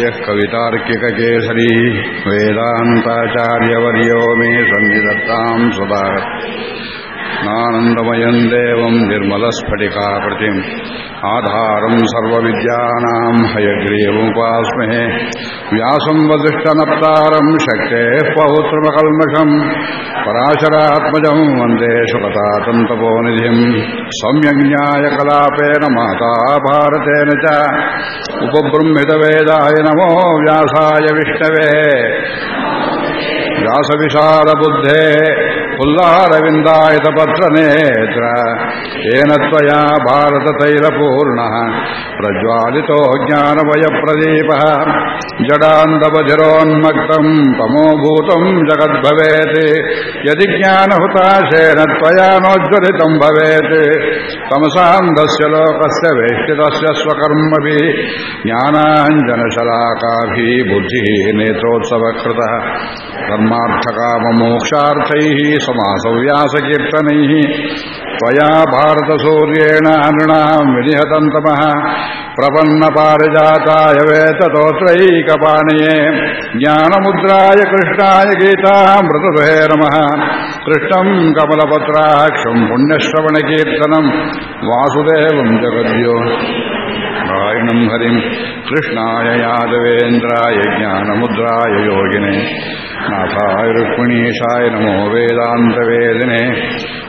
यः कवितार्किककेसरी वेदान्ताचार्यवर्यो मे सन्निधत्ताम् नानन्दमयम् देवम् निर्मलस्फटिकाकृतिम् आधारम् सर्वविद्यानाम् हयग्रीवमुपास्महे व्यासम् वसिष्ठनप्तारम् शक्तेः पौत्रमकल्मषम् पराशरात्मजम् वन्दे शुकतातन्तपोनिधिम् सम्यज्ञायकलापेन माता भारतेन च उपबृंहितवेदाय नमो व्यासाय विष्णवे व्यासविशालबुद्धे पुल्लारविन्दायतपत्रनेत्र येन त्वया भारततैलपूर्णः प्रज्वालितो ज्ञानमयप्रदीपः जडान्दवधिरोन्मक्तम् तमोभूतम् जगद्भवेत् यदि ज्ञानहुताशेन त्वया नोज्ज्वलितम् भवेत् तमसान्धस्य लोकस्य वेष्टितस्य स्वकर्मभिः ज्ञानाञ्जनशलाकाभिः बुद्धिः नेत्रोत्सवकृतः धर्मार्थकाममोक्षार्थैः समासव्यासकीर्तनैः त्वया भारतसूर्येण नृणाम् विनिहतन्तमः प्रपन्नपारिजाताय वेततोत्रैकपाणये ज्ञानमुद्राय कृष्णाय गीतामृतदुहे नमः कृष्णम् कमलपत्राक्षम् पुण्यश्रवणकीर्तनम् वासुदेवम् जगद्यो नारायणम् हरिम् कृष्णाय यादवेन्द्राय ज्ञानमुद्राय योगिने नाथाय रुक्मिणीशाय नमो वेदान्तवेदिने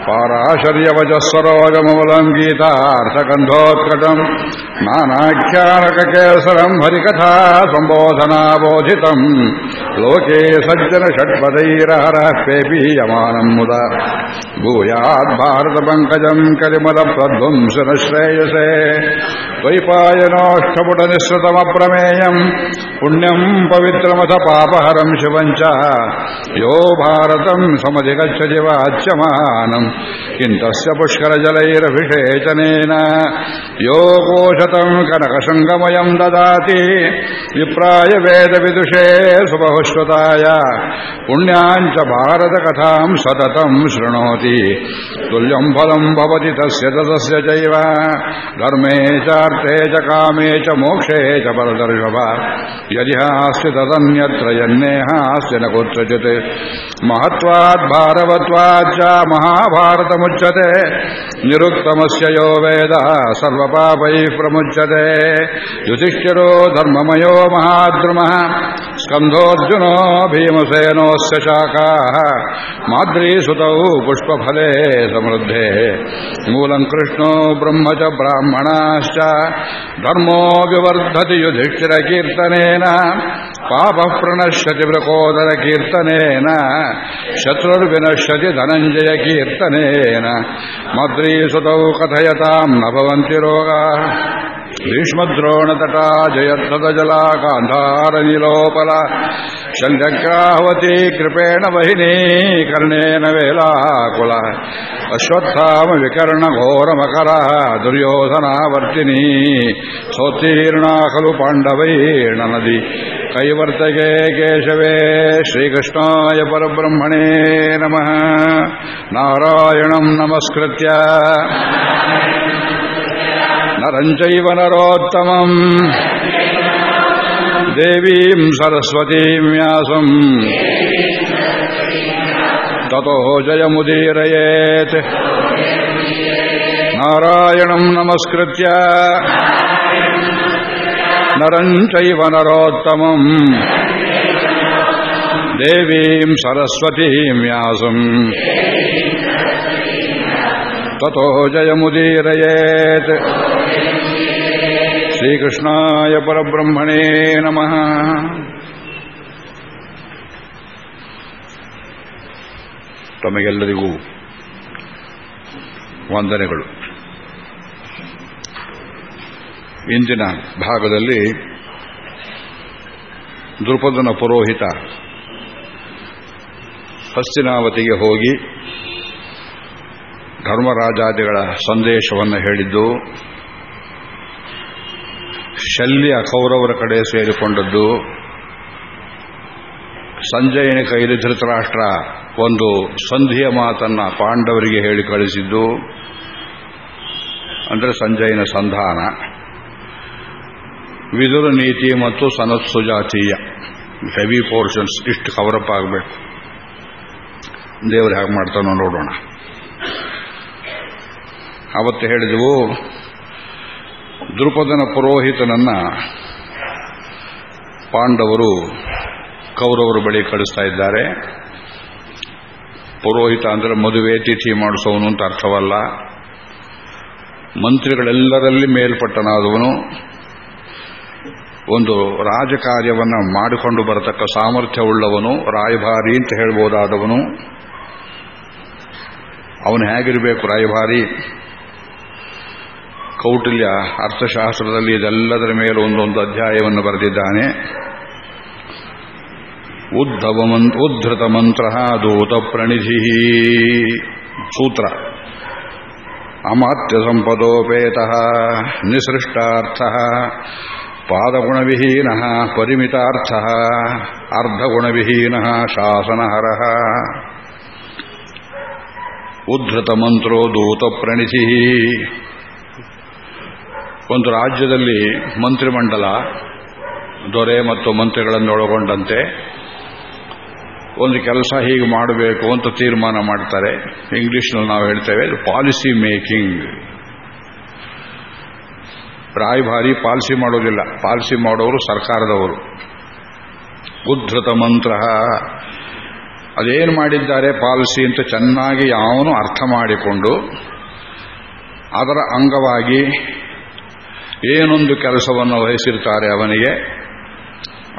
पाराशर्यवचःसरोजमूलम् गीतार्थकन्धोत्कटम् नानाख्यानककेसरम् हरिकथा सम्बोधनाबोधितम् लोके सज्जन षट्पदैरहरः पेपीयमानम् मुदा भूयाद्भारतपङ्कजम् कलिमलप्रध्वंसन श्रेयसे द्वैपायनोष्ठपुटनिःसृतमप्रमेयम् पुण्यम् पवित्रमथ पापहरम् शिवम् च यो भारतम् समधिगच्छति वाच्यमानम् किम् तस्य पुष्करजलैरभिषेचनेन यो कोशतम् कनकशृङ्गमयम् ददाति विप्राय वेदविदुषे सुबहुश्रुताय पुण्याम् च भारतकथाम् सततम् शृणोति तुल्यम् फलम् भवति तस्य तस्य चैव धर्मे चार्थे च कामे च मोक्षे च परदर्शभ यदिहास्ति तदन्यत्र यन्नेहास्ति न कुत्रचित् महत्वात् भारवत्वाच्च महाभारतमुच्यते निरुक्तमस्य यो वेद सर्वपापैः प्रमुच्यते युधिष्ठिरो धर्ममयो महाद्रुमः स्कन्धोऽर्जुनो भीमसेनोऽस्य शाखाः माद्रीसुतौ पुष्पफले समृद्धे मूलम् कृष्णो ब्रह्म च ब्राह्मणाश्च धर्मो विवर्धति युधिष्ठिरकीर्तनेन ಪಾಪ ಪ್ರಣಶ್ಯತಿ ವೃಕೋದರ ಕೀರ್ತನೇನ ಶತ್ರುರ್ವಿನಶ್ಯತಿ ಧನಂಜಯ ಕೀರ್ತನೇನ ಮದ್ರೀಸುತೌ ಕಥಯತಾಂ ನ ಭವಂತಿ ರೋಗ भीष्मद्रोणतटा जयद्धजला गान्धारनिलोपला शल्यग्राहवती कृपेण वहिनी कर्णेन वेलाकुल अश्वत्थामविकर्णघोरमकरः दुर्योधनावर्तिनी सोत्तीर्णा खलु पाण्डवैर्न नदी कैवर्तके केशवे श्रीकृष्णाय परब्रह्मणे नमः नारायणम् नमस्कृत्य नरम् चैव नरोत्तमम् देवीम् सरस्वतीम् व्यासम् ततो जयमुदीरयेत् नारायणम् नमस्कृत्य नरम् चैव नरोत्तमम् देवीम् सरस्वतीम् व्यासम् ततो जयमुदीरयेत् ಶ್ರೀಕೃಷ್ಣಾಯ ಪರಬ್ರಹ್ಮಣೇ ನಮಃ. ತಮಗೆಲ್ಲರಿಗೂ ವಂದನೆಗಳು. ಇಂದಿನ ಭಾಗದಲ್ಲಿ ದೃಪದನ ಪುರೋಹಿತ ಹಸ್ತಿನಾವತಿಗೆ ಹೋಗಿ ಧರ್ಮರಾಜಾದಿಗಳ ಸಂದೇಶವನ್ನು ಹೇಳಿದ್ದು ಶಲ್ಯ ಕೌರವರ ಕಡೆ ಸೇರಿಕೊಂಡದ್ದು ಸಂಜಯನ ಕೈಲಿ ಧೃತರಾಷ್ಟ್ರ ಒಂದು ಸಂಧಿಯ ಮಾತನ್ನ ಪಾಂಡವರಿಗೆ ಹೇಳಿ ಕಳಿಸಿದ್ದು ಅಂದರೆ ಸಂಜಯನ ಸಂಧಾನ. ವಿದುರ ನೀತಿ ಮತ್ತು ಸನತ್ಸುಜಾತೀಯ ಹೆವಿ ಪೋರ್ಷನ್ಸ್, ಇಷ್ಟು ಕವರಪ್ ಆಗಬೇಕು. ದೇವರು ಹೇಗೆ ಮಾಡ್ತಾನೋ ನೋಡೋಣ. ಅವತ್ತು ಹೇಳಿದೆವು ದೃಪದನ ಪುರೋಹಿತನನ್ನ ಪಾಂಡವರು ಕೌರವರ ಬಳಿ ಕಳಿಸ್ತಾ ಇದ್ದಾರೆ. ಪುರೋಹಿತ ಅಂದರೆ ಮದುವೆ ತಿಥಿ ಮಾಡಿಸೋನು ಅಂತ ಅರ್ಥವಲ್ಲ. ಮಂತ್ರಿಗಳೆಲ್ಲರಲ್ಲಿ ಮೇಲ್ಪಟ್ಟನಾದವನು ಒಂದು ರಾಜಕಾರ್ಯವನ್ನು ಮಾಡಿಕೊಂಡು ಬರತಕ್ಕ ಸಾಮರ್ಥ್ಯವುಳ್ಳವನು ರಾಯಭಾರಿ ಅಂತ ಹೇಳ್ಬೋದಾದವನು. ಅವನು ಹೇಗಿರಬೇಕು ರಾಯಭಾರಿ? ಕೌಟಿಲ್ಯ ಅರ್ಥಶಾಸ್ತ್ರದಲ್ಲಿ ಇದೆಲ್ಲದರ ಮೇಲೆ ಒಂದೊಂದು ಅಧ್ಯಾಯವನ್ನು ಬರೆದಿದ್ದಾನೆ. ಉದ್ಧವ ಉದ್ಧತ ಮಂತ್ರ ದೂತ ಪ್ರಣಿಧಿ ಸೂತ್ರ. ಅಮಾತ್ಯ ಸಂಪದೋಪೇತ ನಿಸೃಷ್ಟಾರ್ಥ ಪಾದಗುಣವಿಹೀನ ಪರಿಮಿತಾರ್ಥ ಅರ್ಧಗುಣವಿಹೀನ ಶಾಸನಹರ. ಉದ್ಧತ ಮಂತ್ರೋ ದೂತ ಪ್ರಣಿಧಿ ಒಂದು ರಾಜ್ಯದಲ್ಲಿ ಮಂತ್ರಿಮಂಡಲ, ದೊರೆ ಮತ್ತು ಮಂತ್ರಿಗಳನ್ನು ಒಳಗೊಂಡಂತೆ ಒಂದು ಕೆಲಸ ಹೀಗೆ ಮಾಡಬೇಕು ಅಂತ ತೀರ್ಮಾನ ಮಾಡ್ತಾರೆ. ಇಂಗ್ಲಿಷ್ನಲ್ಲಿ ನಾವು ಹೇಳ್ತೇವೆ ಪಾಲಿಸಿ ಮೇಕಿಂಗ್. ರಾಯಭಾರಿ ಪಾಲಿಸಿ ಮಾಡೋದಿಲ್ಲ. ಪಾಲಿಸಿ ಮಾಡೋರು ಸರ್ಕಾರದವರು. ಉದ್ಧತ ಮಂತ್ರ. ಅದೇನು ಮಾಡಿದ್ದಾರೆ ಪಾಲಿಸಿ ಅಂತ ಚೆನ್ನಾಗಿ ಯಾವನು ಅರ್ಥ ಮಾಡಿಕೊಂಡು ಅದರ ಅಂಗವಾಗಿ ಏನೊಂದು ಕೆಲಸವನ್ನು ವಹಿಸಿರ್ತಾರೆ ಅವನಿಗೆ,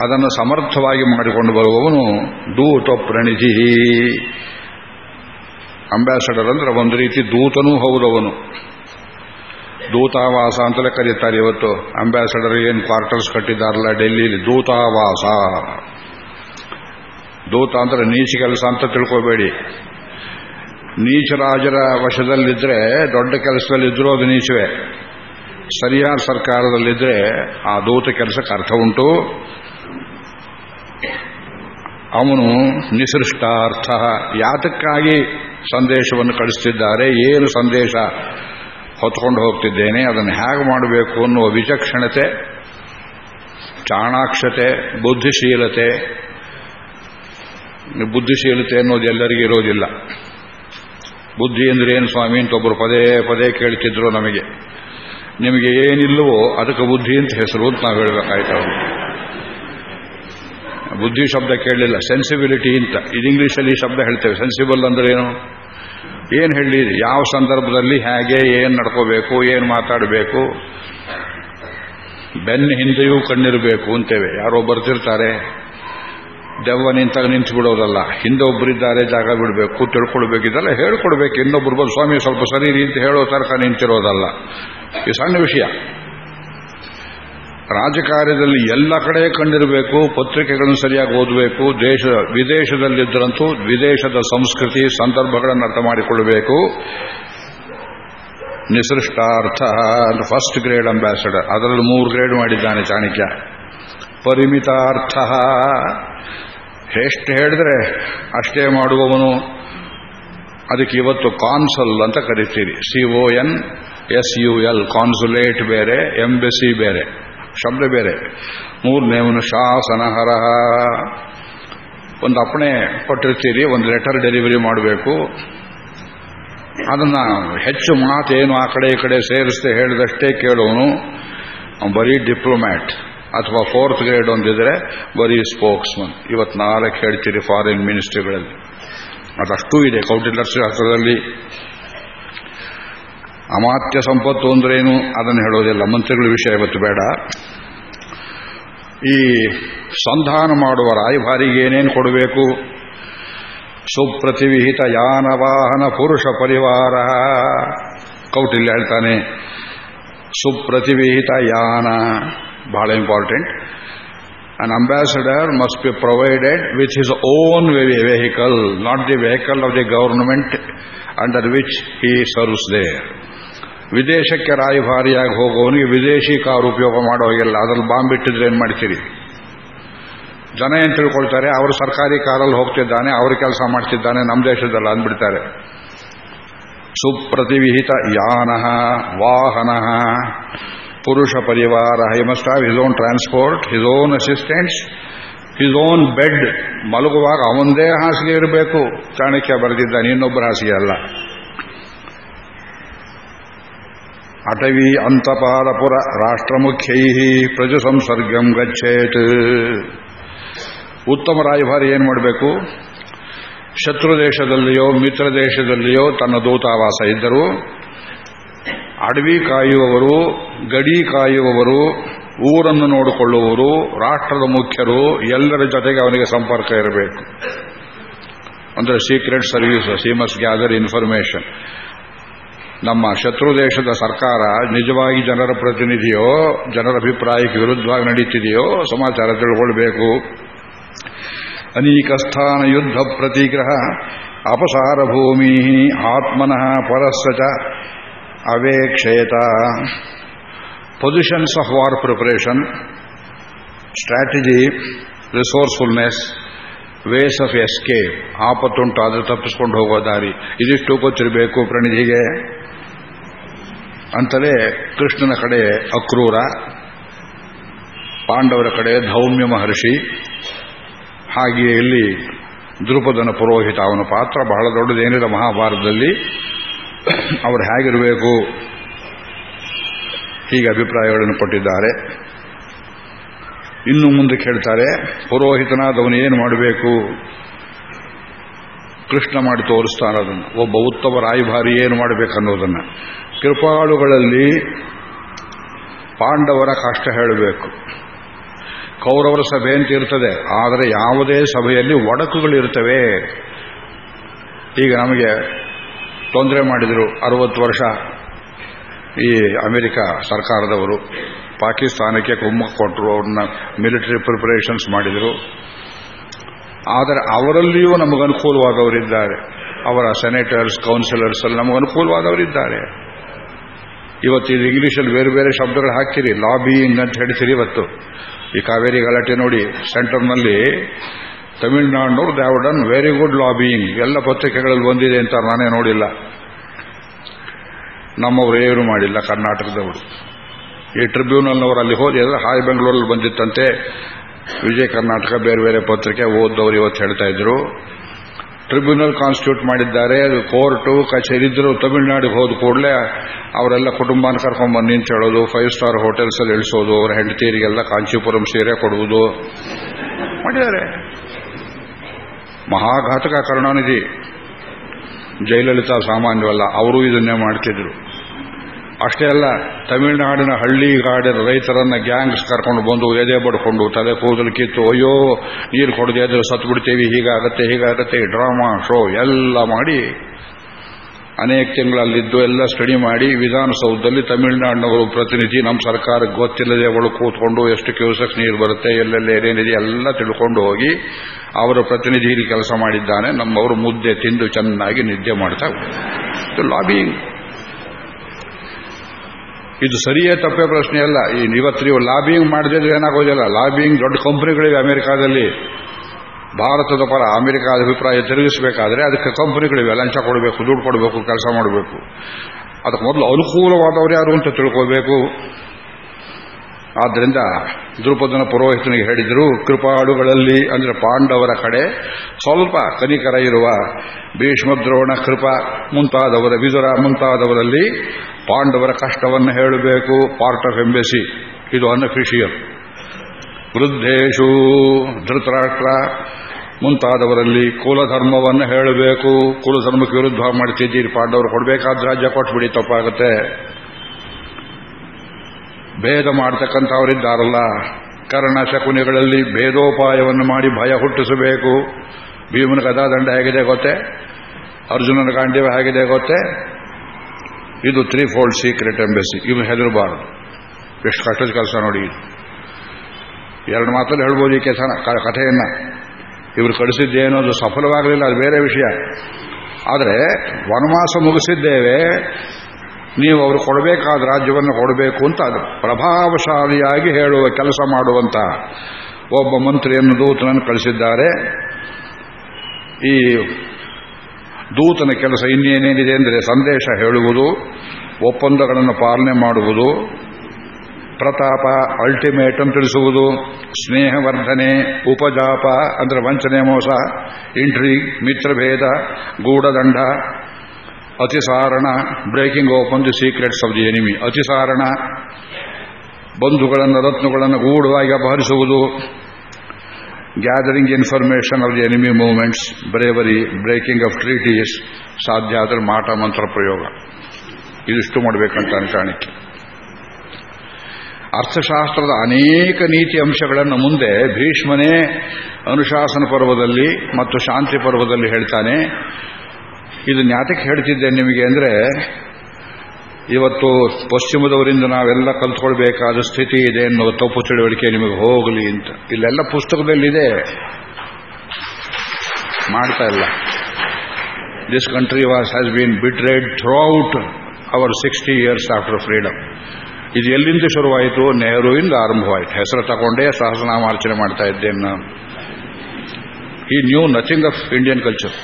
ಅದನ್ನು ಸಮರ್ಥವಾಗಿ ಮಾಡಿಕೊಂಡು ಬರುವವನು ದೂತ ಪ್ರಣಿಧಿ ಅಂಬಾಸಡರ್ ಅಂದ್ರೆ ಒಂದು ರೀತಿ ದೂತನೂ ಹೌದವನು. ದೂತಾವಾಸ ಅಂತಲೇ ಕರೀತಾರೆ ಇವತ್ತು. ಅಂಬಾಸಡರ್ ಏನು ಕ್ವಾರ್ಟರ್ಸ್ ಕಟ್ಟಿದ್ದಾರಲ್ಲ ಡೆಲ್ಲಿಲಿ? ದೂತಾವಾಸ. ದೂತ ಅಂದ್ರೆ ನೀಚ ಕೆಲಸ ಅಂತ ತಿಳ್ಕೋಬೇಡಿ. ನೀಚರಾಜರ ವಶದಲ್ಲಿದ್ರೆ ದೊಡ್ಡ ಕೆಲಸದಲ್ಲಿದ್ದರೂ ಅದು ನೀಚವೇ. ಸರಿಯಾದ ಸರ್ಕಾರದಲ್ಲಿದ್ದರೆ ಆ ದೂತ ಕೆಲಸಕ್ಕೆ ಅರ್ಥ ಉಂಟು. ಅವನು ನಿಸೃಷ್ಟಾರ್ಥ. ಯಾತಕ್ಕಾಗಿ ಸಂದೇಶವನ್ನು ಕಳಿಸ್ತಿದ್ದಾರೆ, ಏನು ಸಂದೇಶ ಹೊತ್ಕೊಂಡು ಹೋಗ್ತಿದ್ದೇನೆ, ಅದನ್ನು ಹೇಗೆ ಮಾಡಬೇಕು ಅನ್ನುವ ವಿಚಕ್ಷಣತೆ, ಚಾಣಾಕ್ಷತೆ, ಬುದ್ಧಿಶೀಲತೆ. ಬುದ್ಧಿಶೀಲತೆ ಅನ್ನೋದು ಎಲ್ಲರಿಗೂ ಇರೋದಿಲ್ಲ. ಬುದ್ಧಿ ಅಂದ್ರೆ ಏನು ಸ್ವಾಮಿ ಅಂತ ಒಬ್ಬರು ಪದೇ ಪದೇ ಕೇಳ್ತಿದ್ರು ನಮಗೆ. ನಿಮಗೆ ಏನಿಲ್ಲವೋ ಅದಕ್ಕೆ ಬುದ್ಧಿ ಅಂತ ಹೆಸರು ಅಂತ ನಾವು ಹೇಳಬೇಕಾಯ್ತು ಬುದ್ಧಿ ಶಬ್ದ ಕೇಳಲಿಲ್ಲ ಸೆನ್ಸಿಬಿಲಿಟಿ ಅಂತ. ಇದು ಈ ಶಬ್ದ ಹೇಳ್ತೇವೆ. ಸೆನ್ಸಿಬಲ್ ಅಂದ್ರೆ ಏನು? ಏನು ಹೇಳಿ? ಯಾವ ಸಂದರ್ಭದಲ್ಲಿ ಹೇಗೆ, ಏನು ನಡ್ಕೋಬೇಕು, ಏನು ಮಾತಾಡಬೇಕು? ಬೆನ್ನ ಹಿಂದೆಯೂ ಕಣ್ಣಿರಬೇಕು ಅಂತೇವೆ. ಯಾರೋ ಬರ್ತಿರ್ತಾರೆ. ದೆವ್ವ ನಿಂತಾಗ ನಿಂತು ಬಿಡೋದಲ್ಲ. ಹಿಂದೆ ಒಬ್ಬರಿದ್ದಾರೆ ಜಾಗ ಬಿಡಬೇಕು ತಿಳ್ಕೊಳ್ಬೇಕು ಇದೆಲ್ಲ ಹೇಳ್ಕೊಡ್ಬೇಕು. ಇನ್ನೊಬ್ರು ಬಂದು, ಸ್ವಾಮಿ, ಸ್ವಲ್ಪ ಸರಿ ಅಂತ ಹೇಳೋ ತನಕ ನಿಂತಿರೋದಲ್ಲ. ಈ ಸಣ್ಣ ವಿಷಯ. ರಾಜಕಾರ್ಯದಲ್ಲಿ ಎಲ್ಲ ಕಡೆ ಕಂಡಿರಬೇಕು, ಪತ್ರಿಕೆಗಳನ್ನು ಸರಿಯಾಗಿ ಓದಬೇಕು, ದೇಶ, ವಿದೇಶದಲ್ಲಿದ್ದರಂತೂ ವಿದೇಶದ ಸಂಸ್ಕೃತಿ, ಸಂದರ್ಭಗಳನ್ನು ಅರ್ಥ ಮಾಡಿಕೊಳ್ಳಬೇಕು ನಿಸೃಷ್ಟಾರ್ಥ ಫಸ್ಟ್ ಗ್ರೇಡ್ ಅಂಬಾಸಡರ್ ಅದರಲ್ಲಿ ಮೂರು ಗ್ರೇಡ್ ಮಾಡಿದ್ದಾನೆ ಚಾಣಕ್ಯ. ಪರಿಮಿತಾರ್ಥ. ಎಷ್ಟು ಹೇಳಿದ್ರೆ ಅಷ್ಟೇ ಮಾಡುವವನು ಅದಕ್ಕೆ ಇವತ್ತು ಕಾನ್ಸಲ್ ಅಂತ ಕರಿತೀರಿ. C O N S U L consulate ಬೇರೆ ಎಂಬೆಸಿ ಬೇರೆ, ಶಬ್ದ ಬೇರೆ. ಮೂರನೇವನು ಶಾಸನಹರ. ಒಂದು ಅಪ್ಪಣೆ ಕೊಟ್ಟಿರ್ತೀರಿ, ಒಂದು ಲೆಟರ್ ಡೆಲಿವರಿ ಮಾಡಬೇಕು. ಅದನ್ನ ಹೆಚ್ಚು ಮಾತೇನು ಆ ಕಡೆ ಈ ಕಡೆ ಸೇರಿಸದೆ ಹೇಳಿದಷ್ಟೇ ಕೇಳೋನು. ಬರೀ ಡಿಪ್ಲೊಮ್ಯಾಟ್ ಅಥವಾ ಫೋರ್ತ್ ಗ್ರೇಡ್ ಒಂದಿದ್ರೆ ಬರೀ ಸ್ಪೋಕ್ಸ್ಮನ್ ಇವತ್ತು ನಾಲ್ಕು ಹೇಳ್ತೀರಿ ಫಾರಿನ್ ಮಿನಿಸ್ಟ್ರಿಗಳಲ್ಲಿ ಅದಷ್ಟು ಇದೆ. ಕೌಟಿಲ್ಯಶಾಸ್ತ್ರದಲ್ಲಿ ಅಮಾತ್ಯ ಸಂಪತ್ತು ಅಂದ್ರೇನು? ಅದನ್ನು ಹೇಳೋದಿಲ್ಲ. ಮಂತ್ರಿಗಳ ವಿಷಯ ಇವತ್ತು ಬೇಡ. ಈ ಸಂಧಾನ ಮಾಡುವ ರಾಯಭಾರಿಗೆ ಏನೇನು ಕೊಡಬೇಕು? ಸುಪ್ರತಿವಿಹಿತ ಯಾನ ವಾಹನ ಪುರುಷ ಪರಿವಾರ. ಕೌಟಿಲ್ಯ ಹೇಳ್ತಾನೆ, ಸುಪ್ರತಿವಿಹಿತ ಯಾನ. ಬಹಳ important. An ambassador must be provided with his own vehicle not the vehicle of the government under which he serves there ವಿದೇಶಕ್ಕೆ ರಾಯಭಾರಿಯಾಗಿ ಹೋಗೋವನಿಗೆ ವಿದೇಶಿ ಕಾರು ಉಪಯೋಗ ಮಾಡೋ ಹಾಗಿಲ್ಲ. ಅದ್ರಲ್ಲಿ ಬಾಂಬ್ ಇಟ್ಟಿದ್ರೆ ಏನು ಮಾಡ್ತೀರಿ? ಜನ ಏನು ತಿಳ್ಕೊಳ್ತಾರೆ? ಅವರು ಸರ್ಕಾರಿ ಕಾರಲ್ಲಿ ಹೋಗ್ತಿದ್ದಾನೆ, ಅವರು ಕೆಲಸ ಮಾಡ್ತಿದ್ದಾನೆ ನಮ್ಮ ದೇಶದಲ್ಲಿ ಅಂದ್ಬಿಡ್ತಾರೆ. ಸುಪ್ರತಿವಿಹಿತ ಯಾನ ವಾಹನ. ಪುರುಷ ಪರಿವಾರ he must have his own transport his own assistants his own bed ಮಲಗುವಾಗ ಅವಂದೇ ಹಾಸಿಗೆ ಇರಬೇಕು. ಚಾಣಕ್ಯ ಬರೆದಿದ್ದಾನೆ, ಇನ್ನೊಬ್ಬರ ಹಾಸಿಗೆ ಅಲ್ಲ. ಅಟವಿ ಅಂತಪಾಲಪುರ ರಾಷ್ಟ್ರಮುಖ್ಯೈ ಪ್ರಜು ಸಂಸರ್ಗಂ ಗಚ್ಚೇತ್. ಉತ್ತಮ ರಾಯಭಾರಿ ಏನು ಮಾಡಬೇಕು? ಶತ್ರು ದೇಶದಲ್ಲಿಯೋ, ಮಿತ್ರ ದೇಶದಲ್ಲಿಯೋ ತನ್ನ ದೂತಾವಾಸ ಇದ್ದರೂ. ಅಡವಿ ಕಾಯುವವರು, ಗಡಿ ಕಾಯುವವರು, ಊರನ್ನು ನೋಡಿಕೊಳ್ಳುವವರು, ರಾಷ್ಟ್ರದ ಮುಖ್ಯರು, ಎಲ್ಲರ ಜೊತೆಗೆ ಅವನಿಗೆ ಸಂಪರ್ಕ ಇರಬೇಕು. ಅಂದರೆ secret service seems gather information ನಮ್ಮ ಶತ್ರು ದೇಶದ ಸರ್ಕಾರ ನಿಜವಾಗಿ ಜನರ ಪ್ರತಿನಿಧಿಯೋ, ಜನರ ಅಭಿಪ್ರಾಯಕ್ಕೆ ವಿರುದ್ಧವಾಗಿ ನಡೀತಿದೆಯೋ, ಸಮಾಚಾರ ತಿಳ್ಕೊಳ್ಬೇಕು. ಅನೇಕ ಸ್ಥಾನ ಯುದ್ಧ ಪ್ರತಿಗ್ರಹ, ಅಪಸಾರ ಭೂಮಿ, ಆತ್ಮನಃ ಪರಸ್ಸ ಅವೇಕ್ಷೇತ. Positions of war preparation strategy resourcefulness ways of escape ಆಪತ್ತುಂಟಾದ್ರೆ ತಪ್ಪಿಸ್ಕೊಂಡು ಹೋಗೋ ದಾರಿ. ಇದಿಷ್ಟು ಗೊತ್ತಿರಬೇಕು ಪ್ರಣಿಧಿಗೆ ಅಂತಲೇ ಕೃಷ್ಣನ ಕಡೆ ಅಕ್ರೂರ, ಪಾಂಡವರ ಕಡೆ ಧೌಮ್ಯ ಮಹರ್ಷಿ, ಹಾಗೆಯೇ ಇಲ್ಲಿ ದ್ರುಪದನ ಪುರೋಹಿತ, ಅವನ ಪಾತ್ರ ಬಹಳ ದೊಡ್ಡದೇನಿಲ್ಲ ಮಹಾಭಾರತದಲ್ಲಿ. ಅವರು ಹೇಗಿರಬೇಕು? ಹೀಗೆ ಅಭಿಪ್ರಾಯಗಳನ್ನು ಕೊಟ್ಟಿದ್ದಾರೆ. ಇನ್ನು ಮುಂದೆ ಕೇಳ್ತಾರೆ, ಪುರೋಹಿತನಾದವನು ಏನು ಮಾಡಬೇಕು? ಕೃಷ್ಣ ಮಾಡಿ ತೋರಿಸ್ತಾನೆ ಅದನ್ನು. ಒಬ್ಬ ಉತ್ತಮ ರಾಯಭಾರಿ ಏನು ಮಾಡಬೇಕನ್ನೋದನ್ನು ಕೃಪಾಳುಗಳಲ್ಲಿ ಪಾಂಡವರ ಕಷ್ಟ ಹೇಳಬೇಕು. ಕೌರವರ ಸಭೆ ಅಂತ ಇರ್ತದೆ, ಆದರೆ ಯಾವುದೇ ಸಭೆಯಲ್ಲಿ ಒಡಕುಗಳಿರ್ತವೆ. ಈಗ ನಮಗೆ ತೊಂದರೆ ಮಾಡಿದರು ಅರವತ್ತು ವರ್ಷ ಈ ಅಮೆರಿಕ ಸರ್ಕಾರದವರು. ಪಾಕಿಸ್ತಾನಕ್ಕೆ ಕುಮ್ಮ ಕೊಟ್ಟರು, ಅವ್ರನ್ನ ಮಿಲಿಟರಿ ಪ್ರಿಪರೇಷನ್ಸ್ ಮಾಡಿದರು. ಆದರೆ ಅವರಲ್ಲಿಯೂ ನಮಗನುಕೂಲವಾದವರಿದ್ದಾರೆ ಅವರ ಸೆನೆಟರ್ಸ್, ಕೌನ್ಸಿಲರ್ಸ್ ಅಲ್ಲಿ ನಮಗನುಕೂಲವಾದವರಿದ್ದಾರೆ ಇವತ್ತು ಇದು ಇಂಗ್ಲೀಷಲ್ಲಿ ಬೇರೆ ಬೇರೆ ಶಬ್ದಗಳು ಹಾಕಿರಿ ಲಾಬಿಯಿಂಗ್ ಅಂತ ಹೇಳ್ತೀರಿ ಇವತ್ತು. ಈ ಕಾವೇರಿ ಗಲಾಟೆ ನೋಡಿ ಸೆಂಟರ್ನಲ್ಲಿ ತಮಿಳುನಾಡಿನವ್ರು they've done very good lobbying ಎಲ್ಲ ಪತ್ರಿಕೆಗಳಲ್ಲಿ ಬಂದಿದೆ ಅಂತ ನಾನೇ ನೋಡಿಲ್ಲ. ನಮ್ಮವರು ಏನು ಮಾಡಿಲ್ಲ ಕರ್ನಾಟಕದವರು. ಈ ಟ್ರಿಬ್ಯೂನಲ್ನವರು ಅಲ್ಲಿ ಹೋದ ಹಾಯ್ ಬೆಂಗಳೂರಲ್ಲಿ ಬಂದಿತ್ತಂತೆ. ವಿಜಯ ಕರ್ನಾಟಕ ಬೇರೆ ಬೇರೆ ಪತ್ರಿಕೆ ಓದ್ದವರು ಇವತ್ತು ಹೇಳ್ತಾ ಇದ್ರು. ಟ್ರಿಬ್ಯೂನಲ್ ಕಾನ್ಸ್ಟಿಟ್ಯೂಟ್ ಮಾಡಿದ್ದಾರೆ. ಕೋರ್ಟು ಕಚೇರಿ ಇದ್ರು ತಮಿಳುನಾಡಿಗೆ ಹೋದ ಕೂಡಲೇ ಅವರೆಲ್ಲ ಕುಟುಂಬನ ಬನ್ನಿ ಅಂತ ಹೇಳೋದು ಫೈವ್ ಸ್ಟಾರ್ ಹೋಟೆಲ್ಸ್ ಅಲ್ಲಿ ಇಳಿಸೋದು, ಅವರ ಹೆಂಡತಿಯರಿಗೆಲ್ಲ ಕಾಂಚೀಪುರಂ ಸೀರೆ ಕೊಡುವುದು. ಮಾಡಿದ್ದಾರೆ. ಮಹಾಘಾತಕ ಕರುಣಾನಿಧಿ ಜಯಲಲಿತಾ ಸಾಮಾನ್ಯವಲ್ಲ, ಅವರು ಇದನ್ನೇ ಮಾಡ್ತಿದ್ರು. ಅಷ್ಟೇ ಅಲ್ಲ, ತಮಿಳುನಾಡಿನ ಹಳ್ಳಿಗಾಡಿನ ರೈತರನ್ನ ಗ್ಯಾಂಗ್ಸ್ ಕರ್ಕೊಂಡು ಬಂದು ಎದೆ ಬಡ್ಕೊಂಡು ತಲೆ ಕೂದಲು ಕಿತ್ತು, ಅಯ್ಯೋ, ನೀರು ಕೊಡದೆ ಅದ್ರ ಸತ್ತು ಬಿಡ್ತೇವೆ, ಹೀಗಾಗತ್ತೆ ಹೀಗಾಗತ್ತೆ, ಡ್ರಾಮಾ, ಶೋ ಎಲ್ಲ ಮಾಡಿ ಅನೇಕ ತಿಂಗಳಲ್ಲಿದ್ದು ಎಲ್ಲ ಸ್ಟಡಿ ಮಾಡಿ ವಿಧಾನಸೌಧದಲ್ಲಿ ತಮಿಳುನಾಡಿನವರು ಪ್ರತಿನಿಧಿ. ನಮ್ಮ ಸರ್ಕಾರಕ್ಕೆ ಗೊತ್ತಿಲ್ಲದೆ ಅವಳು ಕೂತ್ಕೊಂಡು ಎಷ್ಟು ಕ್ಯೂಸಕ್ಸ್ ನೀರು ಬರುತ್ತೆ, ಎಲ್ಲೆಲ್ಲ ಏನೇನಿದೆ ಎಲ್ಲ ತಿಳ್ಕೊಂಡು ಹೋಗಿ ಅವರ ಪ್ರತಿನಿಧಿ ಕೆಲಸ ಮಾಡಿದ್ದಾನೆ. ನಮ್ಮವರು ಮುದ್ದೆ ತಿಂದು ಚೆನ್ನಾಗಿ ನಿದ್ದೆ ಮಾಡ್ತಾ ಲಾಬಿಂಗ್ ಇದು ಸರಿಯೇ ತಪ್ಪೇ ಪ್ರಶ್ನೆ ಅಲ್ಲ. ಇವತ್ತು ನೀವು ಲಾಬಿಂಗ್ ಮಾಡದಿದ್ರೆ ಏನಾಗೋದಿಲ್ಲ. ಲಾಬಿಂಗ್ ದೊಡ್ಡ ಕಂಪನಿಗಳಿವೆ ಅಮೆರಿಕಾದಲ್ಲಿ. ಭಾರತದ ಪರ ಅಮೆರಿಕಾದ ಅಭಿಪ್ರಾಯ ತಿರುಗಿಸಬೇಕಾದ್ರೆ ಅದಕ್ಕೆ ಕಂಪನಿಗಳಿವೆ. ಲಂಚ ಕೊಡಬೇಕು, ದುಡ್ಡು ಕೊಡಬೇಕು, ಕೆಲಸ ಮಾಡಬೇಕು. ಅದಕ್ಕೆ ಮೊದಲು ಅನುಕೂಲವಾದವರು ಯಾರು ಅಂತ ತಿಳ್ಕೋಬೇಕು ಆದ್ದರಿಂದ ದ್ರುಪದನ ಪುರೋಹಿತನಿಗೆ ಹೇಳಿದರು, ಕೃಪಾಳುಗಳಲ್ಲಿ, ಅಂದರೆ ಪಾಂಡವರ ಕಡೆ ಸ್ವಲ್ಪ ಕನಿಕರ ಇರುವ ಭೀಷ್ಮದ್ರೋಣ ಕೃಪ ಮುಂತಾದವರ, ವಿದುರ ಮುಂತಾದವರಲ್ಲಿ ಪಾಂಡವರ ಕಷ್ಟವನ್ನು ಹೇಳಬೇಕು. ಪಾರ್ಟ್ ಆಫ್ ಎಂಬೆಸಿ ಇದು ಅನ್ಅಫಿಷಿಯಲ್ ವೃದ್ಧೇಶು ಧೃತರಾಷ್ಟ್ರ, ಮುಂತಾದವರಲ್ಲಿ ಕುಲಧರ್ಮವನ್ನು ಹೇಳಬೇಕು. ಕುಲಧರ್ಮಕ್ಕೆ ವಿರುದ್ಧ ಮಾಡ್ತಿದ್ದೀರಿ, ಪಾಂಡವರು ಕೊಡಬೇಕಾದ ರಾಜ್ಯ ಕೊಟ್ಬಿಡಿ ತಪ್ಪಾಗುತ್ತೆ. ಭೇದ ಮಾಡ್ತಕ್ಕಂಥವರಿದ್ದಾರಲ್ಲ, ಕರ್ಣ ಶಕುನಿಗಳಲ್ಲಿ ಭೇದೋಪಾಯವನ್ನು ಮಾಡಿ ಭಯ ಹುಟ್ಟಿಸಬೇಕು. ಭೀಮನ ಗದಾದಂಡ ಹೇಗಿದೆ ಗೊತ್ತೇ? ಅರ್ಜುನನ ಗಾಂಡಿವ ಹೇಗಿದೆ ಗೊತ್ತೇ? ಇದು ತ್ರೀ ಫೋಲ್ಡ್ ಸೀಕ್ರೆಟ್ ಎಂಬೆಸಿ ಇವು ಹೆದರಬಾರದು. ಎಷ್ಟು ಕಷ್ಟದ ಕೆಲಸ ನೋಡಿ ಎರಡು ಮಾತಲ್ಲಿ ಹೇಳ್ಬೋದು ಈ ಕೆಲಸ ಕಥೆಯನ್ನ. ಇವರು ಕಳಿಸಿದ್ದೇನೋ ಅದು ಸಫಲವಾಗಲಿಲ್ಲ, ಅದು ಬೇರೆ ವಿಷಯ. ಆದರೆ, ವನವಾಸ ಮುಗಿಸಿದ್ದೇವೆ, ನೀವು ಅವರು ಕೊಡಬೇಕಾದ ರಾಜ್ಯವನ್ನು ಕೊಡಬೇಕು ಅಂತ ಅದು ಪ್ರಭಾವಶಾಲಿಯಾಗಿ ಹೇಳುವ ಕೆಲಸ ಮಾಡುವಂತ ಒಬ್ಬ ಮಂತ್ರಿಯನ್ನು ದೂತನನ್ನು ಕಳಿಸಿದ್ದಾರೆ. ಈ ದೂತನ ಕೆಲಸ ಇನ್ನೇನೇನಿದೆ ಅಂದರೆ ಸಂದೇಶ ಹೇಳುವುದು, ಒಪ್ಪಂದಗಳನ್ನು ಪಾಲನೆ ಮಾಡುವುದು ಪ್ರತಾಪ ಅಲ್ಟಿಮೇಟಮ್ ತಿಳಿಸುವುದು, ಸ್ನೇಹವರ್ಧನೆ, ಉಪಜಾಪ ಅಂದ್ರೆ ವಂಚನೆ, ಮೋಸ ಇಂಟ್ರಿ ಮಿತ್ರಭೇದ, ಗೂಢದಂಡ, ಅತಿಸಾರಣ breaking open the secrets of the enemy ಅತಿಸಾರಣ, ಬಂಧುಗಳನ್ನು, ರತ್ನಗಳನ್ನು ಗೂಢವಾಗಿ ಅಪಹರಿಸುವುದು gathering information of the enemy movements bravery breaking of treaties ಸಾಧ್ಯ ಆದರೆ ಮಾಟ, ಮಂತ್ರ ಪ್ರಯೋಗ. ಇದಿಷ್ಟು ಮಾಡಬೇಕಂತ ಕಾಣಿಕೆ ಅರ್ಥಶಾಸ್ತ್ರದ ಅನೇಕ ನೀತಿ ಅಂಶಗಳನ್ನು ಮುಂದೆ ಭೀಷ್ಮನೇ ಅನುಶಾಸನ ಪರ್ವದಲ್ಲಿ ಮತ್ತು ಶಾಂತಿ ಪರ್ವದಲ್ಲಿ ಹೇಳ್ತಾನೆ. ಇದು ಜ್ಞಾತಕ್ಕೆ ಹೇಳ್ತಿದ್ದೆ ನಿಮಗೆ ಅಂದರೆ, ಇವತ್ತು ಪಶ್ಚಿಮದವರಿಂದ ನಾವೆಲ್ಲ ಕಲ್ತ್ಕೊಳ್ಬೇಕಾದ ಸ್ಥಿತಿ ಇದೆ ಎನ್ನುವ ತಪ್ಪು ತಿಳುವಳಿಕೆ ನಿಮಗೆ ಹೋಗಲಿ ಅಂತ. ಇಲ್ಲೆಲ್ಲ ಪುಸ್ತಕದಲ್ಲಿದೆ. ಮಾಡ್ತಾ ಇಲ್ಲ. This country was has been betrayed throughout our sixty years after freedom ಇದು ಎಲ್ಲಿಂದ ಶುರುವಾಯಿತು? ನೆಹರುವಿಂದ ಆರಂಭವಾಯಿತು. ಹೆಸರು ತಗೊಂಡೇ ಸಹಸ್ರನಾಮಾರ್ಚನೆ ಮಾಡ್ತಾ ಇದ್ದೇನೆ ನಾನು ಈ new nothing of Indian culture.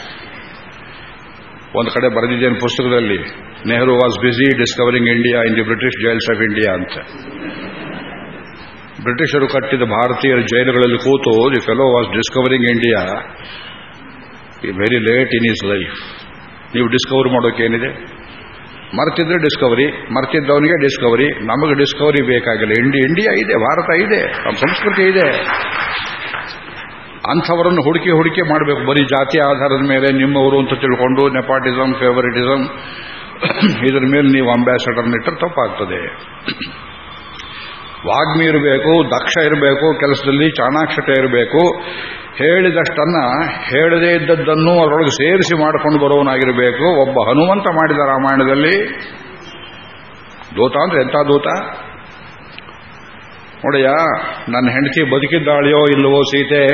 ಒಂದು ಕಡೆ ಬರೆದಿದ್ದೇನೆ ಪುಸ್ತಕದಲ್ಲಿ, Nehru was busy discovering India in the British jails of India ಅಂತ. ಬ್ರಿಟಿಷರು ಕಟ್ಟಿದ ಭಾರತೀಯರ ಜೈಲುಗಳಲ್ಲಿ ಕೂತು, the fellow was discovering India very late in his life. ನೀವು ಡಿಸ್ಕವರ್ ಮಾಡೋಕೇನಿದೆ ಮರ್ತಿದ್ರೆ ಡಿಸ್ಕವರಿ ಮರ್ತಿದ್ದವನಿಗೆ ಡಿಸ್ಕವರಿ ನಮಗೆ ಡಿಸ್ಕವರಿ ಬೇಕಾಗಿಲ್ಲ. ಇಂಡಿ, ಇಂಡಿಯಾ ಇದೆ, ಭಾರತ ಇದೆ, ನಮ್ಮ ಸಂಸ್ಕೃತಿ ಇದೆ. ಅಂಥವರನ್ನು ಹುಡುಕಿ ಹುಡುಕಿ ಮಾಡಬೇಕು. ಬರೀ ಜಾತಿ ಆಧಾರದ ಮೇಲೆ ನಿಮ್ಮವರು ಅಂತ ತಿಳ್ಕೊಂಡು ನೆಪಾಟಿಸಮ್ ಫೇವರಿಟಿಸಮ್ ಇದರ ಮೇಲೆ ನೀವು ಅಂಬಾಸಡರ್ ಇಟ್ಟರೆ ತಪ್ಪಾಗ್ತದೆ. ವಾಗ್ಮಿ ಇರಬೇಕು, ದಕ್ಷ ಇರಬೇಕು, ಕೆಲಸದಲ್ಲಿ ಚಾಣಾಕ್ಷತೆ ಇರಬೇಕು, ಹೇಳಿದಷ್ಟನ್ನ ಹೇಳದೇ ಇದ್ದದ್ದನ್ನು ಅದರೊಳಗೆ ಸೇರಿಸಿ ಮಾಡಿಕೊಂಡು ಬರೋವನಾಗಿರಬೇಕು. ಒಬ್ಬ ಹನುಮಂತ ಮಾಡಿದ ರಾಮಾಯಣದಲ್ಲಿ ದೂತ ಅಂದ್ರೆ ಎಂಥ ದೂತ? ನೋಡಯ್ಯ, ನನ್ನ ಹೆಂಡತಿ ಬದುಕಿದ್ದಾಳೆಯೋ ಇಲ್ಲವೋ ಸೀತೆ,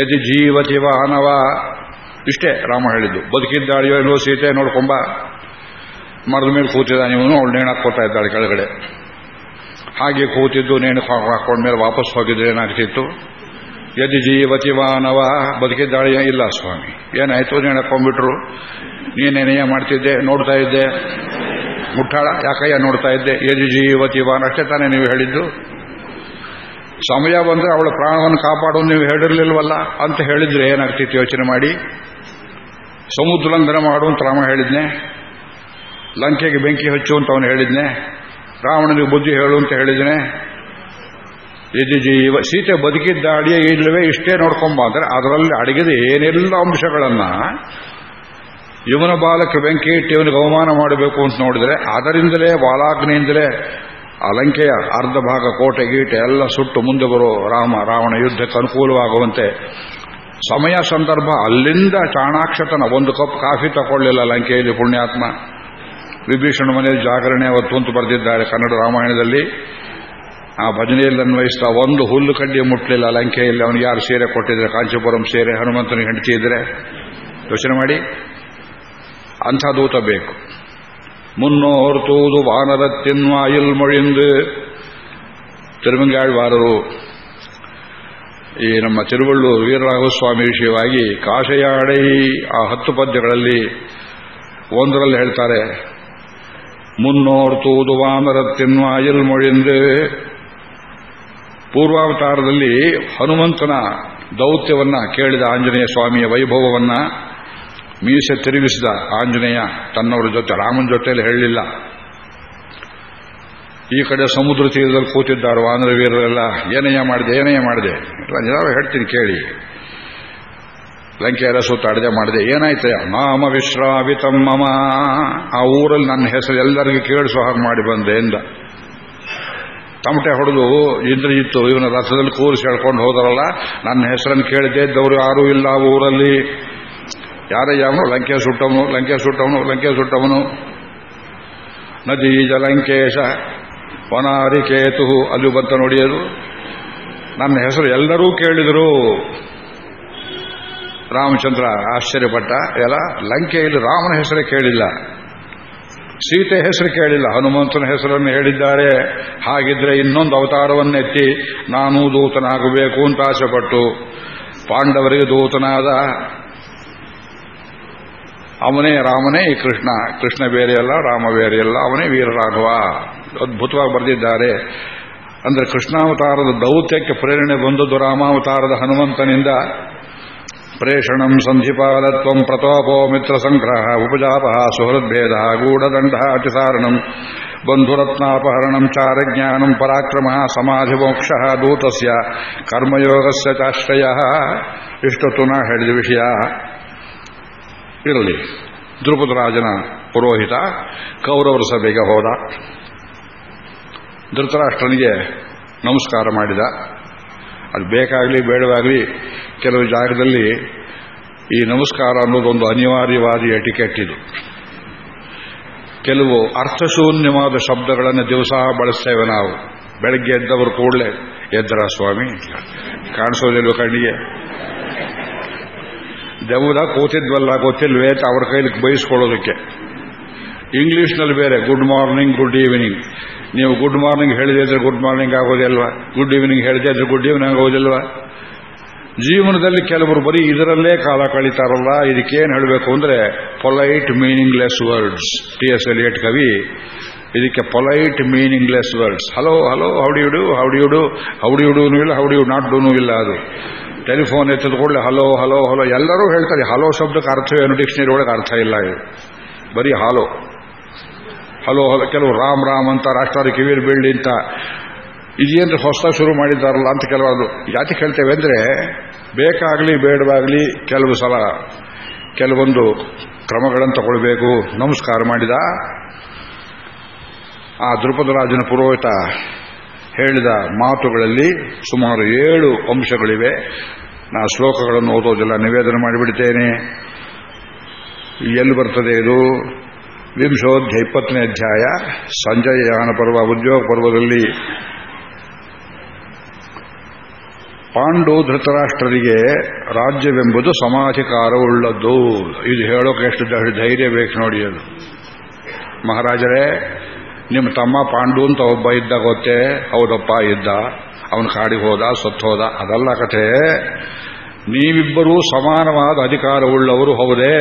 ಯದಿ ಜೀವತಿ ಅನವ ಇಷ್ಟೇ ರಾಮ ಹೇಳಿದ್ದು. ಬದುಕಿದ್ದಾಳೆಯೋ ಇಲ್ಲವೋ ಸೀತೆ, ನೋಡ್ಕೊಂಬ. ಮರದ ಮೇಲೆ ಕೂತಿದ್ದಾನೆ ಇವನು ಅವಳು ನೇಣಾಕೋತಾ ಇದ್ದಾಳೆ ಕೆಳಗಡೆ. ಹಾಗೆ ಕೂತಿದ್ದು ನೇಣು ಹಾಕೊಂಡ್ಮೇಲೆ ವಾಪಸ್ ಹೋಗಿದ್ರೆ ಏನಾಗ್ತಿತ್ತು? ಯದಿ ಜೀವತಿ ವಾನವ ಬದುಕಿದ್ದಾಳೆ ಇಲ್ಲ ಸ್ವಾಮಿ. ಏನಾಯ್ತು ಹಾಕೊಂಡ್ಬಿಟ್ರು ನೀನೇನೆಯ ಮಾಡ್ತಿದ್ದೆ, ನೋಡ್ತಾ ಇದ್ದೆ. ಮುಟ್ಟಾಳ, ಯಾಕಯ್ಯ ನೋಡ್ತಾ ಇದ್ದೆ? ಯದಿ ಜೀವತಿ ವಾನ ಅಷ್ಟೇ ತಾನೇ ನೀವು ಹೇಳಿದ್ದು. ಸಮಯ ಬಂದ್ರೆ ಅವಳ ಪ್ರಾಣವನ್ನು ಕಾಪಾಡೋದು ನೀವು ಹೇಳಿರ್ಲಿಲ್ವಲ್ಲ? ಅಂತ ಹೇಳಿದ್ರೆ ಏನಾಗ್ತಿತ್ತು ಯೋಚನೆ ಮಾಡಿ? ಸಮುದ್ರಂಧನ ಮಾಡು ಅಂತ ರಾಮ ಹೇಳಿದ್ನೆ. ಲಂಕೆಗೆ ಬೆಂಕಿ ಹಚ್ಚು ಅಂತ ಅವನು ಹೇಳಿದ್ನೆ. ರಾವಣನಿಗೆ ಬುದ್ಧಿ ಹೇಳು ಅಂತ ಹೇಳಿದ್ದೇನೆ. ಇದು ಜೀವ, ಸೀತೆ ಬದುಕಿದ್ದ ಅಡಿಯ ಇಲ್ಲವೇ ಇಷ್ಟೇ ನೋಡ್ಕೊಂಬ ಅಂದರೆ ಅದರಲ್ಲಿ ಅಡಗಿದ ಏನೆಲ್ಲ ಅಂಶಗಳನ್ನ ಇವನ ಬಾಲಕ್ಕೆ ಬೆಂಕಿ ಇಟ್ಟು ಇವನಿಗೆ ಅವಮಾನ ಮಾಡಬೇಕು ಅಂತ ನೋಡಿದ್ರೆ, ಅದರಿಂದಲೇ ಬಾಲಾಗ್ನಿಯಿಂದಲೇ ಅಲಂಕೆಯ ಲಂಕೆಯ ಅರ್ಧ ಭಾಗ, ಕೋಟೆ, ಗೀಟೆ ಎಲ್ಲ ಸುಟ್ಟು ಮುಂದೆ ಬರೋ ರಾಮ, ರಾವಣ ಯುದ್ಧಕ್ಕೆ ಅನುಕೂಲವಾಗುವಂತೆ. ಸಮಯ ಸಂದರ್ಭ, ಅಲ್ಲಿಂದ ಚಾಣಾಕ್ಷತನ ಒಂದು ಕಪ್ ಕಾಫಿ ತಗೊಳ್ಳಿಲ್ಲ ಲಂಕೆಯಲ್ಲಿ ಪುಣ್ಯಾತ್ಮ. ವಿಭೀಷಣ ಮನೆಯ ಜಾಗರಣೆ ಅವತ್ತು ಅಂತ ಬರೆದಿದ್ದಾರೆ ಕನ್ನಡ ರಾಮಾಯಣದಲ್ಲಿ. ಆ ಭಜನೆಯಲ್ಲಿ ಅನ್ವಯಿಸ್ತಾ ಒಂದು ಹುಲ್ಲು ಕಡ್ಡಿ ಮುಟ್ಟಲಿಲ್ಲ ಲಂಕೆಯಲ್ಲಿ ಅವನು ಯಾರು ಸೇರೆ ಕೊಟ್ಟಿದ್ರೆ, ಕಾಂಚೀಪುರಂ ಸೇರೆ, ಹನುಮಂತನ ಹೆಂಡತಿ ಇದ್ರೆ? ಯೋಚನೆ ಮಾಡಿ. ಅಂಥ ದೂತ ಬೇಕು. ಮುನ್ನೋರ್ ತೂದು ವಾನರ ತಿನ್ವಾಯಿಲ್ ಮೊಳಿಂದು. ತಿರುಮಂಗಾಳ್ವಾರರು ಈ ನಮ್ಮ ತಿರುವಳ್ಳೂರು ವೀರರಾಘವಸ್ವಾಮಿ ವಿಷಯವಾಗಿ ಕಾಶೆಯಾಡೈ ಆ ಹತ್ತು ಪದ್ಯಗಳಲ್ಲಿ ಒಂದರಲ್ಲಿ ಹೇಳ್ತಾರೆ முன்னோர் தூதுவாமரத்தின் வாயில் மொழிந்து ಪೂರ್ವಾವತಾರದಲ್ಲಿ ಹನುಮಂತನ ದೌತ್ಯವನ್ನ ಕೇಳಿದ ಆಂಜನೇಯ ಸ್ವಾಮಿಯ ವೈಭವವನ್ನ ಮೀಸೆ ತಿರುಗಿಸಿದ ಆಂಜನೇಯ ತನ್ನವರ ಜೊತೆ, ರಾಮನ ಜೊತೆಯಲ್ಲಿ ಹೇಳಲಿಲ್ಲ. ಈ ಕಡೆ ಸಮುದ್ರ ತೀರದಲ್ಲಿ ಕೂತಿದ್ದಾರೆ ವಾನರ ವೀರರೆಲ್ಲ ಏನಯ್ಯ ಮಾಡಿದೆ ಏನಯ್ಯ ಮಾಡಿದೆ. ಎಲ್ಲ ಹೇಳ್ತೀನಿ ಕೇಳಿ. ಲಂಕೆ ಎಲ್ಲ ಸುತ್ತಾಡದೆ ಮಾಡಿದೆ. ಏನಾಯ್ತು? ನಾಮ ಮಮ. ಆ ಊರಲ್ಲಿ ನನ್ನ ಹೆಸರು ಎಲ್ಲರಿಗೂ ಕೇಳಿಸೋ ಹಾಗೆ ಮಾಡಿ ಬಂದೆ ಎಂದ. ತಮಟೆ ಹೊಡೆದು ಇಂದ್ರಜಿತ್ತು ಇವನ ರಥದಲ್ಲಿ ಕೂರಿಸಿ ಹೇಳ್ಕೊಂಡು ಹೋದರಲ್ಲ, ನನ್ನ ಹೆಸರನ್ನು ಕೇಳಿದೆ ಇದ್ದವರು ಯಾರೂ ಇಲ್ಲ ಆ ಊರಲ್ಲಿ. ಯಾರಯ್ಯ ಅವನು? ಲಂಕೆ ಸುಟ್ಟವನು ಲಂಕೆ ಸುಟ್ಟವನು ಲಂಕೆ ಸುಟ್ಟವನು. ನದಿ ಜಲಂಕೇಶ ವನಾರಿಕೇತು, ಅಲ್ಲಿ ಬಂತ ನೋಡಿಯದು. ನನ್ನ ಹೆಸರು ಎಲ್ಲರೂ ಕೇಳಿದರು. ರಾಮಚಂದ್ರ ಆಶ್ಚರ್ಯಪಟ್ಟ ಎಲ್ಲ ಲಂಕೆಯಲ್ಲಿ ರಾಮನ ಹೆಸರು ಕೇಳಿಲ್ಲ. ಸೀತೆ ಹೆಸರು ಕೇಳಿಲ್ಲ. ಹನುಮಂತನ ಹೆಸರನ್ನು ಹೇಳಿದ್ದಾರೆ. ಹಾಗಿದ್ರೆ ಇನ್ನೊಂದು ಅವತಾರವನ್ನೆತ್ತಿ ನಾನು ದೂತನಾಗಬೇಕು ಅಂತ ಆಸೆಪಟ್ಟು ಪಾಂಡವರಿಗೆ ದೂತನಾದ ಅವನೇ ರಾಮನೇ. ಈ ಕೃಷ್ಣ ಕೃಷ್ಣ ಬೇರೆಯಲ್ಲ ರಾಮ ಬೇರೆಯಲ್ಲ ಅವನೇ ವೀರರಾಘವ. ಅದ್ಭುತವಾಗಿ ಬರೆದಿದ್ದಾರೆ. ಅಂದ್ರೆ ಕೃಷ್ಣಾವತಾರದ ದೌತ್ಯಕ್ಕೆ ಪ್ರೇರಣೆ ಬಂದದ್ದು ರಾಮಾವತಾರದ ಹನುಮಂತನಿಂದ. ಸಂಧಿಪಾಲತ್ವಂ ಪ್ರತೋಪೋ ಮಿತ್ರ ಸಂಗ್ರಹ ಉಪಜಾಪ ಸುಹೃದ್ಭೇದ ಗೂಢದಂಡ ಅತಿಸಾರಣಂ ಬಂಧುರತ್ನಾಪಹರಣಂ ಚಾರಜ್ಞಾನಂ ಪರಾಕ್ರಮ ಸಮಾಧಿಮೋಕ್ಷ ದೂತಸ್ಯ ಕರ್ಮಯೋಗಸ್ಯ ಚಾಶ್ರಯ ಇಷ್ಟೊತ್ತು ನಾ ಹೇಳಿದ ವಿಷಯ। ಇರಲಿ ದ್ರುಪದರಾಜನ ಪುರೋಹಿತ ಕೌರವರ ಸಭೆಗೆ ಹೋದ. ಧೃತರಾಷ್ಟ್ರನಿಗೆ ನಮಸ್ಕಾರ ಮಾಡಿದ. ಅದು ಬೇಕಾಗಲಿ ಬೇಡವಾಗಲಿ ಕೆಲವು ಜಾಗದಲ್ಲಿ ಈ ನಮಸ್ಕಾರ ಅನ್ನೋದೊಂದು ಅನಿವಾರ್ಯವಾದ ಎಟಿಕೆಟ್ ಇದು. ಕೆಲವು ಅರ್ಥಶೂನ್ಯವಾದ ಶಬ್ದಗಳನ್ನು ದಿವಸ ಬಳಸ್ತೇವೆ ನಾವು. ಬೆಳಗ್ಗೆ ಎದ್ದವರು ಕೂಡಲೇ, ಎದ್ದರ ಸ್ವಾಮಿ? ಕಾಣಿಸೋದಿಲ್ವ ಕಣ್ಣಿಗೆ? ದೆವ್ವದ ಕೂತಿದ್ವಲ್ಲ, ಗೊತ್ತಿಲ್ವೇ? ಅವ್ರ ಕೈಲಿ ಬಯಸ್ಕೊಳ್ಳೋದಕ್ಕೆ. ಇಂಗ್ಲಿಷ್ನಲ್ಲಿ ಬೇರೆ ಗುಡ್ ಮಾರ್ನಿಂಗ್ ಗುಡ್ ಈವ್ನಿಂಗ್ ನೀವು ಗುಡ್ ಮಾರ್ನಿಂಗ್ ಹೇಳಿದೆ ಇದ್ರೆ ಗುಡ್ ಮಾರ್ನಿಂಗ್ ಆಗೋದಿಲ್ವಾ ಗುಡ್ ಈವ್ನಿಂಗ್ ಹೇಳಿದೆ ಇದ್ರೆ ಗುಡ್ ಈವ್ನಿಂಗ್ ಆಗೋದಿಲ್ವ? ಜೀವನದಲ್ಲಿ ಕೆಲವರು ಬರೀ ಇದರಲ್ಲೇ ಕಾಲ ಕಳೀತಾರಲ್ಲ, ಇದಕ್ಕೇನು ಹೇಳಬೇಕು ಅಂದ್ರೆ polite meaningless words T S Eliot ಕವಿ, ಇದಕ್ಕೆ polite meaningless words hello hello how do you do how do you do ಹೌಡಿಯುಡೂನು ಇಲ್ಲ ಹೌಡಿ ನಾಟ್ ಡೂನು ಇಲ್ಲ ಅದು. ಟೆಲಿಫೋನ್ ಎತ್ತಿದ ಕೂಡಲೇ ಹಲೋ ಹಲೋ ಹಲೋ ಎಲ್ಲರೂ ಹೇಳ್ತಾರೆ. ಹಲೋ ಶಬ್ದಕ್ಕೆ ಅರ್ಥ ಏನು? ಡಿಕ್ಷನರಿ ಒಳಗೆ ಅರ್ಥ ಇಲ್ಲ ಇದು. ಬರೀ ಹಾಲೋ ಹಲೋ ಹಲೋ, ಕೆಲವು ರಾಮ್ ರಾಮ್ ಅಂತ ರಾಷ್ಟ್ರ ಕಿವಿರ್ ಬೀಳ್ಳಿ ಅಂತ. ಇದೇನು ಹೊಸದಾಗಿ ಶುರು ಮಾಡಿದ್ದಾರಲ್ಲ ಅಂತ ಕೆಲವರು ಜಾತಿ ಹೇಳ್ತೇವೆ ಅಂದ್ರೆ, ಬೇಕಾಗಲಿ ಬೇಡವಾಗಲಿ ಕೆಲವು ಸಲ ಕೆಲವೊಂದು ಕ್ರಮಗಳನ್ನು ತಗೊಳ್ಬೇಕು. ನಮಸ್ಕಾರ ಮಾಡಿದ ಆ ರಾಜನ ಪುರೋಹಿತ ಹೇಳಿದ ಮಾತುಗಳಲ್ಲಿ ಸುಮಾರು ಏಳು ಅಂಶಗಳಿವೆ. ನಾ ಶ್ಲೋಕಗಳನ್ನು ಓದೋದಿಲ್ಲ ನಿವೇದನೆ ಮಾಡಿಬಿಡ್ತೇನೆ. ಎಲ್ಲಿ ಬರ್ತದೆ ಇದು? ವಿಂಶೋಧ್ಯ ಇಪ್ಪತ್ತನೇ ಅಧ್ಯಾಯ, ಸಂಜಯ ಯಾನ ಪರ್ವ, ಉದ್ಯೋಗ ಪರ್ವದಲ್ಲಿ ಪಾಂಡು ಧೃತರಾಷ್ಟ್ರರಿಗೆ ರಾಜ್ಯವೆಂಬುದು ಸಮಾಧಿಕಾರವುಳ್ಳದ್ದು. ಇದು ಹೇಳೋಕೆ ಎಷ್ಟು ಧೈರ್ಯ ಬೇಕು ನೋಡಿ ಅದು. ಮಹಾರಾಜರೇ, ನಿಮ್ಮ ತಮ್ಮ ಪಾಂಡು ಅಂತ ಒಬ್ಬ ಇದ್ದ ಗೊತ್ತೇ? ಹೌದಪ್ಪ, ಇದ್ದ. ಅವನು ಕಾಡಿಗೆ ಹೋದ, ಸತ್ತು ಹೋದ. ಅದಲ್ಲ ಕಥೆ. ನೀವಿಬ್ಬರೂ ಸಮಾನವಾದ ಅಧಿಕಾರವುಳ್ಳವರು, ಹೌದೇ?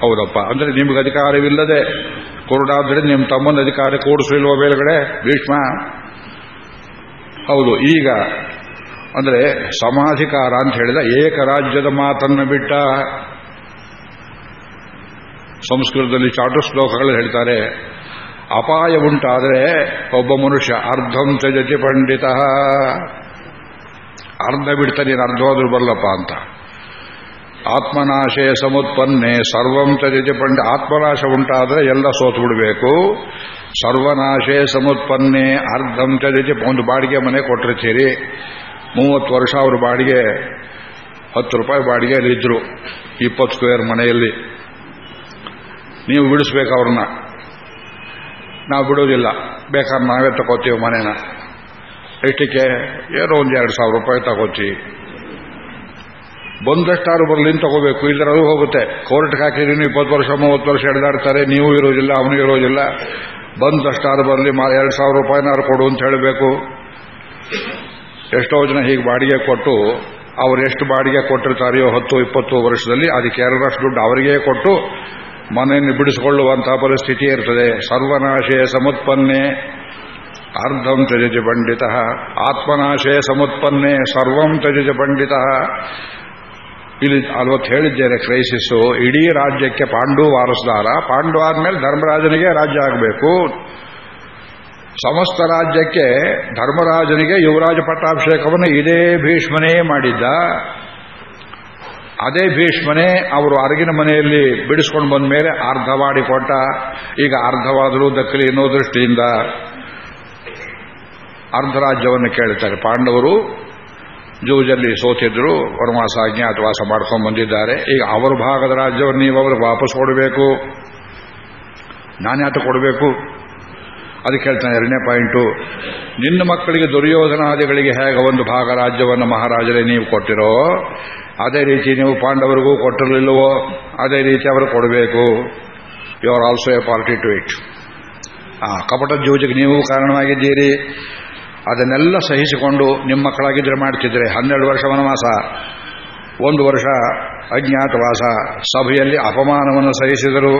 ಹೌದಪ್ಪ. ಅಂದ್ರೆ ನಿಮ್ಗೆ ಅಧಿಕಾರವಿಲ್ಲದೆ ಕೊರಡಾದ್ರೆ ನಿಮ್ಮ ತಮ್ಮನ ಅಧಿಕಾರ ಕೂಡಿಸಲಿಲ್ವ ಮೇಲ್ಗಡೆ? ಭೀಷ್ಮ. ಹೌದು, ಈಗ ಅಂದ್ರೆ ಸಮಾಧಿಕಾರ ಅಂತ ಹೇಳಿದ ಏಕರಾಜ್ಯದ ಮಾತನ್ನು ಬಿಟ್ಟ ಸಂಸ್ಕೃತದಲ್ಲಿ ಚಾಟು ಶ್ಲೋಕಗಳು ಹೇಳ್ತಾರೆ. ಅಪಾಯ ಉಂಟಾದರೆ ಒಬ್ಬ ಮನುಷ್ಯ ಅರ್ಧಂ ತ್ಯಜತಿ ಪಂಡಿತ. ಅರ್ಧ ಬಿಡ್ತಾನೆ ಅರ್ಧವಾದ್ರೂ ಬರಲಪ್ಪ ಅಂತ. ಆತ್ಮನಾಶೇ ಸಮತ್ಪನ್ನೆ, ಸರ್ವಂ ತ್ಯಜತಿ ಪಂಡ, ಆತ್ಮನಾಶ ಉಂಟಾದರೆ ಎಲ್ಲ ಸೋತು ಬಿಡಬೇಕು. ಸರ್ವನಾಶೇ ಸಮತ್ಪನ್ನೆ, ಅರ್ಧಂ ತ್ಯಜತಿ ಒಂದು ಬಾಡಿಗೆ ಮನೆ ಕೊಟ್ಟಿರ್ತೀರಿ. ಮೂವತ್ತು ವರ್ಷ ಅವರು ಬಾಡಿಗೆ, ಹತ್ತು ರೂಪಾಯಿ ಬಾಡಿಗೆಯಲ್ಲಿ ಇದ್ರು, ಇಪ್ಪತ್ತು ಸ್ಕ್ವೇರ್ ಮನೆಯಲ್ಲಿ. ನೀವು ಬಿಡಿಸ್ಬೇಕು ಅವ್ರನ್ನ. ನಾವು ಬಿಡೋದಿಲ್ಲ. ಬೇಕಾದ್ರೆ ನಾವೇ ತಗೋತೀವಿ ಮನೇನ. ಎಷ್ಟಕ್ಕೆ ಏನೋ ಒಂದು ಎರಡು ಸಾವಿರ ರೂಪಾಯಿ ತಗೋತೀವಿ. ಬಂದಷ್ಟಾರು ಬರಲಿ ತಗೋಬೇಕು. ಅದು ಹೋಗುತ್ತೆ. ಕೋರ್ಟ್ಗೆ ಹಾಕಿದೀನಿ ಇಪ್ಪತ್ತು ವರ್ಷ, ಮೂವತ್ತು ವರ್ಷ ಎಳೆದಾಡ್ತಾರೆ, ನೀವು ಇರೋದಿಲ್ಲ, ಅವನು ಇರೋದಿಲ್ಲ. ಬಂದಷ್ಟಾರು ಬರಲಿ ಎರಡು ಸಾವಿರ ರೂಪಾಯಿನಾರು ಕೊಡು ಅಂತ ಹೇಳಬೇಕು. ಎಷ್ಟೋ ಜನ ಹೀಗೆ ಬಾಡಿಗೆ ಕೊಟ್ಟು, ಅವ್ರು ಎಷ್ಟು ಬಾಡಿಗೆ ಕೊಟ್ಟಿರ್ತಾರೆಯೋ ಹತ್ತು, ಇಪ್ಪತ್ತು ವರ್ಷದಲ್ಲಿ, ಅದಕ್ಕೆ ಎರಡರಷ್ಟು ದುಡ್ಡು ಅವರಿಗೆ ಕೊಟ್ಟು, ಮನೆಯನ್ನು ಬಿಡಿಸಿಕೊಳ್ಳುವಂತಹ ಪರಿಸ್ಥಿತಿ ಇರ್ತದೆ. ಸರ್ವನಾಶೇ ಸಮುತ್ಪನ್ನೆ. ಅರ್ಧಂ ತ್ಯಜ ಪಂಡಿತ. ಆತ್ಮನಾಶೇ ಸಮುತ್ಪನ್ನೆ. ಸರ್ವಂ ತ್ಯಜ ಪಂಡಿತ. ಇಲ್ಲಿ ಅಲ್ವತ್ತು ಹೇಳಿದ್ದೇನೆ ಕ್ರೈಸಿಸ್ಸು ಇಡೀ ರಾಜ್ಯಕ್ಕೆ ಪಾಂಡು ವಾರಸುದಾರ ಪಾಂಡು ಆದ್ಮೇಲೆ ಧರ್ಮರಾಜನಿಗೆ ರಾಜ್ಯ ಆಗಬೇಕು. ಸಮಸ್ತ ರಾಜ್ಯಕ್ಕೆ ಧರ್ಮರಾಜನಿಗೆ ಯುವರಾಜ ಪಟ್ಟಾಭಿಷೇಕವನ್ನು ಇದೇ ಭೀಷ್ಮನೇ ಮಾಡಿದ್ದ. ಅದೇ ಭೀಷ್ಮನೇ ಅವರು ಅರಗಿನ ಮನೆಯಲ್ಲಿ ಬಿಡಿಸ್ಕೊಂಡು ಬಂದ ಮೇಲೆ ಅರ್ಧವಾಡಿ ಕೊಟ್ಟ ಈಗ ಅರ್ಧವಾದರೂ ದಕ್ಕಲಿ ಎನ್ನುವ ದೃಷ್ಟಿಯಿಂದ ಅರ್ಧ ರಾಜ್ಯವನ್ನು ಕೇಳುತ್ತಾರೆ ಪಾಂಡವರು ಜೂಜಲ್ಲಿ ಸೋತಿದ್ರು, ವನವಾಸ ಅಜ್ಞಾತವಾಸ ಮಾಡ್ಕೊಂಡು ಬಂದಿದ್ದಾರೆ. ಈಗ ಅವರ ಭಾಗದ ರಾಜ್ಯವನ್ನು ನೀವು ಅವ್ರಿಗೆ ವಾಪಸ್ ಕೊಡಬೇಕು. ನಾನ್ಯಾತ ಕೊಡಬೇಕು. ಅದಕ್ಕೆ ಹೇಳ್ತಾನೆ, ಎರಡನೇ ಪಾಯಿಂಟು, ನಿನ್ನ ಮಕ್ಕಳಿಗೆ ದುರ್ಯೋಧನಾದಿಗಳಿಗೆ ಹೇಗೆ ಒಂದು ಭಾಗ ರಾಜ್ಯವನ್ನು ಮಹಾರಾಜರೇ ನೀವು ಕೊಟ್ಟಿರೋ, ಅದೇ ರೀತಿ ನೀವು ಪಾಂಡವರಿಗೂ ಕೊಟ್ಟಿರಲಿಲ್ಲವೋ, ಅದೇ ರೀತಿ ಅವರು ಕೊಡಬೇಕು. You are also a party to it ಆ, ಕಪಟ ಜೂಜಿಗೆ ನೀವು ಕಾರಣವಾಗಿದ್ದೀರಿ. ಅದನ್ನೆಲ್ಲ ಸಹಿಸಿಕೊಂಡು ನಿಮ್ಮ ಮಕ್ಕಳಾಗಿದ್ರೆ ಮಾಡ್ತಿದ್ರೆ. ಹನ್ನೆರಡು ವರ್ಷ ವನವಾಸ, ಒಂದು ವರ್ಷ ಅಜ್ಞಾತವಾಸ ಸಭೆಯಲ್ಲಿ ಅಪಮಾನವನ್ನು ಸಹಿಸಿದರು.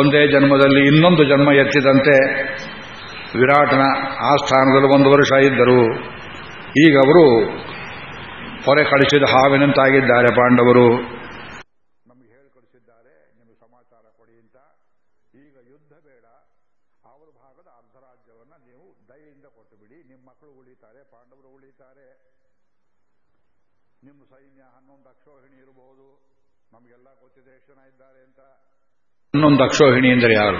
ಒಂದೇ ಜನ್ಮದಲ್ಲಿ ಇನ್ನೊಂದು ಜನ್ಮ ಎತ್ತಿದಂತೆ ವಿರಾಟನ ಆ ಸ್ಥಾನದಲ್ಲಿ ಒಂದು ವರ್ಷ ಇದ್ದರು. ಈಗ ಅವರು ಹೊರೆ ಕಳಿಸಿದ ಹಾವಿನಂತಾಗಿದ್ದಾರೆ ಪಾಂಡವರು ನಮಗೆ ಹೇಳಿ ಕಳಿಸಿದ್ದಾರೆ ನಿಮಗೆ ಸಮಾಚಾರ ಕೊಡಿ ಅಂತ ಈಗ ಯುದ್ಧ ಬೇಡ ಅವರ ಭಾಗದ ಅರ್ಧ ರಾಜ್ಯವನ್ನ ನೀವು ದಯೆಯಿಂದ ಕೊಟ್ಟು ಬಿಡಿ ನಿಮ್ಮ ಮಕ್ಕಳು ಉಳಿತಾರೆ ಪಾಂಡವರು ಉಳಿತಾರೆ ನಿಮ್ಮ ಸೈನ್ಯ ಹನ್ನೊಂದು ಅಕ್ಷೋಹಿಣಿ ಇರಬಹುದು ನಮಗೆಲ್ಲ ಗೊತ್ತಿದೆ ಎಷ್ಟು ಜನ ಇದ್ದಾರೆ ಅಂತ ಹನ್ನೊಂದು ದಕ್ಷೋಹಿಣಿ ಎಂದರೆ ಯಾರು?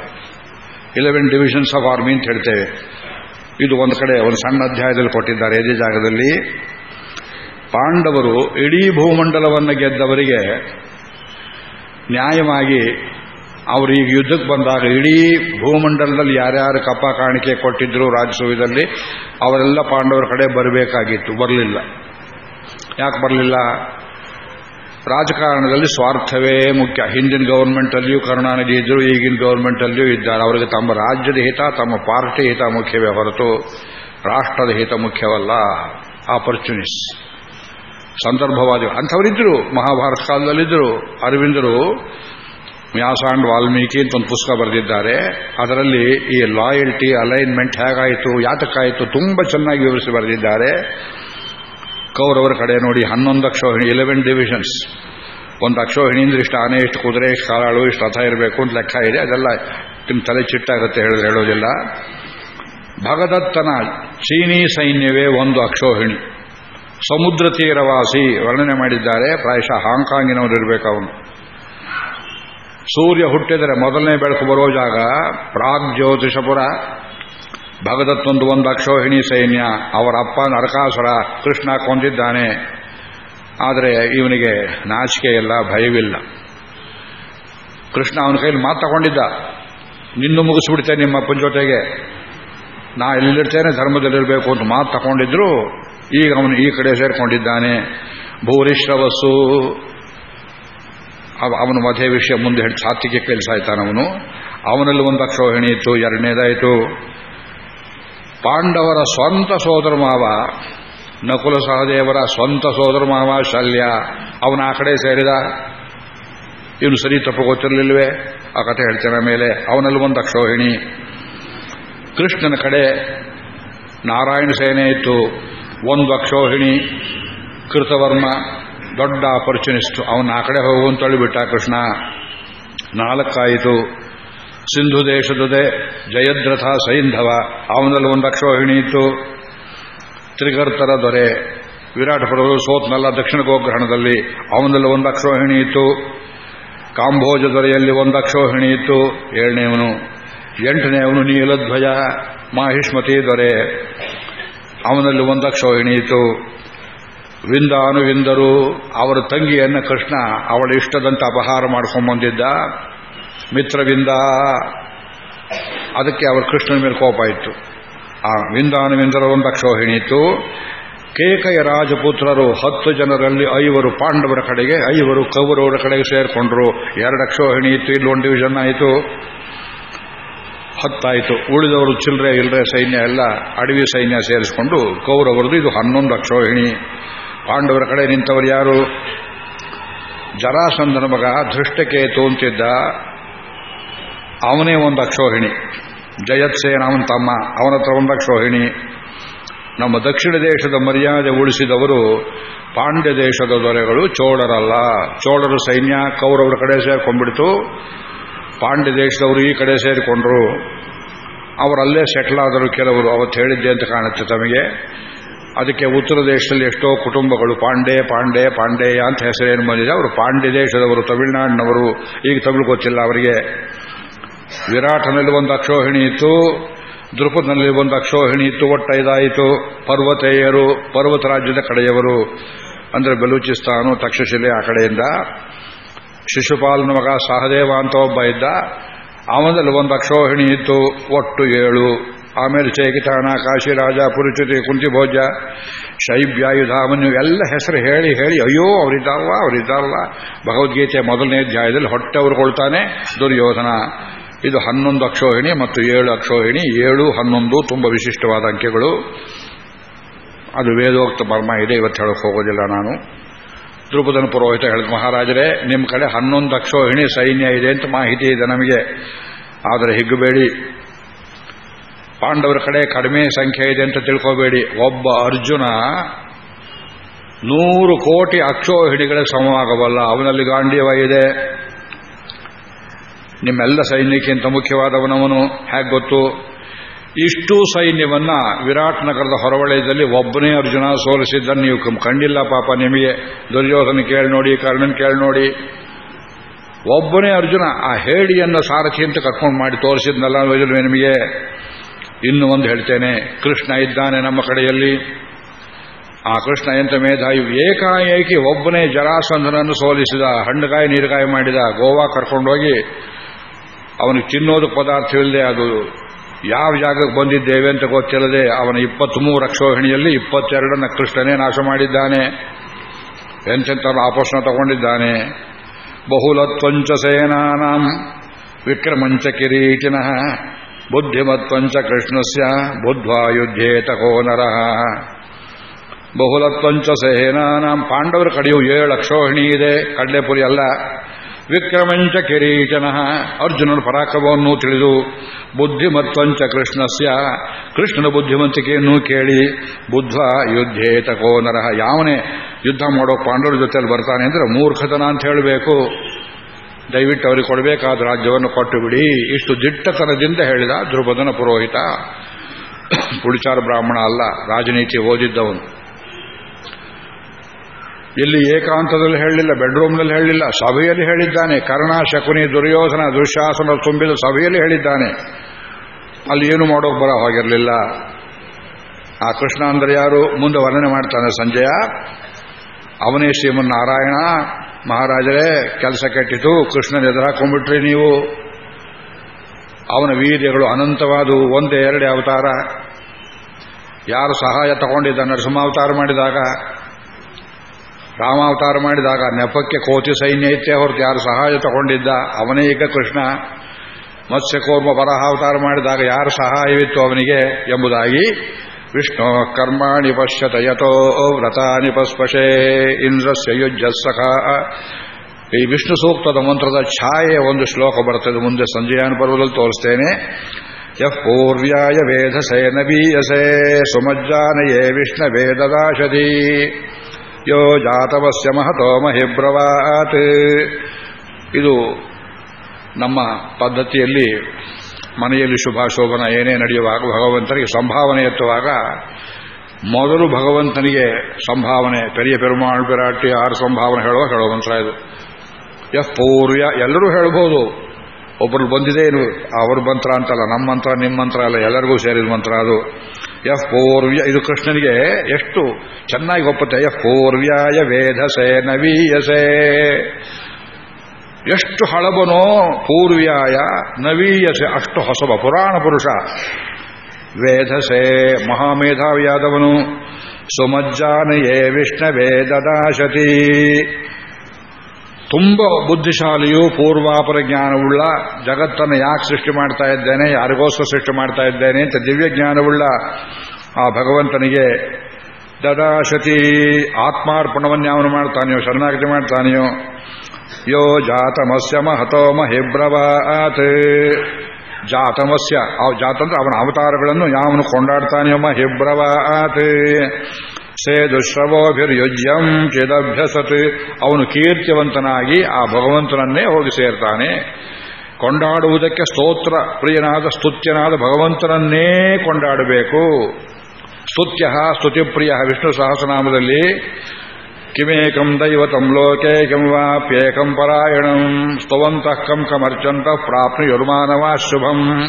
ಇಲೆವೆನ್ ಡಿವಿಷನ್ಸ್ ಆಫ್ ಆರ್ಮಿ ಅಂತ ಹೇಳ್ತೇವೆ. ಇದು ಒಂದು ಕಡೆ ಒಂದು ಸಣ್ಣ ಅಧ್ಯಾಯದಲ್ಲಿ ಕೊಟ್ಟಿದ್ದಾರೆ. ಇದೇ ಜಾಗದಲ್ಲಿ ಪಾಂಡವರು ಇಡೀ ಭೂಮಂಡಲವನ್ನು ಗೆದ್ದವರಿಗೆ ನ್ಯಾಯವಾಗಿ ಅವರು ಈಗ ಯುದ್ಧಕ್ಕೆ ಬಂದಾಗ ಇಡೀ ಭೂಮಂಡಲದಲ್ಲಿ ಯಾರ್ಯಾರು ಕಪ್ಪ ಕಾಣಿಕೆ ಕೊಟ್ಟಿದ್ರು ರಾಜಸೂಯದಲ್ಲಿ ಅವರೆಲ್ಲ ಪಾಂಡವರ ಕಡೆ ಬರಬೇಕಾಗಿತ್ತು. ಬರಲಿಲ್ಲ. ಯಾಕೆ ಬರಲಿಲ್ಲ? ರಾಜಕಾರಣದಲ್ಲಿ ಸ್ವಾರ್ಥವೇ ಮುಖ್ಯ. ಹಿಂದಿನ ಗವರ್ಮೆಂಟ್ ಅಲ್ಲಿಯೂ ಕರುಣಾನಿಧಿ ಇದ್ದರು, ಈಗಿನ ಗವರ್ಮೆಂಟ್ ಅಲ್ಲಿಯೂ ಇದ್ದಾರೆ. ಅವರಿಗೆ ತಮ್ಮ ರಾಜ್ಯದ ಹಿತ, ತಮ್ಮ ಪಾರ್ಟಿ ಹಿತ ಮುಖ್ಯವೇ ಹೊರತು ರಾಷ್ಟ್ರದ ಹಿತ ಮುಖ್ಯವಲ್ಲ. ಆಪರ್ಚುನಿಸ್ ಸಂದರ್ಭವಾದಿ. ಅಂಥವರಿದ್ದರು. ಮಹಾಭಾರತ ಕಾಲದಲ್ಲಿದ್ದರು. ಅರವಿಂದರು ವ್ಯಾಸಾಂಡ್ ವಾಲ್ಮೀಕಿ ಅಂತ ಒಂದು ಪುಸ್ತಕ ಬರೆದಿದ್ದಾರೆ. ಅದರಲ್ಲಿ ಈ ಲಾಯಲ್ಟಿ ಅಲೈನ್ಮೆಂಟ್ ಹೇಗಾಯಿತು, ಯಾತಕ್ಕಾಯಿತು, ತುಂಬ ಚೆನ್ನಾಗಿ ವಿವರಿಸಿ ಬರೆದಿದ್ದಾರೆ. ಕೌರವರ ಕಡೆ ನೋಡಿ ಹನ್ನೊಂದು ಅಕ್ಷೋಹಿಣಿ ಇಲೆವೆನ್ ಡಿವಿಷನ್ಸ್ ಒಂದು ಅಕ್ಷೋಹಿಣಿ ಅಂದ್ರೆ ಇಷ್ಟು ಆನೆ, ಇಷ್ಟು ಕುದುರೆ, ಇಷ್ಟು ಕಾಲಾಳು ಇಷ್ಟು ರಥ ಇರಬೇಕು ಅಂತ ಲೆಕ್ಕ ಇದೆ. ಅದೆಲ್ಲ ನಿಮ್ಮ ತಲೆ ಚಿಟ್ಟಾಗುತ್ತೆ ಹೇಳಿದ್ರೆ ಹೇಳೋದಿಲ್ಲ. ಭಗದತ್ತನ ಚೀನಿ ಸೈನ್ಯವೇ ಒಂದು ಅಕ್ಷೋಹಿಣಿ. ಸಮುದ್ರ ತೀರವಾಸಿ ವರ್ಣನೆ ಮಾಡಿದ್ದಾರೆ. ಪ್ರಾಯಶಃ ಹಾಂಗ್ಕಾಂಗಿನವರು ಇರಬೇಕು ಅವನು. ಸೂರ್ಯ ಹುಟ್ಟಿದರೆ ಮೊದಲನೇ ಬೆಳಕು ಬರೋ ಜಾಗ ಪ್ರಾಗ್ ಜ್ಯೋತಿಷಪುರ. ಭಗದತ್ತೊಂದು ಒಂದು ಅಕ್ಷೋಹಿಣಿ ಸೈನ್ಯ, ಅವರ ಅಪ್ಪ ನರಕಾಸುರ ಕೃಷ್ಣ ಕೊಂದಿದ್ದಾನೆ. ಆದರೆ ಇವನಿಗೆ ನಾಚಿಕೆ ಇಲ್ಲ, ಭಯವಿಲ್ಲ. ಕೃಷ್ಣ ಅವನ ಕೈಲಿ ಮಾತು ತಗೊಂಡಿದ್ದ. ನಿನ್ನು ಮುಗಿಸ್ಬಿಡ್ತೇನೆ ನಿಮ್ಮ ಅಪ್ಪನ ಜೊತೆಗೆ. ನಾ ಎಲ್ಲಿರ್ತೇನೆ ಧರ್ಮದಲ್ಲಿರಬೇಕು ಅಂತ ಮಾತು ತಗೊಂಡಿದ್ರು. ಈಗ ಅವನು ಈ ಕಡೆ ಸೇರ್ಕೊಂಡಿದ್ದಾನೆ. ಭೂರಿಶ್ರವಸ್ಸು ಅವನ ಮಧೆ ವಿಷಯ ಮುಂದೆ ಸಾತ್ವಿಕ ಕೆಲಸ ಆಯ್ತಾನವನು ಅವನಲ್ಲಿ ಒಂದು ಅಕ್ಷೋಹಿಣಿ ಇತ್ತು, ಎರಡನೇದಾಯಿತು. ಪಾಂಡವರ ಸ್ವಂತ ಸೋದರ ಮಾವ, ನಕುಲ ಸಹದೇವರ ಸ್ವಂತ ಸೋದರ ಮಾವ ಶಲ್ಯ, ಅವನ ಆ ಕಡೆ ಸೇರಿದ. ಇವನು ಸರಿ ತಪ್ಪು ಗೊತ್ತಿರಲಿಲ್ವೇ? ಆ ಕಥೆ ಹೇಳ್ತೇನೆ ಮೇಲೆ ಅವನಲ್ಲಿ ಒಂದು ಅಕ್ಷೋಹಿಣಿ. ಕೃಷ್ಣನ ಕಡೆ ನಾರಾಯಣ ಸೇನೆ ಇತ್ತು. ಒಂದು ಅಕ್ಷೋಹಿಣಿ, ಕೃತವರ್ಮ, ದೊಡ್ಡ ಆಪರ್ಚುನಿಸ್ಟ್ ಅವನ ಆ ಕಡೆ ಹೋಗುವಂತ ತಳ್ಳಿಬಿಟ್ಟ ಕೃಷ್ಣ. ನಾಲ್ಕಾಯಿತು. ಸಿಂಧು ದೇಶದದೆ ಜಯದ್ರಥ ಸೈಂಧವ ಅವನಲ್ಲಿ ಒಂದು ಅಕ್ಷೋಹಿಣಿ ಇತ್ತು ತ್ರಿಗರ್ತರ ದೊರೆ. ವಿರಾಟಪುರವರು ಸೋತ್ನಲ್ಲ ದಕ್ಷಿಣ ಗೋಗ್ರಹಣದಲ್ಲಿ ಅವನಲ್ಲಿ ಒಂದು ಅಕ್ಷೋಹಿಣಿ ಇತ್ತು ಕಾಂಬೋಜ ದೊರೆಯಲ್ಲಿ ಒಂದು ಅಕ್ಷೋಹಿಣಿ ಇತ್ತು ಏಳನೇವನು ಎಂಟನೇವನು ನೀಲಧ್ವಜ, ಮಾಹಿಷ್ಮತಿ ದೊರೆ. ಅವನಲ್ಲಿ ಒಂದು ಅಕ್ಷೋಹಿಣಿ ಇತ್ತು ವಿಂದ ಅನುವಿಂದರು ಅವರ ತಂಗಿಯನ್ನ ಕೃಷ್ಣ ಅವಳ ಇಷ್ಟದಂತೆ ಅಪಹಾರ ಮಾಡ್ಕೊಂಡ್ಬಂದಿದ್ದ ಮಿತ್ರವಿಂದ. ಅದಕ್ಕೆ ಅವರ ಕೃಷ್ಣನ ಮೇಲೆ ಕೋಪ ಇತ್ತು. ಆ ವಿಂದಾನುವಿಂದರ ಒಂದು ಅಕ್ಷೋಹಿಣಿ ಇತ್ತು ಕೇಕಯ ರಾಜಪುತ್ರರು ಹತ್ತು ಜನರಲ್ಲಿ ಐವರು ಪಾಂಡವರ ಕಡೆಗೆ, ಐವರು ಕೌರವರ ಕಡೆಗೆ ಸೇರಿಕೊಂಡ್ರು. ಎರಡು ಅಕ್ಷೋಹಿಣಿ ಇತ್ತು, ಇಲ್ಲಿ ಒಂದು ಡಿವಿಷನ್ ಆಯಿತು. ಹತ್ತಾಯಿತು. ಉಳಿದವರು ಚಿಲ್ಲರೆ ಇಲ್ಲರೆ ಸೈನ್ಯ ಎಲ್ಲ ಅಡವಿ ಸೈನ್ಯ ಸೇರಿಸಿಕೊಂಡು ಕೌರವರದು ಇದು ಹನ್ನೊಂದು ಅಕ್ಷೋಹಿಣಿ. ಪಾಂಡವರ ಕಡೆ ನಿಂತವರು ಯಾರು? ಜರಾಸಂದನ ಮಗ ಧೃಷ್ಟಕೇತು ಅಂತಿದ್ದ. ಅವನೇ ಒಂದು ಅಕ್ಷೋಹಿಣಿ. ಜಯತ್ಸೇನ ಅವನ ತಮ್ಮ, ಅವನ ಹತ್ರ ಒಂದು ಅಕ್ಷೋಹಿಣಿ. ನಮ್ಮ ದಕ್ಷಿಣ ದೇಶದ ಮರ್ಯಾದೆ ಉಳಿಸಿದವರು ಪಾಂಡ್ಯ ದೇಶದ ದೊರೆಗಳು ಚೋಳರಲ್ಲ. ಚೋಳರು ಸೈನ್ಯ, ಕೌರವರ ಕಡೆ ಸೇರ್ಕೊಂಡ್ಬಿಡ್ತು. ಪಾಂಡ್ಯ ದೇಶದವರು ಈ ಕಡೆ ಸೇರಿಕೊಂಡ್ರು. ಅವರಲ್ಲೇ ಸೆಟ್ಲ್ ಆದರು ಕೆಲವರು. ಅವತ್ತು ಹೇಳಿದ್ದೆ ಅಂತ ಕಾಣುತ್ತೆ ತಮಗೆ. ಅದಕ್ಕೆ ಉತ್ತರ ದೇಶದಲ್ಲಿ ಎಷ್ಟೋ ಕುಟುಂಬಗಳು ಪಾಂಡೆ ಪಾಂಡೆ ಪಾಂಡೇಯ ಅಂತ ಹೆಸರೇನು ಬಂದಿದೆ. ಅವರು ಪಾಂಡ್ಯ ದೇಶದವರು, ತಮಿಳುನಾಡಿನವರು. ಈಗ ತಮಿಳು ಗೊತ್ತಿಲ್ಲ ಅವರಿಗೆ. ವಿರಾಟನಲ್ಲಿ ಒಂದು ಅಕ್ಷೋಹಿಣಿ ಇತ್ತು ದೃಪದಲ್ಲಿ ಒಂದು ಅಕ್ಷೋಹಿಣಿ ಇತ್ತು ಒಟ್ಟೈದಾಯಿತು ಪರ್ವತೇಯರು, ಪರ್ವತ ರಾಜ್ಯದ ಕಡೆಯವರು, ಅಂದರೆ ಬಲೂಚಿಸ್ತಾನು, ತಕ್ಷಶಿಲೆ ಆ ಕಡೆಯಿಂದ. ಶಿಶುಪಾಲನ ಮಗ ಸಹದೇವ ಅಂತ ಒಬ್ಬ ಇದ್ದ. ಅವನಲ್ಲಿ ಒಂದು ಅಕ್ಷೋಹಿಣಿ ಇತ್ತು, ಒಟ್ಟು ಏಳು. ಆಮೇಲೆ ಚೇಕಿತಾಣ ಕಾಶಿರಾಜ, ಪುರುಚುತಿ, ಕುಂತಿಭೋಜ ಶೈಬ್ಯಾಯುಧಾಮನ್ಯು ಎಲ್ಲ ಹೆಸರು ಹೇಳಿ ಹೇಳಿ, ಅಯ್ಯೋ ಅವರಿದ್ದಾರಲ್ಲ ಅವರಿದ್ದಾರಲ್ಲ ಭಗವದ್ಗೀತೆ ಮೊದಲನೇ ಅಧ್ಯಾಯದಲ್ಲಿ ಹೊಟ್ಟೆ ಕೊಳ್ತಾನೆ ದುರ್ಯೋಧನ. ಇದು ಹನ್ನೊಂದು ಅಕ್ಷೋಹಿಣಿ ಮತ್ತು ಏಳು ಅಕ್ಷೋಹಿಣಿ. ಏಳು, ಹನ್ನೊಂದು ತುಂಬ ವಿಶಿಷ್ಟವಾದ ಅಂಕೆಗಳು. ಅದು ವೇದೋಕ್ತ ಮರ್ಮ ಇದೆ, ಇವತ್ತು ಹೇಳಕ್ಕೆ ಹೋಗೋದಿಲ್ಲ ನಾನು. ದ್ರುಪದನ ಪುರೋಹಿತ ಹೇಳಿದ ಮಹಾರಾಜರೇ ನಿಮ್ಮ ಕಡೆ ಹನ್ನೊಂದು ಅಕ್ಷೋಹಿಣಿ ಸೈನ್ಯ ಇದೆ ಅಂತ ಮಾಹಿತಿ ಇದೆ ನಮಗೆ. ಆದರೆ ಹಿಗ್ಗಬೇಡಿ. ಪಾಂಡವರ ಕಡೆ ಕಡಿಮೆ ಸಂಖ್ಯೆ ಇದೆ ಅಂತ ತಿಳ್ಕೋಬೇಡಿ. ಒಬ್ಬ ಅರ್ಜುನ ನೂರು ಕೋಟಿ ಅಕ್ಷೋಹಿಣಿಗಳ ಸಮವಾಗಬಲ್ಲ. ಅವನಲ್ಲಿ ಗಾಂಡೀವ ಇದೆ. ನಿಮ್ಮೆಲ್ಲ ಸೈನ್ಯಕ್ಕಿಂತ ಮುಖ್ಯವಾದವನವನು, ಹೇಗೆ ಗೊತ್ತು? ಇಷ್ಟು ಸೈನ್ಯವನ್ನ ವಿರಾಟ್ ನಗರದ ಹೊರವಲಯದಲ್ಲಿ ಒಬ್ಬನೇ ಅರ್ಜುನ ಸೋಲಿಸಿದ್ದನ್ನು ನೀವು ಕಂಡಿಲ್ಲ ಪಾಪ ನಿಮಗೆ. ದುರ್ಯೋಧನ ಕೇಳಿ ನೋಡಿ, ಕರ್ಣನ್ ಕೇಳಿ ನೋಡಿ. ಒಬ್ಬನೇ ಅರ್ಜುನ ಆ ಹೇಳಿಯನ್ನು ಸಾರಥಿ ಅಂತ ಕರ್ಕೊಂಡು ಮಾಡಿ ತೋರಿಸಿದ್ನಲ್ಲ ನಿಮಗೆ? ಇನ್ನು ಒಂದು ಹೇಳ್ತೇನೆ, ಕೃಷ್ಣ ಇದ್ದಾನೆ ನಮ್ಮ ಕಡೆಯಲ್ಲಿ. ಆ ಕೃಷ್ಣ ಎಂತ ಮೇಧಾವಿ, ಏಕಾಏಕಿ ಒಬ್ಬನೇ ಜರಾಸಂಧನನ್ನು ಸೋಲಿಸಿದ, ಹಣ್ಣುಗಾಯಿ, ನೀರುಗಾಯಿ ಮಾಡಿದ ಗೋವಾ ಕರ್ಕೊಂಡೋಗಿ ಅವನಿಗೆ ತಿನ್ನೋದು ಪದಾರ್ಥವಿಲ್ಲದೆ ಅದು ಯಾವ ಜಾಗಕ್ಕೆ ಬಂದಿದ್ದೇವೆ ಅಂತ ಗೊತ್ತಿಲ್ಲದೆ ಅವನ ಇಪ್ಪತ್ಮೂರು ಅಕ್ಷೋಹಿಣಿಯಲ್ಲಿ ಇಪ್ಪತ್ತೆರಡನ್ನ ಕೃಷ್ಣನೇ ನಾಶ ಮಾಡಿದ್ದಾನೆ. ಎಂತೆಂಥ ಆಪೋಷಣ ತಗೊಂಡಿದ್ದಾನೆ. ಬಹುಲತ್ವಂಚ ಸೇನಾನಾಂ ವಿಕ್ರಮಂಚ ಕಿರೀಟಿನಃ ಬುದ್ಧಿಮತ್ವಂಚ ಕೃಷ್ಣಸ್ಯ ಬುದ್ಧ್ವಾ ಯುದ್ಧೇತ ಕೋನರಃ ಬಹುಲತ್ವಂಚ ಸೇನಾನಾಂ ಪಾಂಡವರ ಕಡೆಯೂ ಏಳು ಅಕ್ಷೋಹಿಣಿ ಇದೆ. ಕಡಲೆಪುರಿ ಅಲ್ಲ. ವಿಕ್ರಮಂಚ ಕಿರೀಟನಃ. ಅರ್ಜುನನ ಪರಾಕ್ರಮವನ್ನು ತಿಳಿದು ಬುದ್ಧಿಮತ್ವಂಚ ಕೃಷ್ಣಸ್ಯ. ಕೃಷ್ಣನ ಬುದ್ಧಿವಂತಿಕೆಯನ್ನು ಕೇಳಿ, ಬುದ್ಧ ಯುದ್ಧೇತ ಕೋನರಹ ಯಾವನೇ ಯುದ್ಧ ಮಾಡೋ ಪಾಂಡವರ ಜೊತೆಯಲ್ಲಿ ಬರ್ತಾನೆ ಅಂದ್ರೆ ಮೂರ್ಖತನ ಅಂತ ಹೇಳಬೇಕು. ದಯವಿಟ್ಟು ಅವರಿಗೆ ಕೊಡಬೇಕಾದ ರಾಜ್ಯವನ್ನು ಕೊಟ್ಟು ಬಿಡಿ ಇಷ್ಟು ದಿಟ್ಟತನದಿಂದ ಹೇಳಿದ ಧ್ರುಪದನ ಪುರೋಹಿತ. ಪುಳಿಚಾರ ಬ್ರಾಹ್ಮಣ ಅಲ್ಲ, ರಾಜನೀತಿ ಓದಿದ್ದವನು. ಇಲ್ಲಿ ಏಕಾಂತದಲ್ಲಿ ಹೇಳಲಿಲ್ಲ ಬೆಡ್ರೂಮ್ನಲ್ಲಿ ಹೇಳಲಿಲ್ಲ, ಸಭೆಯಲ್ಲಿ ಹೇಳಿದ್ದಾನೆ. ಕರ್ಣ ಶಕುನಿ ದುರ್ಯೋಧನ ದುಶಾಸನ ತುಂಬಿದ ಸಭೆಯಲ್ಲಿ ಹೇಳಿದ್ದಾನೆ. ಅಲ್ಲಿ ಏನು ಮಾಡೋಕೆ ಬರ ಹೋಗಿರಲಿಲ್ಲ. ಆ ಕೃಷ್ಣ ಅಂದ್ರೆ ಯಾರು? ಮುಂದೆ ವರ್ಣನೆ ಮಾಡ್ತಾನೆ ಸಂಜಯ. ಅವನೇ ಶ್ರೀಮನ್ನಾರಾಯಣ. ಮಹಾರಾಜರೇ, ಕೆಲಸ ಕೆಟ್ಟಿತು, ಕೃಷ್ಣನ ಎದುರಾಕೊಂಡ್ಬಿಟ್ರಿ ನೀವು. ಅವನ ವೀರ್ಯಗಳು ಅನಂತವಾದವು, ಒಂದೇ, ಎರಡೇ ಅವತಾರ. ಯಾರು ಸಹಾಯ ತಗೊಂಡಿದ್ದ ನರಸಿಂಹಾವತಾರ ಮಾಡಿದಾಗ ರಾಮಾವತಾರ ಮಾಡಿದಾಗ ನೆಪಕ್ಕೆ ಕೋತಿ ಸೈನ್ಯ ಇತ್ತೇ ಹೊರತು ಯಾರು ಸಹಾಯ ತಗೊಂಡಿದ್ದ? ಅವನೇ ಈಗ ಕೃಷ್ಣ. ಮತ್ಸ್ಯಕೋರ್ಮ ಬರಹಾವತಾರ ಮಾಡಿದಾಗ ಯಾರು ಸಹಾಯವಿತ್ತು ಅವನಿಗೆ? ಎಂಬುದಾಗಿ ವಿಷ್ಣು, ಕರ್ಮಾಣಿ ಪಶ್ಯತ ಯಥೋ ವ್ರತಾನಿ ಪಸ್ಪಶೇ ಇಂದ್ರಸ್ಯ ಯುಜ್ಜ ಸಖ. ಈ ವಿಷ್ಣು ಸೂಕ್ತದ ಮಂತ್ರದ ಛಾಯೆ ಒಂದು ಶ್ಲೋಕ ಬರ್ತದೆ. ಮುಂದೆ ಸಂಜಯಾನ ಪರ್ವದಲ್ಲಿ ತೋರಿಸ್ತೇನೆ. ಯಃ ಪೂರ್ವ್ಯಾಯ ವೇದಸೇ ನಬೀಯಸೇ ಸುಮಜ್ಜಾನಯೇ ವಿಷ್ಣ ವೇದದಾಶದಿ ಯೋ ಜಾತವಸ್ಯ ಮಹತೋ ಮಹಿಬ್ರವಾತ್ ಇದು ನಮ್ಮ ಪದ್ಧತಿಯಲ್ಲಿ ಮನೆಯಲ್ಲಿ ಶುಭಾಶೋಭನ ಏನೇ ನಡೆಯುವಾಗ ಭಗವಂತನಿಗೆ ಸಂಭಾವನೆ ಎತ್ತುವಾಗ ಮೊದಲು ಭಗವಂತನಿಗೆ ಸಂಭಾವನೆ, ಪೆರಿಯ ಪೆರುಮಾಳ್ ಬಿರಾಟಿ ಆರು ಸಂಭಾವನೆ ಹೇಳುವ ಹೇಳುವ ಮಂತ್ರ ಇದು. ಎಫ್ ಪೂರ್ಯ ಎಲ್ಲರೂ ಹೇಳ್ಬೋದು. ಒಬ್ಬರು ಬಂದಿದೆ ಏನು? ಅವ್ರ ಮಂತ್ರ ಅಂತಲ್ಲ ನಮ್ಮ ಮಂತ್ರ ನಿಮ್ಮ ಮಂತ್ರ ಅಲ್ಲ, ಎಲ್ಲರಿಗೂ ಸೇರಿದ ಮಂತ್ರ ಅದು. ಎಫ್ ಪೂರ್ವ್ಯ ಇದು ಕೃಷ್ಣನಿಗೆ ಎಷ್ಟು ಚೆನ್ನಾಗಿ ಒಪ್ಪುತ್ತೆ. ಎಫ್ ಪೂರ್ವ್ಯಾಯ ವೇಧಸೆ ನವೀಯಸೆ ಎಷ್ಟು ಹಳಬನೋ ಪೂರ್ವ್ಯಾಯ ನವೀಯಸೆ ಅಷ್ಟು ಹೊಸಬ, ಪುರಾಣ ಪುರುಷ. ವೇಧಸೆ, ಮಹಾಮೇಧಾವಿಯಾದವನು. ಸುಮಜ್ಜಾನಯೇ ವಿಷ್ಣವೇ ದದಾಶತಿ ತುಂಬ ಬುದ್ಧಿಶಾಲಿಯು ಪೂರ್ವಾಪರ ಜ್ಞಾನವುಳ್ಳ ಜಗತ್ತನ್ನು ಯಾಕೆ ಸೃಷ್ಟಿ ಮಾಡ್ತಾ ಇದ್ದೇನೆ, ಯಾರಿಗೋಸ್ಕರ ಸೃಷ್ಟಿ ಮಾಡ್ತಾ ಇದ್ದೇನೆ ಅಂತ ದಿವ್ಯ ಜ್ಞಾನವುಳ್ಳ ಆ ಭಗವಂತನಿಗೆ, ದದಾಶತಿ, ಆತ್ಮಾರ್ಪಣವನ್ನು ಯಾವನು ಮಾಡ್ತಾನೆಯೋ, ಶರಣಾಗತಿ ಮಾಡ್ತಾನೆಯೋ? ಯೋ ಜಾತಮಸ್ಯ ಮಹತೋ ಮಹಿಬ್ರವಾತ್. ಜಾತಮಸ್ಯ ಜಾತಂದ್ರೆ ಅವನ ಅವತಾರಗಳನ್ನು ಯಾವನು ಕೊಂಡಾಡ್ತಾನೆಯೋ ಮಹಿಬ್ರವಾತ್. ಸೇ ದುಶ್ರವೋಭಿರ್ಯುಜ್ಯಂ ಚಿದಭ್ಯಸತ್. ಅವನು ಕೀರ್ತಿವಂತನಾಗಿ ಆ ಭಗವಂತನನ್ನೇ ಹೋಗಿ ಸೇರ್ತಾನೆ. ಕೊಂಡಾಡುವುದಕ್ಕೆ ಸ್ತೋತ್ರ ಪ್ರಿಯನಾದ, ಸ್ತುತ್ಯನಾದ ಭಗವಂತನನ್ನೇ ಕೊಂಡಾಡಬೇಕು. ಸ್ತುತ್ಯ ಸ್ತುತಿಪ್ರಿಯ ವಿಷ್ಣು ಸಹಸ್ರನಾಮದಲ್ಲಿ, ಕಿಮೇಕಂ ದೈವತಂ ಲೋಕೆ ಕಿಂ ವಾಪ್ಯೇಕಂ ಪರಾಯಣಂ. ಸ್ತವಂತಃ ಕಂ ಕಮರ್ಚಂತ ಪ್ರಾಪ್ನುಯುರ್ಮಾನವ ಶುಭಂ.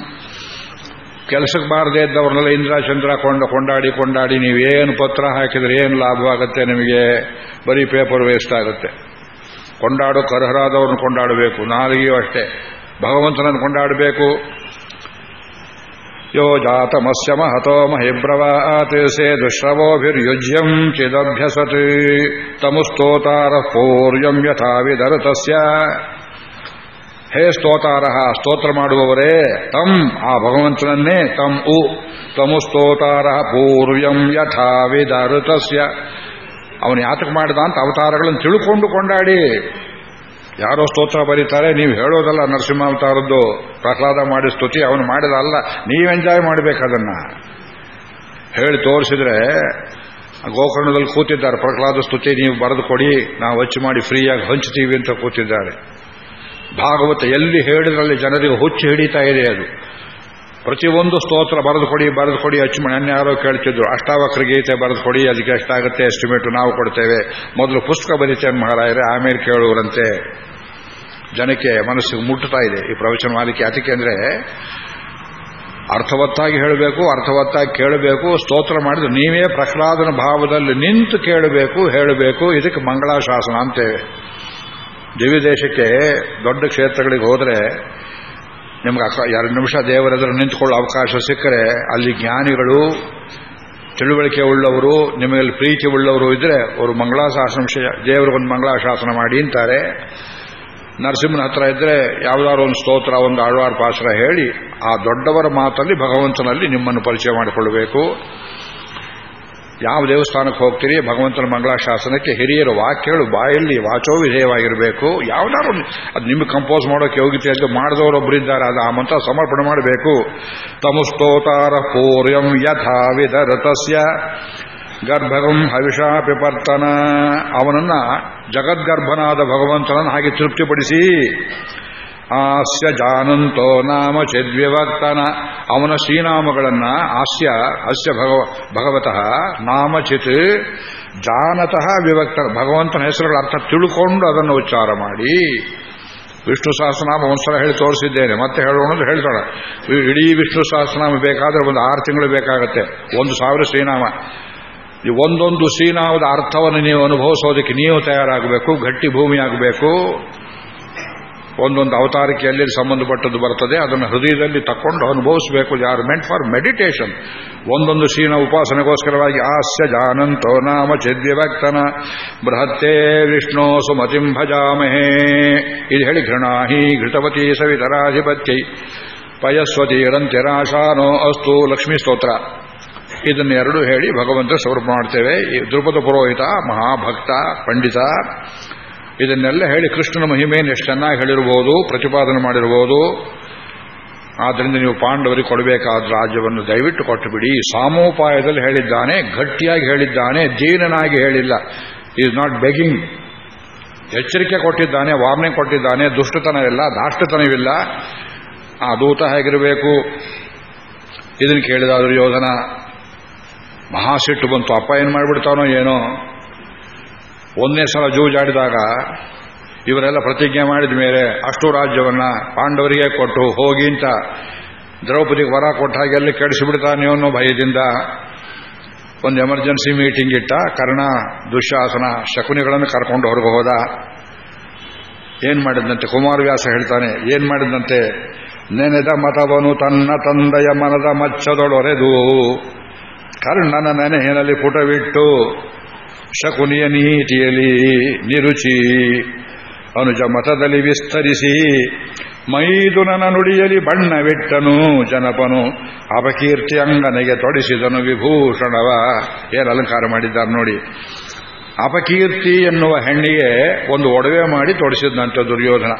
ಕೆಲಸಕ್ಕೆ ಬಾರದೇ ಇದ್ದವ್ರನ್ನೆಲ್ಲ ಇಂದ್ರ ಚಂದ್ರ ಕೊಂಡ ಕೊಂಡಾಡಿ ಕೊಂಡಾಡಿ ನೀವೇನು ಪತ್ರ ಹಾಕಿದ್ರೆ ಏನು ಲಾಭವಾಗುತ್ತೆ ನಿಮಗೆ? ಬರೀ ಪೇಪರ್ ವೇಸ್ಟ್ ಆಗುತ್ತೆ. ಕೊಂಡಾಡು ಕರ್ಹರಾದವ್ರನ್ನ ಕೊಂಡಾಡಬೇಕು. ನಾಲಿಗೆಯೂ ಅಷ್ಟೇ. ಭಗವಂತನನ್ನು ಕೊಂಡಾಡಬೇಕು. ಯೋ ಜಾತಮಸ್ಯ ಮಹತೋ ಮಹಿಬ್ರವಾತ್ ಸೇ ದುಶ್ರವೋಭಿರ್ಯುಜ್ಯಂ ಚಿದಭ್ಯಸತ್. ತಮುಸ್ತೋತಾರ ಪೂರ್ಯಂ ಯಥಾ ವಿದರತಸ್ಯ ಹೇ ಸ್ತೋತಾರ, ಸ್ತೋತ್ರ ಮಾಡುವವರೇ, ತಂ, ಆ ಭಗವಂತನನ್ನೇ ತಮ್ ಉ. ತಮು ಸ್ತೋತಾರಹ ಪೂರ್ವ್ಯಂ ಯಥಾ ವಿದರುತಸ್ಯ. ಅವನು ಯಾತಕ ಮಾಡಿದ ಅಂತ ಅವತಾರಗಳನ್ನು ತಿಳ್ಕೊಂಡು ಕೊಂಡಾಡಿ. ಯಾರೋ ಸ್ತೋತ್ರ ಬರೀತಾರೆ, ನೀವು ಹೇಳೋದಲ್ಲ ನರಸಿಂಹಾವತಾರದ್ದು, ಪ್ರಹ್ಲಾದ ಮಾಡಿ ಸ್ತುತಿ, ಅವನು ಮಾಡಿದಲ್ಲ ನೀವು ಎಂಜಾಯ್ ಮಾಡಬೇಕದನ್ನ ಹೇಳಿ ತೋರಿಸಿದ್ರೆ, ಗೋಕರ್ಣದಲ್ಲಿ ಕೂತಿದ್ದಾರೆ, ಪ್ರಹ್ಲಾದ ಸ್ತುತಿ ನೀವು ಬರೆದು ಕೊಡಿ, ನಾವು ಹಚ್ಚು ಮಾಡಿ ಫ್ರೀಯಾಗಿ ಹಂಚ್ತೀವಿ ಅಂತ ಕೂತಿದ್ದಾರೆ. ಭಾಗವತ ಎಲ್ಲಿ ಹೇಳಿದ್ರಲ್ಲಿ ಜನರಿಗೆ ಹುಚ್ಚು ಹಿಡಿತಾ ಇದೆ ಅದು. ಪ್ರತಿಯೊಂದು ಸ್ತೋತ್ರ ಬರೆದು ಕೊಡಿ ಬರೆದು ಕೊಡಿ, ಅಚ್ಚುಮಣಿ ಯಾರೋ ಕೇಳ್ತಿದ್ರು. ಅಷ್ಟಾವಕ್ರ ಗೀತೆ ಬರೆದು ಕೊಡಿ, ಅದಕ್ಕೆ ಎಷ್ಟಾಗುತ್ತೆ ಎಸ್ಟಿಮೇಟ್ ನಾವು ಕೊಡ್ತೇವೆ. ಮೊದಲು ಪುಸ್ತಕ ಬರೀತೇನೆ ಮಹಾರಾಯರೇ, ಆಮೇಲೆ ಕೇಳುವರಂತೆ. ಜನಕ್ಕೆ ಮನಸ್ಸಿಗೆ ಮುಟ್ಟುತ್ತಾ ಇದೆ ಈ ಪ್ರವಚನ ಮಾಲಿಕೆ ಅದಕ್ಕೆ ಅಂದ್ರೆ ಅರ್ಥವತ್ತಾಗಿ ಹೇಳಬೇಕು, ಅರ್ಥವತ್ತಾಗಿ ಕೇಳಬೇಕು, ಸ್ತೋತ್ರ ಮಾಡಿದ್ರು ನೀವೇ ಪ್ರಹ್ಲಾದನ ಭಾವದಲ್ಲಿ ನಿಂತು ಕೇಳಬೇಕು, ಹೇಳಬೇಕು. ಇದಕ್ಕೆ ಮಂಗಳಾಶಾಸನ ಅಂತೇವೆ. ದಿವ್ಯ ದೇಶಕ್ಕೆ ದೊಡ್ಡ ಕ್ಷೇತ್ರಗಳಿಗೆ ಹೋದರೆ ನಿಮ್ಗೆ ಎರಡು ನಿಮಿಷ ದೇವರೆದುರು ನಿಂತ್ಕೊಳ್ಳೋ ಅವಕಾಶ ಸಿಕ್ಕರೆ ಅಲ್ಲಿ ಜ್ಞಾನಿಗಳು ತಿಳುವಳಿಕೆ ಉಳ್ಳವರು, ನಿಮಗಲ್ಲಿ ಪ್ರೀತಿ ಉಳ್ಳವರು ಇದ್ರೆ ಅವರು ಮಂಗಳಾಶಾಸನ ದೇವರಿಗೊಂದು ಮಂಗಳಾಶಾಸನ ಮಾಡಿ ಅಂತಾರೆ. ನರಸಿಂಹನ ಹತ್ರ ಇದ್ರೆ ಯಾವ್ದಾದ್ರು ಒಂದು ಸ್ತೋತ್ರ, ಒಂದು ಆಳ್ವಾರ್ ಪಾತ್ರ ಹೇಳಿ ಆ ದೊಡ್ಡವರ ಮಾತಲ್ಲಿ ಭಗವಂತನಲ್ಲಿ ನಿಮ್ಮನ್ನು ಪರಿಚಯ ಮಾಡಿಕೊಳ್ಳಬೇಕು. ಯಾವ ದೇವಸ್ಥಾನಕ್ಕೆ ಹೋಗ್ತೀರಿ? ಭಗವಂತನ ಮಂಗಳಾಶಾಸನಕ್ಕೆ ಹಿರಿಯರ ವಾಕ್ಯಗಳು ಬಾಯಲ್ಲಿ ವಾಚೋ ವಿಧೇಯವಾಗಿರಬೇಕು. ಯಾವ್ದಾದ್ರು ಅದು ನಿಮಗೆ ಕಂಪೋಸ್ ಮಾಡೋಕೆ ಯೋಗ್ಯತೆ ಅಂತ ಮಾಡಿದವರೊಬ್ಬರಿದ್ದಾರೆ ಅದು ಆ ಮಂತ್ರ ಸಮರ್ಪಣೆ ಮಾಡಬೇಕು. ತಮುಸ್ತೋತಾರ ಪೂರ್ಯಂ ಯಥಾ ವಿಧರತಸ್ಯ ಗರ್ಭಗಂ ಹವಿಷಾ ಪಿಪರ್ತನ ಅವನನ್ನ ಜಗದ್ಗರ್ಭನಾದ ಭಗವಂತನನ್ನು ಹಾಗೆ ತೃಪ್ತಿಪಡಿಸಿ ಆಸ್ಯ ಜಾನಂತೋ ನಾಮ ಚಿದ್ವಿವರ್ತನ. ಅವನ ಶ್ರೀನಾಮಗಳನ್ನ ಆಸ್ಯ ಅಸ್ಯ ಭಗವ, ಭಗವತಃ ನಾಮಚಿತ್ ಜಾನತಃ ವಿವಕ್ತ. ಭಗವಂತನ ಹೆಸರುಗಳ ಅರ್ಥ ತಿಳ್ಕೊಂಡು ಅದನ್ನು ಉಚ್ಚಾರ ಮಾಡಿ. ವಿಷ್ಣು ಸಹಸ್ರನಾಮ ಒಂದ್ಸಲ ಹೇಳಿ ತೋರಿಸಿದ್ದೇನೆ. ಮತ್ತೆ ಹೇಳೋಣ ಹೇಳ್ತಾಳೆ. ಇಡೀ ವಿಷ್ಣು ಸಹಸ್ರನಾಮ ಬೇಕಾದ್ರೆ ಒಂದು ಆರು ತಿಂಗಳು ಬೇಕಾಗತ್ತೆ. ಒಂದು ಸಾವಿರ ಶ್ರೀನಾಮ. ಒಂದೊಂದು ಶ್ರೀನಾಮದ ಅರ್ಥವನ್ನು ನೀವು ಅನುಭವಿಸೋದಕ್ಕೆ ನೀವು ತಯಾರಾಗಬೇಕು, ಗಟ್ಟಿ ಭೂಮಿ ಆಗಬೇಕು ಒಂದೊಂದು ಅವತಾರಕ್ಕೆ ಎಲ್ಲಿ ಸಂಬಂಧಪಟ್ಟದ್ದು ಬರ್ತದೆ, ಅದನ್ನು ಹೃದಯದಲ್ಲಿ ತಕ್ಕೊಂಡು ಅನುಭವಿಸಬೇಕು. ಯಾರು ಮೆಂಟ್ ಫಾರ್ ಮೆಡಿಟೇಷನ್ ಒಂದೊಂದು ಶ್ರೀನ ಉಪಾಸನೆಗೋಸ್ಕರವಾಗಿ, ಆಸ್ಯ ಜಾನಂತೋ ನಾಮ ಚಿದ್ಯವ್ಯಕ್ತನ ಬೃಹತ್ತೇ ವಿಷ್ಣು ಸುಮತಿಂ ಭಜಾಮಹೇ. ಇದು ಹೇಳಿ ಘೃಣಾಹಿ, ಘೃತವತಿ ಸವಿತರಾಧಿಪತ್ಯೈ. ಪಯಸ್ವತೀರಂತ್ಯರಾಶಾನೋ ಅಸ್ತು ಲಕ್ಷ್ಮೀ ಸ್ತೋತ್ರ. ಇದನ್ನೆರಡು ಹೇಳಿ ಭಗವಂತ ಸ್ವರೂಪ ಮಾಡ್ತೇವೆ. ದ್ರುಪದ ಪುರೋಹಿತ, ಮಹಾಭಕ್ತ, ಪಂಡಿತ ಇದನ್ನೆಲ್ಲ ಹೇಳಿ ಕೃಷ್ಣನ ಮಹಿಮೆಯನ್ನು ಎಷ್ಟು ಚೆನ್ನಾಗಿ ಹೇಳಿರಬಹುದು ಪ್ರತಿಪಾದನೆ ಮಾಡಿರಬಹುದು ಆದ್ದರಿಂದ ನೀವು ಪಾಂಡವರಿಗೆ ಕೊಡಬೇಕಾದ ರಾಜ್ಯವನ್ನು ದಯವಿಟ್ಟು ಕೊಟ್ಟು ಬಿಡಿ. ಸಾಮೋಪಾಯದಲ್ಲಿ ಹೇಳಿದ್ದಾನೆ, ಗಟ್ಟಿಯಾಗಿ ಹೇಳಿದ್ದಾನೆ ದೀನನಾಗಿ ಹೇಳಿಲ್ಲ. ಈಸ್ ನಾಟ್ ಬೆಗಿಂಗ್ ಎಚ್ಚರಿಕೆ ಕೊಟ್ಟಿದ್ದಾನೆ ವಾರ್ನೆ ಕೊಟ್ಟಿದ್ದಾನೆ ದುಷ್ಟತನವಿಲ್ಲ ದಾಷ್ಟತನವಿಲ್ಲ ಆ ದೂತ ಹೇಗಿರಬೇಕು? ಇದನ್ನು ಕೇಳಿದ ಯೋಧನ ಮಹಾಸಿಟ್ಟು ಬಂತು. ಅಪ್ಪ ಏನು ಮಾಡಿಬಿಡ್ತಾನೋ ಏನೋ? ಒಂದನೇ ಸಲ ಜೂಜಾಡಿದಾಗ ಇವರೆಲ್ಲ ಪ್ರತಿಜ್ಞೆ ಮಾಡಿದ ಮೇಲೆ ಅಷ್ಟು ರಾಜ್ಯವನ್ನ ಪಾಂಡವರಿಗೆ ಕೊಟ್ಟು ಹೋಗಿ ಅಂತ ದ್ರೌಪದಿಗೆ ವರ ಕೊಟ್ಟ ಹಾಗೆ ಎಲ್ಲಿ ಕೆಡಿಸಿಬಿಡ್ತಾನೆ ಅನ್ನೋ ಭಯದಿಂದ ಒಂದು ಎಮರ್ಜೆನ್ಸಿ ಮೀಟಿಂಗ್ ಇಟ್ಟ ಕರ್ಣ ದುಶಾಸನ ಶಕುನಿಗಳನ್ನು ಕರ್ಕೊಂಡು ಹೊರಗೆ ಹೋದ. ಏನ್ ಮಾಡಿದಂತೆ ಕುಮಾರವ್ಯಾಸ ಹೇಳ್ತಾನೆ, ಏನ್ ಮಾಡಿದಂತೆ ನೆನೆದ ಮತವನು ತನ್ನ ತಂದೆಯ ಮನದ ಮಚ್ಚದೊಳೊರೆದು ಕರ್ಣನ ನೆನೆಹಿನಲ್ಲಿ ಪುಟವಿಟ್ಟು ಶಕುನಿಯ ನೀತಿಯಲ್ಲಿ ನಿರುಚಿ ಅನುಜ ಮತದಲ್ಲಿ ವಿಸ್ತರಿಸಿ ಮೈದುನನ ನುಡಿಯಲಿ ಬಣ್ಣವಿಟ್ಟನು ಜನಪನು ಅಪಕೀರ್ತಿ ಅಂಗನೆಗೆ ತೊಡಿಸಿದನು ವಿಭೂಷಣವ. ಏನು ಅಲಂಕಾರ ಮಾಡಿದ್ದಾರೆ ನೋಡಿ. ಅಪಕೀರ್ತಿ ಎನ್ನುವ ಹೆಣ್ಣಿಗೆ ಒಂದು ಒಡವೆ ಮಾಡಿ ತೊಡಿಸಿದಂತೆ ದುರ್ಯೋಧನ.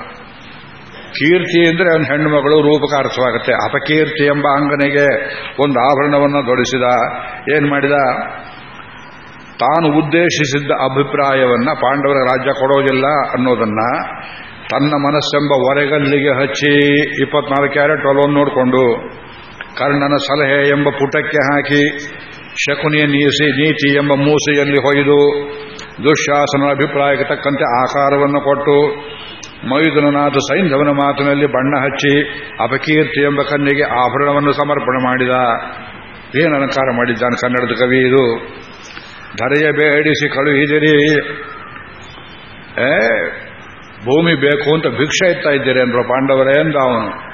ಕೀರ್ತಿ ಅಂದ್ರೆ ಅವನ ಹೆಣ್ಣು ಮಗಳು ರೂಪಕ ಅರ್ಥವಾಗುತ್ತೆ ಅಪಕೀರ್ತಿ ಎಂಬ ಅಂಗನೆಗೆ ಒಂದು ಆಭರಣವನ್ನು ತೊಡಿಸಿದ. ಏನ್ ಮಾಡಿದ? ತಾನು ಉದ್ದೇಶಿಸಿದ್ದ ಅಭಿಪ್ರಾಯವನ್ನ ಪಾಂಡವರ ರಾಜ್ಯ ಕೊಡೋದಿಲ್ಲ ಅನ್ನೋದನ್ನ ತನ್ನ ಮನಸ್ಸೆಂಬ ಹೊರೆಗಲ್ಲಿಗೆ ಹಚ್ಚಿ ಇಪ್ಪತ್ನಾಲ್ಕು ಕ್ಯಾರೆಟ್ ಅಲೋನ್ ನೋಡಿಕೊಂಡು ಕರ್ಣನ ಸಲಹೆ ಎಂಬ ಪುಟಕ್ಕೆ ಹಾಕಿ ಶಕುನಿಯ ನೀಸಿ ನೀತಿ ಎಂಬ ಮೂಸೆಯಲ್ಲಿ ಹೊಯ್ದು ದುಶ್ಯಾಸನ ಅಭಿಪ್ರಾಯಕ್ಕೆ ತಕ್ಕಂತೆ ಆಕಾರವನ್ನು ಕೊಟ್ಟು ಮೈದುನನಾಥ ಸೈಂಧವನ ಮಾತಿನಲ್ಲಿ ಬಣ್ಣ ಹಚ್ಚಿ ಅಪಕೀರ್ತಿ ಎಂಬ ಕನ್ನಿಗೆ ಆಭರಣವನ್ನು ಸಮರ್ಪಣೆ ಮಾಡಿದ ಏನು ಅಲಂಕಾರ ಮಾಡಿದ್ದಾನೆ ಕನ್ನಡದ ಕವಿ ಇದು. ಧರೆಯ ಬೇಡಿಸಿ ಕಳುಹಿದಿರಿ. ಏ, ಭೂಮಿ ಬೇಕು ಅಂತ ಭಿಕ್ಷೆ ಇತ್ತಾ ಇದ್ದೀರಿ ಅಂದ್ರು ಪಾಂಡವರೇ ಅಂದ ಅವನು.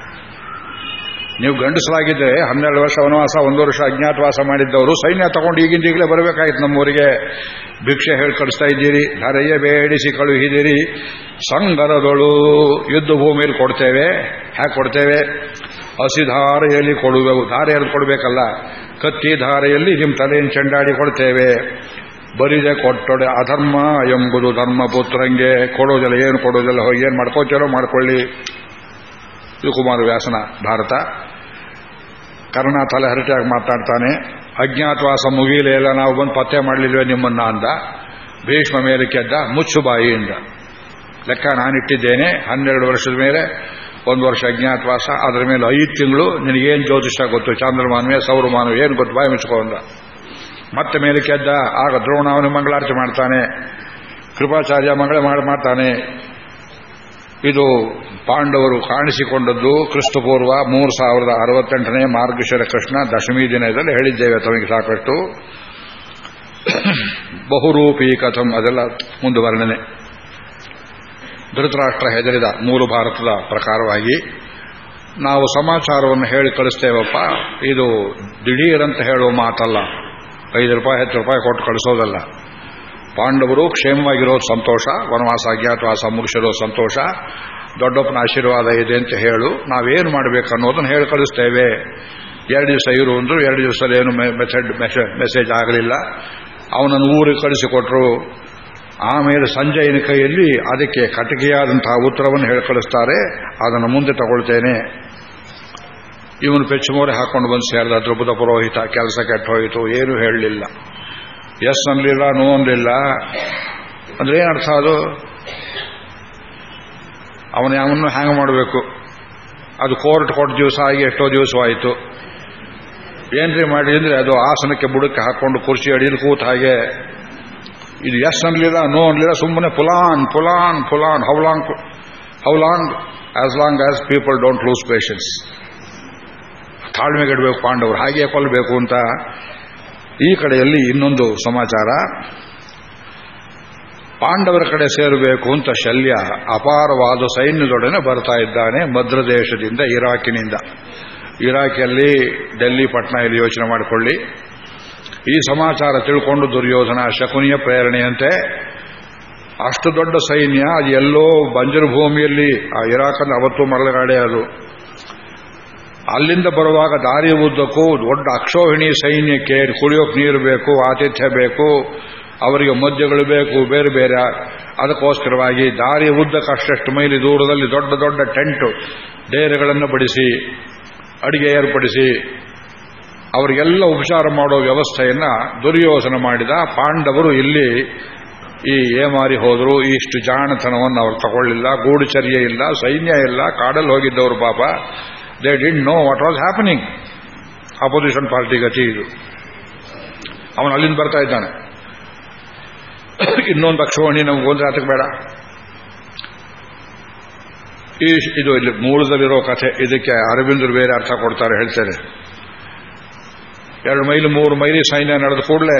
ನೀವು ಗಂಡಸಲಾಗಿದ್ದರೆ ಹನ್ನೆರಡು ವರ್ಷ ವನವಾಸ, ಒಂದು ವರ್ಷ ಅಜ್ಞಾತವಾಸ ಮಾಡಿದ್ದವರು, ಸೈನ್ಯ ತಗೊಂಡು ಈಗಿಂದ ಈಗಲೇ ಬರಬೇಕಾಯ್ತು ನಮ್ಮೂರಿಗೆ. ಭಿಕ್ಷೆ ಹೇಳಿ ಕಳಿಸ್ತಾ ಇದ್ದೀರಿ ಧರೆಯ ಬೇಡಿಸಿ ಕಳುಹಿದಿರಿ. ಸಂಗರದೊಳು ಯುದ್ಧ ಭೂಮಿಯಲ್ಲಿ ಕೊಡ್ತೇವೆ. ಹ್ಯಾಕೆ ಕೊಡ್ತೇವೆ. ಹಸಿಧಾರೆಯಲ್ಲಿ ಕೊಡುವೆವು ಧಾರೆಯಲ್ಲಿ ಕೊಡಬೇಕಲ್ಲ. ಕತ್ತಿ ಧಾರೆಯಲ್ಲಿ ನಿಮ್ಮ ತಲೆಯನ್ನು ಚೆಂಡಾಡಿ ಕೊಡ್ತೇವೆ. ಬರಿದೆ ಕೊಟ್ಟೊಡೆ ಅಧರ್ಮ ಎಂಬುದು ಧರ್ಮ ಪುತ್ರಂಗೆ. ಕೊಡೋದಿಲ್ಲ ಏನು ಕೊಡೋದಿಲ್ಲ ಹೋಗಿ ಏನು ಮಾಡ್ಕೋತೀರೋ ಮಾಡ್ಕೊಳ್ಳಿ. ಇದು ಕುಮಾರ ವ್ಯಾಸನ ಭಾರತ. ಕರ್ಣ ತಲೆ ಹರಟಿಯಾಗಿ ಮಾತಾಡ್ತಾನೆ. ಅಜ್ಞಾತವಾಸ ಮುಗಿಲೇ ಇಲ್ಲ. ನಾವು ಬಂದು ಪತ್ತೆ ಮಾಡಲಿಲ್ವೇ ನಿಮ್ಮನ್ನ ಅಂದ. ಭೀಷ್ಮ ಮೇಲೆ ಕೆದ್ದ ಮುಚ್ಚುಬಾಯಿಯಿಂದ. ಲೆಕ್ಕ ನಾನಿಟ್ಟಿದ್ದೇನೆ. ಹನ್ನೆರಡು ವರ್ಷದ ಮೇಲೆ ಒಂದು ವರ್ಷ ಅಜ್ಞಾತವಾಸ ಅದರ ಮೇಲೆ ಐದು ತಿಂಗಳು ನಿನಗೇನು ಜ್ಯೋತಿಷ್ಯ ಗೊತ್ತು, ಚಾಂದ್ರಮಾನವೇ, ಸೌರಮಾನವೇ, ಏನು ಗೊತ್ತು, ಬಾಯಿ ಮುಚ್ಕೊಂಡ ಮತ್ತೆ ಮೇಲೆ ಕೆದ್ದ, ಆಗ ದ್ರೋಣ ಅವನು ಮಂಗಳಾರತಿ ಮಾಡ್ತಾನೆ, ಕೃಪಾಚಾರ್ಯ ಮಂಗಳ ಮಾಡಿ, ಮಾಡ್ತಾನೆ. ಇದು ಪಾಂಡವರು ಕಾಣಿಸಿಕೊಂಡದ್ದು ಕ್ರಿಸ್ತಪೂರ್ವ ಮೂರು ಸಾವಿರದ ಅರವತ್ತೆಂಟನೇ ಮಾರ್ಗಶಿರ ಕೃಷ್ಣ ದಶಮಿ ದಿನದಲ್ಲಿ ಹೇಳಿದ್ದೇವೆ ತಮಗೆ ಸಾಕಷ್ಟು. ಬಹುರೂಪಿ ಕಥಂ ಅದೆಲ್ಲ ಮುಂದುವರ್ಣನೆ. ಧೃತರಾಷ್ಟ್ರ ಹೆದರಿದ ಮೂರು ಭಾರತದ ಪ್ರಕಾರವಾಗಿ ನಾವು ಸಮಾಚಾರವನ್ನು ಹೇಳಿ ಕಳಿಸ್ತೇವಪ್ಪ, ಇದು ದಿಢೀರಂತ ಹೇಳುವ ಮಾತಲ್ಲ. ಐದು ರೂಪಾಯಿ, ಹತ್ತು ರೂಪಾಯಿ ಕೊಟ್ಟು ಕಳಿಸೋದಲ್ಲ. ಪಾಂಡವರು ಕ್ಷೇಮವಾಗಿರೋದು ಸಂತೋಷ, ವನವಾಸ, ಅಜ್ಞಾತವಾಸ ಮುಗಿಸಿರೋ ಸಂತೋಷ, ದೊಡ್ಡಪ್ಪನ ಆಶೀರ್ವಾದ ಇದೆ ಅಂತ ಹೇಳು, ನಾವೇನು ಮಾಡಬೇಕು ಅನ್ನೋದನ್ನು ಹೇಳಿ ಕಳಿಸ್ತೇವೆ. ಎರಡು ದಿವಸ ಇರು ಅಂದರು ಎರಡು ದಿವಸದಲ್ಲಿ ಏನು ಮೆಸೇಜ್ ಮೆಸೇಜ್ ಆಗಲಿಲ್ಲ. ಅವನನ್ನು ಊರಿಗೆ ಕಳಿಸಿಕೊಟ್ರು. ಆಮೇಲೆ ಸಂಜಯನ ಕೈಯಲ್ಲಿ ಅದಕ್ಕೆ ಕಟಕಿಯಾದಂತಹ ಉತ್ತರವನ್ನು ಹೇಳಿ ಕಳಿಸ್ತಾರೆ ಅದನ್ನು ಮುಂದೆ ತಗೊಳ್ತೇನೆ. ಇವನು ಪೆಚ್ಚುಮೋರೆ ಹಾಕೊಂಡು ಬಂದು ಸೇರಿದ ದ್ರುಪದ ಪುರೋಹಿತ, ಕೆಲಸ ಕೆಟ್ಟ ಹೋಯಿತು ಏನು ಹೇಳಲಿಲ್ಲ. ಎಸ್ ಅನ್ಲಿಲ್ಲ ನೋ ಅನ್ಲಿಲ್ಲ ಅಂದ್ರೆ ಏನರ್ಥ ಅದು? ಅವನು ಯಾವನ್ನು ಹ್ಯಾಂಗ್ ಮಾಡಬೇಕು? ಅದು ಕೋರ್ಟ್ ಕೊಟ್ಟ ದಿವಸ ಆಗಿ ಎಷ್ಟೋ ದಿವಸವಾಯಿತು ಏನ್ರಿ ಮಾಡಿ ಅಂದ್ರೆ ಅದು ಆಸನಕ್ಕೆ ಬುಡಕ್ಕೆ ಹಾಕೊಂಡು ಕುರ್ಚಿ ಅಡಿಯಲ್ಲಿ ಕೂತ ಹಾಗೆ ಇದು ಎಸ್ ಅನ್ಲಿಲ್ಲ ನೋ ಅನ್ಲಿಲ್ಲ ಸುಮ್ಮನೆ ಪುಲಾನ್ ಪುಲಾನ್ ಪುಲಾನ್ how long how long as long as people don't lose patience ತಾಳ್ಮೆಗೆಡಬೇಕು ಪಾಂಡವರು. ಹಾಗೆ ಕೊಲ್ಲಬೇಕು ಅಂತ ಈ ಕಡೆಯಲ್ಲಿ ಇನ್ನೊಂದು ಸಮಾಚಾರ. ಪಾಂಡವರ ಕಡೆ ಸೇರಬೇಕು ಅಂತ ಶಲ್ಯ ಅಪಾರವಾದ ಸೈನ್ಯದೊಡನೆ ಬರ್ತಾ ಇದ್ದಾನೆ ಮದ್ರದೇಶದಿಂದ ಇರಾಕಿನಿಂದ. ಇರಾಕಿಯಲ್ಲಿ ಡೆಲ್ಲಿ, ಪಟ್ನಾ ಇಲ್ಲಿ ಯೋಚನೆ ಮಾಡಿಕೊಳ್ಳಿ. ಈ ಸಮಾಚಾರ ತಿಳ್ಕೊಂಡು ದುರ್ಯೋಧನ ಶಕುನಿಯ ಪ್ರೇರಣೆಯಂತೆ ಅಷ್ಟು ದೊಡ್ಡ ಸೈನ್ಯ, ಅದು ಎಲ್ಲೋ ಬಂಜರು ಭೂಮಿಯಲ್ಲಿ, ಆ ಅವತ್ತು ಮರಳಗಾಡೆ ಅದು. ಅಲ್ಲಿಂದ ಬರುವಾಗ ದಾರಿ ಉದ್ದಕ್ಕೂ ದೊಡ್ಡ ಅಕ್ಷೋಹಿಣಿ ಸೈನ್ಯಕ್ಕೆ ಕುಡಿಯೋಕೆ ನೀರು ಬೇಕು, ಆತಿಥ್ಯ ಬೇಕು, ಅವರಿಗೆ ಮದ್ಯಗಳು ಬೇಕು, ಬೇರೆ ಬೇರೆ. ಅದಕ್ಕೋಸ್ಕರವಾಗಿ ದಾರಿ ಉದ್ದಕ್ಕೆ ಅಷ್ಟೆಷ್ಟು ಮೈಲಿ ದೂರದಲ್ಲಿ ದೊಡ್ಡ ದೊಡ್ಡ ಟೆಂಟ್, ಡೇರೆಗಳನ್ನು ಬಡಿಸಿ, ಅಡಿಗೆ ಏರ್ಪಡಿಸಿ ಅವರಿಗೆಲ್ಲ ಉಪಚಾರ ಮಾಡೋ ವ್ಯವಸ್ಥೆಯನ್ನ ದುರ್ಯೋಧನ ಮಾಡಿದ ಪಾಂಡವರು ಇಲ್ಲಿ ಈ ಏಮಾರಿ ಹೋದರು, ಇಷ್ಟು ಜಾಣತನವನ್ನು ಅವರು ತಗೊಳ್ಳಿಲ್ಲ, ಗೂಢಚರ್ಯ ಇಲ್ಲ, ಸೈನ್ಯ ಇಲ್ಲ, ಕಾಡಲ್ಲಿ ಹೋಗಿದ್ದವರು ಪಾಪ. They didn't know what was happening opposition party ಗತಿ ಇದು. ಅವನು ಅಲ್ಲಿಂದ ಬರ್ತಾ ಇದ್ದಾನೆ. ಇನ್ನೊಂದು ಅಕ್ಷೋಣಿ ನಮ್ಗೆ ಒಂದು ರಾತಕ್ಕೆ ಬೇಡ. ಈ ಇದು ಇಲ್ಲಿ ಮೂಲದಲ್ಲಿರೋ ಕಥೆ. ಇದಕ್ಕೆ ಅರವಿಂದರು ಬೇರೆ ಅರ್ಥ ಕೊಡ್ತಾರೆ, ಹೇಳ್ತಾರೆ. ಎರಡು ಮೈಲ್, ಮೂರು ಮೈಲಿ ಸೈನ್ಯ ನಡೆದ ಕೂಡಲೇ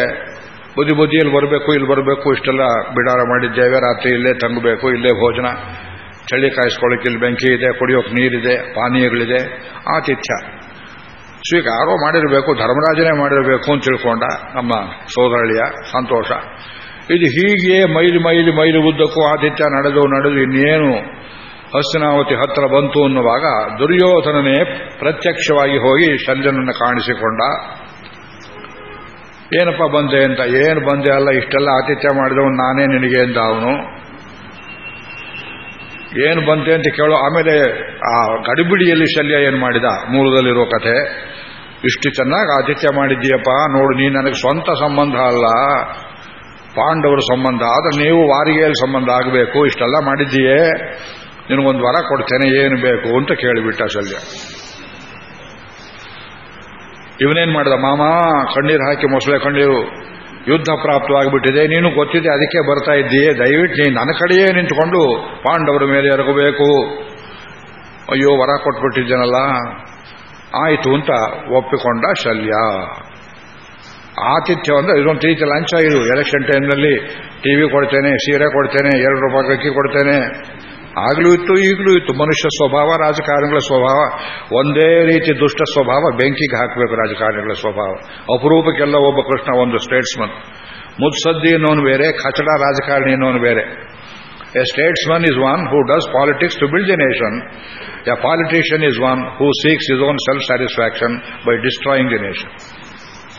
ಬುದ್ಧಿ ಬುದ್ಧಿಯಲ್ಲಿ ಬರಬೇಕು, ಇಲ್ಲಿ ಬರಬೇಕು, ಇಷ್ಟೆಲ್ಲ ಬಿಡಾರ ಮಾಡಿದ್ದೇವೆ. ರಾತ್ರಿ ಇಲ್ಲೇ ತಂಗಬೇಕು, ಇಲ್ಲೇ ಭೋಜನ. ಚಳಿ ಕಾಯಿಸ್ಕೊಳ್ಳೋಕೆ ಇಲ್ಲಿ ಬೆಂಕಿ ಇದೆ, ಕುಡಿಯೋಕೆ ನೀರಿದೆ, ಪಾನೀಯಗಳಿದೆ. ಆತಿಥ್ಯ. ಸ್ವೀಕಾರೋ ಮಾಡಿರಬೇಕು, ಧರ್ಮರಾಜನೇ ಮಾಡಿರಬೇಕು ಅಂತ ತಿಳ್ಕೊಂಡ ನಮ್ಮ ಸೋದರಳಿಯ ಸಂತೋಷ. ಇದು ಹೀಗೆ ಮೈಲಿ ಮೈಲಿ ಮೈಲಿ ಉದ್ದಕ್ಕೂ ಆತಿಥ್ಯ ನಡೆದು ನಡೆದು ಇನ್ನೇನು ಹಸ್ತಿನಾವತಿ ಹತ್ರ ಬಂತು ಅನ್ನುವಾಗ ದುರ್ಯೋಧನನೇ ಪ್ರತ್ಯಕ್ಷವಾಗಿ ಹೋಗಿ ಶಲ್ಯನನ್ನು ಕಾಣಿಸಿಕೊಂಡ ಏನಪ್ಪ ಬಂದೆ ಅಂತ? ಏನು ಬಂದೆ ಅಲ್ಲ, ಇಷ್ಟೆಲ್ಲ ಆತಿಥ್ಯ ಮಾಡಿದವನು ನಾನೇ ನಿನಗೆ ಅಂತ ಅವನು. ಏನು ಬಂತೆ ಅಂತ ಕೇಳೋ, ಆಮೇಲೆ ಆ ಗಡಿಬಿಡಿಯಲ್ಲಿ ಶಲ್ಯ ಏನು ಮಾಡಿದ? ಮೂಲದಲ್ಲಿರೋ ಕಥೆ. ಇಷ್ಟು ಚೆನ್ನಾಗಿ ಆತಿಥ್ಯ ಮಾಡಿದ್ದೀಯಪ್ಪ, ನೋಡು ನೀ ನನಗೆ ಸ್ವಂತ ಸಂಬಂಧ ಅಲ್ಲ. ಪಾಂಡವರ ಸಂಬಂಧ, ಆದ್ರೆ ನೀವು ವಾರಿಗೆಯಲ್ಲಿ ಸಂಬಂಧ ಆಗಬೇಕು. ಇಷ್ಟೆಲ್ಲ ಮಾಡಿದ್ದೀಯೇ. ನಿನಗೊಂದು ವರ ಕೊಡ್ತೇನೆ, ಏನು ಬೇಕು ಅಂತ ಕೇಳಿಬಿಟ್ಟ ಶಲ್ಯ. ಇವನೇನ್ ಮಾಡಿದ, ಮಾಮ, ಕಣ್ಣೀರು ಹಾಕಿ ಮೊಸಳೆ ಕಣ್ಣೀರು, ಯುದ್ಧ ಪ್ರಾಪ್ತವಾಗಿಬಿಟ್ಟಿದೆ ನೀನು ಗೊತ್ತಿದೆ ಅದಕ್ಕೆ ಬರ್ತಾ ಇದ್ದೀಯೇ, ದಯವಿಟ್ಟು ನೀನು ನನ್ನ ಕಡೆಯೇ ನಿಂತುಕೊಂಡು ಪಾಂಡವರ ಮೇಲೆ ಎರಗಬೇಕು. ಅಯ್ಯೋ, ವರ ಕೊಟ್ಬಿಟ್ಟಿದ್ದೇನಲ್ಲ. ಆಯಿತು, ಅಂತ ಒಪ್ಪಿಕೊಂಡ ಶಲ್ಯ. ಆತಿಥ್ಯ ಅಂದ್ರೆ, ಇದೊಂದು ರೀತಿ ಲಂಚ ಇದು ಎಲೆಕ್ಷನ್ ಟೈಮ್ನಲ್ಲಿ ಟಿವಿ ಕೊಡ್ತೇನೆ, ಸೀರೆ ಕೊಡ್ತೇನೆ, ಎರಡು ರೂಪಾಯಿ ಅಕ್ಕಿ ಕೊಡ್ತೇನೆ. ಆಗ್ಲೂ ಇತ್ತು, ಈಗಲೂ ಇತ್ತು. ಮನುಷ್ಯ ಸ್ವಭಾವ, ರಾಜಕಾರಣಿಗಳ ಸ್ವಭಾವ. ಒಂದೇ ರೀತಿ ದುಷ್ಟ ಸ್ವಭಾವ, ಬೆಂಕಿಗೆ ಹಾಕಬೇಕು ರಾಜಕಾರಣಿಗಳ ಸ್ವಭಾವ. ಅಪರೂಪಕ್ಕೆಲ್ಲ ಒಬ್ಬ ಕೃಷ್ಣ, ಒಂದು ಸ್ಟೇಟ್ಸ್ಮನ್ ಮುತ್ಸದ್ದಿ ಅನ್ನೋನು ಬೇರೆ ಖಚಡ ರಾಜಕಾರಣಿ ಅನ್ನೋನು ಬೇರೆ. A statesman is one who does politics to build a nation a politician is one who seeks his own self satisfaction by destroying the nation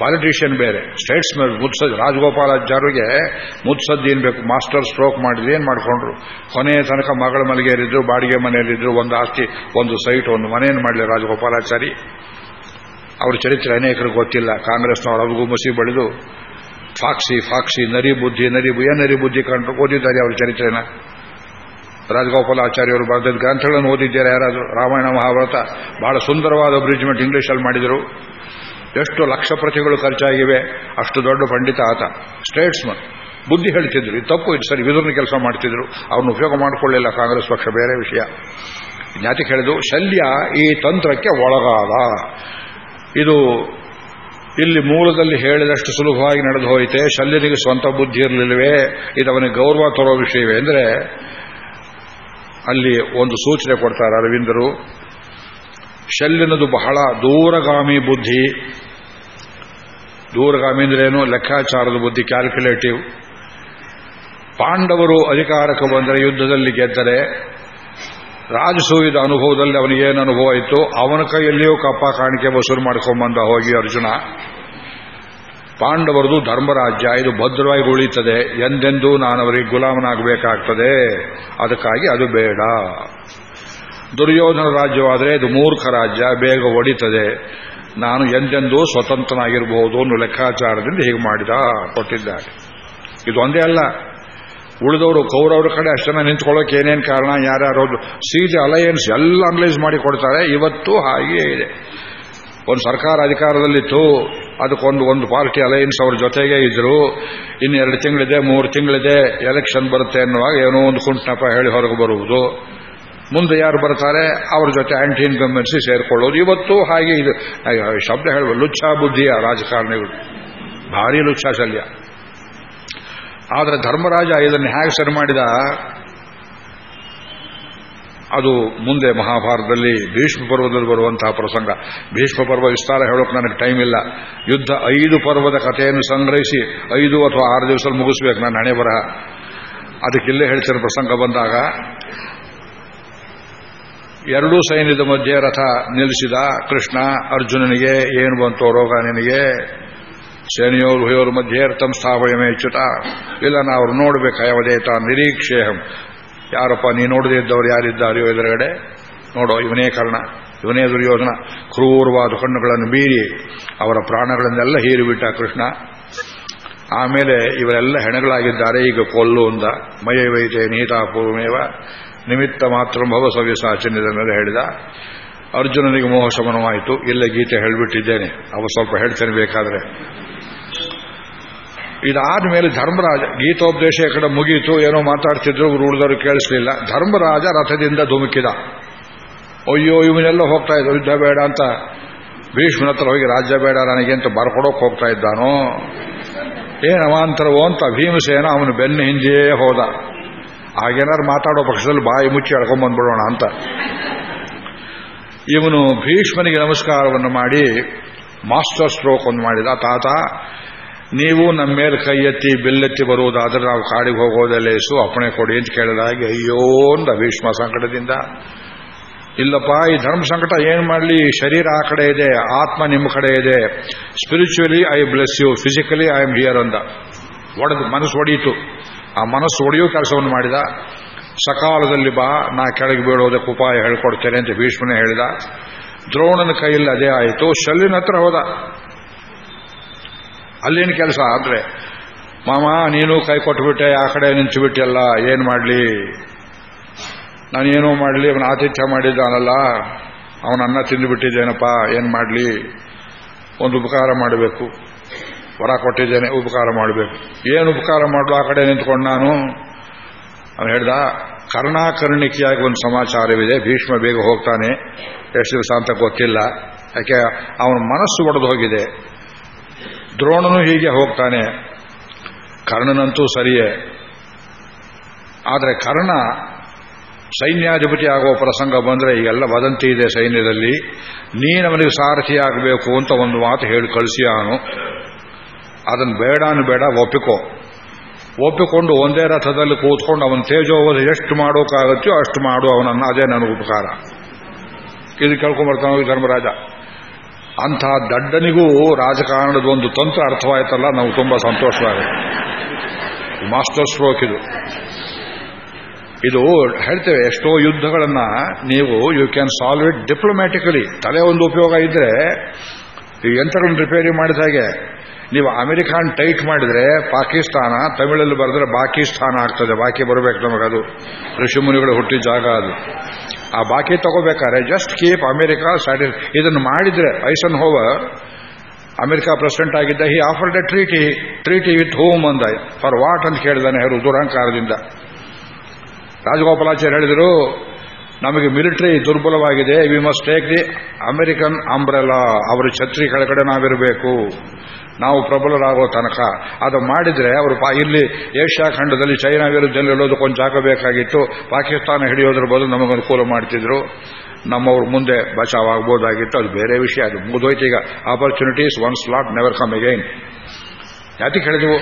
politician ಬೇರೆ. ಸ್ಟೇಟ್ಸ್ ಮುತ್ಸದ್ ರಾಜಗೋಪಾಲಾಚಾರ್ಯರಿಗೆ ಮುತ್ಸದ್ದು ಏನ್ ಬೇಕು? ಮಾಸ್ಟರ್ ಸ್ಟ್ರೋಕ್ ಮಾಡಿದ್ರು ಏನ್ ಮಾಡ್ಕೊಂಡ್ರು? ಕೊನೆಯ ತನಕ ಮಗಳ ಮಲಗೇರಿದ್ರು, ಬಾಡಿಗೆ ಮನೆಯಲ್ಲಿದ್ರು, ಒಂದು ಆಸ್ತಿ, ಒಂದು ಸೈಟ್ ಒಂದು ಮನೆಯನ್ನು ಮಾಡಲಿ ರಾಜಗೋಪಾಲಾಚಾರಿ? ಅವ್ರ ಚರಿತ್ರೆ ಅನೇಕರಿಗೆ ಗೊತ್ತಿಲ್ಲ. ಕಾಂಗ್ರೆಸ್ನವ್ರ ಅವ್ರಿಗೂ ಮುಸಿ ಬೆಳೆದು ಫಾಕ್ಸಿ ಫಾಕ್ಸಿ, ನರಿ ಬುದ್ಧಿ, ನರಿ ನರಿ ಬುದ್ಧಿ ಕಂಡು ಓದಿದ್ದಾರೆ ಅವ್ರ ಚರಿತ್ರೆನ. ರಾಜಗೋಪಾಲಾಚಾರ್ಯವರು ಬರೆದ ಗ್ರಂಥಗಳನ್ನು ಓದಿದ್ದಾರೆ ಯಾರಾದರೂ? ರಾಮಾಯಣ, ಮಹಾಭಾರತ, ಬಹಳ ಸುಂದರವಾದ ಬ್ರಿಜ್ಮೆಂಟ್ ಇಂಗ್ಲಿಷಲ್ಲಿ ಮಾಡಿದರು. ಎಷ್ಟು ಲಕ್ಷ ಪ್ರತಿಗಳು ಖರ್ಚಾಗಿವೆ, ಅಷ್ಟು ದೊಡ್ಡ ಪಂಡಿತ ಆತ. ಸ್ಟೇಟ್ಸ್ಮನ್ ಬುದ್ಧಿ ಹೇಳ್ತಿದ್ರು, ಇದು ತಪ್ಪು, ಇದು ಸರಿ, ವಿದುರ್ನ ಕೆಲಸ ಮಾಡ್ತಿದ್ರು. ಅವ್ರನ್ನ ಉಪಯೋಗ ಮಾಡಿಕೊಳ್ಳಿಲ್ಲ, ಕಾಂಗ್ರೆಸ್ ಪಕ್ಷ, ಬೇರೆ ವಿಷಯ. ಜ್ಞಾತಿ ಹೇಳಿದು ಶಲ್ಯ ಈ ತಂತ್ರಕ್ಕೆ ಒಳಗಾದ. ಇದು ಇಲ್ಲಿ ಮೂಲದಲ್ಲಿ ಹೇಳಿದಷ್ಟು ಸುಲಭವಾಗಿ ನಡೆದು ಹೋಯಿತೆ, ಶಲ್ಯನಿಗೆ ಸ್ವಂತ ಬುದ್ಧಿ ಇರಲಿಲ್ಲವೇ, ಇದು ಅವನಿಗೆ ಗೌರವ ತರೋ ವಿಷಯವೇ. ಅಂದರೆ ಅಲ್ಲಿ ಒಂದು ಸೂಚನೆ ಕೊಡ್ತಾರೆ ಅರವಿಂದರು ಶಲ್ಯನದು ಬಹಳ ದೂರಗಾಮಿ ಬುದ್ಧಿ. ದೂರಗಾಮಿ ಅಂದ್ರೇನು ಲೆಕ್ಕಾಚಾರದ ಬುದ್ಧಿ ಕ್ಯಾಲ್ಕುಲೇಟಿವ್ ಪಾಂಡವರು ಅಧಿಕಾರಕ್ಕೆ ಬಂದರೆ, ಯುದ್ಧದಲ್ಲಿ ಗೆದ್ದರೆ, ರಾಜಸೂಯದ ಅನುಭವದಲ್ಲಿ ಅವನಿಗೇನು ಅನುಭವ ಇತ್ತು? ಅವನ ಕೈಯಲ್ಲಿಯೂ ಕಪ್ಪ ಕಾಣಿಕೆ ವಸೂಲು ಮಾಡ್ಕೊಂಬಂದ ಹೋಗಿ ಅರ್ಜುನ. ಪಾಂಡವರದು ಧರ್ಮರಾಜ್ಯ, ಇದು ಭದ್ರವಾಗಿ ಉಳಿಯುತ್ತದೆ. ಎಂದೆಂದೂ ನಾನು ಅವರಿಗೆ ಗುಲಾಮನಾಗಬೇಕಾಗ್ತದೆ. ಅದಕ್ಕಾಗಿ ಅದು ಬೇಡ. ದುರ್ಯೋಧನ ರಾಜ್ಯವಾದರೆ ಇದು ಮೂರ್ಖ ರಾಜ್ಯ, ಬೇಗ ಒಡಿತದೆ. ನಾನು ಎಂದೆಂದೂ ಸ್ವತಂತ್ರನಾಗಿರಬಹುದು ಅನ್ನೋ ಲೆಕ್ಕಾಚಾರದಿಂದ ಹೀಗೆ ಮಾಡಿದ, ಕೊಟ್ಟಿದ್ದಾರೆ. ಇದು ಒಂದೇ ಅಲ್ಲ. ಉಳಿದವರು ಕೌರವರ ಕಡೆ ಅಷ್ಟನ್ನ ನಿಂತ್ಕೊಳ್ಳೋಕೆ ಏನೇನು ಕಾರಣ, ಯಾರ್ಯಾರು ಸೀಜ್ ಅಲಯನ್ಸ್ ಎಲ್ಲ ಅನಲೈಸ್ ಮಾಡಿ ಕೊಡ್ತಾರೆ. ಇವತ್ತು ಹಾಗೆಯೇ ಇದೆ. ಒಂದು ಸರ್ಕಾರ ಅಧಿಕಾರದಲ್ಲಿತ್ತು. ಅದಕ್ಕೊಂದು ಒಂದು ಪಾರ್ಟಿ ಅಲಯನ್ಸ್ ಅವ್ರ ಜೊತೆಗೆ ಇದ್ರು. ಇನ್ನು ಎರಡು ತಿಂಗಳಿದೆ, ಮೂರು ತಿಂಗಳಿದೆ, ಎಲೆಕ್ಷನ್ ಬರುತ್ತೆ ಅನ್ನುವಾಗ ಏನೋ ಒಂದು ಕುಂಟನಪ ಹೇಳಿ ಹೊರಗೆ ಬರುವುದು. ಮುಂದೆ ಯಾರು ಬರ್ತಾರೆ? ಅವ್ರ ಜೊತೆ ಆಂಟಿ ಇನ್ಕಂಬೆನ್ಸಿ ಸೇರ್ಕೊಳ್ಳೋದು. ಇವತ್ತು ಹಾಗೆ ಇದು ಶಬ್ದ ಹೇಳುವ ಲುಚ್ಛಾ ಬುದ್ಧಿಯ ರಾಜಕಾರಣಿಗಳು. ಭಾರಿ ಲುಚ್ಛಾಶಲ್ಯ ಆದರೆ ಧರ್ಮರಾಜ ಇದನ್ನು ಹೇಗೆ ಸರಿ ಮಾಡಿದ? ಅದು ಮುಂದೆ ಮಹಾಭಾರತದಲ್ಲಿ ಭೀಷ್ಮ ಪರ್ವದಲ್ಲಿ ಬರುವಂತಹ ಪ್ರಸಂಗ. ಭೀಷ್ಮ ಪರ್ವ ವಿಸ್ತಾರ ಹೇಳೋಕೆ ನನಗೆ ಟೈಮ್ ಇಲ್ಲ. ಯುದ್ಧ ಐದು ಪರ್ವದ ಕಥೆಯನ್ನು ಸಂಗ್ರಹಿಸಿ ಐದು ಅಥವಾ ಆರು ದಿವಸ ಮುಗಿಸ್ಬೇಕು ನಾನು ಹಣೆ ಬರಹ ಅದಕ್ಕಿಲ್ಲೇ ಹೇಳ್ತಿರೋ ಪ್ರಸಂಗ ಬಂದಾಗ. ಎರಡೂ ಸೈನ್ಯದ ಮಧ್ಯೆ ರಥ ನಿಲ್ಲಿಸಿದ ಕೃಷ್ಣ ಅರ್ಜುನನಿಗೆ ಏನು ಬಂತು ರೋಗ ನಿನಗೆ? ಸೇನೆಯೋರು ಹುಯೋರ ಮಧ್ಯೆ ರಥಂ ಸ್ಥಾಪನೆ ಹೆಚ್ಚುತ ಇಲ್ಲ ನಾವು ನೋಡ್ಬೇಕು ಯಾವದೇತ ನಿರೀಕ್ಷೇಹಂ ಯಾರಪ್ಪ, ನೀ ನೋಡದೇ ಇದ್ದವ್ರು ಯಾರಿದ್ದಾರೆಯೋ ಎದುರುಗಡೆ? ನೋಡೋ, ಇವನೇ ಕಾರಣ, ಇವನೇ ದುರ್ಯೋಧನ. ಕ್ರೂರವಾದ ಕಣ್ಣುಗಳನ್ನು ಬೀರಿ ಅವರ ಪ್ರಾಣಗಳನ್ನೆಲ್ಲ ಹೀರಿಬಿಟ್ಟ ಕೃಷ್ಣ. ಆಮೇಲೆ ಇವರೆಲ್ಲ ಹೆಣಗಳಾಗಿದ್ದಾರೆ, ಈಗ ಕೊಲ್ಲು ಅಂದ. ಮಯ ವೈತೆ ನೀತಾಪೂರ್ವಮೇವ. ನಿಮಿತ್ತ ಮಾತ್ರ ಭವ ಮೇಲೆ ಹೇಳಿದ, ಅರ್ಜುನನಿಗೆ ಮೋಹ ಶಮನವಾಯಿತು, ಇಲ್ಲೇ ಗೀತೆ ಹೇಳಿಬಿಟ್ಟಿದ್ದೇನೆ, ಅವ ಸ್ವಲ್ಪ ಹೇಳ್ತೇನೆ ಬೇಕಾದ್ರೆ. ಇದಾದ ಮೇಲೆ ಧರ್ಮರಾಜ, ಗೀತೋಪದೇಶ ಕಡೆ ಮುಗೀತು, ಏನೋ ಮಾತಾಡ್ತಿದ್ರು ಉಳಿದವರು ಕೇಳಿಸ್ಲಿಲ್ಲ. ಧರ್ಮರಾಜ ರಥದಿಂದ ಧುಮುಕಿದ. ಅಯ್ಯೋ, ಇವನೆಲ್ಲ ಹೋಗ್ತಾ ಇದ್ರು, ಯುದ್ಧ ಬೇಡ ಅಂತ. ಭೀಷ್ಮನ ಹತ್ರ ಹೋಗಿ, ರಾಜ್ಯ ಬೇಡ ನನಗೆ ಅಂತ ಬರ್ಕೊಡೋಕೆ ಹೋಗ್ತಾ ಇದ್ದಾನೋ? ಏನು ಅವಾಂತರವೋ ಅಂತ ಭೀಮಸೇನ ಅವನು ಬೆನ್ನ ಹಿಂದೆಯೇ ಹೋದ. ಹಾಗೇನಾರು ಮಾತಾಡೋ ಪಕ್ಷದಲ್ಲಿ ಬಾಯಿ ಮುಚ್ಚಿ ಎಳ್ಕೊಂಡ್ಬಂದ್ಬಿಡೋಣ ಅಂತ. ಇವನು ಭೀಷ್ಮನಿಗೆ ನಮಸ್ಕಾರವನ್ನು ಮಾಡಿ ಮಾಸ್ಟರ್ ಸ್ಟ್ರೋಕ್ ಒಂದು ಮಾಡಿದ, ತಾತ, ನೀವು ನಮ್ಮ ಮೇಲೆ ಕೈ ಎತ್ತಿ ಬಿಲ್ಲೆತ್ತಿ ಬರುವುದಾದ್ರೆ ನಾವು ಕಾಡಿಗೆ ಹೋಗೋದೇ ಲೇಸು ಅಪ್ಪಣೆ ಕೊಡಿ ಅಂತ ಕೇಳಿದಾಗೆ ಅಯ್ಯೋ ಅಂದ ಭೀಷ್ಮ ಸಂಕಟದಿಂದ. ಇಲ್ಲಪ್ಪ, ಈ ಧರ್ಮ ಸಂಕಟ ಏನ್ ಮಾಡಲಿ? ಶರೀರ ಆ ಕಡೆ ಇದೆ, ಆತ್ಮ ನಿಮ್ಮ ಕಡೆ ಇದೆ. Spiritually I bless you physically I am here ಅಂದ. ಒಡೆದು ಮನಸ್ಸು ಒಡೆಯಿತು ಆ ಮನಸ್ಸು ಒಡೆಯುವ ಕೆಲಸವನ್ನು ಮಾಡಿದ. ಸಕಾಲದಲ್ಲಿ ಬಾ, ನಾ ಕೆಳಗೆ ಬೀಳೋದಕ್ಕೆ ಉಪಾಯ ಹೇಳ್ಕೊಡ್ತೇನೆ ಅಂತ ಭೀಷ್ಮನೇ ಹೇಳಿದ. ದ್ರೋಣನ ಕೈಯಲ್ಲಿ ಅದೇ ಆಯಿತು. ಶಲ್ಲಿನ ಹತ್ರ ಹೋದ. ಅಲ್ಲೇನು ಕೆಲಸ ಅಂದ್ರೆ ಮಾಮ, ನೀನು ಕೈ ಕೊಟ್ಬಿಟ್ಟೆ, ಆ ಕಡೆ ನಿಂತುಬಿಟ್ಟೆಲ್ಲ ಏನು ಮಾಡಲಿ? ನಾನೇನೋ ಮಾಡಲಿ, ಅವನ ಆತಿಥ್ಯ ಮಾಡಿದ್ದಾನಲ್ಲ ಅವನ ಅನ್ನ ತಿಂದುಬಿಟ್ಟಿದ್ದೇನಪ್ಪ, ಏನು ಮಾಡಲಿ? ಒಂದು ಉಪಕಾರ ಮಾಡಬೇಕು. ವರ ಕೊಟ್ಟಿದ್ದೇನೆ, ಉಪಕಾರ ಮಾಡಬೇಕು. ಏನು ಉಪಕಾರ ಮಾಡಲು? ಆ ಕಡೆ ನಿಂತ್ಕೊಂಡು ನಾನು. ಅವನು ಹೇಳ್ದ, ಕರ್ಣಾಕರ್ಣಿಕೆಯಾಗಿ ಒಂದು ಸಮಾಚಾರವಿದೆ. ಭೀಷ್ಮ ಬೇಗ ಹೋಗ್ತಾನೆ. ಎಷ್ಟು ದಿವಸ ಅಂತ ಗೊತ್ತಿಲ್ಲ. ಯಾಕೆ, ಅವನ ಮನಸ್ಸು ಒಡೆದು ಹೋಗಿದೆ. ದ್ರೋಣನು ಹೀಗೆ ಹೋಗ್ತಾನೆ. ಕರ್ಣನಂತೂ ಸರಿಯೇ. ಆದರೆ ಕರ್ಣ ಸೈನ್ಯಾಧಿಪತಿ ಆಗುವ ಪ್ರಸಂಗ ಬಂದರೆ ಈಗೆಲ್ಲ ವದಂತಿ ಇದೆ ಸೈನ್ಯದಲ್ಲಿ. ನೀನವನಿಗೆ ಸಾರಥಿ ಆಗಬೇಕು ಅಂತ ಒಂದು ಮಾತು ಹೇಳಿ ಕಳಿಸಿ ಅವನು. ಅದನ್ನು ಬೇಡಾನು ಬೇಡ ಒಪ್ಪಿಕೋ. ಒಪ್ಪಿಕೊಂಡು ಒಂದೇ ರಥದಲ್ಲಿ ಕೂತ್ಕೊಂಡು ಅವನ ತೇಜೋವಧ ಎಷ್ಟು ಮಾಡೋಕ್ಕಾಗತ್ತೋ ಅಷ್ಟು ಮಾಡು ಅವನನ್ನು. ಅದೇ ನನಗೆ ಉಪಕಾರ. ಇದು ಕೇಳ್ಕೊಂಬರ್ತಾನೆ ಧರ್ಮರಾಜ? ಅಂಥ ದಡ್ಡನಿಗೂ ರಾಜಕಾರಣದ ಒಂದು ತಂತ್ರ ಅರ್ಥವಾಯ್ತಲ್ಲ, ನಾವು ತುಂಬಾ ಸಂತೋಷವಾಗುತ್ತೆ ಮಾಸ್ಟರ್ ಸ್ಟ್ರೋಕ್ ಇದು. ಇದು ಹೇಳ್ತೇವೆ, ಎಷ್ಟೋ ಯುದ್ಧಗಳನ್ನ ನೀವು you can solve it diplomatically ತಲೆ ಒಂದು ಉಪಯೋಗ ಇದ್ರೆ, ಈ ಯಂತ್ರಗಳನ್ನು ರಿಪೇರಿ ಮಾಡಿದ ಹಾಗೆ ನೀವು ಅಮೆರಿಕಾನ್ ಟೈಟ್ ಮಾಡಿದ್ರೆ ಪಾಕಿಸ್ತಾನ, ತಮಿಳಲ್ಲಿ ಬರೆದ್ರೆ ಬಾಕಿಸ್ತಾನ ಆಗ್ತದೆ. ಬಾಕಿ ಬರಬೇಕು ನಮಗದು ಋಷಿಮುನಿಗಳು ಹುಟ್ಟಿದ ಜಾಗ ಅದು. ಆ ಬಾಕಿ ತಗೋಬೇಕಾದ್ರೆ ಜಸ್ಟ್ ಕೀಪ್ ಅಮೆರಿಕಾ ಸ್ಯಾಟಿಸ್ ಇದನ್ನು ಮಾಡಿದ್ರೆ ಐಸನ್ ಹೋವ ಅಮೆರಿಕ ಪ್ರೆಸಿಡೆಂಟ್ ಆಗಿದ್ದ he offered a treaty treaty with home ಅಂದ. ಫಾರ್ ವಾಟ್ ಅಂತ ಕೇಳಿದಾನೆ ಅವರು ದುರಹಂಕಾರದಿಂದ ರಾಜಗೋಪಾಲಾಚಾರ್ಯ ಹೇಳಿದರು, ನಮಗೆ ಮಿಲಿಟರಿ ದುರ್ಬಲವಾಗಿದೆ we must take the American umbrella ಅವರ ಛತ್ರಿ ಕೆಳಗಡೆ ನಾವಿರಬೇಕು. ನಾವು ಪ್ರಬಲರಾಗೋ ತನಕ. ಅದು ಮಾಡಿದ್ರೆ ಅವರು ಇಲ್ಲಿ ಏಷ್ಯಾ ಖಂಡದಲ್ಲಿ ಚೈನಾ ವಿರುದ್ಧ ಹೇಳೋದಕ್ಕೊಂದು ಜಾಗ ಬೇಕಾಗಿತ್ತು ಪಾಕಿಸ್ತಾನ ಹಿಡಿಯೋದ್ರ ಬದಲು ನಮಗೆ ಅನುಕೂಲ ಮಾಡ್ತಿದ್ರು. ನಮ್ಮವ್ರ ಮುಂದೆ ಬಚಾವಾಗಬಹುದಾಗಿತ್ತು ಅದು ಬೇರೆ ವಿಷಯ, ಅದು ಮುಗಿದೋಯ್ತು ಈಗ. ಆಪರ್ಚುನಿಟೀಸ್ ಒನ್ ಸ್ಲಾಟ್ ನೆವರ್ ಕಮ್ ಅಗೈನ್ ಯಾತಿಗೆ ಹೇಳಿದ್ವು?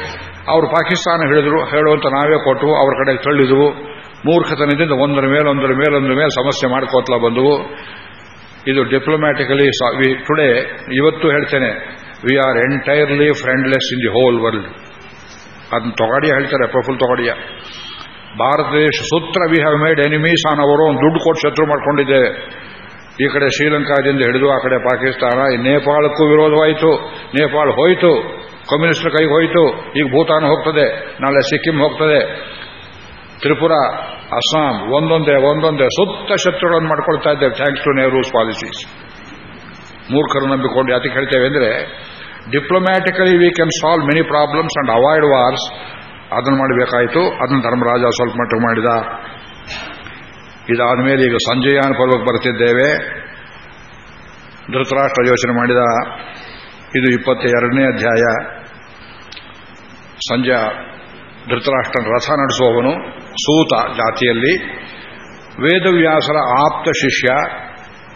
ಅವರು ಪಾಕಿಸ್ತಾನ ಹೇಳಿದ್ರು ಹೇಳುವಂತ ನಾವೇ ಕೊಟ್ಟು ಅವ್ರ ಕಡೆ ತಳ್ಳಿದ್ವು. ಮೂರ್ಖತನದಿಂದ ಒಂದರ ಮೇಲೆ ಒಂದರ ಮೇಲೆ ಸಮಸ್ಯೆ ಮಾಡ್ಕೋತ್ಲಾ ಬಂದವು. ಇದು ಡಿಪ್ಲೊಮ್ಯಾಟಿಕಲಿ ಟುಡೇ ಇವತ್ತು ಹೇಳ್ತೇನೆ. We are entirely friendless in the whole world ಅದನ್ನ ತೊಗಡಿಯ ಹೇಳ್ತಾರೆ, ಪ್ರಫುಲ್ ತೊಗಾಡಿಯ. ಭಾರತ ದೇಶ ಸೂತ್ರ we have made enemies on ಅವರು ಒಂದು ದುಡ್ಡು ಕೊಟ್ಟು ಶತ್ರು ಮಾಡ್ಕೊಂಡಿದ್ದೇವೆ ಈ ಕಡೆ ಶ್ರೀಲಂಕಾದಿಂದ ಹಿಡಿದು ಆ ಕಡೆ ಪಾಕಿಸ್ತಾನ ನೇಪಾಳಕ್ಕೂ ವಿರೋಧವಾಯಿತು. ನೇಪಾಳ ಹೋಯಿತು. ಕಮ್ಯುನಿಸ್ಟ್ರ ಕೈಗೆ ಹೋಯಿತು. ಈಗ ಭೂತಾನ ಹೋಗ್ತದೆ. ನಾಳೆ ಸಿಕ್ಕಿಂ ಹೋಗ್ತದೆ. ತ್ರಿಪುರ, ಅಸ್ಸಾಂ, ಒಂದೊಂದೇ ಒಂದೊಂದೇ ಸುತ್ತ ಶತ್ರುಗಳನ್ನು ಮಾಡ್ಕೊಳ್ತಾ ಇದ್ದೇವೆ ಥ್ಯಾಂಕ್ಸ್ ಟು ನೆಹರೂಸ್ ಪಾಲಿಸೀಸ್ ಮೂರ್ಖರು ನಂಬಿಕೊಂಡು ಯಾತಕ್ಕೆ ಹೇಳ್ತೇವೆ ಅಂದರೆ diplomatically we can solve many problems and avoid wars ಅದನ್ನು ಮಾಡಬೇಕಾಯಿತು. ಅದನ್ನು ಧರ್ಮರಾಜ ಸ್ವಲ್ಪ ಮಟ್ಟಿಗೆ ಮಾಡಿದ. ಇದಾದ ಮೇಲೆ ಈಗ ಸಂಜಯಾನ ಪರ್ವಕ್ಕೆ ಬರ್ತಿದ್ದೇವೆ. ಧೃತರಾಷ್ಟ್ರ ಯೋಚನೆ ಮಾಡಿದ. ಇದು ಇಪ್ಪತ್ತ ಎರಡನೇ ಅಧ್ಯಾಯ. ಸಂಜಯ ಧೃತರಾಷ್ಟ್ರ ರಥ ನಡೆಸುವವನು ಸೂತ ಜಾತಿಯಲ್ಲಿ. ವೇದವ್ಯಾಸರ ಆಪ್ತ ಶಿಷ್ಯ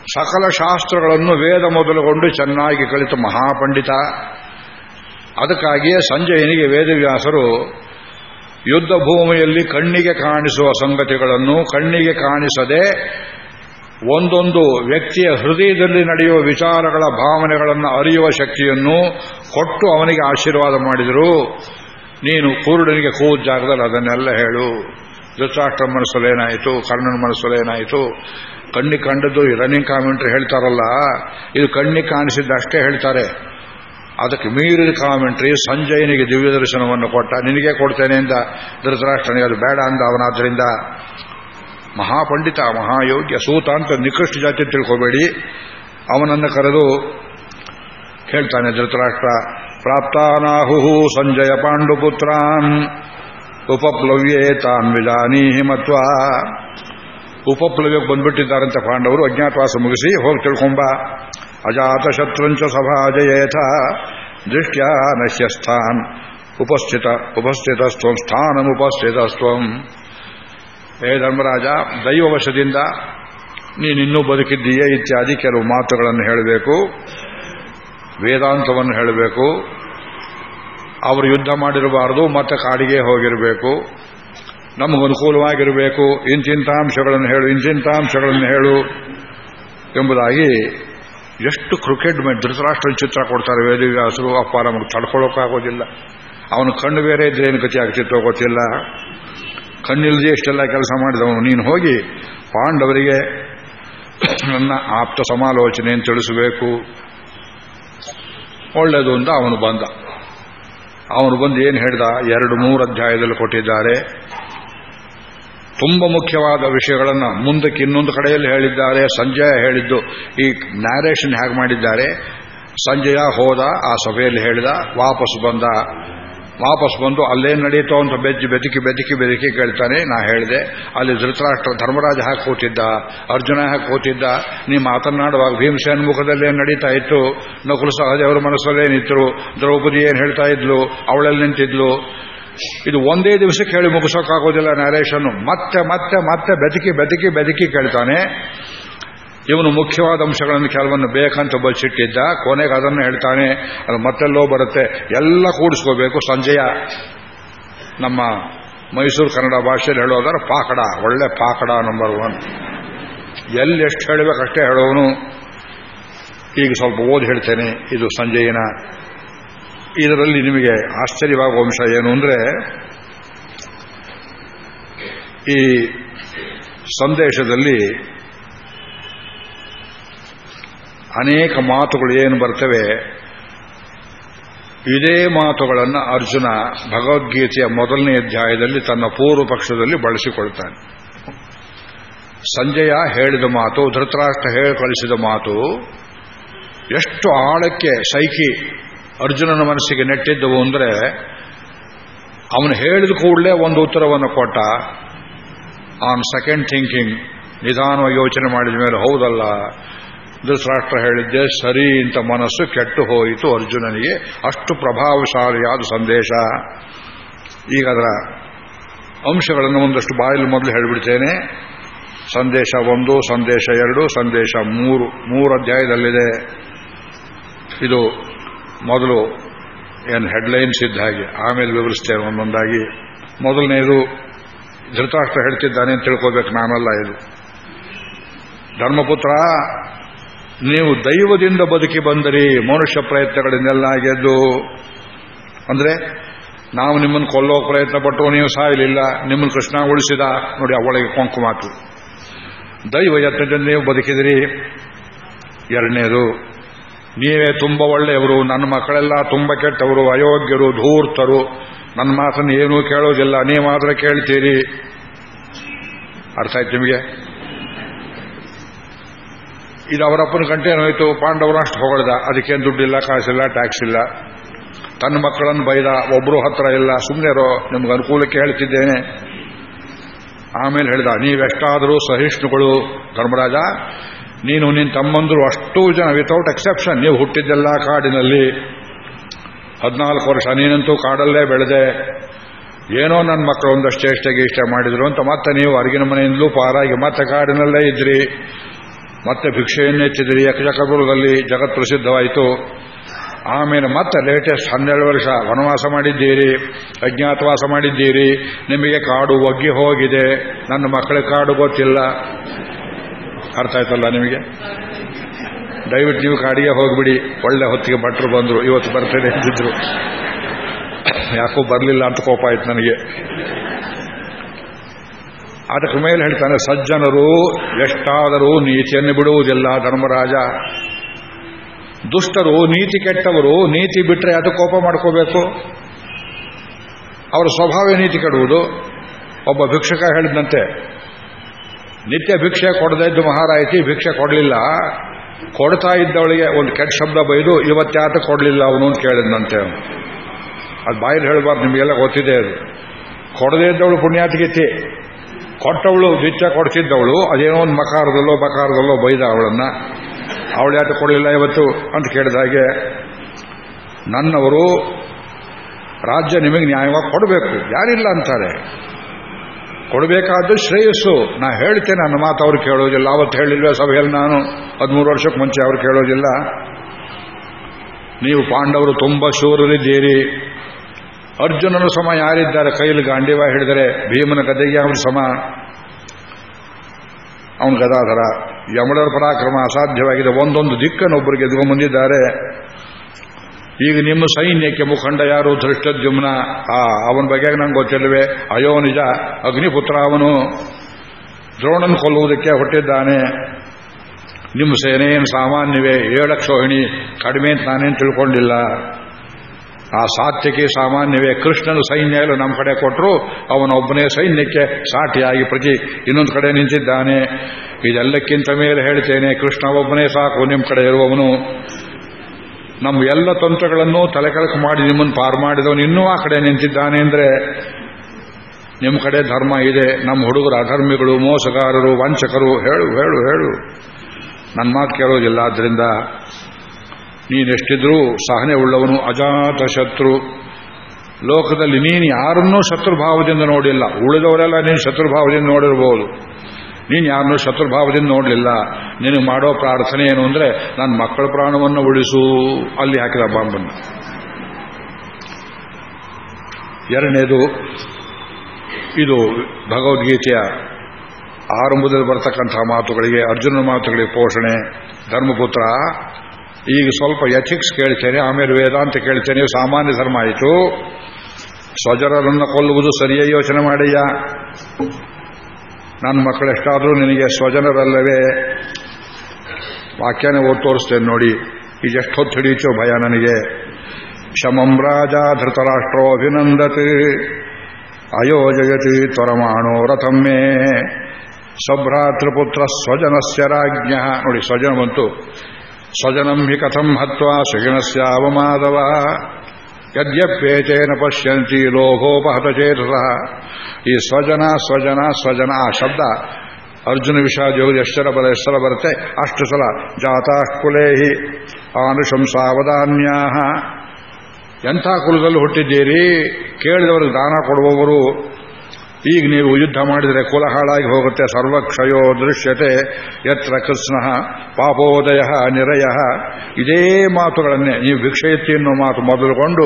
ಸಕಲ ಶಾಸ್ತ್ರಗಳನ್ನು ವೇದ ಮೊದಲುಗೊಂಡು ಚೆನ್ನಾಗಿ ಕಲಿತ ಮಹಾಪಂಡಿತ. ಅದಕ್ಕಾಗಿಯೇ ಸಂಜಯನಿಗೆ ವೇದವ್ಯಾಸರು ಯುದ್ಧ ಭೂಮಿಯಲ್ಲಿ ಕಣ್ಣಿಗೆ ಕಾಣಿಸುವ ಸಂಗತಿಗಳನ್ನು ಕಣ್ಣಿಗೆ ಕಾಣಿಸದೆ ಒಂದೊಂದು ವ್ಯಕ್ತಿಯ ಹೃದಯದಲ್ಲಿ ನಡೆಯುವ ವಿಚಾರಗಳ ಭಾವನೆಗಳನ್ನು ಅರಿಯುವ ಶಕ್ತಿಯನ್ನು ಕೊಟ್ಟು ಅವನಿಗೆ ಆಶೀರ್ವಾದ ಮಾಡಿದರು. ನೀನು ಕೂರುಡನಿಗೆ ಕೂದ ಜಾಗದಲ್ಲಿ ಅದನ್ನೆಲ್ಲ ಹೇಳು. ಧೃತರಾಷ್ಟ್ರ ಮನಸ್ಸಲ್ಲೇನಾಯಿತು ಕರ್ಣನ ಮನಸ್ಸಲ್ಲೇನಾಯಿತು ಕಣ್ಣಿಗೆ ಕಂಡದ್ದು ರನ್ನಿಂಗ್ ಕಾಮೆಂಟ್ರಿ ಹೇಳ್ತಾರಲ್ಲ, ಇದು ಕಣ್ಣಿ ಕಾಣಿಸಿದ್ದಷ್ಟೇ ಹೇಳ್ತಾರೆ. ಅದಕ್ಕೆ ಮೀರಿದ ಕಾಮೆಂಟ್ರಿ, ಸಂಜಯನಿಗೆ ದಿವ್ಯ ದರ್ಶನವನ್ನು ಕೊಟ್ಟ, ನಿನಗೆ ಕೊಡ್ತೇನೆ ಅಂತ ಧೃತರಾಷ್ಟ್ರನಿಗೆ ಅದು ಬೇಡ ಅಂದ ಅವನಾದ್ರಿಂದ. ಮಹಾಪಂಡಿತ, ಮಹಾಯೋಗ್ಯ, ಸೂತ ಅಂತ ನಿಕೃಷ್ಟ ಜಾತಿ ತಿಳ್ಕೋಬೇಡಿ. ಅವನನ್ನು ಕರೆದು ಹೇಳ್ತಾನೆ ಧೃತರಾಷ್ಟ್ರ ಪ್ರಾಪ್ತಾನಾಹು ಸಂಜಯ ಪಾಂಡುಪುತ್ರಾನ್ ಉಪಪ್ಲವ್ಯೇ ತಾನ್ ವಿಜಾನೀಹಿ ಮತ್ವ. ಉಪಪ್ಲವ್ಯಕ್ಕೆ ಬಂದ್ಬಿಟ್ಟಿದ್ದಾರಂತೆ ಪಾಂಡವರು, ಅಜ್ಞಾತವಾಸ ಮುಗಿಸಿ ಹೋಗಿ ತಿಳ್ಕೊಂಬ. ಅಜಾತ ಶತ್ರುಂಚ ಸಭಾಜಯೇಥ ದೃಷ್ಟ್ಯಾ ನಶ್ಯಸ್ಥಾನ್ ಉಪಸ್ಥಿತ, ಉಪಸ್ಥಿತಸ್ತ್ವಂ ಸ್ವಂ ಹೇ ಧರ್ಮರಾಜ, ದೈವವಶದಿಂದ ನೀನಿನ್ನೂ ಬದುಕಿದ್ದೀಯೇ ಇತ್ಯಾದಿ ಕೆಲವು ಮಾತುಗಳನ್ನು ಹೇಳಬೇಕು, ವೇದಾಂತವನ್ನು ಹೇಳಬೇಕು. ಅವರು ಯುದ್ಧ ಮಾಡಿರಬಾರದು, ಮತ್ತೆ ಕಾಡಿಗೆ ಹೋಗಿರಬೇಕು. ನಮಗೆ ಅನುಕೂಲವಾಗಿರಬೇಕು ಇಂತಿಂಥ ಅಂಶಗಳನ್ನು ಹೇಳು ಇಂತಿಂತಾಂಶಗಳನ್ನು ಹೇಳು ಎಂಬುದಾಗಿ ಎಷ್ಟು ಕ್ರಿಕೆಟ್ ಮೇಲೆ ಧೃತರಾಷ್ಟ್ರ ಚಿತ್ರ ಕೊಡ್ತಾರೆ ವೇದವ್ಯಾಸರು ಅಪ್ಪ ನಮಗೆ ತಡ್ಕೊಳ್ಳೋಕ್ಕಾಗೋದಿಲ್ಲ. ಅವನು ಕಣ್ಣು ಬೇರೆ ಇದ್ರೆ ಏನು ಗತಿ ಆಗ್ತಿತ್ತೋ ಗೊತ್ತಿಲ್ಲ. ಕಣ್ಣಿಲ್ಲದೆ ಎಷ್ಟೆಲ್ಲ ಕೆಲಸ ಮಾಡಿದವನು. ನೀನು ಹೋಗಿ ಪಾಂಡವರಿಗೆ ನನ್ನ ಆಪ್ತ ಸಮಾಲೋಚನೆಯನ್ನು ತಿಳಿಸಬೇಕು. ಒಳ್ಳೆಯದು ಅಂತ ಅವನು ಬಂದ. ಅವನು ಬಂದು ಏನು ಹೇಳಿದ? ಎರಡು ಮೂರು ಅಧ್ಯಾಯದಲ್ಲಿ ಕೊಟ್ಟಿದ್ದಾರೆ. ತುಂಬ ಮುಖ್ಯವಾದ ವಿಷಯಗಳನ್ನು ಮುಂದಕ್ಕೆ ಇನ್ನೊಂದು ಕಡೆಯಲ್ಲಿ ಹೇಳಿದ್ದಾರೆ. ಸಂಜಯ ಹೇಳಿದ್ದು ಈ ನ್ಯಾರೇಷನ್ ಹೇಗೆ ಮಾಡಿದ್ದಾರೆ? ಸಂಜಯ ಹೋದ, ಆ ಸಭೆಯಲ್ಲಿ ಹೇಳಿದ, ವಾಪಸ್ ಬಂದ, ವಾಪಸ್ ಬಂದು ಅಲ್ಲೇನು ನಡೀತೋ ಅಂತ ಬೆಜ್ಜಿ ಬೆದಕಿ ಬೆದಕಿ ಬೆದಕಿ ಕೇಳ್ತಾನೆ. ನಾ ಹೇಳಿದೆ, ಅಲ್ಲಿ ಧೃತರಾಷ್ಟ್ರ ಧರ್ಮರಾಜ ಹಾಕಿ ಕೂತಿದ್ದ? ಅರ್ಜುನ ಹಾಕಿ ಕೂತಿದ್ದ? ನೀ ಮಾತನಾಡುವಾಗ ಭೀಮಸೇನ ಮುಖದಲ್ಲಿ ಏನು ನಡೀತಾ ಇತ್ತು? ನಕುಲು ಸಹದೇವರ ಮನಸ್ಸಲ್ಲೇನಿತ್ತು? ದ್ರೌಪದಿ ಏನು ಹೇಳ್ತಾ ಇದ್ಲು? ಅವಳಲ್ಲಿ ನಿಂತಿದ್ಲು? ಇದು ಒಂದೇ ದಿವಸಕ್ಕೆ ಹೇಳಿ ಮುಗಿಸೋಕ್ಕಾಗೋದಿಲ್ಲ ನ್ಯಾರೇಷನ್ ಮತ್ತೆ ಮತ್ತೆ ಮತ್ತೆ ಬೆದಕಿ ಬೆದಕಿ ಬೆದಕಿ ಕೇಳ್ತಾನೆ. ಇವನು ಮುಖ್ಯವಾದ ಅಂಶಗಳನ್ನು ಕೆಲವನ್ನು ಬೇಕಂತ ಬಚ್ಚಿಟ್ಟಿದ್ದ ಕೊನೆಗೆ ಅದನ್ನು ಹೇಳ್ತಾನೆ. ಅದು ಮತ್ತೆಲ್ಲೋ ಬರುತ್ತೆ. ಎಲ್ಲ ಕೂಡಿಸ್ಕೋಬೇಕು. ಸಂಜಯ ನಮ್ಮ ಮೈಸೂರು ಕನ್ನಡ ಭಾಷೆಯಲ್ಲಿ ಹೇಳೋದಾದ್ರೆ ಪಾಕಡ, ಒಳ್ಳೆ ಪಾಕಡ ನಂಬರ್ ಒನ್ ಎಲ್ಲಿ ಎಷ್ಟು ಹೇಳಬೇಕಷ್ಟೇ ಹೇಳೋನು ಈಗ ಸ್ವಲ್ಪ ಓದಿ ಹೇಳ್ತೇನೆ. ಇದು ಸಂಜೆಯನ ಇದರಲ್ಲಿ ನಿಮಗೆ ಆಶ್ಚರ್ಯವಾಗುವ ಅಂಶ ಏನು ಅಂದರೆ, ಈ ಸಂದೇಶದಲ್ಲಿ ಅನೇಕ ಮಾತುಗಳು ಏನು ಬರ್ತವೆ, ಇದೇ ಮಾತುಗಳನ್ನು ಅರ್ಜುನ ಭಗವದ್ಗೀತೆಯ ಮೊದಲನೇ ಅಧ್ಯಾಯದಲ್ಲಿ ತನ್ನ ಪೂರ್ವ ಪಕ್ಷದಲ್ಲಿ ಬಳಸಿಕೊಳ್ತಾನೆ. ಸಂಜಯ ಹೇಳಿದ ಮಾತು, ಧೃತರಾಷ್ಟ್ರ ಹೇಳಿ ಕಳಿಸಿದ ಮಾತು, ಎಷ್ಟು ಆಳಕ್ಕೆ, ಸೈಕಿ ಅರ್ಜುನನ ಮನಸ್ಸಿಗೆ ನೆಟ್ಟಿದ್ದವು ಅಂದರೆ ಅವನು ಹೇಳಿದ ಕೂಡಲೇ ಒಂದು ಉತ್ತರವನ್ನು ಕೊಟ್ಟ. ಆನ್ ಸೆಕೆಂಡ್ ಥಿಂಕಿಂಗ್ ನಿಧಾನವಾಗಿ ಯೋಚನೆ ಮಾಡಿದ ಮೇಲೆ, ಹೌದಲ್ಲ, ಧೃತರಾಷ್ಟ್ರ ಹೇಳಿದ್ದೆ, ಸರಿ ಅಂತ ಮನಸ್ಸು ಕೆಟ್ಟು ಹೋಯಿತು ಅರ್ಜುನನಿಗೆ. ಅಷ್ಟು ಪ್ರಭಾವಶಾಲಿಯಾದ ಸಂದೇಶ. ಈಗ ಅದರ ಅಂಶಗಳನ್ನು ಒಂದಷ್ಟು ಬಾಯಲ್ಲಿ ಮೊದಲು ಹೇಳಿಬಿಡ್ತೇನೆ. ಸಂದೇಶ ಒಂದು, ಸಂದೇಶ ಎರಡು, ಸಂದೇಶ ಮೂರು. ಮೂರು ಅಧ್ಯಾಯದಲ್ಲಿದೆ. ಇದು ಮೊದಲು ಏನು ಹೆಡ್ಲೈನ್ಸ್ ಇದ್ದ ಹಾಗೆ ಆಮೇಲೆ ವಿವರಿಸ್ತೇನೆ ಒಂದೊಂದಾಗಿ. ಮೊದಲನೇದು, ಧೃತರಾಷ್ಟ್ರ ಹೇಳ್ತಿದ್ದಾನೆ ಅಂತ ತಿಳ್ಕೋಬೇಕು ನಾನಲ್ಲ ಇದು. ಧರ್ಮಪುತ್ರ, ನೀವು ದೈವದಿಂದ ಬದುಕಿ ಬಂದರಿ ಮನುಷ್ಯ ಪ್ರಯತ್ನಗಳಿಂದೆಲ್ಲ ಗೆದ್ದು, ಅಂದ್ರೆ ನಾವು ನಿಮ್ಮನ್ನು ಕೊಲ್ಲೋ ಪ್ರಯತ್ನ ಪಟ್ಟು ನೀವು ಸಾಯಲಿಲ್ಲ, ನಿಮ್ಮನ್ನು ಕೃಷ್ಣ ಉಳಿಸಿದ ನೋಡಿ ಅವಳಿಗೆ ಕೊಂಕು ಮಾತು. ದೈವ ಯತ್ನದಿಂದ ನೀವು ಬದುಕಿದಿರಿ ಎರಡನೇದು ನೀವೇ ತುಂಬ ಒಳ್ಳೆಯವರು, ನನ್ನ ಮಕ್ಕಳೆಲ್ಲ ತುಂಬ ಕೆಟ್ಟವರು, ಅಯೋಗ್ಯರು, ಧೂರ್ತರು. ನನ್ನ ಮಾತನ್ನು ಏನೂ ಕೇಳೋದಿಲ್ಲ. ನೀವು ಮಾತ್ರ ಕೇಳ್ತೀರಿ. ಅರ್ಥ ಆಯ್ತು ನಿಮಗೆ? ಇದು ಅವರಪ್ಪನ ಗಂಟೇನೋಯ್ತು ಪಾಂಡವರು ಅಷ್ಟು ಹೊಗಳ್ದ. ಅದಕ್ಕೇನು ದುಡ್ಡಿಲ್ಲ, ಕಾಸಿಲ್ಲ ಟ್ಯಾಕ್ಸ್ ಇಲ್ಲ. ತನ್ನ ಮಕ್ಕಳನ್ನು ಬೈದ. ಒಬ್ಬರು ಹತ್ರ ಇಲ್ಲ. ಸುಮ್ಮನೆರೋ ನಿಮ್ಗೆ ಅನುಕೂಲಕ್ಕೆ ಹೇಳ್ತಿದ್ದೇನೆ ಆಮೇಲೆ ಹೇಳಿದ, ನೀವೆಷ್ಟಾದರೂ ಸಹಿಷ್ಣುಗಳು ಧರ್ಮರಾಜ ನೀನು ನಿನ್ನ ತಮ್ಮಂದರು ಅಷ್ಟು ಜನ ವಿತೌಟ್ ಎಕ್ಸೆಪ್ಷನ್ ನೀವು ಹುಟ್ಟಿದ್ದೆಲ್ಲ ಕಾಡಿನಲ್ಲಿ ಹದಿನಾಲ್ಕು ವರ್ಷ. ನೀನಂತೂ ಕಾಡಲ್ಲೇ ಬೆಳೆದೆ. ಏನೋ ನನ್ನ ಮಕ್ಕಳು ಒಂದಷ್ಟು ಚೇಷ್ಟೆಗೆ ಇಷ್ಟ ಮಾಡಿದ್ರು ಅಂತ ಮತ್ತೆ ನೀವು ಅರಿಗಿನ ಮನೆಯಿಂದಲೂ ಪಾರಾಗಿ ಮತ್ತೆ ಕಾಡಿನಲ್ಲೇ ಇದ್ರಿ. ಮತ್ತೆ ಭಿಕ್ಷೆಯನ್ನು ಎತ್ತಿದ್ರಿ. ಯಕ್ಷಕಪುರದಲ್ಲಿ ಜಗತ್ ಪ್ರಸಿದ್ಧವಾಯಿತು. ಆಮೇಲೆ ಮತ್ತೆ ಲೇಟೆಸ್ಟ್ ಹನ್ನೆರಡು ವರ್ಷ ವನವಾಸ ಮಾಡಿದ್ದೀರಿ, ಅಜ್ಞಾತವಾಸ ಮಾಡಿದ್ದೀರಿ. ನಿಮಗೆ ಕಾಡು ಒಗ್ಗಿ ಹೋಗಿದೆ. ನನ್ನ ಮಕ್ಕಳಿಗೆ ಕಾಡು ಗೊತ್ತಿಲ್ಲ. ಅರ್ಥ ಆಯ್ತಲ್ಲ ನಿಮಗೆ? ದಯವಿಟ್ಟು ನೀವು ಕಾಡಿಗೆ ಹೋಗ್ಬಿಡಿ. ಒಳ್ಳೆ ಹೊತ್ತಿಗೆ ಭಟ್ರು ಬಂದರು. ಇವತ್ತು ಬರ್ತೇನೆ ಅಂತಿದ್ರು. ಯಾಕೋ ಬರಲಿಲ್ಲ ಅಂತ ಕೋಪ ಆಯ್ತು ನನಗೆ. ಅದಕ್ಕೆ ಮೇಲೆ ಹೇಳ್ತಾನೆ, ಸಜ್ಜನರು, ಎಷ್ಟಾದರೂ ನೀತಿಯನ್ನು ಬಿಡುವುದಿಲ್ಲ ಧರ್ಮರಾಜ. ದುಷ್ಟರು, ನೀತಿ ಕೆಟ್ಟವರು, ನೀತಿ ಬಿಟ್ಟರೆ ಅದು ಕೋಪ ಮಾಡ್ಕೋಬೇಕು. ಅವರ ಸ್ವಭಾವ ನೀತಿ ಕೆಡುವುದು ಒಬ್ಬ ಭಿಕ್ಷಕ ಹೇಳಿದಂತೆ ನಿತ್ಯ ಭಿಕ್ಷೆ ಕೊಡದೇ ಇದ್ದು ಮಹಾರಾಯಿತಿ ಭಿಕ್ಷೆ ಕೊಡಲಿಲ್ಲ. ಕೊಡ್ತಾ ಇದ್ದವಳಿಗೆ ಒಂದು ಕೆಟ್ಟ ಶಬ್ದ ಬೈದು ಇವತ್ತಾತ ಕೊಡಲಿಲ್ಲ ಅವನು ಅಂತ ಕೇಳಿದಂತೆ ಅದು ಬಾಯಲ್ಲಿ ಹೇಳಬಾರ್ದು, ನಿಮಗೆಲ್ಲ ಗೊತ್ತಿದೆ ಅದು. ಕೊಡದೇ ಇದ್ದವಳು ಪುಣ್ಯಾತಿಗಿತ್ತಿ ಕೊಟ್ಟವಳು ಭಿಕ್ಷೆ ಕೊಡ್ತಿದ್ದವಳು, ಅದೇನೋ ಒಂದು ಮಕಾರದಲ್ಲೋ ಬಕಾರದಲ್ಲೋ ಬೈದ ಅವಳನ್ನ. ಅವಳು ಯಾಕೆ ಕೊಡಲಿಲ್ಲ ಇವತ್ತು ಅಂತ ಕೇಳಿದ ಹಾಗೆ, ನನ್ನವರು ರಾಜ್ಯ ನಿಮಗೆ ನ್ಯಾಯವಾಗಿ ಕೊಡಬೇಕು. ಯಾರಿಲ್ಲ ಅಂತಾರೆ. ಕೊಡಬೇಕಾದ್ದು ಶ್ರೇಯಸ್ಸು. ನಾ ಹೇಳ್ತೇನೆ, ನನ್ನ ಮಾತು ಅವ್ರು ಕೇಳೋದಿಲ್ಲ. ಅವತ್ತು ಹೇಳಿಲ್ವೇ ಸಭೆಯಲ್ಲಿ ನಾನು. ಹದಿಮೂರು ವರ್ಷಕ್ಕೆ ಮುಂಚೆ ಅವ್ರು ಕೇಳೋದಿಲ್ಲ. ನೀವು ಪಾಂಡವರು ತುಂಬ ಶೂರರಿದ್ದೀರಿ. ಅರ್ಜುನನ ಸಮ ಯಾರಿದ್ದಾರೆ? ಕೈಲಿ ಗಾಂಡಿವ ಹಿಡಿದರೆ ಭೀಮನ ಗದೆಗೆ ಅವನ ಸಮ? ಅವನ ಗದಾಧರ. ಯಮಳರ ಪರಾಕ್ರಮ ಅಸಾಧ್ಯವಾಗಿದೆ. ಒಂದೊಂದು ದಿಕ್ಕನ್ನು ಒಬ್ಬರಿಗೆ ಎದುರು ಮುಂದಿದ್ದಾರೆ ಈಗ ನಿಮ್ಮ ಸೈನ್ಯಕ್ಕೆ ಮುಖಂಡ ಯಾರು? ಧೃಷ್ಟದ್ಯುಮ್ನ. ಆ, ಅವನ ಬಗ್ಗೆ ನಂಗೆ ಗೊತ್ತಿಲ್ಲವೆ. ಅಯೋ ನಿಜ. ಅಗ್ನಿಪುತ್ರ ಅವನು ದ್ರೋಣನ್ ಕೊಲ್ಲುವುದಕ್ಕೆ ಹೊಟ್ಟಿದ್ದಾನೆ ನಿಮ್ಮ ಸೇನೆ ಏನು ಸಾಮಾನ್ಯವೇ? ಏಳಕ್ಷೋಹಿಣಿ ಕಡಿಮೆ ಅಂತ ನಾನೇನು ತಿಳ್ಕೊಂಡಿಲ್ಲ. ಆ ಸಾತ್ಯಕ್ಕೆ ಸಾಮಾನ್ಯವೇ. ಕೃಷ್ಣನ ಸೈನ್ಯ ಎಲ್ಲ ನಮ್ಮ ಕಡೆ ಕೊಟ್ಟರು ಅವನೊಬ್ಬನೇ ಸೈನ್ಯಕ್ಕೆ ಸಾಟಿಯಾಗಿ ಪ್ರತಿ ಇನ್ನೊಂದು ಕಡೆ ನಿಂತಿದ್ದಾನೆ. ಇದೆಲ್ಲಕ್ಕಿಂತ ಮೇಲೆ ಹೇಳ್ತೇನೆ, ಕೃಷ್ಣ ಒಬ್ಬನೇ ಸಾಕು. ನಿಮ್ಮ ಕಡೆ ಇರುವವನು ನಮ್ಮ ಎಲ್ಲ ತಂತ್ರಗಳನ್ನು ತಲೆಕೆಳಕು ಮಾಡಿ ನಿಮ್ಮನ್ನು ಪಾರು ಮಾಡಿದವನು ಇನ್ನೂ ಆ ಕಡೆ ನಿಂತಿದ್ದಾನೆ ಅಂದರೆ ನಿಮ್ಮ ಕಡೆ ಧರ್ಮ ಇದೆ, ನಮ್ಮ ಹುಡುಗರು ಅಧರ್ಮಿಗಳು, ಮೋಸಗಾರರು, ವಂಚಕರು, ಹೇಳು ಹೇಳು ಹೇಳು. ನನ್ನ ಮಾತು ಕೇಳೋದಿಲ್ಲ, ಆದ್ರಿಂದ ನೀನೆಷ್ಟಿದ್ರೂ ಸಹನೆ ಉಳ್ಳವನು ಅಜಾತ ಶತ್ರು. ಲೋಕದಲ್ಲಿ ನೀನು ಯಾರನ್ನೂ ಶತ್ರುಭಾವದಿಂದ ನೋಡಿಲ್ಲ. ಉಳಿದವರೆಲ್ಲ ನೀನು ಶತ್ರುಭಾವದಿಂದ ನೋಡಿರ್ಬೋದು. ನೀನು ಯಾರನ್ನೂ ಶತ್ರುಭಾವದಿಂದ ನೋಡಲಿಲ್ಲ. ನಿನಗೆ ಮಾಡೋ ಪ್ರಾರ್ಥನೆ ಏನು ಅಂದರೆ ನನ್ನ ಮಕ್ಕಳ ಪ್ರಾಣವನ್ನು ಉಳಿಸು. ಅಲ್ಲಿ ಹಾಕಿದ ಬಾಂಬನ್ನು. ಎರಡನೇದು, ಇದು ಭಗವದ್ಗೀತೆಯ ಆರಂಭದಲ್ಲಿ ಬರತಕ್ಕಂಥ ಮಾತುಗಳಿಗೆ ಅರ್ಜುನ ಮಾತುಗಳಿಗೆ ಪೋಷಣೆ. ಧರ್ಮಪುತ್ರ, ಈಗ ಸ್ವಲ್ಪ ಎಥಿಕ್ಸ್ ಕೇಳ್ತೇನೆ, ಆಮೇಲೆ ವೇದಾಂತ ಕೇಳ್ತೇನೆ ಸಾಮಾನ್ಯ ಧರ್ಮ ಆಯಿತು. ಸ್ವಜರರನ್ನು ಕೊಲ್ಲುವುದು ಸರಿಯೇ ಯೋಚನೆ ಮಾಡಯ್ಯ ನನ್ನ ಮಕ್ಕಳೆಷ್ಟಾದರೂ ನಿನಗೆ ಸ್ವಜನರಲ್ಲವೇ? ವಾಕ್ಯನೇ ಓದ್ ತೋರಿಸ್ತೇನೆ ನೋಡಿ. ಈಗ ಎಷ್ಟು ಹಿಡಿಯುತ್ತೋ ಭಯ ನನಗೆ. ಶಮಂ ರಾಜ ಧೃತರಾಷ್ಟ್ರೋ ಅಭಿನಂದತಿ. ಅಯೋಜಯತಿ ತ್ವರಮಾಣೋ ರಥಮ್ಮೆ ಸಭ್ರಾತೃಪುತ್ರ ಸ್ವಜನಸ್ಯ ರಾಜ್ಞ. ನೋಡಿ, ಸ್ವಜನ ಬಂತು. ಸ್ವಜನಂ ಹಿ ಕಥಂ ಹತ್ವಾ, ಸ್ವಜನಸ್ಯ ಅವಮಾದವ. ಯದ್ಯಪ್ಯೇತೇನ ಪಶ್ಯಂತಿ ಲೋಭೋಪಹತಚೇತಸ ಈ ಸ್ವಜನ ಸ್ವಜನ ಸ್ವಜನ, ಆ ಶಬ್ದ ಅರ್ಜುನ ವಿಷಾದ ಯೋಗ ಎಷ್ಟರ ಬರ ಎಷ್ಟರ ಬರುತ್ತೆ? ಅಷ್ಟು ಸಲ. ಜಾತಾ ಕುಲೇಹಿ ಆನುಶಂಸಾವಧಾನ್ಯಾ ಎಂಥ ಕುಲದಲ್ಲಿ ಹುಟ್ಟಿದ್ದೀರಿ? ಕೇಳಿದವರಿಗೆ ದಾನ ಕೊಡುವವರು ಈಗ ನೀವು ಯುದ್ಧ ಮಾಡಿದರೆ ಕುಲಹಾಳಾಗಿ ಹೋಗುತ್ತೆ. ಸರ್ವಕ್ಷಯೋ ದೃಶ್ಯತೆ. ಯತ್ರ ಕೃಷ್ಣ ಪಾಪೋದಯ ನಿರಯ. ಇದೇ ಮಾತುಗಳನ್ನೇ ನೀವು ಭಿಕ್ಷೆ ಎತ್ತಿ ಎನ್ನುವ ಮಾತು ಮೊದಲುಕೊಂಡು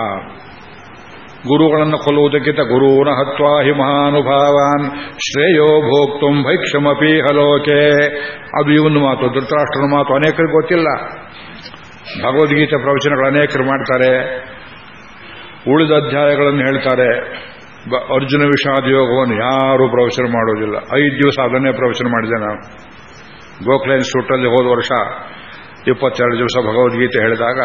ಆ ಗುರುಗಳನ್ನು ಕೊಲ್ಲುವುದಕ್ಕಿಂತ ಗುರುನ ಹತ್ವಾ ಹಿ ಮಹಾನುಭಾವಾನ್ ಶ್ರೇಯೋ ಭೋಕ್ತು ಭೈಕ್ಷಮಪಿ ಹಲೋಕೆ. ಅದು ಮಾತು, ಧೃತರಾಷ್ಟ್ರನ ಮಾತು ಅನೇಕರಿಗೆ ಗೊತ್ತಿಲ್ಲ. ಭಗವದ್ಗೀತೆ ಪ್ರವಚನಗಳು ಅನೇಕರು ಮಾಡ್ತಾರೆ. ಉಳಿದ ಅಧ್ಯಾಯಗಳನ್ನು ಹೇಳ್ತಾರೆ. ಅರ್ಜುನ ವಿಷಾದ ಯೋಗವನ್ನು ಯಾರೂ ಪ್ರವಚನ ಮಾಡೋದಿಲ್ಲ. ಐದು ದಿವಸ ಅದನ್ನೇ ಪ್ರವಚನ ಮಾಡಿದೆ ನಾನು. ಗೋಖಲೆ ಇನ್ಸ್ಟಿಟ್ಯೂಟಲ್ಲಿ ಹೋದ ವರ್ಷ ಇಪ್ಪತ್ತೆರಡು ದಿವಸ ಭಗವದ್ಗೀತೆ ಹೇಳಿದಾಗ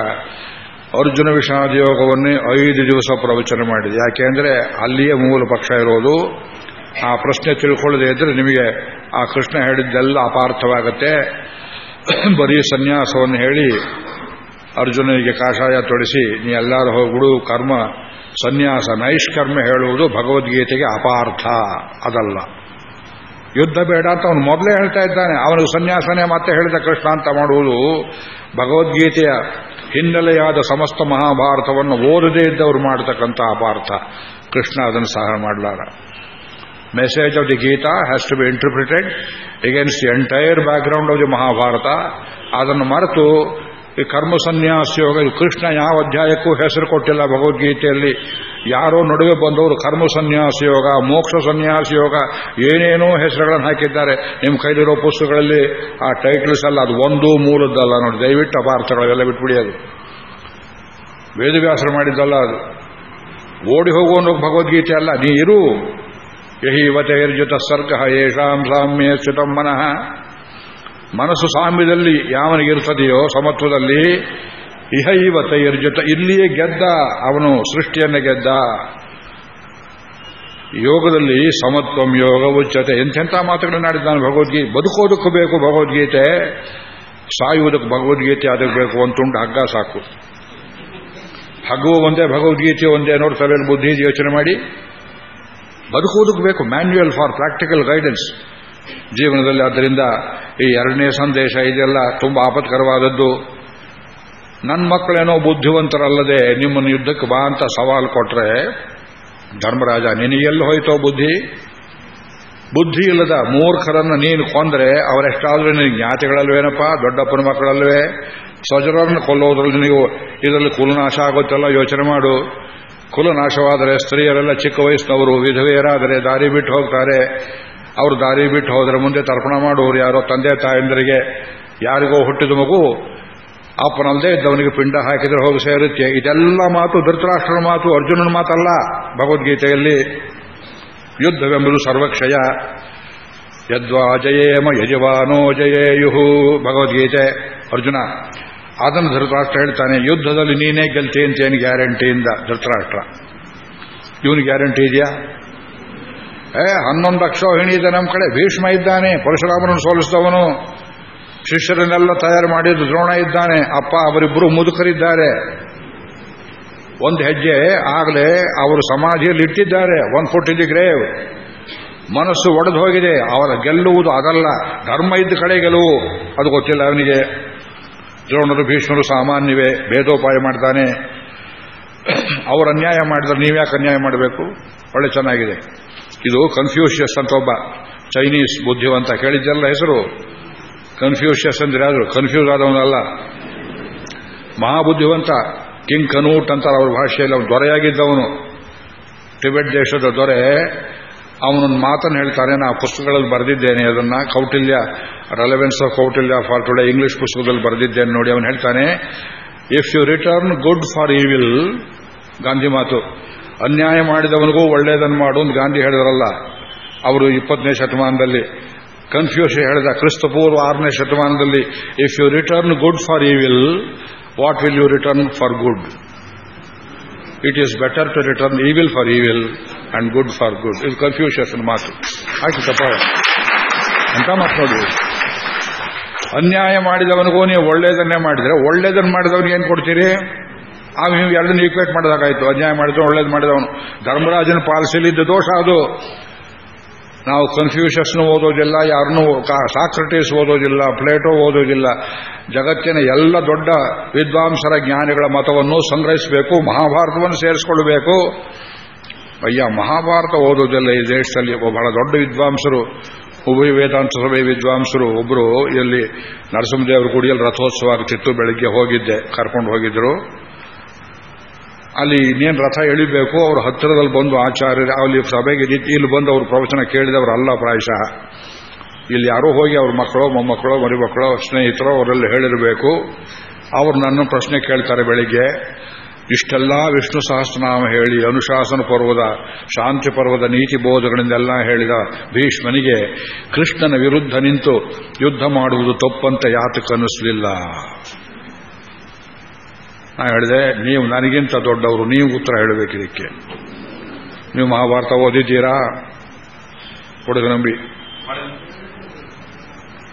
ಅರ್ಜುನ ವಿಷಾದ ಯೋಗವನ್ನೇ ಐದು ದಿವಸ ಪ್ರವಚನ ಮಾಡಿದೆ. ಯಾಕೆಂದ್ರೆ ಅಲ್ಲಿಯೇ ಮೂಲ ಪಕ್ಷ ಇರೋದು. ಆ ಪ್ರಶ್ನೆ ತಿಳ್ಕೊಳ್ಳದೆ ಇದ್ರೆ ನಿಮಗೆ ಆ ಕೃಷ್ಣ ಹೇಳಿದ್ದೆಲ್ಲ ಅಪಾರ್ಥವಾಗತ್ತೆ. ಬರೀ ಸನ್ಯಾಸವನ್ನು ಹೇಳಿ ಅರ್ಜುನನಿಗೆ ಕಾಷಾಯ ತೊಡಿಸಿ, ನೀ ಎಲ್ಲರೂ ಹೋಗ್ಬಿಡು, ಕರ್ಮ, ಸನ್ಯಾಸ, ನೈಷ್ಕರ್ಮ ಹೇಳುವುದು ಭಗವದ್ಗೀತೆಗೆ ಅಪಾರ್ಥ. ಅದಲ್ಲ. ಯುದ್ಧ ಬೇಡ ಅಂತ ಅವನು ಮೊದಲೇ ಹೇಳ್ತಾ ಇದ್ದಾನೆ. ಅವನಿಗೆ ಸನ್ಯಾಸನೇ ಮತ್ತೆ ಹೇಳಿದ ಕೃಷ್ಣ ಅಂತ ಮಾಡುವುದು ಭಗವದ್ಗೀತೆಯ ಹಿನ್ನೆಲೆಯಾದ ಸಮಸ್ತ ಮಹಾಭಾರತವನ್ನು ಓದದೇ ಇದ್ದವರು ಮಾಡತಕ್ಕಂಥ ಅಪಾರ್ಥ. ಕೃಷ್ಣ ಅದನ್ನು ಸಹ ಮಾಡಲಾರ. Message of the Gita has to be interpreted against the entire background of the Mahabharata. ಅದನ್ನು ಮರೆತು ಈ ಕರ್ಮ ಯೋಗ ಕೃಷ್ಣ ಯಾವ ಅಧ್ಯಾಯಕ್ಕೂ ಹೆಸರು ಕೊಟ್ಟಿಲ್ಲ ಭಗವದ್ಗೀತೆಯಲ್ಲಿ. ಯಾರೋ ನಡುವೆ ಬಂದವರು ಕರ್ಮ ಸನ್ಯಾಸ ಯೋಗ ಮೋಕ್ಷ ಸನ್ಯಾಸ ಯೋಗ ಏನೇನೋ ಹೆಸರುಗಳನ್ನು ಹಾಕಿದ್ದಾರೆ. ನಿಮ್ಮ ಕೈಲಿರೋ ಪುಸ್ತಕಗಳಲ್ಲಿ ಆ ಟೈಟಲ್ಸ್ ಅಲ್ಲ ಅದು ಒಂದು ಮೂಲದ್ದಲ್ಲ ನೋಡಿ. ದಯವಿಟ್ಟು ಅಪಾರ್ಥಗಳೆಲ್ಲ ಬಿಟ್ಬಿಡಿ ಅದು. ವೇದವ್ಯಾಸರು ಮಾಡಿದ್ದಲ್ಲ ಅದು. ಓಡಿ ಹೋಗುವ ಭಗವದ್ಗೀತೆ ಅಲ್ಲ. ನೀ ಇರು. ಯಹಿ ವತೈರ್ಜುತ ಸರ್ಗ ಯೇಷಾಂ ಸಾಮ್ಯ ಚ್ಯುತಂ ಮನಸ್ಸು ಸಾಮ್ಯದಲ್ಲಿ ಯಾವನಿಗಿರ್ತದೆಯೋ ಸಮತ್ವದಲ್ಲಿ ಇಹ ಇವ ಜೊತೆ ಇಲ್ಲಿಯೇ ಗೆದ್ದ ಅವನು ಸೃಷ್ಟಿಯನ್ನು ಗೆದ್ದ. ಯೋಗದಲ್ಲಿ ಸಮತ್ವಂ ಯೋಗ ಉಚ್ಚತೆ ಎಂಥೆಂಥ ಮಾತುಗಳನ್ನು ನಾಡಿದ್ದಾನೆ ಭಗವದ್ಗೀತೆ. ಬದುಕೋದಕ್ಕೂ ಬೇಕು ಭಗವದ್ಗೀತೆ, ಸಾಯುವುದಕ್ಕೆ ಭಗವದ್ಗೀತೆ ಅದಕ್ಕೆ ಬೇಕು ಒಂದು ತುಂಡು ಹಗ್ಗ ಸಾಕು. ಹಗ್ಗವು ಒಂದೇ, ಭಗವದ್ಗೀತೆ ಒಂದೇ, ನೋಡಿ ತಲೆಯಲ್ಲಿ ಬುದ್ಧಿ ಯೋಚನೆ ಮಾಡಿ. ಬದುಕುವುದಕ್ಕೆ ಬೇಕು ಮ್ಯಾನ್ಯುಯಲ್ ಫಾರ್ ಪ್ರಾಕ್ಟಿಕಲ್ ಗೈಡೆನ್ಸ್ ಜೀವನದಲ್ಲಿ ಆದ್ದರಿಂದ ಈ ಎರಡನೇ ಸಂದೇಶ ಇದೆಲ್ಲ ತುಂಬ ಆಪತ್ಕರವಾದದ್ದು. ನನ್ನ ಮಕ್ಕಳೇನೋ ಬುದ್ಧಿವಂತರಲ್ಲದೆ ನಿಮ್ಮನ್ನು ಯುದ್ಧಕ್ಕೆ ಬಾ ಅಂತ ಸವಾಲು ಕೊಟ್ರೆ, ಧರ್ಮರಾಜ ನಿನಗೆಲ್ಲ ಹೋಯ್ತೋ ಬುದ್ಧಿ? ಬುದ್ಧಿ ಇಲ್ಲದ ಮೂರ್ಖರನ್ನು ನೀನು ಕೊಂದ್ರೆ ಅವರೆಷ್ಟಾದ್ರೂ ನಿನ್ನ ಜ್ಞಾತಿಗಳಲ್ವೇನಪ್ಪ, ದೊಡ್ಡಪ್ಪನ ಮಕ್ಕಳಲ್ವೇ? ಸ್ವಜರನ್ನು ಕೊಲ್ಲೋದ್ರಲ್ಲಿ ನೀವು ಇದರಲ್ಲಿ ಕುಲನಾಶ ಆಗುತ್ತಲ್ಲ, ಯೋಚನೆ ಮಾಡು. ಕುಲನಾಶವಾದರೆ ಸ್ತ್ರೀಯರೆಲ್ಲ ಚಿಕ್ಕ ವಯಸ್ಸಿನವರು, ವಿಧವೆಯರಾದರೆ ದಾರಿ ಬಿಟ್ಟು ಹೋಗ್ತಾರೆ. ಅವರು ದಾರಿ ಬಿಟ್ಟು ಹೋದರೆ ಮುಂದೆ ತರ್ಪಣ ಮಾಡುವರು ಯಾರೋ ತಂದೆ ತಾಯಂದರಿಗೆ ಯಾರಿಗೋ ಹುಟ್ಟಿದ ಮಗು ಅಪ್ಪನಲ್ಲದೆ ಇದ್ದವನಿಗೆ ಪಿಂಡ ಹಾಕಿದರೆ ಹೋಗಿ ಸೇರುತ್ತೆ. ಇದೆಲ್ಲ ಮಾತು ಧೃತರಾಷ್ಟ್ರನ ಮಾತು, ಅರ್ಜುನನ ಮಾತಲ್ಲ. ಭಗವದ್ಗೀತೆಯಲ್ಲಿ ಯುದ್ಧವೆಂಬುದು ಸರ್ವಕ್ಷಯ. ಯದ್ವಾ ಜಯೇಮ ಯಜವಾನೋ ಜಯೇಯುಹು. ಭಗವದ್ಗೀತೆ, ಅರ್ಜುನ, ಅದನ್ನು ಧೃತರಾಷ್ಟ್ರ ಹೇಳ್ತಾನೆ. ಯುದ್ಧದಲ್ಲಿ ನೀನೇ ಗೆಲ್ತಿ ಅಂತೇನು ಗ್ಯಾರಂಟಿಯಿಂದ? ಧೃತರಾಷ್ಟ್ರ. ಇವನು ಗ್ಯಾರಂಟಿ ಇದೆಯಾ? ಏ, ಹನ್ನೊಂದು ಲಕ್ಷ ಇದೆ ನಮ್ಮ ಕಡೆ. ಭೀಷ್ಮ ಇದ್ದಾನೆ, ಪರಶುರಾಮನನ್ನು ಸೋಲಿಸಿದವನು. ಶಿಷ್ಯರನ್ನೆಲ್ಲ ತಯಾರು ಮಾಡಿದ್ದು ದ್ರೋಣ ಇದ್ದಾನೆ. ಅಪ್ಪ, ಅವರಿಬ್ಬರು ಮುದುಕರಿದ್ದಾರೆ. ಒಂದು ಹೆಜ್ಜೆ ಆಗಲೇ ಅವರು ಸಮಾಧಿಯಲ್ಲಿ ಇಟ್ಟಿದ್ದಾರೆ. One foot in the grave ಮನಸ್ಸು ಒಡೆದು ಹೋಗಿದೆ. ಅವರ ಗೆಲ್ಲುವುದು ಅದಲ್ಲ. ಧರ್ಮ ಇದ್ದ ಕಡೆ ಗೆಲುವು ಅದು ಗೊತ್ತಿಲ್ಲ ಅವನಿಗೆ. ದ್ರೋಣರು, ಭೀಷ್ಮರು ಸಾಮಾನ್ಯವೇ. ಭೇದೋಪಾಯ ಮಾಡ್ತಾನೆ. ಅವರು ಅನ್ಯಾಯ ಮಾಡಿದ್ರೆ ನೀವ್ಯಾಕೆ ಅನ್ಯಾಯ ಮಾಡಬೇಕು? ಒಳ್ಳೆ ಚೆನ್ನಾಗಿದೆ. ಇದು ಕನ್ಫ್ಯೂಷಿಯಸ್ ಅಂತ ಒಬ್ಬ ಚೈನೀಸ್ ಬುದ್ಧಿವಂತ ಕೇಳಿದ್ದೆಲ್ಲ ಹೆಸರು. ಕನ್ಫ್ಯೂಷಿಯಸ್ ಅಂದ್ರೆ ಯಾರು ಕನ್ಫ್ಯೂಸ್ ಆದವನಲ್ಲ ಮಹಾಬುದ್ಧಿವಂತ ಕಿಂಗ್ ಕನೂಟ್ ಅಂತ ಅವ್ರ ಭಾಷೆಯಲ್ಲಿ ಅವನು ದೊರೆಯಾಗಿದ್ದವನು. ಟಿಬೆಟ್ ದೇಶದ ದೊರೆ. ಅವನೊಂದು ಮಾತನ್ನು ಹೇಳ್ತಾನೆ, ನಾ ಪುಸ್ತಕಗಳಲ್ಲಿ ಬರೆದಿದ್ದೇನೆ, ಅದನ್ನ Kautilya relevance of Kautilya for today English ಪುಸ್ತಕದಲ್ಲಿ ಬರೆದಿದ್ದೇನೆ ನೋಡಿ, ಅವನು ಹೇಳ್ತಾನೆ. If you return good for evil Gandhi ಮಾತು ಅನ್ಯಾಯ ಮಾಡಿದವನಿಗೂ ಒಳ್ಳೇದನ್ನು ಮಾಡು ಅಂತ ಗಾಂಧಿ ಹೇಳಿದ್ರಲ್ಲ. ಅವರು ಇಪ್ಪತ್ತನೇ ಶತಮಾನದಲ್ಲಿ ಕನ್ಫ್ಯೂಷನ್ ಹೇಳಿದ ಕ್ರಿಸ್ತಪೂರ್ವ ಆರನೇ ಶತಮಾನದಲ್ಲಿ if you return good for evil what will you return for good it is better to return evil for evil and good for good ಇದು ಕನ್ಫ್ಯೂಷನ್ ಮಾತು. ಹಾಕಿ ತಪ್ಪ ಅಂತ ಮಾತು ನೋಡಿ. ಅನ್ಯಾಯ ಮಾಡಿದವನಿಗೂ ನೀವು ಒಳ್ಳೇದನ್ನೇ ಮಾಡಿದ್ರೆ, ಒಳ್ಳೇದನ್ನು ಮಾಡಿದವನಿಗೆ ಏನು ಕೊಡ್ತೀರಿ? ನೀವು ಎರಡನ್ನು ಈಕ್ವೇಟ್ ಮಾಡಿದಾಗಾಯ್ತು. ಅನ್ಯಾಯ ಮಾಡಿದ್ರು ಒಳ್ಳೇದು ಮಾಡಿದವನು. ಧರ್ಮರಾಜನ ಪಾಲಿಸಲಿದ್ದ ದೋಷ ಅದು. ನಾವು ಕನ್ಫ್ಯೂಷನ್ ಓದೋದಿಲ್ಲ, ಯಾರನ್ನೂ ಸಾಕ್ರಟೀಸ್ ಓದೋದಿಲ್ಲ ಪ್ಲೇಟೋ ಓದೋದಿಲ್ಲ. ಜಗತ್ತಿನ ಎಲ್ಲ ದೊಡ್ಡ ವಿದ್ವಾಂಸರ ಜ್ಞಾನಿಗಳ ಮತವನ್ನು ಸಂಗ್ರಹಿಸಬೇಕು, ಮಹಾಭಾರತವನ್ನು ಸೇರಿಸಿಕೊಳ್ಳಬೇಕು ಅಯ್ಯ, ಮಹಾಭಾರತ ಓದೋದಿಲ್ಲ ಈ ದೇಶದಲ್ಲಿ. ಬಹಳ ದೊಡ್ಡ ವಿದ್ವಾಂಸರು, ಉಭಯ ವೇದಾಂತ ಸಭೆ ವಿದ್ವಾಂಸರು ಒಬ್ಬರು ಇಲ್ಲಿ ನರಸಿಂಹದೇವರು ಗುಡಿಯಲ್ಲಿ ರಥೋತ್ಸವ ಆಗ್ತಿತ್ತು ಬೆಳಿಗ್ಗೆ ಹೋಗಿದ್ದೆ, ಕರ್ಕೊಂಡು ಹೋಗಿದ್ರು. ಅಲ್ಲಿ ಇನ್ನೇನು ರಥ ಎಳಿಬೇಕು, ಅವರು ಹತ್ತಿರದಲ್ಲಿ ಬಂದು ಆಚಾರ್ಯರು, ಅಲ್ಲಿ ಸಭೆಗೆ ಇಲ್ಲಿ ಬಂದು ಅವರು ಪ್ರವಚನ ಕೇಳಿದವರು ಅಲ್ಲ ಪ್ರಾಯಶಃ. ಇಲ್ಲಿ ಯಾರೋ ಹೋಗಿ ಅವ್ರ ಮಕ್ಕಳು, ಮೊಮ್ಮಕ್ಕಳು, ಮರಿಮಕ್ಕಳು, ಸ್ನೇಹಿತರು ಅವರೆಲ್ಲ ಹೇಳಿರಬೇಕು. ಅವರು ನನ್ನ ಪ್ರಶ್ನೆ ಕೇಳ್ತಾರೆ ಬೆಳಿಗ್ಗೆ, ಇಷ್ಟೆಲ್ಲ ವಿಷ್ಣು ಸಹಸ್ರನಾಮ ಹೇಳಿ, ಅನುಶಾಸನ ಪರ್ವದ, ಶಾಂತಿ ಪರ್ವದ ನೀತಿ ಬೋಧಗಳಿಂದೆಲ್ಲ ಹೇಳಿದ ಭೀಷ್ಮನಿಗೆ ಕೃಷ್ಣನ ವಿರುದ್ಧ ನಿಂತು ಯುದ್ಧ ಮಾಡುವುದು ತಪ್ಪಂತ ಯಾತಕ್ಕನ್ನಿಸಲಿಲ್ಲ ನಾ ಹೇಳಿದೆ, ನೀವು ನನಗಿಂತ ದೊಡ್ಡವರು, ನೀವು ಉತ್ತರ ಹೇಳಬೇಕು ಇದಕ್ಕೆ. ನೀವು ಮಹಾಭಾರತ ಓದಿದ್ದೀರಾ? ಹುಡುಗ ನಂಬಿ.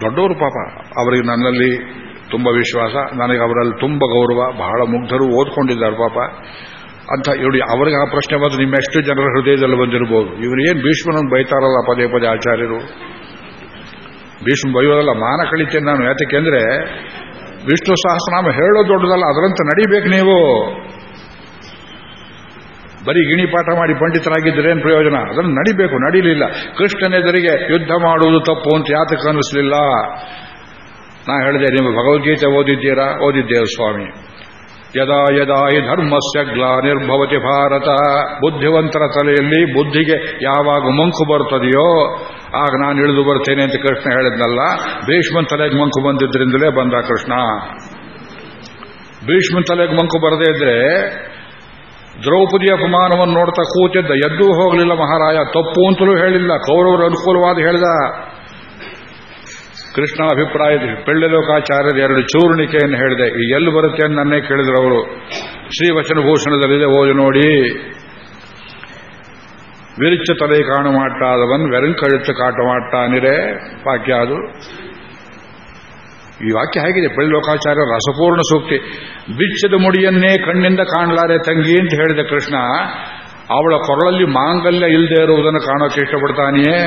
ದೊಡ್ಡವರು ಪಾಪ, ಅವರಿಗೆ ನನ್ನಲ್ಲಿ ತುಂಬ ವಿಶ್ವಾಸ, ನನಗೆ ಅವರಲ್ಲಿ ತುಂಬ ಗೌರವ, ಬಹಳ ಮುಗ್ಧರು ಓದ್ಕೊಂಡಿದ್ದಾರೆ ಪಾಪ. ಅಂತ ಇವಡಿ ಅವರಿಗೆ ಆ ಪ್ರಶ್ನೆ ಬಂದು ನಿಮ್ಮ ಎಷ್ಟು ಜನರ ಹೃದಯದಲ್ಲಿ ಬಂದಿರಬಹುದು ಇವರು ಏನು ಭೀಷ್ಮನನ್ನು ಬೈತಾರಲ್ಲ ಪದೇ ಪದೇ ಆಚಾರ್ಯರು? ಭೀಷ್ಮ ಬೈಯೋದಲ್ಲ, ಮಾನ ಕಳಿತೇನೆ ನಾನು. ಯಾತಕ್ಕೆಂದ್ರೆ ವಿಷ್ಣು ಸಹಸ್ರನಾಮ ಹೇಳೋ ದೊಡ್ಡದಲ್ಲ, ಅದರಂತೆ ನಡಿಬೇಕು ನೀವು. ಬರೀ ಗಿಣಿಪಾಠ ಮಾಡಿ ಪಂಡಿತರಾಗಿದ್ದರೇನು ಪ್ರಯೋಜನ? ಅದನ್ನು ನಡಿಬೇಕು, ನಡೀಲಿಲ್ಲ. ಕೃಷ್ಣನೆದುರಿಗೆ ಯುದ್ಧ ಮಾಡುವುದು ತಪ್ಪು ಅಂತ ಯಾತಕ್ಕೆ ಅನ್ನಿಸ್ಲಿಲ್ಲ ನಾ ಹೇಳಿದೆ, ನೀವು ಭಗವದ್ಗೀತೆ ಓದಿದ್ದೀರಾ? ಓದಿದ್ದೇವೆ ಸ್ವಾಮಿ. ಯದಾ ಯದಾ ಈ ಧರ್ಮಸ್ಯ ಗ್ಲಾನಿರ್ಭವತಿ ಭಾರತ. ಬುದ್ಧಿವಂತರ ತಲೆಯಲ್ಲಿ ಬುದ್ಧಿಗೆ ಯಾವಾಗ ಮಂಕು ಬರ್ತದೆಯೋ ಆಗ ನಾನು ಇಳಿದು ಬರ್ತೇನೆ ಅಂತ ಕೃಷ್ಣ ಹೇಳಿದ್ನಲ್ಲ, ಭೀಷ್ಮನ್ ತಲೆಗೆ ಮಂಕು ಬಂದಿದ್ರಿಂದಲೇ ಬಂದ ಕೃಷ್ಣ. ಭೀಷ್ಮನ್ ತಲೆಗೆ ಮಂಕು ಬರದೇ ಇದ್ರೆ ದ್ರೌಪದಿ ಅಪಮಾನವನ್ನು ನೋಡ್ತಾ ಕೂತಿದ್ದ, ಎದ್ದೂ ಹೋಗಲಿಲ್ಲ ಮಹಾರಾಯ, ತಪ್ಪು ಅಂತಲೂ ಹೇಳಿಲ್ಲ, ಕೌರವರು ಅನುಕೂಲವಾದ ಹೇಳಿದ. ಕೃಷ್ಣ ಅಭಿಪ್ರಾಯ ಪೆಳ್ಳೆಲೋಕಾಚಾರ್ಯರ ಎರಡು ಚೂರ್ಣಿಕೆಯನ್ನು ಹೇಳಿದೆ, ಈ ಎಲ್ಲಿ ಬರುತ್ತೆ ಅಂತ ನನ್ನೇ ಕೇಳಿದ್ರು ಅವರು ಶ್ರೀವಚನಭೂಷಣದಲ್ಲಿದೆ, ಓದಿ ನೋಡಿ. വിരിച്ച ತಲೆ കാണുമാട്ടാതവൻ വെറും കഴുത്ത് ವಾಕ್ಯ ಅದು. ಈ ವಾಕ್ಯ ಹೇಗಿದೆ? ಪಳ್ಳಿಲೋಕಾಚಾರ್ಯ ರಸಪೂರ್ಣ ಸೂಕ್ತಿ. ಬಿಚ್ಚದ ಮುಡಿಯನ್ನೇ ಕಣ್ಣಿಂದ ಕಾಣಲಾರೆ ತಂಗಿ ಅಂತ ಹೇಳಿದ ಕೃಷ್ಣ, ಅವಳ ಕೊರಳಲ್ಲಿ ಮಾಂಗಲ್ಯ ಇಲ್ಲದೆ ಇರುವುದನ್ನು ಕಾಣೋಕೆ ಇಷ್ಟಪಡ್ತಾನೆಯೇ?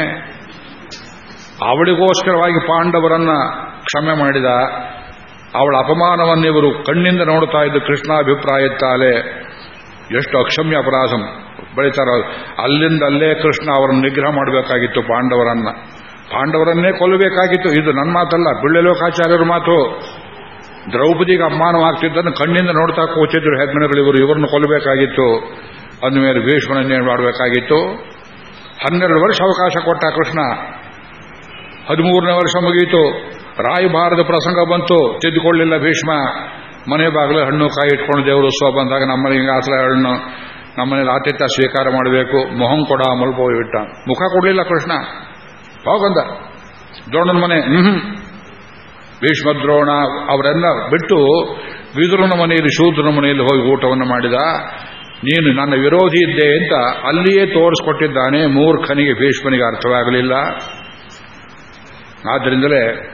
ಅವಳಿಗೋಸ್ಕರವಾಗಿ ಪಾಂಡವರನ್ನ ಕ್ಷಮೆ ಮಾಡಿದ, ಅವಳ ಅಪಮಾನವನ್ನಿವರು ಕಣ್ಣಿಂದ ನೋಡುತ್ತಾ ಇದ್ದ ಅಭಿಪ್ರಾಯ ಎಷ್ಟು ಅಕ್ಷಮ್ಯ ಅಪರಾಧಂ. ಬೆಳೀತಾರ ಅಲ್ಲಿಂದ ಅಲ್ಲೇ ಕೃಷ್ಣ ಅವರನ್ನು ನಿಗ್ರಹ ಮಾಡಬೇಕಾಗಿತ್ತು ಪಾಂಡವರನ್ನ. ಪಾಂಡವರನ್ನೇ ಕೊಲ್ಲಬೇಕಾಗಿತ್ತು. ಇದು ನನ್ನ ಮಾತಲ್ಲ ಬಿಳ್ಳೆಲೋಕಾಚಾರ್ಯರ ಮಾತು. ದ್ರೌಪದಿಗೆ ಅಪಮಾನವಾಗ್ತಿದ್ದನ್ನು ಕಣ್ಣಿಂದ ನೋಡ್ತಾ ಕೂತಿದ್ರು ಇವರು, ಇವರನ್ನು ಕೊಲ್ಲಬೇಕಾಗಿತ್ತು. ಅಂದಮೇಲೆ ಭೀಷ್ಮನನ್ನೇನು ಮಾಡಬೇಕಾಗಿತ್ತು. ಹನ್ನೆರಡು ವರ್ಷ ಅವಕಾಶ ಕೊಟ್ಟ ಕೃಷ್ಣ. ಹದಿಮೂರನೇ ವರ್ಷ ಮುಗಿಯಿತು ರಾಯಭಾರದ ಪ್ರಸಂಗ ಬಂತು. ತಿದ್ದುಕೊಳ್ಳಿಲ್ಲ ಭೀಷ್ಮ. ಮನೆ ಬಾಗಿಲು ಹಣ್ಣು ಕಾಯಿ ಇಟ್ಕೊಂಡು ದೇವರು ಉತ್ಸವ ಬಂದಾಗ ನಮ್ಮನೆ ಹಿಂಗೆ ಆಸಲ ಹಣ್ಣು. ನಮ್ಮನೇಲಿ ಆತಿಥ್ಯ ಸ್ವೀಕಾರ ಮಾಡಬೇಕು, ಮೊಹಂ ಕೊಡ ಮಲ್ಪ ಬಿಟ್ಟ ಮುಖ ಕೊಡಲಿಲ್ಲ ಕೃಷ್ಣ. ಹೋಗಂದ ದ್ರೋಣನ ಮನೆ, ಹ್ಮ್ ಭೀಷ್ಮ ಅವರೆಲ್ಲ ಬಿಟ್ಟು ವಿದುರನ ಮನೆಯಲ್ಲಿ, ಶೂದ್ರನ ಮನೆಯಲ್ಲಿ ಹೋಗಿ ಊಟವನ್ನು ಮಾಡಿದ. ನೀನು ನನ್ನ ವಿರೋಧಿ ಇದ್ದೆ ಅಂತ ಅಲ್ಲಿಯೇ ತೋರಿಸ್ಕೊಟ್ಟಿದ್ದಾನೆ. ಮೂರ್ಖನಿಗೆ ಭೀಷ್ಮನಿಗೆ ಅರ್ಥವಾಗಲಿಲ್ಲ. ಆದ್ದರಿಂದಲೇ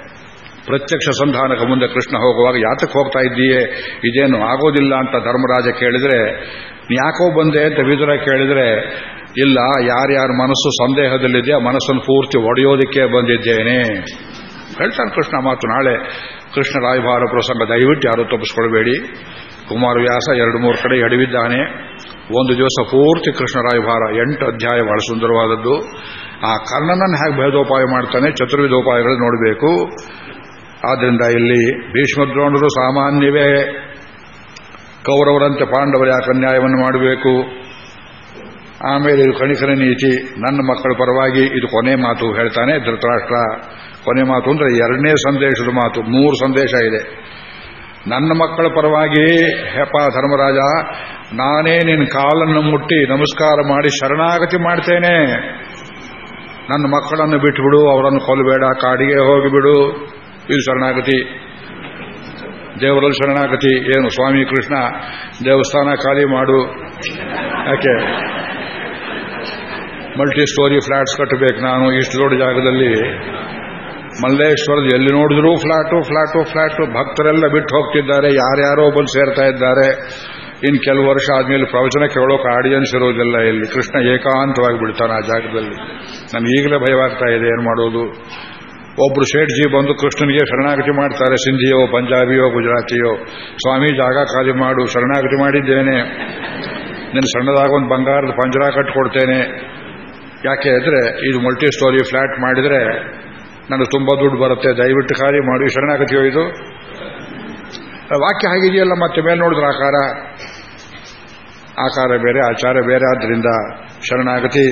ಪ್ರತ್ಯಕ್ಷ ಸಂಧಾನಕ್ಕೆ ಮುಂದೆ ಕೃಷ್ಣ ಹೋಗುವಾಗ ಯಾತಕ್ಕೆ ಹೋಗ್ತಾ ಇದ್ದೀಯೇ? ಇದೇನು ಆಗೋದಿಲ್ಲ ಅಂತ ಧರ್ಮರಾಜ ಕೇಳಿದ್ರೆ ಯಾಕೋ ಬಂದೆ ಅಂತ ವಿದುರ ಕೇಳಿದ್ರೆ, ಇಲ್ಲ, ಯಾರ್ಯಾರ ಮನಸ್ಸು ಸಂದೇಹದಲ್ಲಿದೆ, ಆ ಮನಸ್ಸನ್ನು ಪೂರ್ತಿ ಒಡೆಯೋದಕ್ಕೆ ಬಂದಿದ್ದೇನೆ. ಹೇಳ್ತಾನೆ ಕೃಷ್ಣ ಮಾತು ನಾಳೆ. ಕೃಷ್ಣ ರಾಯಭಾರ ಪ್ರಸಂಗ ದಯವಿಟ್ಟು ಯಾರು ತಪ್ಪಿಸ್ಕೊಳ್ಬೇಡಿ. ಕುಮಾರವ್ಯಾಸ ಎರಡು ಮೂರು ಕಡೆ ಎಡವಿದ್ದಾನೆ. ಒಂದು ದಿವಸ ಪೂರ್ತಿ ಕೃಷ್ಣ ರಾಯಭಾರ ಎಂಟು ಅಧ್ಯಾಯ ಬಹಳ ಸುಂದರವಾದದ್ದು. ಆ ಕರ್ಣನನ್ನು ಹೇಗೆ ಭೇದೋಪಾಯ ಮಾಡ್ತಾನೆ? ಚತುರ್ವಿಧೋಪಾಯಗಳು ನೋಡಬೇಕು. ಆದ್ರಿಂದ ಇಲ್ಲಿ ಭೀಷ್ಮದ್ರೋಣರು ಸಾಮಾನ್ಯವೇ ಕೌರವರಂತೆ ಪಾಂಡವರು ಯಾಕೆ ಅನ್ಯಾಯವನ್ನು ಮಾಡಬೇಕು? ಆಮೇಲೆ ಇದು ಕಣಿಕರ ನೀತಿ, ನನ್ನ ಮಕ್ಕಳ ಪರವಾಗಿ ಇದು ಕೊನೆ ಮಾತು ಹೇಳ್ತಾನೆ ಧೃತರಾಷ್ಟ್ರ. ಕೊನೆ ಮಾತು ಅಂದ್ರೆ ಎರಡನೇ ಸಂದೇಶದ ಮಾತು, ಮೂರು ಸಂದೇಶ ಇದೆ. ನನ್ನ ಮಕ್ಕಳ ಪರವಾಗಿ, ಹೆಪ ಧರ್ಮರಾಜ, ನಾನೇ ನಿನ್ನ ಕಾಲನ್ನು ಮುಟ್ಟಿ ನಮಸ್ಕಾರ ಮಾಡಿ ಶರಣಾಗತಿ ಮಾಡ್ತೇನೆ. ನನ್ನ ಮಕ್ಕಳನ್ನು ಬಿಟ್ಟುಬಿಡು ಅವರನ್ನು ಕೊಲ್ಲಬೇಡ, ಕಾಡಿಗೆ ಹೋಗಿಬಿಡು. ಇದು ಶರಣಾಗತಿ, ದೇವರಲ್ಲಿ ಶರಣಾಗತಿ, ಏನು ಸ್ವಾಮಿ ಕೃಷ್ಣ ದೇವಸ್ಥಾನ ಖಾಲಿ ಮಾಡು. ಯಾಕೆ? ಮಲ್ಟಿ ಸ್ಟೋರಿ ಫ್ಲಾಟ್ಸ್ ಕಟ್ಟಬೇಕು ನಾನು ಇಷ್ಟು ದೊಡ್ಡ ಜಾಗದಲ್ಲಿ. ಮಲ್ಲೇಶ್ವರದ ಎಲ್ಲಿ ನೋಡಿದ್ರೂ ಫ್ಲಾಟು ಫ್ಲಾಟು ಫ್ಲಾಟು. ಭಕ್ತರೆಲ್ಲ ಬಿಟ್ಟು ಹೋಗ್ತಿದ್ದಾರೆ, ಯಾರ್ಯಾರೋ ಬಂದು ಸೇರ್ತಾ ಇದ್ದಾರೆ. ಇನ್ನು ಕೆಲವು ವರ್ಷ ಆದಮೇಲೆ ಪ್ರವಚನ ಕೇಳೋಕೆ ಆಡಿಯನ್ಸ್ ಇರೋದಿಲ್ಲ ಇಲ್ಲಿ. ಕೃಷ್ಣ ಏಕಾಂತವಾಗಿ ಬಿಡ್ತಾನೆ ಆ ಜಾಗದಲ್ಲಿ. ನಮ್ಗೆ ಈಗಲೇ ಭಯವಾಗ್ತಾ ಇದೆ, ಏನು ಮಾಡೋದು? ಒಬ್ರು ಶೇಠ್ಜಿ ಬಂದು ಕೃಷ್ಣನಿಗೆ ಶರಣಾಗತಿ ಮಾಡ್ತಾರೆ, ಸಿಂಧಿಯೋ, ಪಂಜಾಬಿಯೋ, ಗುಜರಾತಿಯೋ, ಸ್ವಾಮಿ, ಜಾಗ ಖಾಲಿ ಮಾಡು, ಶರಣಾಗತಿ ಮಾಡಿದ್ದೇನೆ. ನಿನ್ನ ಸಣ್ಣದಾಗ ಒಂದು ಬಂಗಾರದ ಪಂಜರ ಕಟ್ಟಿಕೊಡ್ತೇನೆ ಯಾಕೆ ಅಂದ್ರೆ, ಇದು ಮಲ್ಟಿ ಸ್ಟೋರಿ ಫ್ಲಾಟ್ ಮಾಡಿದ್ರೆ ನನಗೆ ತುಂಬಾ ದುಡ್ಡು ಬರುತ್ತೆ. ದಯವಿಟ್ಟು ಖಾಲಿ ಮಾಡಿ ಶರಣಾಗತಿಯೋ ಇದು ವಾಕ್ಯ ಹಾಗಿದೆಯಲ್ಲ, ಮತ್ತೆ ಮೇಲೆ ನೋಡಿದ್ರೆ ಆಕಾರ. ಆಕಾರ ಬೇರೆ, ಆಚಾರ ಬೇರೆ. ಆದ್ರಿಂದ ಶರಣಾಗತಿ.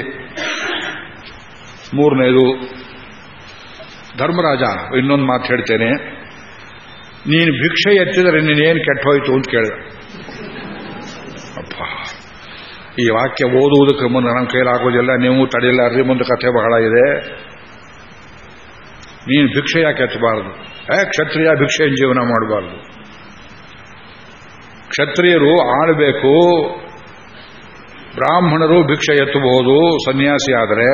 ಮೂರನೇದು ಧರ್ಮರಾಜ, ಇನ್ನೊಂದು ಮಾತು ಹೇಳ್ತೇನೆ. ನೀನು ಭಿಕ್ಷೆ ಎತ್ತಿದರೆ ನೀನೇನು ಕೆಟ್ಟ ಹೋಯ್ತು ಅಂತ ಕೇಳಿದ. ಅಪ್ಪ ಈ ವಾಕ್ಯ ಓದುವುದಕ್ಕೆ ಮುಂದೆ ನನ್ನ ಕೈಲಾಗೋದಿಲ್ಲ ನೀವು ತಡೆಯಲಾರ್ರಿ ಮುಂದೆ ಕಥೆ ಬಹಳ ಇದೆ. ನೀನು ಭಿಕ್ಷೆ ಯಾಕೆ ಎತ್ತಬಾರದು? ಏ, ಕ್ಷತ್ರಿಯ ಭಿಕ್ಷೆ ಜೀವನ ಮಾಡಬಾರದು. ಕ್ಷತ್ರಿಯರು ಆಳ್ಬೇಕು, ಬ್ರಾಹ್ಮಣರು ಭಿಕ್ಷೆ ಎತ್ತಬಹುದು, ಸನ್ಯಾಸಿ ಆದರೆ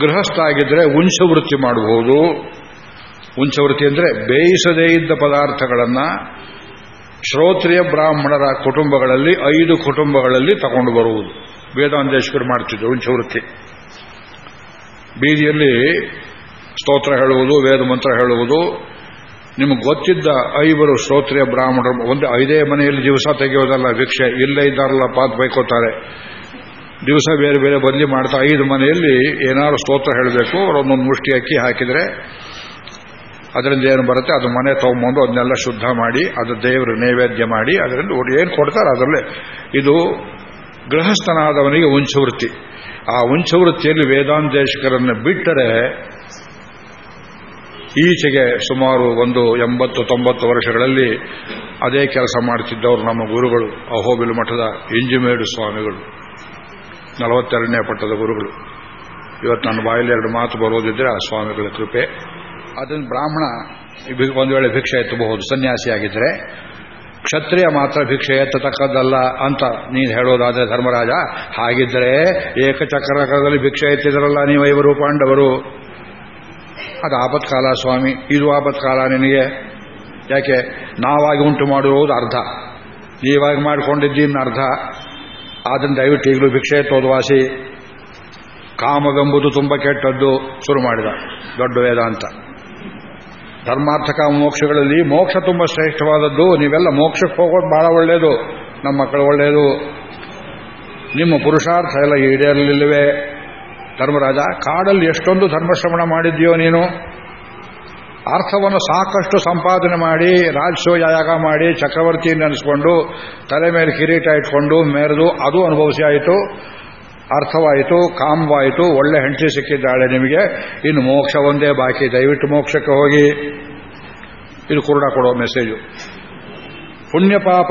ಗೃಹಸ್ಥ ಆಗಿದ್ರೆ ಉಂಚವೃತ್ತಿ ಮಾಡಬಹುದು ಉಂಚವೃತ್ತಿ ಅಂದರೆ ಬೇಯಿಸದೇ ಇದ್ದ ಪದಾರ್ಥಗಳನ್ನು ಶ್ರೋತ್ರಿಯ ಬ್ರಾಹ್ಮಣರ ಕುಟುಂಬಗಳಲ್ಲಿ, ಐದು ಕುಟುಂಬಗಳಲ್ಲಿ ತಗೊಂಡು ಬರುವುದು. ವೇದಾಂತೇಶ್ವರು ಮಾಡ್ತಿದ್ರು ಉಂಚವೃತ್ತಿ. ಬೀದಿಯಲ್ಲಿ ಸ್ತೋತ್ರ ಹೇಳುವುದು, ವೇದ ಮಂತ್ರ ಹೇಳುವುದು. ನಿಮಗೆ ಗೊತ್ತಿದ್ದ ಐವರು ಶ್ರೋತ್ರಿಯ ಬ್ರಾಹ್ಮಣರು, ಒಂದು ಐದೇ ಮನೆಯಲ್ಲಿ ದಿವಸ ತೆಗೆಯೋದಲ್ಲ, ಭಿಕ್ಷೆ ಇಲ್ಲೇ ಇದ್ದಾರಲ್ಲ ಪಾತ್ ಬೈಕೋತಾರೆ. ದಿವಸ ಬೇರೆ ಬೇರೆ ಬದಲಿ ಮಾಡ್ತಾ ಐದು ಮನೆಯಲ್ಲಿ ಏನಾದ್ರು ಸ್ತೋತ್ರ ಹೇಳಬೇಕು, ಅವರೊಂದೊಂದು ಮುಷ್ಟಿ ಅಕ್ಕಿ ಹಾಕಿದರೆ ಅದರಿಂದ ಏನು ಬರುತ್ತೆ? ಅದು ಮನೆ ತಗೊಂಬಂದು ಅದನ್ನೆಲ್ಲ ಶುದ್ಧ ಮಾಡಿ, ಅದು ದೇವರು ನೈವೇದ್ಯ ಮಾಡಿ, ಅದರಿಂದ ಏನು ಕೊಡ್ತಾರೆ ಅದರಲ್ಲೇ. ಇದು ಗೃಹಸ್ಥನಾದವನಿಗೆ ಉಂಚವೃತ್ತಿ ಆ ಉಂಚವೃತ್ತಿಯಲ್ಲಿ ವೇದಾಂತೇಶಕರನ್ನು ಬಿಟ್ಟರೆ ಈಚೆಗೆ ಸುಮಾರು ಒಂದು ಎಂಬತ್ತು, ತೊಂಬತ್ತು ವರ್ಷಗಳಲ್ಲಿ ಅದೇ ಕೆಲಸ ಮಾಡುತ್ತಿದ್ದವರು ನಮ್ಮ ಗುರುಗಳು, ಅಹೋಬಿಲು ಮಠದ ಇಂಜಿಮೇಡು ಸ್ವಾಮಿಗಳು. ನಲವತ್ತೆರಡನೇ ಪಟ್ಟದ ಗುರುಗಳು. ಇವತ್ತು ನನ್ನ ಬಾಯಲ್ಲಿ ಎರಡು ಮಾತು ಬರೋದಿದ್ರೆ ಆ ಸ್ವಾಮಿಗಳ ಕೃಪೆ. ಅದನ್ನು ಬ್ರಾಹ್ಮಣ ಒಂದು ವೇಳೆ ಭಿಕ್ಷೆ ಎತ್ತಬಹುದು ಸನ್ಯಾಸಿಯಾಗಿದ್ದರೆ ಕ್ಷತ್ರಿಯ ಮಾತ್ರ ಭಿಕ್ಷೆ ಎತ್ತತಕ್ಕದ್ದಲ್ಲ ಅಂತ ನೀನು ಹೇಳೋದಾದ್ರೆ ಧರ್ಮರಾಜ, ಹಾಗಿದ್ರೆ ಏಕಚಕ್ರದಲ್ಲಿ ಭಿಕ್ಷೆ ಎತ್ತಿದ್ರಲ್ಲ ನೀವು ಐವರು ಪಾಂಡವರು. ಅದು ಆಪತ್ಕಾಲ ಸ್ವಾಮಿ, ಇದು ಆಪತ್ಕಾಲ ನಿನಗೆ. ಯಾಕೆ? ನಾವಾಗಿ ಉಂಟು ಮಾಡುವುದು ಅರ್ಧ. ನೀವಾಗಿ ಮಾಡಿಕೊಂಡಿದ್ದೀನ ಅರ್ಧ. ಅದನ್ನು ದಯವಿಟ್ಟು ಈಗಲೂ ಭಿಕ್ಷೆ ತೋದ್ವಾಸಿ. ವಾಸಿ ಕಾಮವೆಂಬುದು ತುಂಬ ಕೆಟ್ಟದ್ದು ಶುರು ಮಾಡಿದ ದೊಡ್ಡ ವೇದಾಂತ ಧರ್ಮಾರ್ಥಕ ಮೋಕ್ಷಗಳಲ್ಲಿ ಮೋಕ್ಷ ತುಂಬ ಶ್ರೇಷ್ಠವಾದದ್ದು. ನೀವೆಲ್ಲ ಮೋಕ್ಷಕ್ಕೆ ಹೋಗೋದು ಬಹಳ ಒಳ್ಳೆಯದು ನಮ್ಮ ಮಕ್ಕಳು ಒಳ್ಳೆಯದು ನಿಮ್ಮ ಪುರುಷಾರ್ಥ ಎಲ್ಲ ಈಡೇರಲಿಲ್ಲವೇ? ಧರ್ಮರಾಜ, ಕಾಡಲ್ಲಿ ಎಷ್ಟೊಂದು ಧರ್ಮಶ್ರವಣ ಮಾಡಿದ್ಯೋ ನೀನು? ಅರ್ಥವನ್ನು ಸಾಕಷ್ಟು ಸಂಪಾದನೆ ಮಾಡಿ ರಾಜಸೋ ಯಾಗ ಮಾಡಿ ಚಕ್ರವರ್ತಿ ನೆನೆಸ್ಕೊಂಡು, ತಲೆ ಮೇಲೆ ಕಿರೀಟ ಇಟ್ಕೊಂಡು ಮೆರೆದು ಅದು ಅನುಭವಿಸಿ ಆಯಿತು, ಅರ್ಥವಾಯಿತು, ಕಾಮವಾಯಿತು, ಒಳ್ಳೆ ಹೆಂಡತಿ ಸಿಕ್ಕಿದ್ದಾಳೆ ನಿಮಗೆ, ಇನ್ನು ಮೋಕ್ಷ ಒಂದೇ ಬಾಕಿ, ದಯವಿಟ್ಟು ಮೋಕ್ಷಕ್ಕೆ ಹೋಗಿ. ಇದು ಕುರುಡ ಕೊಡೋ ಮೆಸೇಜು ಪುಣ್ಯ ಪಾಪ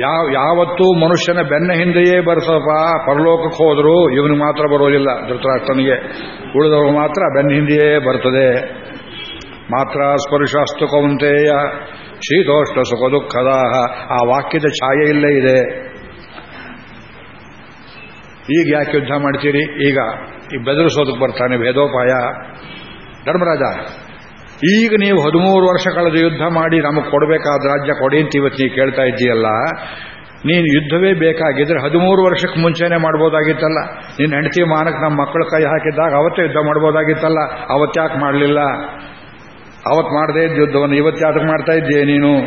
ಯಾವ, ಯಾವತ್ತೂ ಮನುಷ್ಯನ ಬೆನ್ನ ಹಿಂದೆಯೇ ಬರ್ತಪ್ಪ ಪರಲೋಕಕ್ಕೆ ಹೋದರೂ ಇವನಿಗೆ ಮಾತ್ರ ಬರೋದಿಲ್ಲ ಧೃತರಾಷ್ಟ್ರನಿಗೆ. ಉಳಿದವರು ಮಾತ್ರ ಬೆನ್ನ ಹಿಂದೆಯೇ ಬರ್ತದೆ. ಮಾತ್ರ ಸ್ಪರ್ಶಾಸ್ತು ಕೌಂತೆಯ ಶೀತೋಷ್ಟ ಸುಖ ದುಃಖದ ಆ ವಾಕ್ಯದ ಛಾಯೆ ಇಲ್ಲೇ ಇದೆ. ಈಗ ಯಾಕೆ ಯುದ್ಧ ಮಾಡ್ತೀರಿ? ಈಗ ಈ ಬೆದರಿಸೋದಕ್ಕೆ ಬರ್ತಾನೆ ಭೇದೋಪಾಯ. ಧರ್ಮರಾಜ, ಈಗ ನೀವು ಹದಿಮೂರು ವರ್ಷ ಕಳೆದು ಯುದ್ಧ ಮಾಡಿ ನಮಗೆ ಕೊಡಬೇಕಾದ ರಾಜ್ಯ ಕೊಡಿ ಅಂತ ಇವತ್ತು ನೀವು ಕೇಳ್ತಾ ಇದ್ದೀಯಲ್ಲ. ನೀನು ಯುದ್ಧವೇ ಬೇಕಾಗಿದ್ರೆ ಹದಿಮೂರು ವರ್ಷಕ್ಕೆ ಮುಂಚೆನೆ ಮಾಡ್ಬೋದಾಗಿತ್ತಲ್ಲ. ನಿನ್ನ ಹೆಂಡತಿ ಮಾನಕ್ಕೆ ನಮ್ಮ ಮಕ್ಕಳ ಕೈ ಹಾಕಿದ್ದಾಗ ಅವತ್ತೇ ಯುದ್ಧ ಮಾಡ್ಬೋದಾಗಿತ್ತಲ್ಲ. ಅವತ್ತ್ಯಾಕೆ ಮಾಡಲಿಲ್ಲ. ಅವತ್ತು ಮಾಡದೇ ಯುದ್ಧವನ್ನು ಇವತ್ತು ಯಾತಕ್ಕೆ ಮಾಡ್ತಾ ಇದ್ದೀಯ ನೀನು?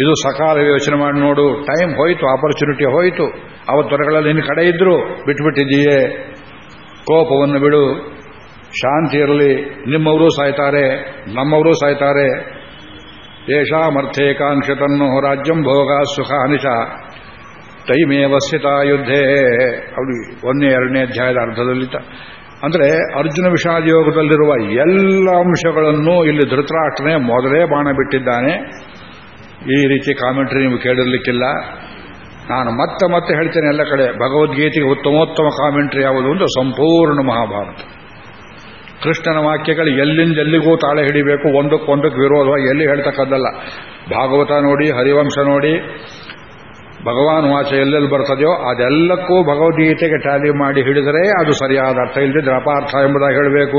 ಇದು ಸಕಾಲ ಯೋಚನೆ ಮಾಡಿ ನೋಡು. ಟೈಮ್ ಹೋಯಿತು ಆಪರ್ಚುನಿಟಿ ಹೋಯಿತು. ಅವತ್ತು ಹೊರಗಳಲ್ಲಿ ನಿನ್ನ ಕಡೆ ಇದ್ರು, ಬಿಟ್ಬಿಟ್ಟಿದ್ದೀಯೇ. ಕೋಪವನ್ನು ಬಿಡು. ಶಾಂತಿ ಇರಲಿ. ನಿಮ್ಮವರು ಸಾಯ್ತಾರೆ, ನಮ್ಮವರು ಸಾಯ್ತಾರೆ. ಏಷಾಮರ್ಥೇಕಾಂಕ್ಷತನ್ನು ರಾಜ್ಯಂ ಭೋಗ ಸುಖ ಅನಿಶ. ತೈಮೇ ವಸ್ಥಿತ ಯುದ್ಧೇ ಅವಳು ಒಂದನೇ ಎರಡನೇ ಅಧ್ಯಾಯದ ಅರ್ಧದಲ್ಲಿ ಅಂದರೆ ಅರ್ಜುನ ವಿಷಾದ ಯೋಗದಲ್ಲಿರುವ ಎಲ್ಲ ಅಂಶಗಳನ್ನು ಇಲ್ಲಿ ಧೃತರಾಷ್ಟ್ರನೇ ಮೊದಲೇ ಬಾಣ ಬಿಟ್ಟಿದ್ದಾನೆ. ಈ ರೀತಿ ಕಾಮೆಂಟ್ರಿ ನೀವು ಕೇಳಿರ್ಲಿಕ್ಕಿಲ್ಲ. ನಾನು ಮತ್ತೆ ಮತ್ತೆ ಹೇಳ್ತೇನೆ ಎಲ್ಲ ಕಡೆ, ಭಗವದ್ಗೀತೆಗೆ ಉತ್ತಮೋತ್ತಮ ಕಾಮೆಂಟ್ರಿ ಯಾವುದು ಅಂತ ಸಂಪೂರ್ಣ ಮಹಾಭಾರತ. ಕೃಷ್ಣನ ವಾಕ್ಯಗಳು ಎಲ್ಲಿಂದ ಎಲ್ಲಿಗೂ ತಾಳೆ ಹಿಡಿಬೇಕು, ಒಂದಕ್ಕೊಂದಕ್ಕೆ ವಿರೋಧವಾಗಿ ಎಲ್ಲಿ ಹೇಳ್ತಕ್ಕದ್ದಲ್ಲ. ಭಾಗವತ ನೋಡಿ, ಹರಿವಂಶ ನೋಡಿ ಭಗವಾನ್ ವಾಚ ಎಲ್ಲೆಲ್ಲಿ ಬರ್ತದೆಯೋ ಅದೆಲ್ಲಕ್ಕೂ ಭಗವದ್ಗೀತೆಗೆ ಟ್ಯಾಲಿ ಮಾಡಿ ಹಿಡಿದರೆ ಅದು ಸರಿಯಾದ ಅರ್ಥ ಇಲ್ಲದಿದ್ರೆ ಅಪಾರ್ಥ ಎಂಬುದಾಗಿ ಹೇಳಬೇಕು.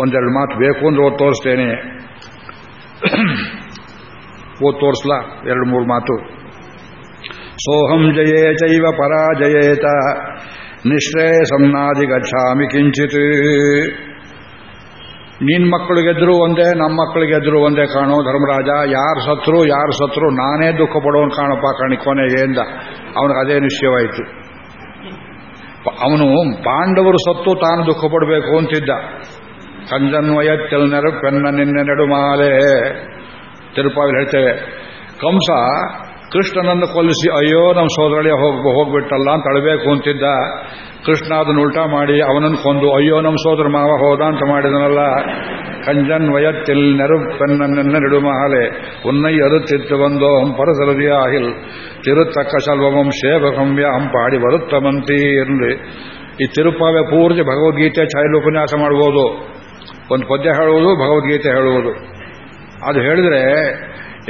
ಒಂದೆರಡು ಮಾತು ಬೇಕು ಅಂದ್ರೆ ಓದ್ ತೋರಿಸ್ತೇನೆ. ಓದ್ ತೋರಿಸ್ಲಾ? ಎರಡು ಮೂರು ಮಾತು. ಸೋಹಂ ಜಯೇ ಚೈವ ಪರಾಜಯೇತ. ನಿಶ್ರೇಯಸಂನಾದಿ ಗಚ್ಚಾಮಿ ಕಿಂಚಿತ್. ನಿನ್ ಮಕ್ಕಳು ಗೆದ್ರು ಒಂದೇ ನಮ್ಮ ಮಕ್ಕಳು ಗೆದ್ರು ಒಂದೇ ಕಾಣೋ ಧರ್ಮರಾಜ. ಯಾರು ಸತ್ರು ಯಾರು ಸತ್ರು, ನಾನೇ ದುಃಖ ಪಡೋನು ಕಾಣಪ್ಪ ಕಾಣಿ ಕೊನೆಗೆ ಎಂದ ಅವನಿಗೆ ಅದೇ ನಿಶ್ಚಯವಾಯಿತು. ಅವನು ಪಾಂಡವರು ಸತ್ತು ತಾನು ದುಃಖ ಪಡಬೇಕು ಅಂತಿದ್ದ. ಕಂಜನ್ವಯ ನೆರು ಪೆನ್ನ ನಿನ್ನೆ ನೆಡುಮಾಲೆ ತಿರುಪಾವಿ ಹೇಳ್ತೇವೆ, ಕಂಸ ಕೃಷ್ಣನನ್ನು ಕೊಲ್ಲಿಸಿ, ಅಯ್ಯೋ ನಮ್ಮ ಸೋದರಳಿಯ ಹೋಗ್ ಹೋಗ್ಬಿಟ್ಟಲ್ಲ ಅಂತ ಅಳಬೇಕು ಅಂತಿದ್ದ. ಕೃಷ್ಣ ಅದನ್ನು ಉಲ್ಟಾ ಮಾಡಿ ಅವನನ್ನು ಕೊಂದು, ಅಯ್ಯೋ ನಮ್ಮ ಸೋದರ ಮಾವ ಹೋದ ಅಂತ ಮಾಡಿದನಲ್ಲ. ಕಂಜನ್ ವಯತ್ತಿಲ್ ನೆರುಪೆನ್ನ ನೆಡುಮಹಲೆ ಉನ್ನೈ ಅರುತ್ತಿತ್ತು ಬಂದೋ ಹಂ ಪರಸರದಿಯ ಅಹಿಲ್ ತಿರುತ್ತಕ್ಕ ಶಲ್ವಮಂ ಶೇಭಕಂವ್ಯ ಹಂ ಪಾಡಿ ಬರುತ್ತಮಂತಿ ಎನ್ರಿ ಈ ತಿರುಪಾವೆ ಪೂರ್ತಿ ಭಗವದ್ಗೀತೆ ಛಾಯಲು ಉಪನ್ಯಾಸ ಮಾಡಬಹುದು ಒಂದು ಪದ್ಯ ಹೇಳುವುದು, ಭಗವದ್ಗೀತೆ ಹೇಳುವುದು. ಅದು ಹೇಳಿದ್ರೆ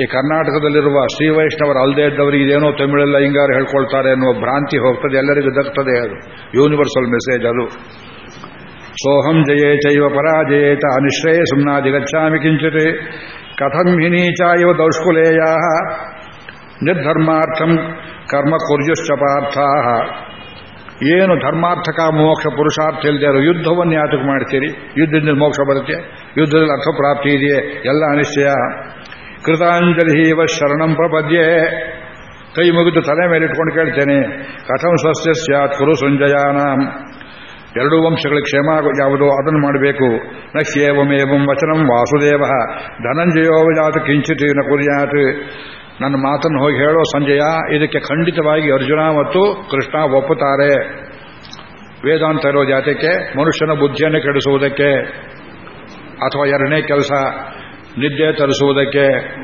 ಈ ಕರ್ನಾಟಕದಲ್ಲಿರುವ ಶ್ರೀ ವೈಷ್ಣವರು ಅಲ್ಲದೆ ಇದ್ದವರಿಗೆ ಇದೇನೋ ತಮಿಳೆಲ್ಲ ಹಿಂಗಾರು ಹೇಳ್ಕೊಳ್ತಾರೆ ಅನ್ನುವ ಭ್ರಾಂತಿ ಹೋಗ್ತದೆ, ಎಲ್ಲರಿಗೂ ದಕ್ತದೆ ಅದು. ಯೂನಿವರ್ಸಲ್ ಮೆಸೇಜ್ ಅದು. ಸೋಹಂ ಜಯೇ ಚೈವ ಪರಾಜಯೇತ ಅನಿಶ್ರೇಯ ಸುಮ್ನಾದಿ ಗಚ್ಚಾಮಿ ಕಿಂಚಿತ್. ಕಥಂ ಹಿನೀಚ ಇವ ದೌಷ್ಕುಲೇಯ ನಿರ್ಧರ್ಮಾರ್ಥಂ ಕರ್ಮ ಕುರ್ಯುಶ್ಚ ಪಾರ್ಥ ಏನು ಧರ್ಮಾರ್ಥಕ ಮೋಕ್ಷ ಪುರುಷಾರ್ಥ ಇಲ್ಲದೆ ಯುದ್ಧವನ್ನು ಯಾತಕ್ಕೆ ಮಾಡ್ತೀರಿ? ಯುದ್ಧದಿಂದ ಮೋಕ್ಷ ಬರುತ್ತೆ. ಯುದ್ಧದಲ್ಲಿ ಅರ್ಥಪ್ರಾಪ್ತಿ ಇದೆಯೇ? ಎಲ್ಲ ಅನಿಶ್ಚಯ. ಕೃತಾಂಜಲಿ ಇವ ಶರಣಂ ಪ್ರಪದ್ಯೆ. ಕೈ ಮುಗಿದು ತಲೆ ಮೇಲೆ ಇಟ್ಕೊಂಡು ಕೇಳ್ತೇನೆ. ಕಥಂ ಸಸ್ಯ ಸ್ಯಾತ್ ಕುರು ಸಂಜಯಾನಾಂ. ಎರಡೂ ವಂಶಗಳ ಕ್ಷೇಮ ಯಾವುದೋ ಅದನ್ನು ಮಾಡಬೇಕು. ನ ಏವಮೇವಂ ವಚನಂ ವಾಸುದೇವ. ಧನಂಜಯೋ ಜಾತ ಕಿಂಚಿತ್ನ ಕುರ್ಯಾತ್. ನನ್ನ ಮಾತನ್ನು ಹೋಗಿ ಹೇಳೋ ಸಂಜಯ, ಇದಕ್ಕೆ ಖಂಡಿತವಾಗಿ ಅರ್ಜುನ ಮತ್ತು ಕೃಷ್ಣ ಒಪ್ಪುತ್ತಾರೆ. ವೇದಾಂತ ಇರೋ ಜಾತಕ್ಕೆ ಮನುಷ್ಯನ ಬುದ್ಧಿಯನ್ನು ಕೆಡಿಸುವುದಕ್ಕೆ ಅಥವಾ ಎರಡನೇ ಕೆಲಸ ನಿದ್ದೆ ತರಿಸುವುದಕ್ಕೆ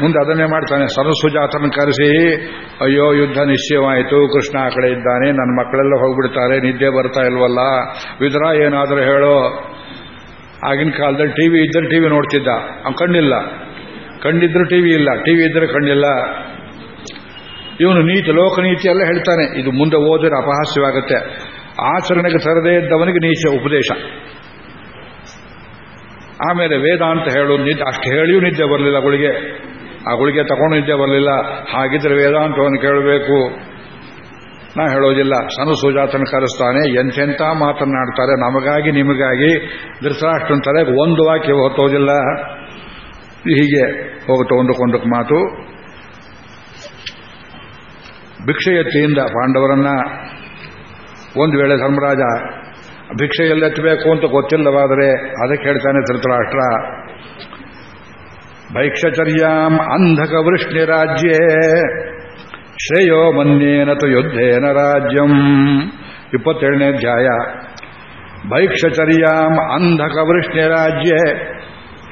ಮುಂದೆ ಅದನ್ನೇ ಮಾಡ್ತಾನೆ. ಸರಸ್ಸುಜಾತನ ಕರೆಸಿ, ಅಯ್ಯೋ, ಯುದ್ಧ ನಿಶ್ಚಯವಾಯಿತು. ಕೃಷ್ಣ ಆ ಕಡೆ ಇದ್ದಾನೆ. ನನ್ನ ಮಕ್ಕಳೆಲ್ಲ ಹೋಗ್ಬಿಡ್ತಾರೆ. ನಿದ್ದೆ ಬರ್ತಾ ಇಲ್ವಲ್ಲ? ವಿದ್ರ ಏನಾದರೂ ಹೇಳೋ. ಆಗಿನ ಕಾಲದಲ್ಲಿ ಟಿವಿ ಇದ್ದರೆ ಟಿವಿ ನೋಡ್ತಿದ್ದ. ಅವ್ನು ಕಣ್ಣಿಲ್ಲ. ಕಣ್ಣಿದ್ರು ಟಿವಿ ಇಲ್ಲ. ಟಿವಿ ಇದ್ರೆ ಕಣ್ಣಿಲ್ಲ. ಇವನು ನೀತಿ, ಲೋಕನೀತಿ ಎಲ್ಲ ಹೇಳ್ತಾನೆ. ಇದು ಮುಂದೆ ಓದಿದ್ರೆ ಅಪಹಾಸ್ಯವಾಗುತ್ತೆ. ಆಚರಣೆಗೆ ತರದೇ ಇದ್ದವನಿಗೆ ನೀಚ ಉಪದೇಶ. ಆಮೇಲೆ ವೇದಾಂತ ಹೇಳು, ನಿದ್ದೆ, ಅಷ್ಟು ಹೇಳಿಯೂ ನಿದ್ದೆ ಬರಲಿಲ್ಲ ಗುಳಿಗೆ. ಆ ಗುಳಿಗೆ ತಗೊಂಡು ನಿದ್ದೆ ಬರಲಿಲ್ಲ. ಹಾಗಿದ್ರೆ ವೇದಾಂತವನ್ನು ಕೇಳಬೇಕು. ನಾ ಹೇಳೋದಿಲ್ಲ. ಸನು ಸುಜಾತನ ಕರೆಸ್ತಾನೆ ಎಂತೆಂಥ ಮಾತನ್ನಾಡ್ತಾರೆ, ನಮಗಾಗಿ, ನಿಮಗಾಗಿ. ಧೃತರಾಷ್ಟ್ರನ ತಲೆಗೆ ಒಂದು ವಾಕ್ಯ ಹೊತ್ತೋದಿಲ್ಲ. ಹೀಗೆ ಹೋಗುತ್ತ ಒಂದಕ್ಕೊಂದಕ್ಕೆ ಮಾತು. ಭಿಕ್ಷೆಯತ್ತಿಯಿಂದ ಪಾಂಡವರನ್ನ ಒಂದು ವೇಳೆ ಧರ್ಮರಾಜ ಭಿಕ್ಷೆ ಎಲ್ಲೆತ್ತಬೇಕು ಅಂತ ಗೊತ್ತಿಲ್ಲವಾದರೆ ಅದಕ್ಕೆ ಹೇಳ್ತಾನೆ ಧೃತರಾಷ್ಟ್ರ, ಭೈಕ್ಷಚರ್ಯಾಂ ಅಂಧಕ ವೃಷ್ಣಿ ರಾಜ್ಯೇ, ಶ್ರೇಯೋ ಮನ್ಯೇನ ತು ಯುದ್ಧೇನ ರಾಜ್ಯಂ. ಇಪ್ಪತ್ತೇಳನೇ ಅಧ್ಯಾಯ, ಭೈಕ್ಷಚರ್ಯಾಂ ಅಂಧಕ ವೃಷ್ಣಿ ರಾಜ್ಯೇ,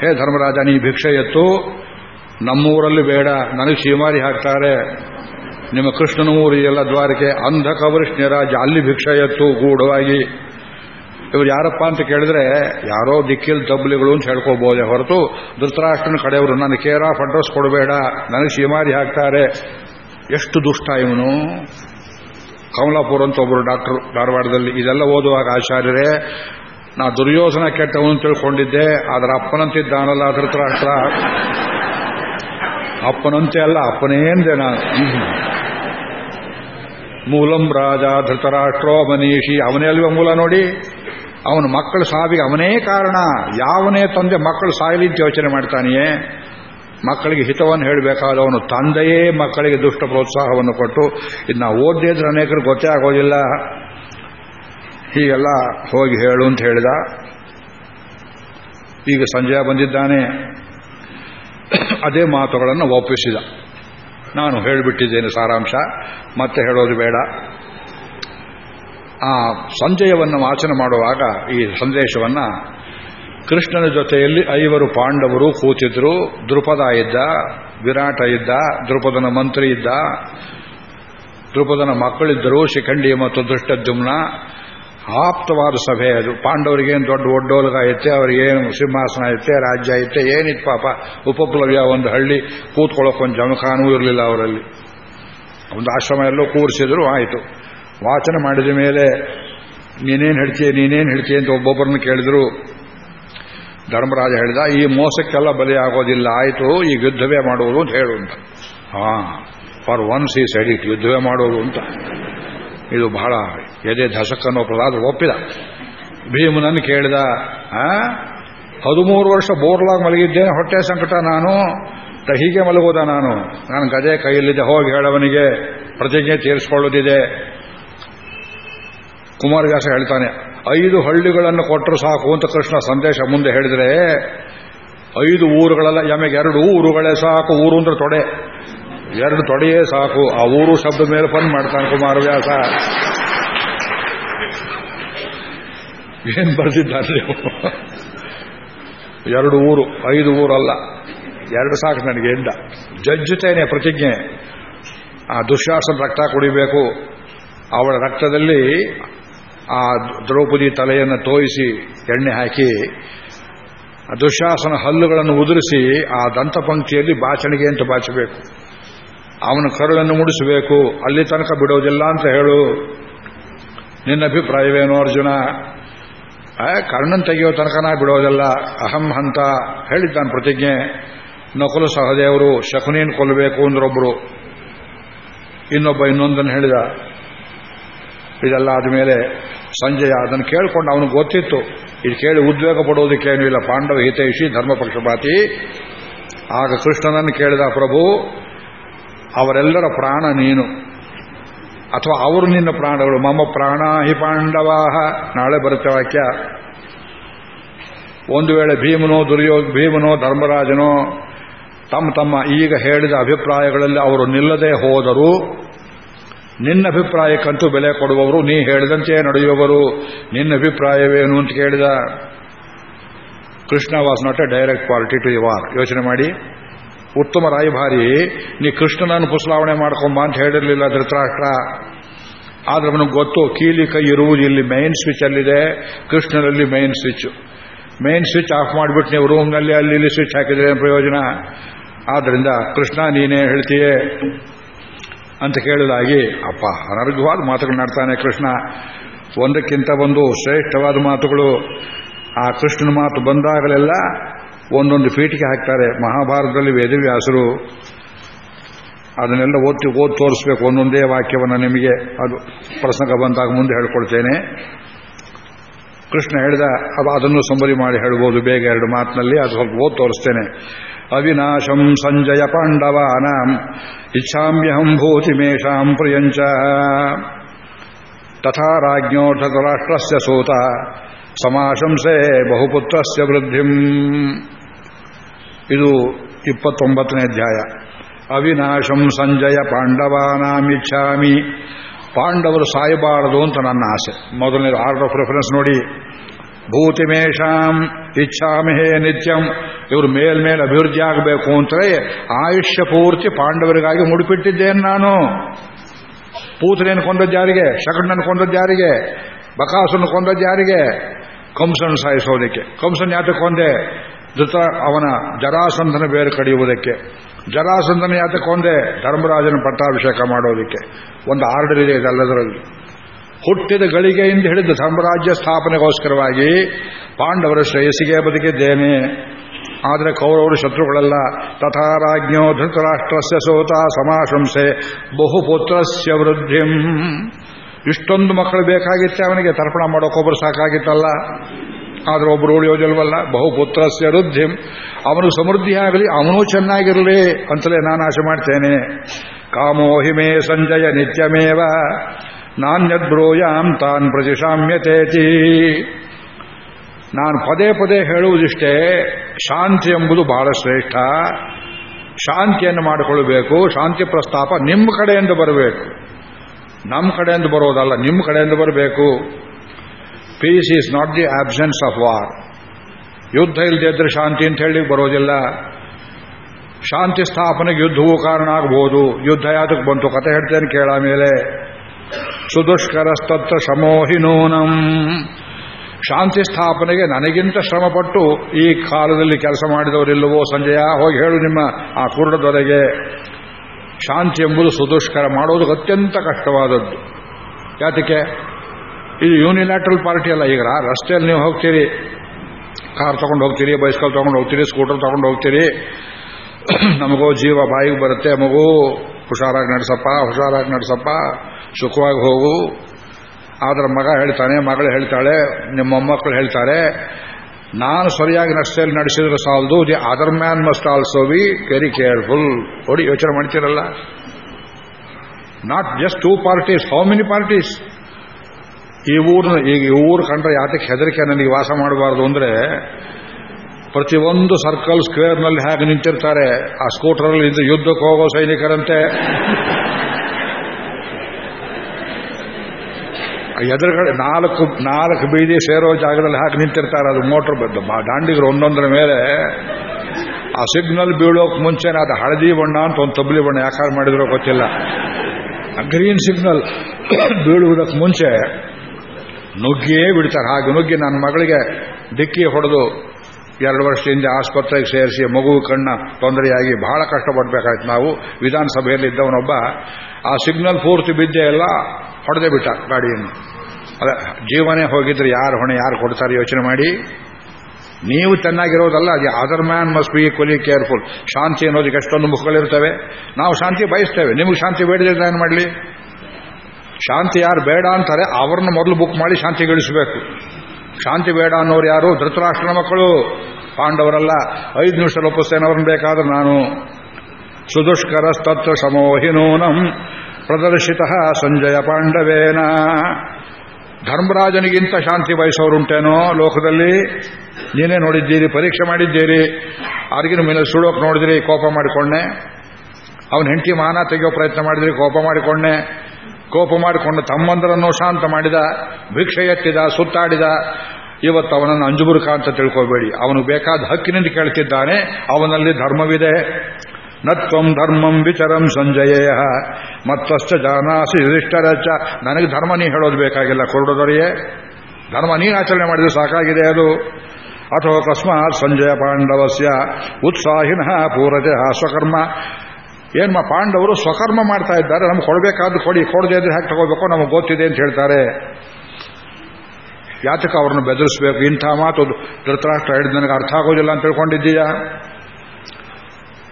ಹೇ ಧರ್ಮರಾಜ, ನೀ ಭಿಕ್ಷೆ ಎತ್ತು. ನಮ್ಮೂರಲ್ಲಿ ಬೇಡ, ನನಗೆ ಶಿವಮಾರಿ ಹಾಕ್ತಾರೆ. ನಿಮ್ಮ ಕೃಷ್ಣನ ಊರು ಎಲ್ಲ ದ್ವಾರಕೆ ಅಂಧಕ ವೃಷ್ಣಿ ರಾಜ್ಯ, ಅಲ್ಲಿ ಭಿಕ್ಷೆ ಎತ್ತು ಗೂಢವಾಗಿ. ಇವರು ಯಾರಪ್ಪ ಅಂತ ಕೇಳಿದ್ರೆ, ಯಾರೋ ದಿಕ್ಕಿಲ್ ತಬ್ಲಿಗಳು ಅಂತ ಹೇಳ್ಕೋಬಹುದೆ ಹೊರತು ಧೃತರಾಷ್ಟ್ರನ ಕಡೆಯವರು ನನ್ನ ಕೇರ್ ಆಫ್ ಅಡ್ರೆಸ್ ಕೊಡಬೇಡ, ನನಗೆ ಶಿಮಾರಿ ಹಾಕ್ತಾರೆ ಎಷ್ಟು ದುಷ್ಟ ಇವನು. ಕಮಲಾಪುರ್ ಅಂತ ಒಬ್ಬರು ಡಾಕ್ಟರ್ ಧಾರವಾಡದಲ್ಲಿ, ಇದೆಲ್ಲ ಓದುವಾಗ ಆಚಾರ್ಯರೇ, ನಾ ದುರ್ಯೋಧನ ಕೆಟ್ಟವನು ತಿಳ್ಕೊಂಡಿದ್ದೆ ಅದರ ಅಪ್ಪನಂತಿದ್ದಾನಲ್ಲ ಧೃತರಾಷ್ಟ್ರ. ಅಪ್ಪನಂತೆ ಅಲ್ಲ ಅಪ್ಪನೇಂದೆ ನಾನು. ಮೂಲಂ ರಾಜ ಧೃತರಾಷ್ಟ್ರೋ ಮನೀಷಿ. ಅವನೇ ಅಲ್ವ ಮೂಲ ನೋಡಿ? ಅವನು ಮಕ್ಕಳು ಸಾವಿಗೆ ಅವನೇ ಕಾರಣ. ಯಾವನೇ ತಂದೆ ಮಕ್ಕಳು ಸಾಯಲಿ ಅಂತ ಯೋಚನೆ ಮಾಡ್ತಾನೆಯೇ? ಮಕ್ಕಳಿಗೆ ಹಿತವನ್ನು ಹೇಳಬೇಕಾದ ಅವನು ತಂದೆಯೇ ಮಕ್ಕಳಿಗೆ ದುಷ್ಟ ಪ್ರೋತ್ಸಾಹವನ್ನು ಕೊಟ್ಟು ಇದನ್ನ ಓದ್ದೇ ಇದ್ರೆ ಅನೇಕರು ಗೊತ್ತೇ ಆಗೋದಿಲ್ಲ. ಹೀಗೆಲ್ಲ ಹೋಗಿ ಹೇಳು ಅಂತ ಹೇಳಿದ. ಈಗ ಸಂಜಯ ಬಂದಿದ್ದಾನೆ. ಅದೇ ಮಾತುಗಳನ್ನು ಒಪ್ಪಿಸಿದ. ನಾನು ಹೇಳಿಬಿಟ್ಟಿದ್ದೇನೆ ಸಾರಾಂಶ, ಮತ್ತೆ ಹೇಳೋದು ಬೇಡ. ಆ ಸಂಜಯವನ್ನು ವಾಚನ ಮಾಡುವಾಗ ಈ ಸಂದೇಶವನ್ನ ಕೃಷ್ಣನ ಜೊತೆಯಲ್ಲಿ ಐವರು ಪಾಂಡವರು ಕೂತಿದ್ರು. ದೃಪದ ಇದ್ದ, ವಿರಾಟ ಇದ್ದ ದೃಪದನ ಮಂತ್ರಿ ಇದ್ದ ದೃಪದನ ಮಕ್ಕಳಿದ್ದರು ಶಿಖಂಡಿ ಮತ್ತು ದುಷ್ಟದ್ಯುಮ್ನ ಆಪ್ತವಾದ ಸಭೆ ಅದು. ಪಾಂಡವರಿಗೇನು ದೊಡ್ಡ ಒಡ್ಡೋಲಗ ಐತೆ ಅವ್ರಿಗೇನು ಸಿಂಹಾಸನ ಐತೆ, ರಾಜ್ಯ ಐತೆ ಏನಿತ್ತು ಪಾಪ. ಉಪಪ್ಲವ್ಯ ಒಂದು ಹಳ್ಳಿ ಕೂತ್ಕೊಳ್ಳೋಕೊಂದು ಜಮಖಾನೂ ಇರಲಿಲ್ಲ ಅವರಲ್ಲಿ. ಒಂದು ಆಶ್ರಮ ಎಲ್ಲೋ ಕೂರಿಸಿದ್ರು, ಆಯಿತು. ವಾಚನ ಮಾಡಿದ ಮೇಲೆ, ನೀನೇನು ಹೇಳ್ತೀಯ ನೀನೇನು ಹೇಳ್ತೀಯ ಅಂತ ಒಬ್ಬೊಬ್ಬರನ್ನು ಕೇಳಿದ್ರು. ಧರ್ಮರಾಜ ಹೇಳಿದ, ಈ ಮೋಸಕ್ಕೆಲ್ಲ ಬಲಿಯಾಗೋದಿಲ್ಲ ಆಯಿತು ಈಗ ಯುದ್ಧವೇ ಮಾಡುವುದು ಅಂತ ಹೇಳು ಅಂತ. ಹಾ, ಫಾರ್ ಒನ್ಸ್ ಈ ಸೈಡ್ ಇಟ್, ಯುದ್ಧವೇ ಮಾಡೋದು ಅಂತ. ಇದು ಬಹಳ ಎದೆ ಧಸಕ್ಕನ್ನೋ ಪ್ರಸಾದ ಒಪ್ಪಿದ. ಭೀಮನನ್ನು ಕೇಳಿದ ಹದಿಮೂರು ವರ್ಷ ಬೋರ್ಲಾಗಿ ಮಲಗಿದ್ದೇನೆ ಹೊಟ್ಟೆ ಸಂಕಟ ನಾನು ಹೀಗೆ ಮಲಗೋದ ನಾನು. ನಾನು ಗದೆ ಕೈಯಲ್ಲಿದ್ದೆ, ಹೋಗಿ ಹೇಳವನಿಗೆ ಪ್ರತಿಜ್ಞೆ ತೀರಿಸಿಕೊಳ್ಳುತ್ತಿದೆ. ಕುಮಾರವ್ಯಾಸ ಹೇಳ್ತಾನೆ, ಐದು ಹಳ್ಳಿಗಳನ್ನು ಕೊಟ್ಟರು ಸಾಕು ಅಂತ ಕೃಷ್ಣ ಸಂದೇಶ ಮುಂದೆ ಹೇಳಿದ್ರೆ, ಐದು ಊರುಗಳೆಲ್ಲ, ಯಮೆಗೆ ಎರಡು ಊರುಗಳೇ ಸಾಕು, ಊರು ಅಂದ್ರೆ ತೊಡೆ. ಎರಡು ತೊಡೆಯೇ ಸಾಕು. ಆ ಊರು ಶಬ್ದ ಮೇಲೆ ಫನ್ ಮಾಡ್ತಾನೆ ಕುಮಾರವ್ಯಾಸ ಏನ್ ಬರೆದಿದ್ದಾರೆ ಎರಡು ಊರು, ಐದು ಊರಲ್ಲ. ಎರಡು ಸಾಕು ನನಗೆ ಎಂದ ಜಜ್ಜುತ್ತೇನೆ ಪ್ರತಿಜ್ಞೆ. ಆ ದುಶ್ಯಾಸನ ರಕ್ತ ಕುಡಿಬೇಕು. ಅವಳ ರಕ್ತದಲ್ಲಿ ಆ ದ್ರೌಪದಿ ತಲೆಯನ್ನು ತೋಯಿಸಿ ಎಣ್ಣೆ ಹಾಕಿ ದುಶಾಸನ ಹಲ್ಲುಗಳನ್ನು ಉದುರಿಸಿ ಆ ದಂತಪಂಕ್ತಿಯಲ್ಲಿ ಬಾಚಣಿಗೆ ಅಂತ ಬಾಚಬೇಕು. ಅವನ ಕರುಳನ್ನು ಮುಡಿಸಬೇಕು. ಅಲ್ಲಿ ತನಕ ಬಿಡೋದಿಲ್ಲ ಅಂತ ಹೇಳು. ನಿನ್ನ ಅಭಿಪ್ರಾಯವೇನು ಅರ್ಜುನ? ಕರ್ಣನ್ ತೆಗೆಯೋ ತನಕ ನಾ ಬಿಡೋದಿಲ್ಲ. ಅಹಂ ಹಂತ ಹೇಳಿದ್ದಾನೆ ಪ್ರತಿಜ್ಞೆ. ನಕುಲು ಸಹದೇವರು ಶಕುನೇನ್ ಕೊಲ್ಲಬೇಕು ಅಂದ್ರೊಬ್ರು. ಇನ್ನೊಬ್ಬ ಇನ್ನೊಂದನ್ನು ಹೇಳಿದ. ಇದೆಲ್ಲ ಆದಮೇಲೆ ಸಂಜಯ ಅದನ್ನು ಕೇಳಿಕೊಂಡು ಅವನಿಗೆ ಗೊತ್ತಿತ್ತು. ಇದು ಕೇಳಿ ಉದ್ವೇಗ ಪಡೋದಕ್ಕೇನೂ ಇಲ್ಲ. ಪಾಂಡವ ಹಿತೈಷಿ ಧರ್ಮ ಪಕ್ಷಪಾತಿ ಆಗ ಕೃಷ್ಣನನ್ನು ಕೇಳಿದ ಪ್ರಭು ಅವರೆಲ್ಲರ ಪ್ರಾಣ ನೀನು. ಅಥವಾ ಅವರು ನಿನ್ನ ಪ್ರಾಣಗಳು. ಮಮ್ಮ ಪ್ರಾಣ ಹಿ ಪಾಂಡವಾಹ ನಾಳೆ ಬರುತ್ತೆ ವಾಕ್ಯ. ಒಂದು ವೇಳೆ ಭೀಮನೋ ದುರ್ಯೋ, ಭೀಮನೋ ಧರ್ಮರಾಜನೋ ತಮ್ಮ ತಮ್ಮ ಈಗ ಹೇಳಿದ ಅಭಿಪ್ರಾಯಗಳಲ್ಲಿ ಅವರು ನಿಲ್ಲದೆ ಹೋದರೂ, ನಿನ್ನ ಅಭಿಪ್ರಾಯಕ್ಕಂತೂ ಬೆಲೆ ಕೊಡುವವರು, ನೀ ಹೇಳಿದಂತೆ ನಡೆಯುವವರು. ನಿನ್ನ ಅಭಿಪ್ರಾಯವೇನು ಅಂತ ಕೇಳಿದ? Krishna was not a direct party to war ಯೋಚನೆ ಮಾಡಿ. ಉತ್ತಮ ರಾಯಭಾರಿ, ನೀ ಕೃಷ್ಣನನ್ನು ಪುಸಲಾವಣೆ ಮಾಡ್ಕೊಂಬ ಅಂತ ಹೇಳಿರಲಿಲ್ಲ ಧೃತರಾಷ್ಟ್ರ. ಆದ್ರೆ ಅವನಿಗೆ ಗೊತ್ತು, ಕೀಲಿ ಕೈ ಇರುವುದು ಇಲ್ಲಿ ಮೈನ್ ಸ್ವಿಚ್ ಅಲ್ಲಿದೆ, ಕೃಷ್ಣನಲ್ಲಿ main switch main switch off ಮಾಡಿಬಿಟ್ಟು ನೀವು ರೂಮ್ನಲ್ಲಿ ಅಲ್ಲಿ ಇಲ್ಲಿ ಸ್ವಿಚ್ ಹಾಕಿದ್ರೆ ಪ್ರಯೋಜನ? ಆದ್ರಿಂದ, ಕೃಷ್ಣ, ನೀನೇ ಹೇಳ್ತೀಯೇ? ಅಂತ ಕೇಳಿದಾಗಿ, ಅಪ್ಪ, ಅನರ್ಘವಾದ ಮಾತುಗಳನ್ನಾಡ್ತಾನೆ ಕೃಷ್ಣ. ಒಂದಕ್ಕಿಂತ ಒಂದು ಶ್ರೇಷ್ಠವಾದ ಮಾತುಗಳು. ಆ ಕೃಷ್ಣನ ಮಾತು ಬಂದಾಗಲೆಲ್ಲ ಒಂದೊಂದು ಪೀಠಿಗೆ ಹಾಕ್ತಾರೆ. ಮಹಾಭಾರತದಲ್ಲಿ ವೇದವ್ಯಾಸರು ಅದನ್ನೆಲ್ಲ ಓದಿ ಓದ್ ತೋರಿಸ್ಬೇಕು. ಒಂದೊಂದೇ ವಾಕ್ಯವನ್ನು ನಿಮಗೆ ಅದು ಪ್ರಸಂಗ ಬಂದಾಗ ಮುಂದೆ ಹೇಳ್ಕೊಳ್ತೇನೆ ಕೃಷ್ಣ ಹೇಳಿದ ಅದನ್ನು ಸಂಬರಿ ಮಾಡಿ ಹೇಳ್ಬೋದು ಬೇಗ ಎರಡು ಮಾತಿನಲ್ಲಿ. ಅದು ಸ್ವಲ್ಪ ಓದ್ ತೋರಿಸ್ತೇನೆ. ಅವಿನಾಶಂ ಸಂಜಯ ಪಾಂಡವಾನಾಂ ಇಚ್ಛಾಮ್ಯಹಂ ಭೂತಿಮೇಷಾಂ ಪ್ರಿಯಂಚ. ತಥಾ ರಾಜ್ಞೋ ಧೃತರಾಷ್ಟ್ರಸ್ಯ ಸೂತ. ಸಮಾಶಂಸೆ ಬಹುಪುತ್ರಸ್ಯ ವೃದ್ಧಿಂ. ಇದು ಇಪ್ಪತ್ತೊಂಬತ್ತನೇ ಅಧ್ಯಾಯ. ಅವಿನಾಶಂ ಸಂಜಯ ಪಾಂಡವಾನಾಮಿಚ್ಛಾಮಿ. ಪಾಂಡವರು ಸಾಯಬಾರದು ಅಂತ ನನ್ನ ಆಸೆ. ಮೊದಲನೇ ಆರ್ಡರ್ ಆಫ್ ರೆಫರೆನ್ಸ್ ನೋಡಿ. ಭೂತಿಮೇಷಾಂ ಇಚ್ಛಾಮಿಹೇ ನಿತ್ಯಂ. ಇವರು ಮೇಲ್ಮೇಲೆ ಅಭಿವೃದ್ಧಿ ಆಗಬೇಕು ಅಂತಲೇ ಆಯುಷ್ಯ ಪೂರ್ತಿ ಪಾಂಡವರಿಗಾಗಿ ಮುಡಿಪಿಟ್ಟಿದ್ದೇನೆ ನಾನು. ಪೂತನೇನು ಕೊಂದದ್ದು ಯಾರಿಗೆ? ಶಕಣ್ಣನ ಕೊಂದದ್ದು ಯಾರಿಗೆ? ಬಕಾಸನ್ನು ಕೊಂದದ್ದು ಯಾರಿಗೆ? ಕಂಸನ ಸಾಯಿಸೋದಕ್ಕೆ. ಕಂಸನ್ ಯಾತಕ್ಕೆ ಕೊಂದೆ? ಧೃತ ಅವನ ಜರಾಸಂಧನ ಬೇರೆ ಕಡಿಯುವುದಕ್ಕೆ. ಜರಾಸಂಧನ ಯಾತಕ್ಕೆ ಒಂದೇ ಧರ್ಮರಾಜನ ಪಟ್ಟಾಭಿಷೇಕ ಮಾಡೋದಕ್ಕೆ. ಒಂದು ಆರ್ಡರ್ ಇದೆ ಇದೆಲ್ಲದರಲ್ಲಿ. ಹುಟ್ಟಿದ ಗಳಿಗೆಯಿಂದ ಹಿಡಿದು ಧರ್ಮರಾಜ್ಯ ಸ್ಥಾಪನೆಗೋಸ್ಕರವಾಗಿ ಪಾಂಡವರ ಶ್ರೇಯಸ್ಸಿಗೆ ಬದುಕಿದ್ದೇನೆ. ಆದರೆ ಕೌರವರು ಶತ್ರುಗಳಲ್ಲ ತಥಾರಾಜ್ಞೋ ಧೃತರಾಷ್ಟ್ರಸ್ಯ ಸೋತ ಸಮಾಶಂಸೆ ಬಹುಪುತ್ರಸ್ಯ ವೃದ್ಧಿಂ. ಇಷ್ಟೊಂದು ಮಕ್ಕಳು ಬೇಕಾಗಿತ್ತೆ ಅವನಿಗೆ ತರ್ಪಣ ಮಾಡೋಕೊಬ್ಬರು ಸಾಕಾಗಿತ್ತಲ್ಲ. ಆದ್ರೆ ಒಬ್ಬರು ಉಳಿಯೋದಿಲ್ವಲ್ಲ ಬಹುಪುತ್ರಸ್ಯ ವೃದ್ಧಿಂ ಅವನು ಸಮೃದ್ಧಿಯಾಗಲಿ, ಅವನೂ ಚೆನ್ನಾಗಿರಲಿ ಅಂತಲೇ ನಾನು ಆಶೆ ಮಾಡ್ತೇನೆ. ಕಾಮೋಹಿಮೇ ಸಂಜಯ ನಿತ್ಯಮೇವ. ನಾನ್ಯದ್ಬ್ರೂಯಾಂ, ತಾನ್ ಪ್ರತಿಶಾಮ್ಯತೇತಿ. ನಾನು ಪದೇ ಪದೇ ಹೇಳುವುದಿಷ್ಟೇ, ಶಾಂತಿ ಎಂಬುದು ಬಹಳ ಶ್ರೇಷ್ಠ. ಶಾಂತಿಯನ್ನು ಮಾಡಿಕೊಳ್ಳಬೇಕು, ಶಾಂತಿ ಪ್ರಸ್ತಾಪ ನಿಮ್ಮ ಕಡೆಯಿಂದ ಬರಬೇಕು. ನಮ್ಮ ಕಡೆಯಿಂದ ಬರೋದಲ್ಲ, ನಿಮ್ಮ ಕಡೆಯಿಂದ ಬರಬೇಕು. Peace is not the absence of war. ಯುದ್ಧ ಇಲ್ಲದಿದ್ದರೆ ಶಾಂತಿ ಅಂತ ಹೇಳಿ ಬರೋದಿಲ್ಲ. ಶಾಂತಿ ಸ್ಥಾಪನೆಗೆ ಯುದ್ಧವೂ ಕಾರಣ ಆಗಬಹುದು ಯುದ್ಧ ಯಾತಕ್ಕೆ ಬಂತು? ಕತೆ ಹೇಳ್ತೇನೆ, ಕೇಳ ಮೇಲೆ ಸುದುಷ್ಕರಸ್ತತ್ರ ಶಮೋಹಿನೂನಂ ಶಾಂತಿ ಸ್ಥಾಪನೆಗೆ ನನಗಿಂತ ಶ್ರಮಪಟ್ಟು ಈ ಕಾಲದಲ್ಲಿ ಕೆಲಸ ಮಾಡಿದವರಿಲ್ಲವೋ ಸಂಜಯ? ಹೋಗಿ ಹೇಳು ನಿಮ್ಮ ಆ ಕುರುಡದೊರೆಗೆ ಶಾಂತಿ ಎಂಬುದು ಸುದುಷ್ಕರ ಮಾಡೋದು ಅತ್ಯಂತ ಕಷ್ಟವಾದದ್ದು. ಯಾತಕ್ಕೆ? ಇದು ಯೂನಿಲ್ಯಾಟ್ರಲ್ ಪಾರ್ಟಿ ಅಲ್ಲ. ಈಗ ರಸ್ತೆಯಲ್ಲಿ ನೀವು ಹೋಗ್ತೀರಿ. ಕಾರ್ ತಗೊಂಡು ಹೋಗ್ತೀರಿ ಬೈಸ್ಕಲ್ ತಗೊಂಡು ಹೋಗ್ತೀರಿ ಸ್ಕೂಟರ್ ತಗೊಂಡು ಹೋಗ್ತೀರಿ. ನಮಗೂ ಜೀವ ಬಾಯಿಗೆ ಬರುತ್ತೆ. ಮಗು, ಹುಷಾರಾಗಿ ನಡೆಸಪ್ಪ ಹುಷಾರಾಗಿ ನಡೆಸಪ್ಪ, ಸುಖವಾಗಿ ಹೋಗು. ಆದ್ರೆ ಮಗ ಹೇಳ್ತಾನೆ, ಮಗಳು ಹೇಳ್ತಾಳೆ, ನಿಮ್ಮ ಮೊಮ್ಮಕ್ಕಳು ಹೇಳ್ತಾರೆ, ನಾನು ಸರಿಯಾಗಿ ರಸ್ತೆಯಲ್ಲಿ ನಡೆಸಿದ್ರೆ ಸಾಲದು, the other man must also be very careful. ನೋಡಿ ಯೋಚನೆ ಮಾಡ್ತೀರಲ್ಲ? Not just two parties how many parties ಈ ಊರಿನ ಈಗ ಈ ಊರು ಕಂಡ್ರೆ ಯಾತಕ್ಕೆ ಹೆದರಿಕೆ ನನಗೆ ವಾಸ ಮಾಡಬಾರ್ದು ಅಂದ್ರೆ ಪ್ರತಿಯೊಂದು ಸರ್ಕಲ್ ಸ್ಕ್ವೇರ್ನಲ್ಲಿ ಹೇಗೆ ನಿಂತಿರ್ತಾರೆ, ಆ ಸ್ಕೂಟರಲ್ಲಿ ಇದ್ದು ಯುದ್ಧಕ್ಕೆ ಹೋಗೋ ಸೈನಿಕರಂತೆ. ಎದುರುಗಡೆ ನಾಲ್ಕು ನಾಲ್ಕು ಬೀದಿ ಸೇರೋ ಜಾಗದಲ್ಲಿ ಹಾಕಿ ನಿಂತಿರ್ತಾರೆ, ಅದು ಮೋಟರ್ ದಾಂಡಿಗರು ಒಂದೊಂದರ ಮೇಲೆ. ಆ ಸಿಗ್ನಲ್ ಬೀಳೋಕ್ ಮುಂಚೆನೆ ಅದು ಹಳದಿ ಬಣ್ಣ ಅಂತ ಒಂದು ತಬ್ಲಿ ಬಣ್ಣ ಯಾಕಾರ ಮಾಡಿದ್ರೋ ಗೊತ್ತಿಲ್ಲ. ಗ್ರೀನ್ ಸಿಗ್ನಲ್ ಬೀಳುವುದಕ್ಕೆ ಮುಂಚೆ ನುಗ್ಗಿಯೇ ಬಿಡ್ತಾರೆ. ಹಾಗೆ ನುಗ್ಗಿ ನನ್ನ ಮಗಳಿಗೆ ಡಿಕ್ಕಿ ಹೊಡೆದು ಎರಡು ವರ್ಷದಿಂದ ಆಸ್ಪತ್ರೆಗೆ ಸೇರಿಸಿ ಮಗು ಕಣ್ಣ ತೊಂದರೆಯಾಗಿ ಬಹಳ ಕಷ್ಟಪಡಬೇಕಾಯ್ತು. ನಾವು ವಿಧಾನಸಭೆಯಲ್ಲಿ ಇದ್ದವನೊಬ್ಬ ಆ ಸಿಗ್ನಲ್ ಪೂರ್ತಿ ಬಿದ್ದೆ ಎಲ್ಲ ಹೊಡೆದೇ ಬಿಟ್ಟ ಗಾಡಿಯನ್ನು. ಅದ, ಜೀವನೇ ಹೋಗಿದ್ರೆ ಯಾರು ಹೊಣೆ, ಯಾರು ಕೊಡ್ತಾರೆ ಯೋಚನೆ ಮಾಡಿ. ನೀವು ಚೆನ್ನಾಗಿರೋದಲ್ಲ, ಅದೇ other man must be equally careful ಶಾಂತಿ ಅನ್ನೋದಕ್ಕೆ ಎಷ್ಟೊಂದು ಮುಖಗಳಿರ್ತವೆ. ನಾವು ಶಾಂತಿ ಬಯಸ್ತೇವೆ. ನಿಮಗೆ ಶಾಂತಿ ಬೇಡದಿದ್ರೆ ಏನು ಮಾಡಲಿ? ಶಾಂತಿ ಯಾರು ಬೇಡ ಅಂತಾರೆ, ಅವ್ರನ್ನ ಮೊದಲು ಬುಕ್ ಮಾಡಿ ಶಾಂತಿ ಗಳಿಸಬೇಕು ಶಾಂತಿ ಬೇಡ ಅನ್ನೋರು ಯಾರು? ಧೃತರಾಷ್ಟ್ರನ ಮಕ್ಕಳು. ಪಾಂಡವರಲ್ಲ, ಐದು ನಿಮಿಷ ಲೋಪಸ್ತೇನವ್ರನ್ನ ಬೇಕಾದ್ರೆ ನಾನು. ಸುದುಷ್ಕರಸ್ತತ್ವ ಸಮೋಹಿನೂನಂ ಪ್ರದರ್ಶಿತ ಸಂಜಯ ಪಾಂಡವೇನ. ಧರ್ಮರಾಜನಿಗಿಂತ ಶಾಂತಿ ಬಯಸೋರುಂಟೇನೋ ಲೋಕದಲ್ಲಿ? ನೀನೇ ನೋಡಿದ್ದೀರಿ, ಪರೀಕ್ಷೆ ಮಾಡಿದ್ದೀರಿ. ಆರ್ಗಿನ ಮೇಲೆ ಸುಡೋಕೆ ನೋಡಿದ್ರಿ, ಕೋಪ ಮಾಡಿಕೊಂಡೆ. ಅವನ ಹೆಂಡತಿ ಮಾನ ತೆಗೆಯೋ ಪ್ರಯತ್ನ ಮಾಡಿದ್ರಿ, ಕೋಪ ಮಾಡಿಕೊಂಡೆ. ಕೋಪ ಮಾಡಿಕೊಂಡು ತಮ್ಮಂದರನ್ನು ಶಾಂತ ಮಾಡಿದ, ಭಿಕ್ಷೆ ಎತ್ತಿದ, ಸುತ್ತಾಡಿದ, ಇವತ್ತು ಅವನನ್ನು ಅಂಜುಬುರುಕ ಅಂತ ತಿಳ್ಕೋಬೇಡಿ. ಅವನು ಬೇಕಾದ ಹಕ್ಕಿನಿಂದ ಕೇಳ್ತಿದ್ದಾನೆ, ಅವನಲ್ಲಿ ಧರ್ಮವಿದೆ. ನತ್ವಂ ಧರ್ಮಂ ವಿಚರಂ ಸಂಜಯ ಮತ್ತಷ್ಟ ಜಾನಾಸಿ ಯುಧಿಷ್ಠರಚ್ಚ ನನಗೆ ಧರ್ಮ ನೀ ಹೇಳೋದು ಬೇಕಾಗಿಲ್ಲ, ಕೊರಡೋದರಿಯೇ. ಧರ್ಮ ನೀ ಆಚರಣೆ ಮಾಡಿದ್ರೆ ಸಾಕಾಗಿದೆ ಅದು. ಅಥವಾ ಕಸ್ಮಾತ್ ಸಂಜಯ ಪಾಂಡವಸ್ಯ. ಉತ್ಸಾಹಿನ ಪೂರತೆ ಸ್ವಕರ್ಮ. ಏನ್ಮ ಪಾಂಡವರು ಸ್ವಕರ್ಮ ಮಾಡ್ತಾ ಇದ್ದಾರೆ, ನಮ್ಗೆ ಕೊಡಬೇಕಾದ್ದು ಕೊಡಿ, ಕೊಡದೆ ಇದ್ರೆ ಹೇಗೆ ತಗೋಬೇಕು ನಮಗೆ ಗೊತ್ತಿದೆ ಅಂತ ಹೇಳ್ತಾರೆ. ಯಾತಕ್ಕೆ ಅವ್ರನ್ನ ಬೆದರಿಸಬೇಕು? ಇಂಥ ಮಾತು ಧೃತರಾಷ್ಟ್ರ ಹೇಳಿದ ನನಗೆ ಅರ್ಥ ಆಗೋದಿಲ್ಲ ಅಂತ ತಿಳ್ಕೊಂಡಿದ್ದೀಯಾ?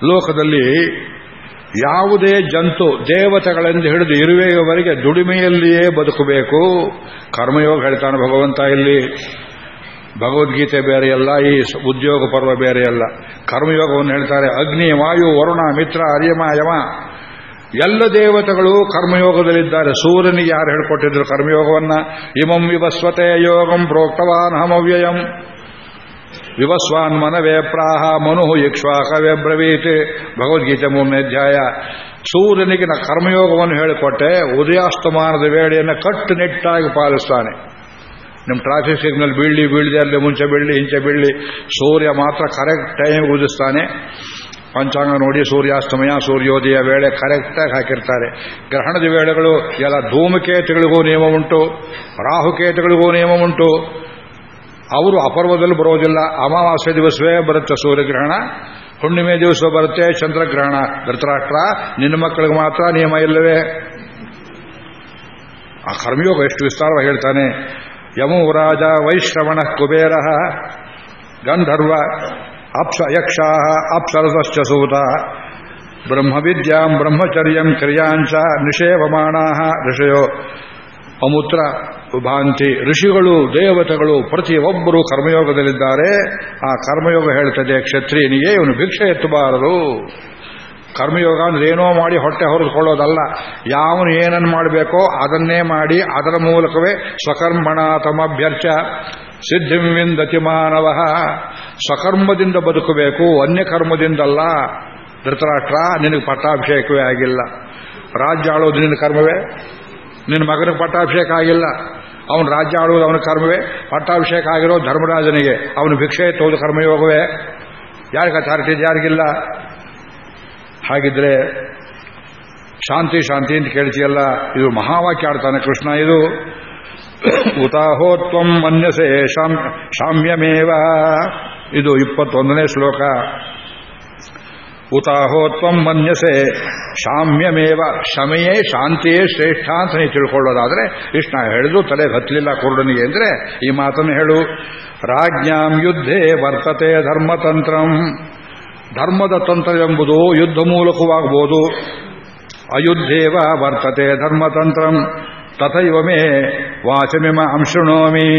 ಲೋಕದಲ್ಲಿ ಯಾವುದೇ ಜಂತು ದೇವತೆಗಳೆಂದು ಹಿಡಿದು ಇರುವೆಯವರೆಗೆ ದುಡಿಮೆಯಲ್ಲಿಯೇ ಬದುಕಬೇಕು. ಕರ್ಮಯೋಗ ಹೇಳ್ತಾನೆ ಭಗವಂತ ಇಲ್ಲಿ. ಭಗವದ್ಗೀತೆ ಬೇರೆಯಲ್ಲ ಈ ಉದ್ಯೋಗ ಪರ್ವ ಬೇರೆಯಲ್ಲ ಕರ್ಮಯೋಗವನ್ನು ಹೇಳ್ತಾರೆ, ಅಗ್ನಿ, ವಾಯು, ವರುಣ, ಮಿತ್ರ, ಅರ್ಯಮ, ಯಮ. ಎಲ್ಲ ದೇವತೆಗಳು ಕರ್ಮಯೋಗದಲ್ಲಿದ್ದಾರೆ. ಸೂರ್ಯನಿಗೆ ಯಾರು ಹೇಳ್ಕೊಟ್ಟಿದ್ರು ಕರ್ಮಯೋಗವನ್ನ? ಇಮಂ ವಿವಸ್ವತೆ ಯೋಗಂ ಪ್ರೋಕ್ತವಾನ್ ಹಮವ್ಯಯಂ. ವಿವಸ್ವಾನ್ ಮನವೇ ಪ್ರಾಹ ಮನು ಇಕ್ಷ್ವಾಕವೇ ಬ್ರವೀತ್. ಭಗವದ್ಗೀತೆ ಮೂರನೇ ಅಧ್ಯಾಯ. ಸೂರ್ಯನಿಗೆ ಕರ್ಮಯೋಗವನ್ನು ಹೇಳಿಕೊಟ್ಟೆ, ಉದಯಾಸ್ತಮಾನದ ವೇಳೆಯನ್ನು ಕಟ್ಟುನಿಟ್ಟಾಗಿ ಪಾಲಿಸ್ತಾನೆ. ನಿಮ್ಮ ಟ್ರಾಫಿಕ್ ಸಿಗ್ನಲ್ ಬೀಳ್ಳಿ ಬೀಳದೆ ಅಲ್ಲಿ ಮುಂಚೆ ಬೀಳಿ ಹಿಂಚೆ ಬೀಳಿ ಸೂರ್ಯ ಮಾತ್ರ ಕರೆಕ್ಟ್ ಟೈಮ್ ಉದಿಸ್ತಾನೆ. ಪಂಚಾಂಗ ನೋಡಿ ಸೂರ್ಯಾಸ್ತಮಯ, ಸೂರ್ಯೋದಯ ವೇಳೆ ಕರೆಕ್ಟಾಗಿ ಹಾಕಿರ್ತಾರೆ. ಗ್ರಹಣದ ವೇಳೆಗಳು ಎಲ್ಲ ಧೂಮಕೇತುಗಳಿಗೂ ನಿಯಮ ಉಂಟು, ರಾಹುಕೇತುಗಳಿಗೂ ನಿಯಮ ಉಂಟು. ಅವರು ಅಪರ್ವದಲ್ಲಿ ಬರೋದಿಲ್ಲ. ಅಮಾವಾಸ್ಯ ದಿವಸವೇ ಬರುತ್ತೆ ಸೂರ್ಯಗ್ರಹಣ, ಹುಣ್ಣಿಮೆ ದಿವಸ ಬರುತ್ತೆ ಚಂದ್ರಗ್ರಹಣ. ಧೃತರಾಷ್ಟ್ರ, ನಿನ್ನ ಮಕ್ಕಳಿಗೆ ಮಾತ್ರ ನಿಯಮ ಇಲ್ಲವೇ? ಆ ಕರ್ಮಯೋಗ ಎಷ್ಟು ವಿಸ್ತಾರವಾಗಿ ಹೇಳ್ತಾನೆ. ಯಮು ರಾಜ ವೈಶ್ರವಣ ಕುಬೇರ, ಗಂಧರ್ವ, ಅಪ್ಸ ಯಕ್ಷಾ ಅಪ್ಸರಸಶ್ಚ ಸೂತ, ಬ್ರಹ್ಮವಿದ್ಯಾಂ ಬ್ರಹ್ಮಚರ್ಯಂ ಕ್ರಿಯಾಂಚ ನಿಷೇವಮಾಣ ಋಷಯೋ ಅಮೂತ್ರ ಭಾಂತಿ, ಋಷಿಗಳು, ದೇವತೆಗಳು ಪ್ರತಿಯೊಬ್ಬರು ಕರ್ಮಯೋಗದಲ್ಲಿದ್ದಾರೆ. ಆ ಕರ್ಮಯೋಗ ಹೇಳ್ತದೆ, ಕ್ಷತ್ರಿಯನಿಗೆ ಇವನು ಭಿಕ್ಷೆ ಎತ್ತಬಾರದು. ಕರ್ಮಯೋಗ ಅಂದ್ರೆ ಏನೋ ಮಾಡಿ ಹೊಟ್ಟೆ ಹೊರದುಕೊಳ್ಳೋದಲ್ಲ. ಯಾವನು ಏನನ್ನು ಮಾಡಬೇಕೋ ಅದನ್ನೇ ಮಾಡಿ ಅದರ ಮೂಲಕವೇ ಸ್ವಕರ್ಮಣ ತಮಭ್ಯರ್ಚ ಸಿದ್ಧಿಂ ವಿಂದತಿ ಮಾನವ. ಸ್ವಕರ್ಮದಿಂದ ಬದುಕಬೇಕು ಅನ್ಯ ಕರ್ಮದಿಂದಲ್ಲ ಧೃತರಾಷ್ಟ್ರ, ನಿನಗೆ ಪಟ್ಟಾಭಿಷೇಕವೇ ಆಗಿಲ್ಲ. ರಾಜ್ಯ ಆಳೋದು ನಿನ್ನ ಕರ್ಮವೇ. ನಿನ್ನ ಮಗನಿಗೆ ಪಟ್ಟಾಭಿಷೇಕ ಆಗಿಲ್ಲ. ಅವನು ರಾಜ್ಯ ಆಳುವುದು ಅವನ ಕರ್ಮವೇ. ಪಟ್ಟಾಭಿಷೇಕ ಆಗಿರೋ ಧರ್ಮರಾಜನಿಗೆ ಅವನು ಭಿಕ್ಷೆ ಎತ್ತುವುದು ಕರ್ಮಯೋಗವೇ. ಯಾರಿಗೆ ಅಥಾರಿಟಿ ಯಾರಿಗಿಲ್ಲ? ಹಾಗಿದ್ರೆ ಶಾಂತಿ ಶಾಂತಿ ಅಂತ ಕೇಳ್ತೀಯಲ್ಲ, ಇದು ಮಹಾವಾಕ್ಯ ಆಡ್ತಾನೆ ಕೃಷ್ಣ ಇದು. ಉತಾಹೋತ್ವಂ ಮನ್ಯಸೆ ಶಾಮ್ಯಮೇವ. ಇದು ಇಪ್ಪತ್ತೊಂದನೇ ಶ್ಲೋಕ. ಉತಾಹೋತ್ವಂ ಮನ್ಯಸೆ ಶಾಮ್ಯಮೇವ. ಶಮೆಯೇ ಶಾಂತಿಯೇ ಶ್ರೇಷ್ಠ ಅಂತ ನೀವು ತಿಳ್ಕೊಳ್ಳೋದಾದ್ರೆ ಕೃಷ್ಣ ಹೇಳಿದು ತಲೆ ಹತ್ತಲಿಲ್ಲ ಕುರುಡನಿಗೆ ಅಂದ್ರೆ, ಈ ಮಾತನ್ನು ಹೇಳು. ರಾಜ್ಞಾಂ ಯುದ್ಧೇ ವರ್ತತೆ ಧರ್ಮತಂತ್ರಂ. ಧರ್ಮದ ತಂತ್ರ ಎಂಬುದು ಯುದ್ಧ ಮೂಲಕವಾಗಬಹುದು ಅಯುದ್ಧೇವ ವರ್ತತೆ ಧರ್ಮತಂತ್ರಂ, ತಥೈವ ಮೇ ವಾಚಮಿಮ ಅಂಶೃಣೋಮಿ.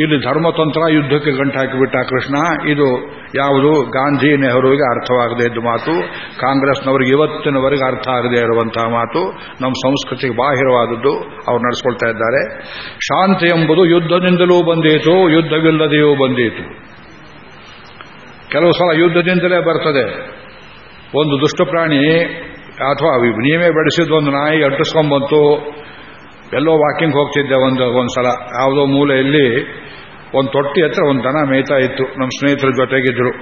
ಇಲ್ಲಿ ಧರ್ಮತಂತ್ರ ಯುದ್ಧಕ್ಕೆ ಗಂಟು ಹಾಕಿಬಿಟ್ಟ ಕೃಷ್ಣ, ಇದು ಯಾವುದು? ಗಾಂಧಿ ನೆಹರುವಿಗೆ ಅರ್ಥವಾಗದೇ ಇದ್ದ ಮಾತು, ಕಾಂಗ್ರೆಸ್ನವರಿಗೆ ಇವತ್ತಿನವರೆಗೆ ಅರ್ಥ ಆಗದೇ ಇರುವಂತಹ ಮಾತು, ನಮ್ಮ ಸಂಸ್ಕೃತಿಗೆ ಬಾಹಿರವಾದದ್ದು ಅವರು ನಡೆಸ್ಕೊಳ್ತಾ ಇದ್ದಾರೆ. ಶಾಂತಿ ಎಂಬುದು ಯುದ್ಧದಿಂದಲೂ ಬಂದೀತು, ಯುದ್ಧವಿಲ್ಲದೆಯೂ ಬಂದೀತು. ಕೆಲವು ಸಲ ಯುದ್ಧದಿಂದಲೇ ಬರ್ತದೆ. ಒಂದು ದುಷ್ಟ ಪ್ರಾಣಿ ಅಥವಾ ನೀವೇ ಬೆಳೆಸಿದ ಒಂದು ನಾಯಿ ಅಟ್ಟಿಸ್ಕೊಂಡ್ಬಂತು ಎಲ್ಲೋ ವಾಕಿಂಗ್ ಹೋಗ್ತಿದ್ದೆ ಒಂದು ಸಲ. ಯಾವುದೋ ಮೂಲೆಯಲ್ಲಿ ಒಂದು ತೊಟ್ಟಿ ಹತ್ರ ಒಂದು ದನ ಮೇಯ್ತಾ ಇತ್ತು. ನಮ್ಮ ಸ್ನೇಹಿತರ ಜೊತೆಗಿದ್ರು.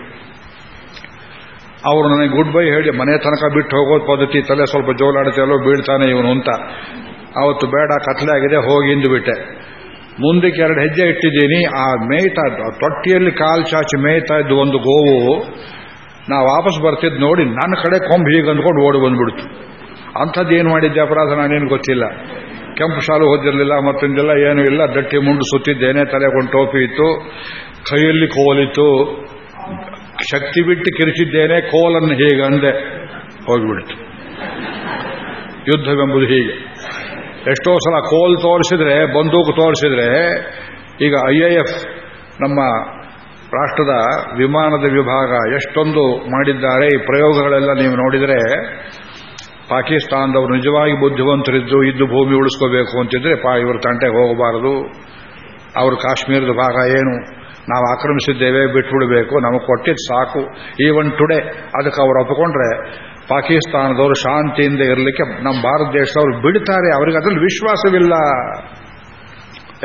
ಅವರು ನನಗೆ ಗುಡ್ ಬೈ ಹೇಳಿ, ಮನೆ ತನಕ ಬಿಟ್ಟು ಹೋಗೋದು ಪದ್ಧತಿ, ತಲೆ ಸ್ವಲ್ಪ ಜೋಲಾಡುತ್ತೆ ಬೀಳ್ತಾನೆ ಇವನು ಅಂತ. ಅವತ್ತು ಬೇಡ, ಕತ್ಲೆ ಆಗಿದೆ, ಹೋಗಿ ಇಂದು ಬಿಟ್ಟೆ. ಮುಂದಕ್ಕೆ ಎರಡು ಹೆಜ್ಜೆ ಇಟ್ಟಿದ್ದೀನಿ. ಆ ಮೇಯ್ತಾ ತೊಟ್ಟಿಯಲ್ಲಿ ಕಾಲು ಚಾಚಿ ಮೇಯ್ತಾ ಇದ್ದು ಒಂದು ಗೋವು. ನಾ ವಾಪಸ್ ಬರ್ತಿದ್ದು ನೋಡಿ ನನ್ನ ಕಡೆ ಕೊಂಬು ಹೀಗೆ ಅಂದ್ಕೊಂಡು ಓಡಿ ಬಂದ್ಬಿಡ್ತು. ಅಂಥದ್ದು ಏನು ಮಾಡಿದ್ದೆ ಅಪರಾಧ ನಾನೇನು ಗೊತ್ತಿಲ್ಲ. ಕೆಂಪು ಶಾಲು ಹೊದ್ದಿರಲಿಲ್ಲ, ಮತ್ತೊಂದಿಲ್ಲ ಏನೂ ಇಲ್ಲ. ದಟ್ಟಿ ಮುಂಡು ಸುತ್ತಿದ್ದೇನೆ ತಲೆಗೊಂಡು ಟೋಪಿ ಇತ್ತು. ಕೈಯಲ್ಲಿ ಕೋಲಿತ್ತು ಶಕ್ತಿ ಬಿಟ್ಟು ಕಿರಿಚಿದ್ದೇನೆ, ಕೋಲನ್ನು ಹೀಗೆ ಅಂದೆ ಹೋಗಿಬಿಡ್ತು. ಯುದ್ಧವೆಂಬುದು ಹೀಗೆ. ಎಷ್ಟೋ ಸಲ ಕೋಲ್ ತೋರಿಸಿದ್ರೆ, ಬಂದೂಕು ತೋರಿಸಿದ್ರೆ, ಈಗ ಐ ಎ ಎಫ್ ನಮ್ಮ ರಾಷ್ಟ್ರದ ವಿಮಾನದ ವಿಭಾಗ ಎಷ್ಟೊಂದು ಮಾಡಿದ್ದಾರೆ, ಈ ಪ್ರಯೋಗಗಳೆಲ್ಲ ನೀವು ನೋಡಿದರೆ, ಪಾಕಿಸ್ತಾನದವರು ನಿಜವಾಗಿ ಬುದ್ಧಿವಂತರಿದ್ದು, ಇದ್ದು ಭೂಮಿ ಉಳಿಸ್ಕೋಬೇಕು ಅಂತಿದ್ರೆ, ಪಾ, ಇವರು ತಂಟೆಗೆ ಹೋಗಬಾರದು. ಅವರು ಕಾಶ್ಮೀರದ ಭಾಗ ಏನು? ನಾವು ಆಕ್ರಮಿಸಿದ್ದೇವೆ, ಬಿಟ್ಬಿಡಬೇಕು, ನಮಗೆ ಕೊಟ್ಟಿದ್ದು ಸಾಕು. ಈವನ್ ಟುಡೇ ಅದಕ್ಕೆ ಅವರು ಒಪ್ಪಿಕೊಂಡ್ರೆ ಪಾಕಿಸ್ತಾನದವರು ಶಾಂತಿಯಿಂದ ಇರಲಿಕ್ಕೆ ನಮ್ಮ ಭಾರತ ದೇಶದವರು ಬಿಡ್ತಾರೆ. ಅವರಿಗೆ ಅದರಲ್ಲಿ ವಿಶ್ವಾಸವಿಲ್ಲ.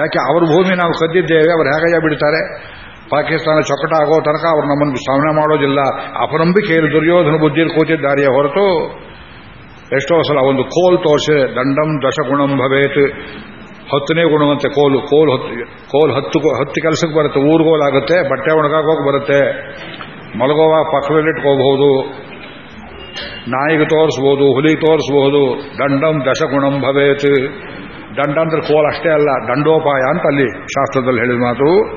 ಯಾಕೆ? ಅವ್ರ ಭೂಮಿ ನಾವು ಕದ್ದಿದ್ದೇವೆ, ಅವ್ರು ಹೇಗಯ್ಯ ಬಿಡ್ತಾರೆ. ಪಾಕಿಸ್ತಾನ ಚೊಕಟ ಆಗೋ ತನಕ ಅವರು ನಮ್ಮನ್ನು ಸಾಮನೆ ಮಾಡೋದಿಲ್ಲ. ಅಪನಂಬಿಕೆಯಲ್ಲಿ ದುರ್ಯೋಧನ ಬುದ್ಧಿಯಲ್ಲಿ ಕೂತಿದ್ದಾರೆಯೇ ಹೊರತು ಎಷ್ಟೋ ಸಲ ಒಂದು ಕೋಲ್ ತೋರಿಸಿದೆ ದಂಡಂ ದಶಗುಣಂ ಭವೇತ್. ಹತ್ತನೇ ಗುಣವಂತೆ ಕೋಲು, ಕೋಲ್ ಹತ್ತು ಕೋಲ್ ಹತ್ತು ಹತ್ತು ಕೆಲಸಕ್ಕೆ ಬರುತ್ತೆ, ಊರ್ಗೋಲಾಗುತ್ತೆ, ಬಟ್ಟೆ ಒಣಗಾಕೋಗಿ ಬರುತ್ತೆ. ಮಲಗೋವಾಗ ಪಕ್ಕದಲ್ಲಿಟ್ಕೋಬಹುದು. ನಾಯಿಗೆ ತೋರಿಸ್ಬೋದು, ಹುಲಿ ತೋರಿಸ್ಬೋದು, ದಂಡಂ ದಶಗುಣಂ ಭವೇತ್. ದಂಡ ಅಂದ್ರೆ ಕೋಲ್ ಅಷ್ಟೇ ಅಲ್ಲ, ದಂಡೋಪಾಯ ಅಂತ ಅಲ್ಲಿ ಶಾಸ್ತ್ರದಲ್ಲಿ ಹೇಳಿದ ಮಾತು.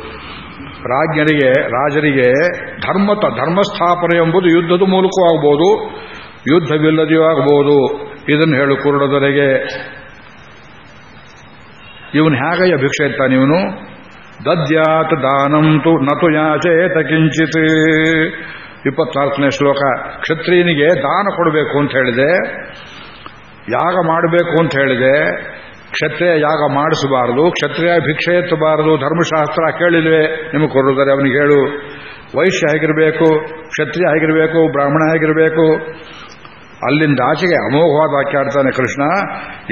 ರಾಜ್ಞರಿಗೆ, ರಾಜರಿಗೆ ಧರ್ಮತ, ಧರ್ಮಸ್ಥಾಪನೆ ಎಂಬುದು ಯುದ್ಧದ ಮೂಲಕವಾಗಬಹುದು ಯುದ್ಧವಿಲ್ಲದೆಯೂ ಆಗಬಹುದು ಇದನ್ನು ಹೇಳು ಕುರುಡದೊರೆಗೆ. ಇವನು ಹೇಗಯ್ಯ ಭಿಕ್ಷೆ ಇರ್ತಾನೆ ಇವನು? ದದ್ಯಾತ್ ದಾನಂತು ನತು ಯಾಚೇತ ಕಿಂಚಿತ್. ಇಪ್ಪತ್ನಾಲ್ಕನೇ ಶ್ಲೋಕ, ಕ್ಷತ್ರಿಯನಿಗೆ ದಾನ ಕೊಡಬೇಕು ಅಂತ ಹೇಳಿದೆ. ಯಾಗ ಮಾಡಬೇಕು ಅಂತ ಹೇಳಿದೆ. ಕ್ಷತ್ರಿಯ ಯಾಗ ಮಾಡಿಸಬಾರದು, ಕ್ಷತ್ರಿಯ ಭಿಕ್ಷೆ ಎತ್ತಬಾರದು, ಧರ್ಮಶಾಸ್ತ್ರ ಕೇಳಿಲ್ವೇ? ನಿಮಗೆ ಕೊಡುತ್ತಾರೆ ಅವನಿಗೆ ಹೇಳು. ವೈಶ್ಯ ಹೇಗಿರಬೇಕು ಕ್ಷತ್ರಿಯ ಹೇಗಿರಬೇಕು ಬ್ರಾಹ್ಮಣ ಹೇಗಿರಬೇಕು ಅಲ್ಲಿಂದ ಆಚೆಗೆ ಅಮೋಘವಾದ ವಾಕ್ಯಾಡ್ತಾನೆ ಕೃಷ್ಣ.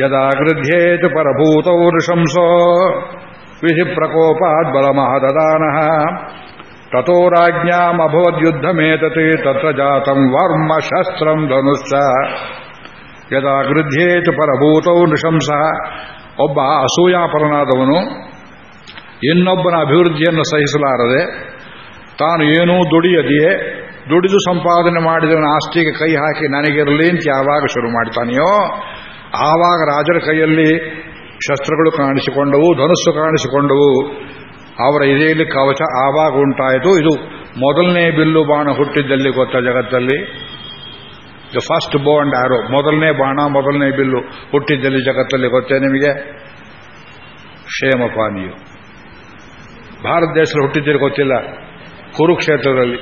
ಯದಾಗೃಧ್ಯೇತ್ ಪರಭೂತೌ ಋಷಂಸೋ ವಿಧಿ ಪ್ರಕೋಪಾತ್ ಬಲಮಹದಾನ ತಥೋ ರಾಜ್ಞಾಮಭವದ್ಯುದ್ಧಮೇತತಿ ತತ್ರ ಜಾತಂ ವರ್ಮ ಶಸ್ತ್ರಂ ಧನುಶ್ಚ ಯದಾಗೃಧ್ಯೇತ್ ಪರಭೂತೌ ನೃಶಂಸ ಒಬ್ಬ ಅಸೂಯಾಪರನಾದವನು ಇನ್ನೊಬ್ಬನ ಅಭಿವೃದ್ಧಿಯನ್ನು ಸಹಿಸಲಾರದೆ, ತಾನು ಏನೂ ದುಡಿಯದೆಯೇ, ದುಡಿದು ಸಂಪಾದನೆ ಮಾಡಿದವನ ಆಸ್ತಿಗೆ ಕೈ ಹಾಕಿ ನನಗಿರಲಿ ಅಂತ ಯಾವಾಗ ಶುರು ಮಾಡ್ತಾನೆಯೋ, ಆವಾಗ ರಾಜರ ಕೈಯಲ್ಲಿ ಶಸ್ತ್ರಗಳು ಕಾಣಿಸಿಕೊಂಡವು, ಧನುಸ್ಸು ಕಾಣಿಸಿಕೊಂಡವು. ಅವರ ಇದೆಯಲ್ಲಿ ಕವಚ ಆವಾಗ ಉಂಟಾಯಿತು. ಇದು ಮೊದಲನೇ ಬಿಲ್ಲು ಬಾಣ ಹುಟ್ಟಿದ್ದಲ್ಲಿ ಗೊತ್ತ ಜಗತ್ತಲ್ಲಿ? ದ ಫಸ್ಟ್ ಬೋಂಡ್ ಆರೋ ಮೊದಲನೇ ಬಾಣ, ಮೊದಲನೇ ಬಿಲ್ಲು ಹುಟ್ಟಿದ್ದಲ್ಲಿ ಜಗತ್ತಲ್ಲಿ ಗೊತ್ತೇ ನಿಮಗೆ? ಕ್ಷೇಮಪಾನಿಯು. ಭಾರತ ದೇಶದಲ್ಲಿ ಹುಟ್ಟಿದ್ದೀರಿ ಗೊತ್ತಿಲ್ಲ. ಕುರುಕ್ಷೇತ್ರದಲ್ಲಿ.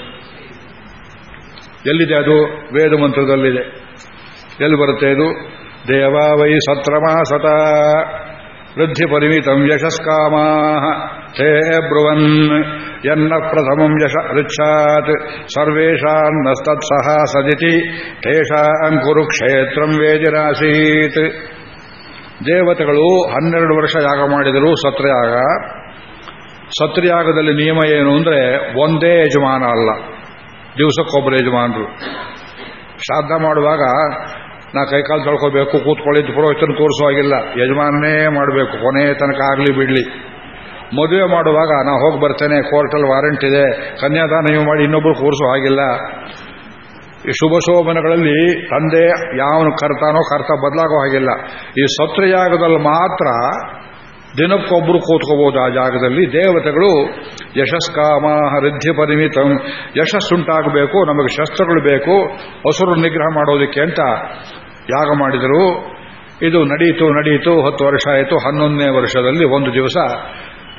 ಎಲ್ಲಿದೆ ಅದು? ವೇದ ಮಂತ್ರದಲ್ಲಿದೆ. ಎಲ್ಲಿ ಬರುತ್ತೆ ಇದು? ದೇವಾವೈ ಸತ್ರಮಾಸತ. ವೃದ್ಧಿ ಪರಿಮಿತಂ ಯಶಸ್ಕಾಮ ಹೇ ಬ್ರವನ್ ಎನ್ನ ಪ್ರಥಮಂ ಯಶ ऋच्छात्। ಸರ್ವೇಷಾನ್ನಸ್ತತ್ಸಹ ಸದಿತಿ ಅಂಕುರು ಕುರುಕ್ಷೇತ್ರಂ ವೇದಿರಾಸೀತ್ ದೇವತೆಗಳು ಹನ್ನೆರಡು ವರ್ಷ ಯಾಗ ಮಾಡಿದರು ಸತ್ರಯಾಗ. ಸತ್ರಯಾಗದಲ್ಲಿ ನಿಯಮ ಏನು ಅಂದ್ರೆ ಒಂದೇ ಯಜಮಾನ ಅಲ್ಲ. ದಿವಸಕ್ಕೊಬ್ಬರು ಯಜಮಾನರು. ಶ್ರಾದ್ದ ಮಾಡುವಾಗ ನಾ ಕೈಕಾಲು ತೊಳ್ಕೋಬೇಕು ಕೂತ್ಕೊಳ್ಳಿದ್ದು ಪುರೋಹಿತನ ಕೂರಿಸುವಾಗಿಲ್ಲ ಯಜಮಾನನೇ ಮಾಡಬೇಕು, ಕೊನೆ ತನಕ ಆಗಲಿ ಬಿಡಲಿ. ಮದುವೆ ಮಾಡುವಾಗ ನಾ ಹೋಗಿ ಬರ್ತೇನೆ, ಕೋರ್ಟಲ್ಲಿ ವಾರೆಂಟ್ ಇದೆ, ಕನ್ಯಾದಾನ ನೀವು ಮಾಡಿ ಇನ್ನೊಬ್ಬರು ಕೂರಿಸೋ ಹಾಗಿಲ್ಲ ಈ ಶುಭ ಶೋಭನಗಳಲ್ಲಿ ತಂದೆ ಯಾವನು ಕರ್ತಾನೋ, ಕರ್ತ ಬದಲಾಗೋ ಹಾಗಿಲ್ಲ. ಈ ಸತ್ರಯಾಗದಲ್ಲಿ ಮಾತ್ರ ದಿನಕ್ಕೊಬ್ಬರು ಕೂತ್ಕೋಬಹುದು ಆ ಜಾಗದಲ್ಲಿ. ದೇವತೆಗಳು ಯಶಸ್ಕಾಮ ವೃದ್ಧಿ ಪರಿಮಿತಂ. ಯಶಸ್ಸುಂಟಾಗಬೇಕು, ನಮಗೆ ಶಸ್ತ್ರಗಳು ಬೇಕು ಹಸುರು ನಿಗ್ರಹ ಮಾಡೋದಕ್ಕೆ ಅಂತ ಯಾಗ ಮಾಡಿದರು. ಇದು ನಡೆಯಿತು ನಡೆಯಿತು ಹತ್ತು ವರ್ಷ ಆಯಿತು. ಹನ್ನೊಂದನೇ ವರ್ಷದಲ್ಲಿ ಒಂದು ದಿವಸ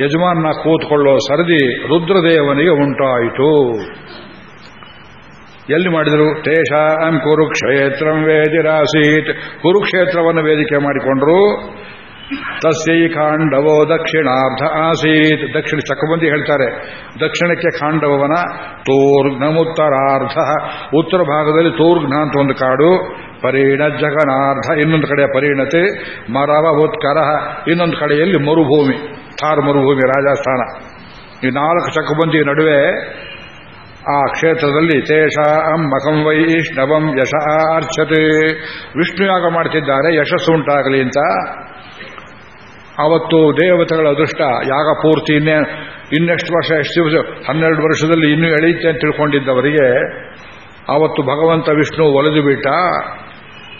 ಯಜಮಾನ ಕೂತ್ಕೊಳ್ಳೋ ಸರದಿ ರುದ್ರದೇವನಿಗೆ ಉಂಟಾಯಿತು. ಎಲ್ಲಿ ಮಾಡಿದರು? ತೇಷಾಂ ಕುರುಕ್ಷೇತ್ರಂ ವೇದಿರಾಸೀತ್. ಕುರುಕ್ಷೇತ್ರವನ್ನು ವೇದಿಕೆ ಮಾಡಿಕೊಂಡ್ರು. ತಸ್ಯೈ ಕಾಂಡವೋ ದಕ್ಷಿಣಾರ್ಧ ಆಸೀತ್. ದಕ್ಷಿಣ ಚಕ್ರಬಂದಿ ಹೇಳ್ತಾರೆ, ದಕ್ಷಿಣಕ್ಕೆ ಕಾಂಡವನ ತೋರ್ಘ್ನಮುತ್ತರಾರ್ಧ. ಉತ್ತರ ಭಾಗದಲ್ಲಿ ತೋರ್ಘ್ನ ಅಂತ ಒಂದು ಕಾಡು, ಪರಿಣ ಜಗನಾರ್ಧ, ಇನ್ನೊಂದು ಕಡೆಯ ಪರಿಣತೆ, ಮರವ ಉತ್ಕರ ಇನ್ನೊಂದು ಕಡೆಯಲ್ಲಿ ಮರುಭೂಮಿ, ಥಾರ್ ಮರುಭೂಮಿ ರಾಜಸ್ಥಾನ. ಈ ನಾಲ್ಕು ಚಕ್ರಬಂದಿ ನಡುವೆ ಆ ಕ್ಷೇತ್ರದಲ್ಲಿ ತೇಷಾಂ ಮಖಂ ವೈಷ್ಣವಂ ಯಶ ಅರ್ಚತೆ. ವಿಷ್ಣು ಯಾಗ ಮಾಡ್ತಿದ್ದಾರೆ, ಯಶಸ್ಸು ಉಂಟಾಗಲಿ ಅಂತ ಅವತ್ತು ದೇವತೆಗಳ ಅದೃಷ್ಟ, ಯಾಗ ಪೂರ್ತಿ ಇನ್ನೇ, ಇನ್ನೆಷ್ಟು ವರ್ಷ, ಎಷ್ಟು ದಿವಸ, ಹನ್ನೆರಡು ವರ್ಷದಲ್ಲಿ ಇನ್ನೂ ಎಳೆಯುತ್ತೆ ಅಂತ ತಿಳ್ಕೊಂಡಿದ್ದವರಿಗೆ, ಅವತ್ತು ಭಗವಂತ ವಿಷ್ಣು ಒಲೆದು ಬಿಟ್ಟ,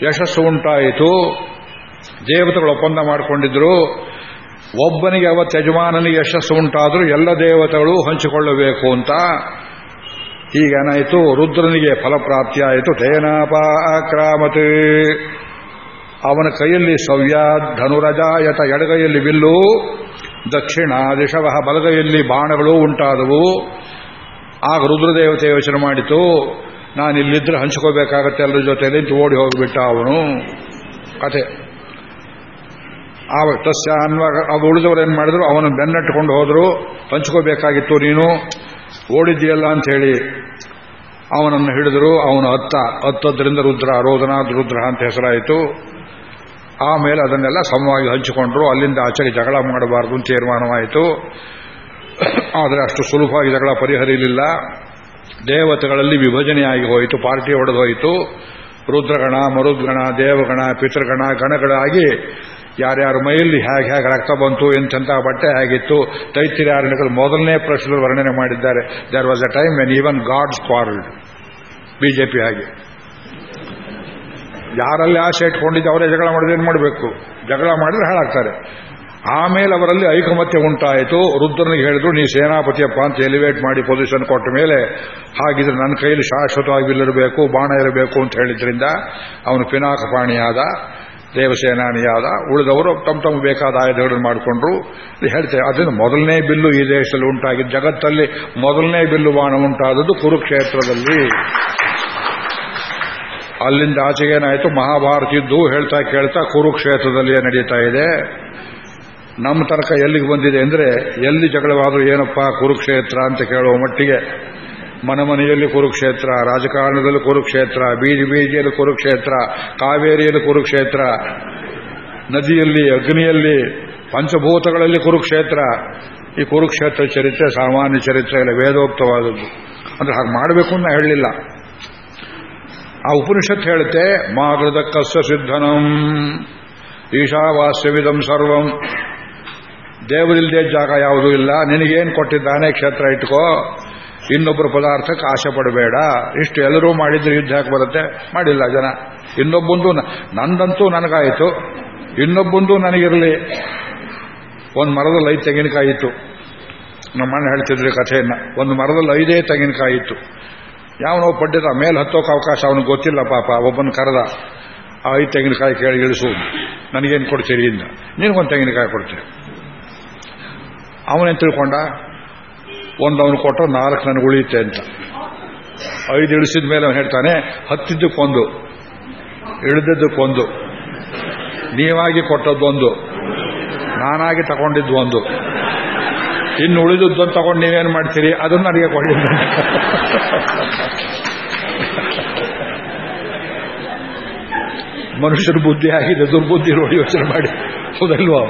ಯಶಸ್ಸು ಉಂಟಾಯಿತು. ದೇವತೆಗಳು ಒಪ್ಪಂದ ಮಾಡಿಕೊಂಡಿದ್ರು. ಒಬ್ಬನಿಗೆ ಅವತ್ತು ಯಜಮಾನನಿಗೆ ಯಶಸ್ಸು ಉಂಟಾದರೂ ಎಲ್ಲ ದೇವತೆಗಳು ಹಂಚಿಕೊಳ್ಳಬೇಕು ಅಂತ. ಈಗೇನಾಯಿತು ರುದ್ರನಿಗೆ ಫಲಪ್ರಾಪ್ತಿಯಾಯಿತು. ತೇನಾಪಾಕ್ರಾಮತ್. ಅವನ ಕೈಯಲ್ಲಿ ಸವ್ಯ, ಧನುರಜಾಯತ ಎಡಗೈಯಲ್ಲಿ ಬಿಲ್ಲು ದಕ್ಷಿಣ ದಿಶವಹ ಬಲಗೈಯಲ್ಲಿ ಬಾಣಗಳು ಉಂಟಾದವು. ಆಗ ರುದ್ರದೇವತೆ ಯೋಚನೆ ಮಾಡಿತು ನಾನು ಇಲ್ಲಿದ್ರೆ ಹಂಚ್ಕೋಬೇಕಾಗತ್ತೆ ಎಲ್ಲರ ಜೊತೆಯಲ್ಲಿ ಓಡಿ ಹೋಗಿಬಿಟ್ಟ ಅವನು. ಕತೆ ಆವಾಗ ತಸ್ಯ ಅನ್ವಾಗ ಅದು ಉಳಿದವರು ಏನು ಮಾಡಿದ್ರು, ಅವನು ಬೆನ್ನಟ್ಟುಕೊಂಡು ಹೋದ್ರು, ಹಂಚ್ಕೋಬೇಕಾಗಿತ್ತು ನೀನು, ಓಡಿದ್ದೀಯಲ್ಲ ಅಂತ ಹೇಳಿ ಅವನನ್ನು ಹಿಡಿದ್ರು. ಅವನು ಹತ್ತ ಹತ್ತದ್ರಿಂದ ರುದ್ರ ರೋದನಾಥ್ ರುದ್ರ ಅಂತ ಹೆಸರಾಯಿತು. ಆಮೇಲೆ ಅದನ್ನೆಲ್ಲ ಸಮವಾಗಿ ಹಂಚಿಕೊಂಡ್ರು. ಅಲ್ಲಿಂದ ಆಚೆಗೆ ಜಗಳ ಮಾಡಬಾರದು ಅಂತ ತೀರ್ಮಾನವಾಯಿತು. ಆದರೆ ಅಷ್ಟು ಸುಲಭವಾಗಿ ಜಗಳ ಪರಿಹರಿಲಿಲ್ಲ. ದೇವತೆಗಳಲ್ಲಿ ವಿಭಜನೆಯಾಗಿ ಹೋಯಿತು, ಪಾರ್ಟಿ ಹೊಡೆದು ಹೋಯಿತು. ರುದ್ರಗಣ, ಮರುದ್ಗಣ, ದೇವಗಣ, ಪಿತೃಗಣ, ಗಣಗಳಾಗಿ ಯಾರ್ಯಾರು ಮೈಯಲ್ಲಿ ಹೇಗೆ ಹೇಗೆ ರಕ್ತ ಬಂತು, ಎಂತೆಂಥ ಬಟ್ಟೆ ಹೇಗಿತ್ತು ತೈತಿರ್ಯಾರಣಿಗಳು ಮೊದಲನೇ ಪ್ರಶ್ನೆ ವರ್ಣನೆ ಮಾಡಿದ್ದಾರೆ. There was a time when even gods quarrelled BJP ಹಾಗೆ. ಯಾರಲ್ಲಿ ಆಸೆ ಇಟ್ಕೊಂಡಿದ್ದು ಅವರೇ ಜಗಳ ಮಾಡಿದ್ರೆ ಏನು ಮಾಡಬೇಕು? ಜಗಳ ಮಾಡಿದ್ರೆ ಹಾಳಾಗ್ತಾರೆ. ಆಮೇಲೆ ಅವರಲ್ಲಿ ಐಕಮತ್ಯ ಉಂಟಾಯಿತು. ರುದ್ರನಿಗೆ ಹೇಳಿದ್ರು, ನೀ ಸೇನಾಪತಿಯಪ್ಪ ಅಂತ ಎಲಿವೇಟ್ ಮಾಡಿ ಪೊಸಿಷನ್ ಕೊಟ್ಟ ಮೇಲೆ ಹಾಗಿದ್ರೆ ನನ್ನ ಕೈಯಲ್ಲಿ ಶಾಶ್ವತವಾಗಿ ಬಿಲ್ಲಿರಬೇಕು ಬಾಣ ಇರಬೇಕು ಅಂತ ಹೇಳಿದ್ರಿಂದ ಅವನು ಪಿನಾಕಪಾಣಿಯಾದ, ದೇವಸೇನಾನಿಯಾದ, ಉಳಿದವರು ತಮ್ಮ ತಮ್ಮ ಬೇಕಾದ ಆಯುಧಗಳನ್ನು ಮಾಡಿಕೊಂಡ್ರು. ಹೇಳ್ತೇವೆ, ಅದನ್ನು ಮೊದಲನೇ ಬಿಲ್ಲು ಈ ದೇಶದಲ್ಲಿ ಉಂಟಾಗಿದ್ದು ಜಗತ್ತಲ್ಲಿ ಮೊದಲನೇ ಬಿಲ್ಲು ಬಾಣ ಉಂಟಾದದ್ದು ಕುರುಕ್ಷೇತ್ರದಲ್ಲಿ. ಅಲ್ಲಿಂದ ಆಚೆಗೇನಾಯಿತು? ಮಹಾಭಾರತಿದ್ದು ಹೇಳ್ತಾ ಕೇಳ್ತಾ ಕುರುಕ್ಷೇತ್ರದಲ್ಲಿ ನಡೀತಾ ಇದೆ. ನಮ್ಮ ತನಕ ಎಲ್ಲಿಗೆ ಬಂದಿದೆ ಅಂದ್ರೆ, ಎಲ್ಲಿ ಜಗಳವಾದರೂ ಏನಪ್ಪ ಕುರುಕ್ಷೇತ್ರ ಅಂತ ಕೇಳುವ ಮಟ್ಟಿಗೆ ಮನೆ ಮನೆಯಲ್ಲಿ ಕುರುಕ್ಷೇತ್ರ, ರಾಜಕಾರಣದಲ್ಲಿ ಕುರುಕ್ಷೇತ್ರ, ಬೀದಿ ಬೀದಿಯಲ್ಲಿ ಕುರುಕ್ಷೇತ್ರ, ಕಾವೇರಿಯಲ್ಲಿ ಕುರುಕ್ಷೇತ್ರ, ನದಿಯಲ್ಲಿ, ಅಗ್ನಿಯಲ್ಲಿ, ಪಂಚಭೂತಗಳಲ್ಲಿ ಕುರುಕ್ಷೇತ್ರ. ಈ ಕುರುಕ್ಷೇತ್ರ ಚರಿತ್ರೆ ಸಾಮಾನ್ಯ ಚರಿತ್ರೆ ಇಲ್ಲ ವೇದೋಕ್ತವಾದದ್ದು. ಅಂದ್ರೆ ಹಾಗೆ ಮಾಡಬೇಕು ಅಂತ ಹೇಳಲಿಲ್ಲ. ಆ ಉಪನಿಷತ್ ಹೇಳುತ್ತೆ ಮಾಗೃದ ಕಸ್ಯ ಸಿದ್ಧನಂ. ಈಶಾವಾಸ್ಯವಿದಂ ಸರ್ವಂ. ದೇವರಿಲ್ಲದೆ ಜಾಗ ಯಾವುದೂ ಇಲ್ಲ. ನಿನಗೇನು ಕೊಟ್ಟಿದ್ದಾನೆ ಕ್ಷೇತ್ರ ಇಟ್ಕೋ. ಇನ್ನೊಬ್ಬರ ಪದಾರ್ಥಕ್ಕೆ ಆಸೆ ಪಡಬೇಡ. ಇಷ್ಟು ಎಲ್ಲರೂ ಮಾಡಿದ್ರೆ ಯುದ್ಧ ಯಾಕೆ ಬರುತ್ತೆ? ಮಾಡಿಲ್ಲ ಜನ. ಇನ್ನೊಬ್ಬಂದು ನಂದಂತೂ ನನಗಾಯಿತು. ಇನ್ನೊಬ್ಬಂದು ನನಗಿರಲಿ. ಒಂದು ಮರದಲ್ಲಿ ಐದು ತೆಂಗಿನಕಾಯಿ ಇತ್ತು. ನಮ್ಮ ಹೇಳ್ತಿದ್ರಿ ಕಥೆಯನ್ನ. ಒಂದು ಮರದಲ್ಲಿ ಐದೇ ತೆಂಗಿನಕಾಯಿ ಇತ್ತು. ಯಾವನೋ ಪಡ್ಡಿದ ಮೇಲೆ ಹತ್ತೋಕೆ ಅವಕಾಶ ಅವನಿಗೆ ಗೊತ್ತಿಲ್ಲ ಪಾಪ, ಒಬ್ಬನ ಕರೆದ, ಆ ಐದು ತೆಂಗಿನಕಾಯಿ ಕೇಳಿ ಇಳಿಸು, ನನಗೇನು ಕೊಡ್ತೀರಿ ಇಂದ. ನಿನಗೊಂದು ತೆಂಗಿನಕಾಯಿ ಕೊಡ್ತೀನಿ. ಅವನೇನು ತಿಳ್ಕೊಂಡ, ಒಂದು ಅವನು ಕೊಟ್ಟರೆ ನಾಲ್ಕು ನನಗೆ ಉಳಿಯುತ್ತೆ ಅಂತ. ಐದು ಇಳಿಸಿದ ಮೇಲೆ ಅವನು ಹೇಳ್ತಾನೆ, ಹತ್ತಿದ್ದಕ್ಕೊಂದು, ಇಳಿದದ್ದಕ್ಕೊಂದು, ನೀವಾಗಿ ಕೊಟ್ಟದ್ದೊಂದು, ನಾನಾಗಿ ತಗೊಂಡಿದ್ದು ಒಂದು ಇನ್ನು ಉಳಿದದ್ದೊಂದು ತಗೊಂಡು ನೀವೇನು ಮಾಡ್ತೀರಿ? ಅದನ್ನು ನನಗೆ ಕೊಡಿ ಮನುಷ್ಯರ ಬುದ್ಧಿ ಆಗಿದೆ, ದುರ್ಬುದ್ಧಿ ನೋಡಿ ಯೋಚನೆ ಮಾಡಿ. ಹೌದಲ್ವಾ?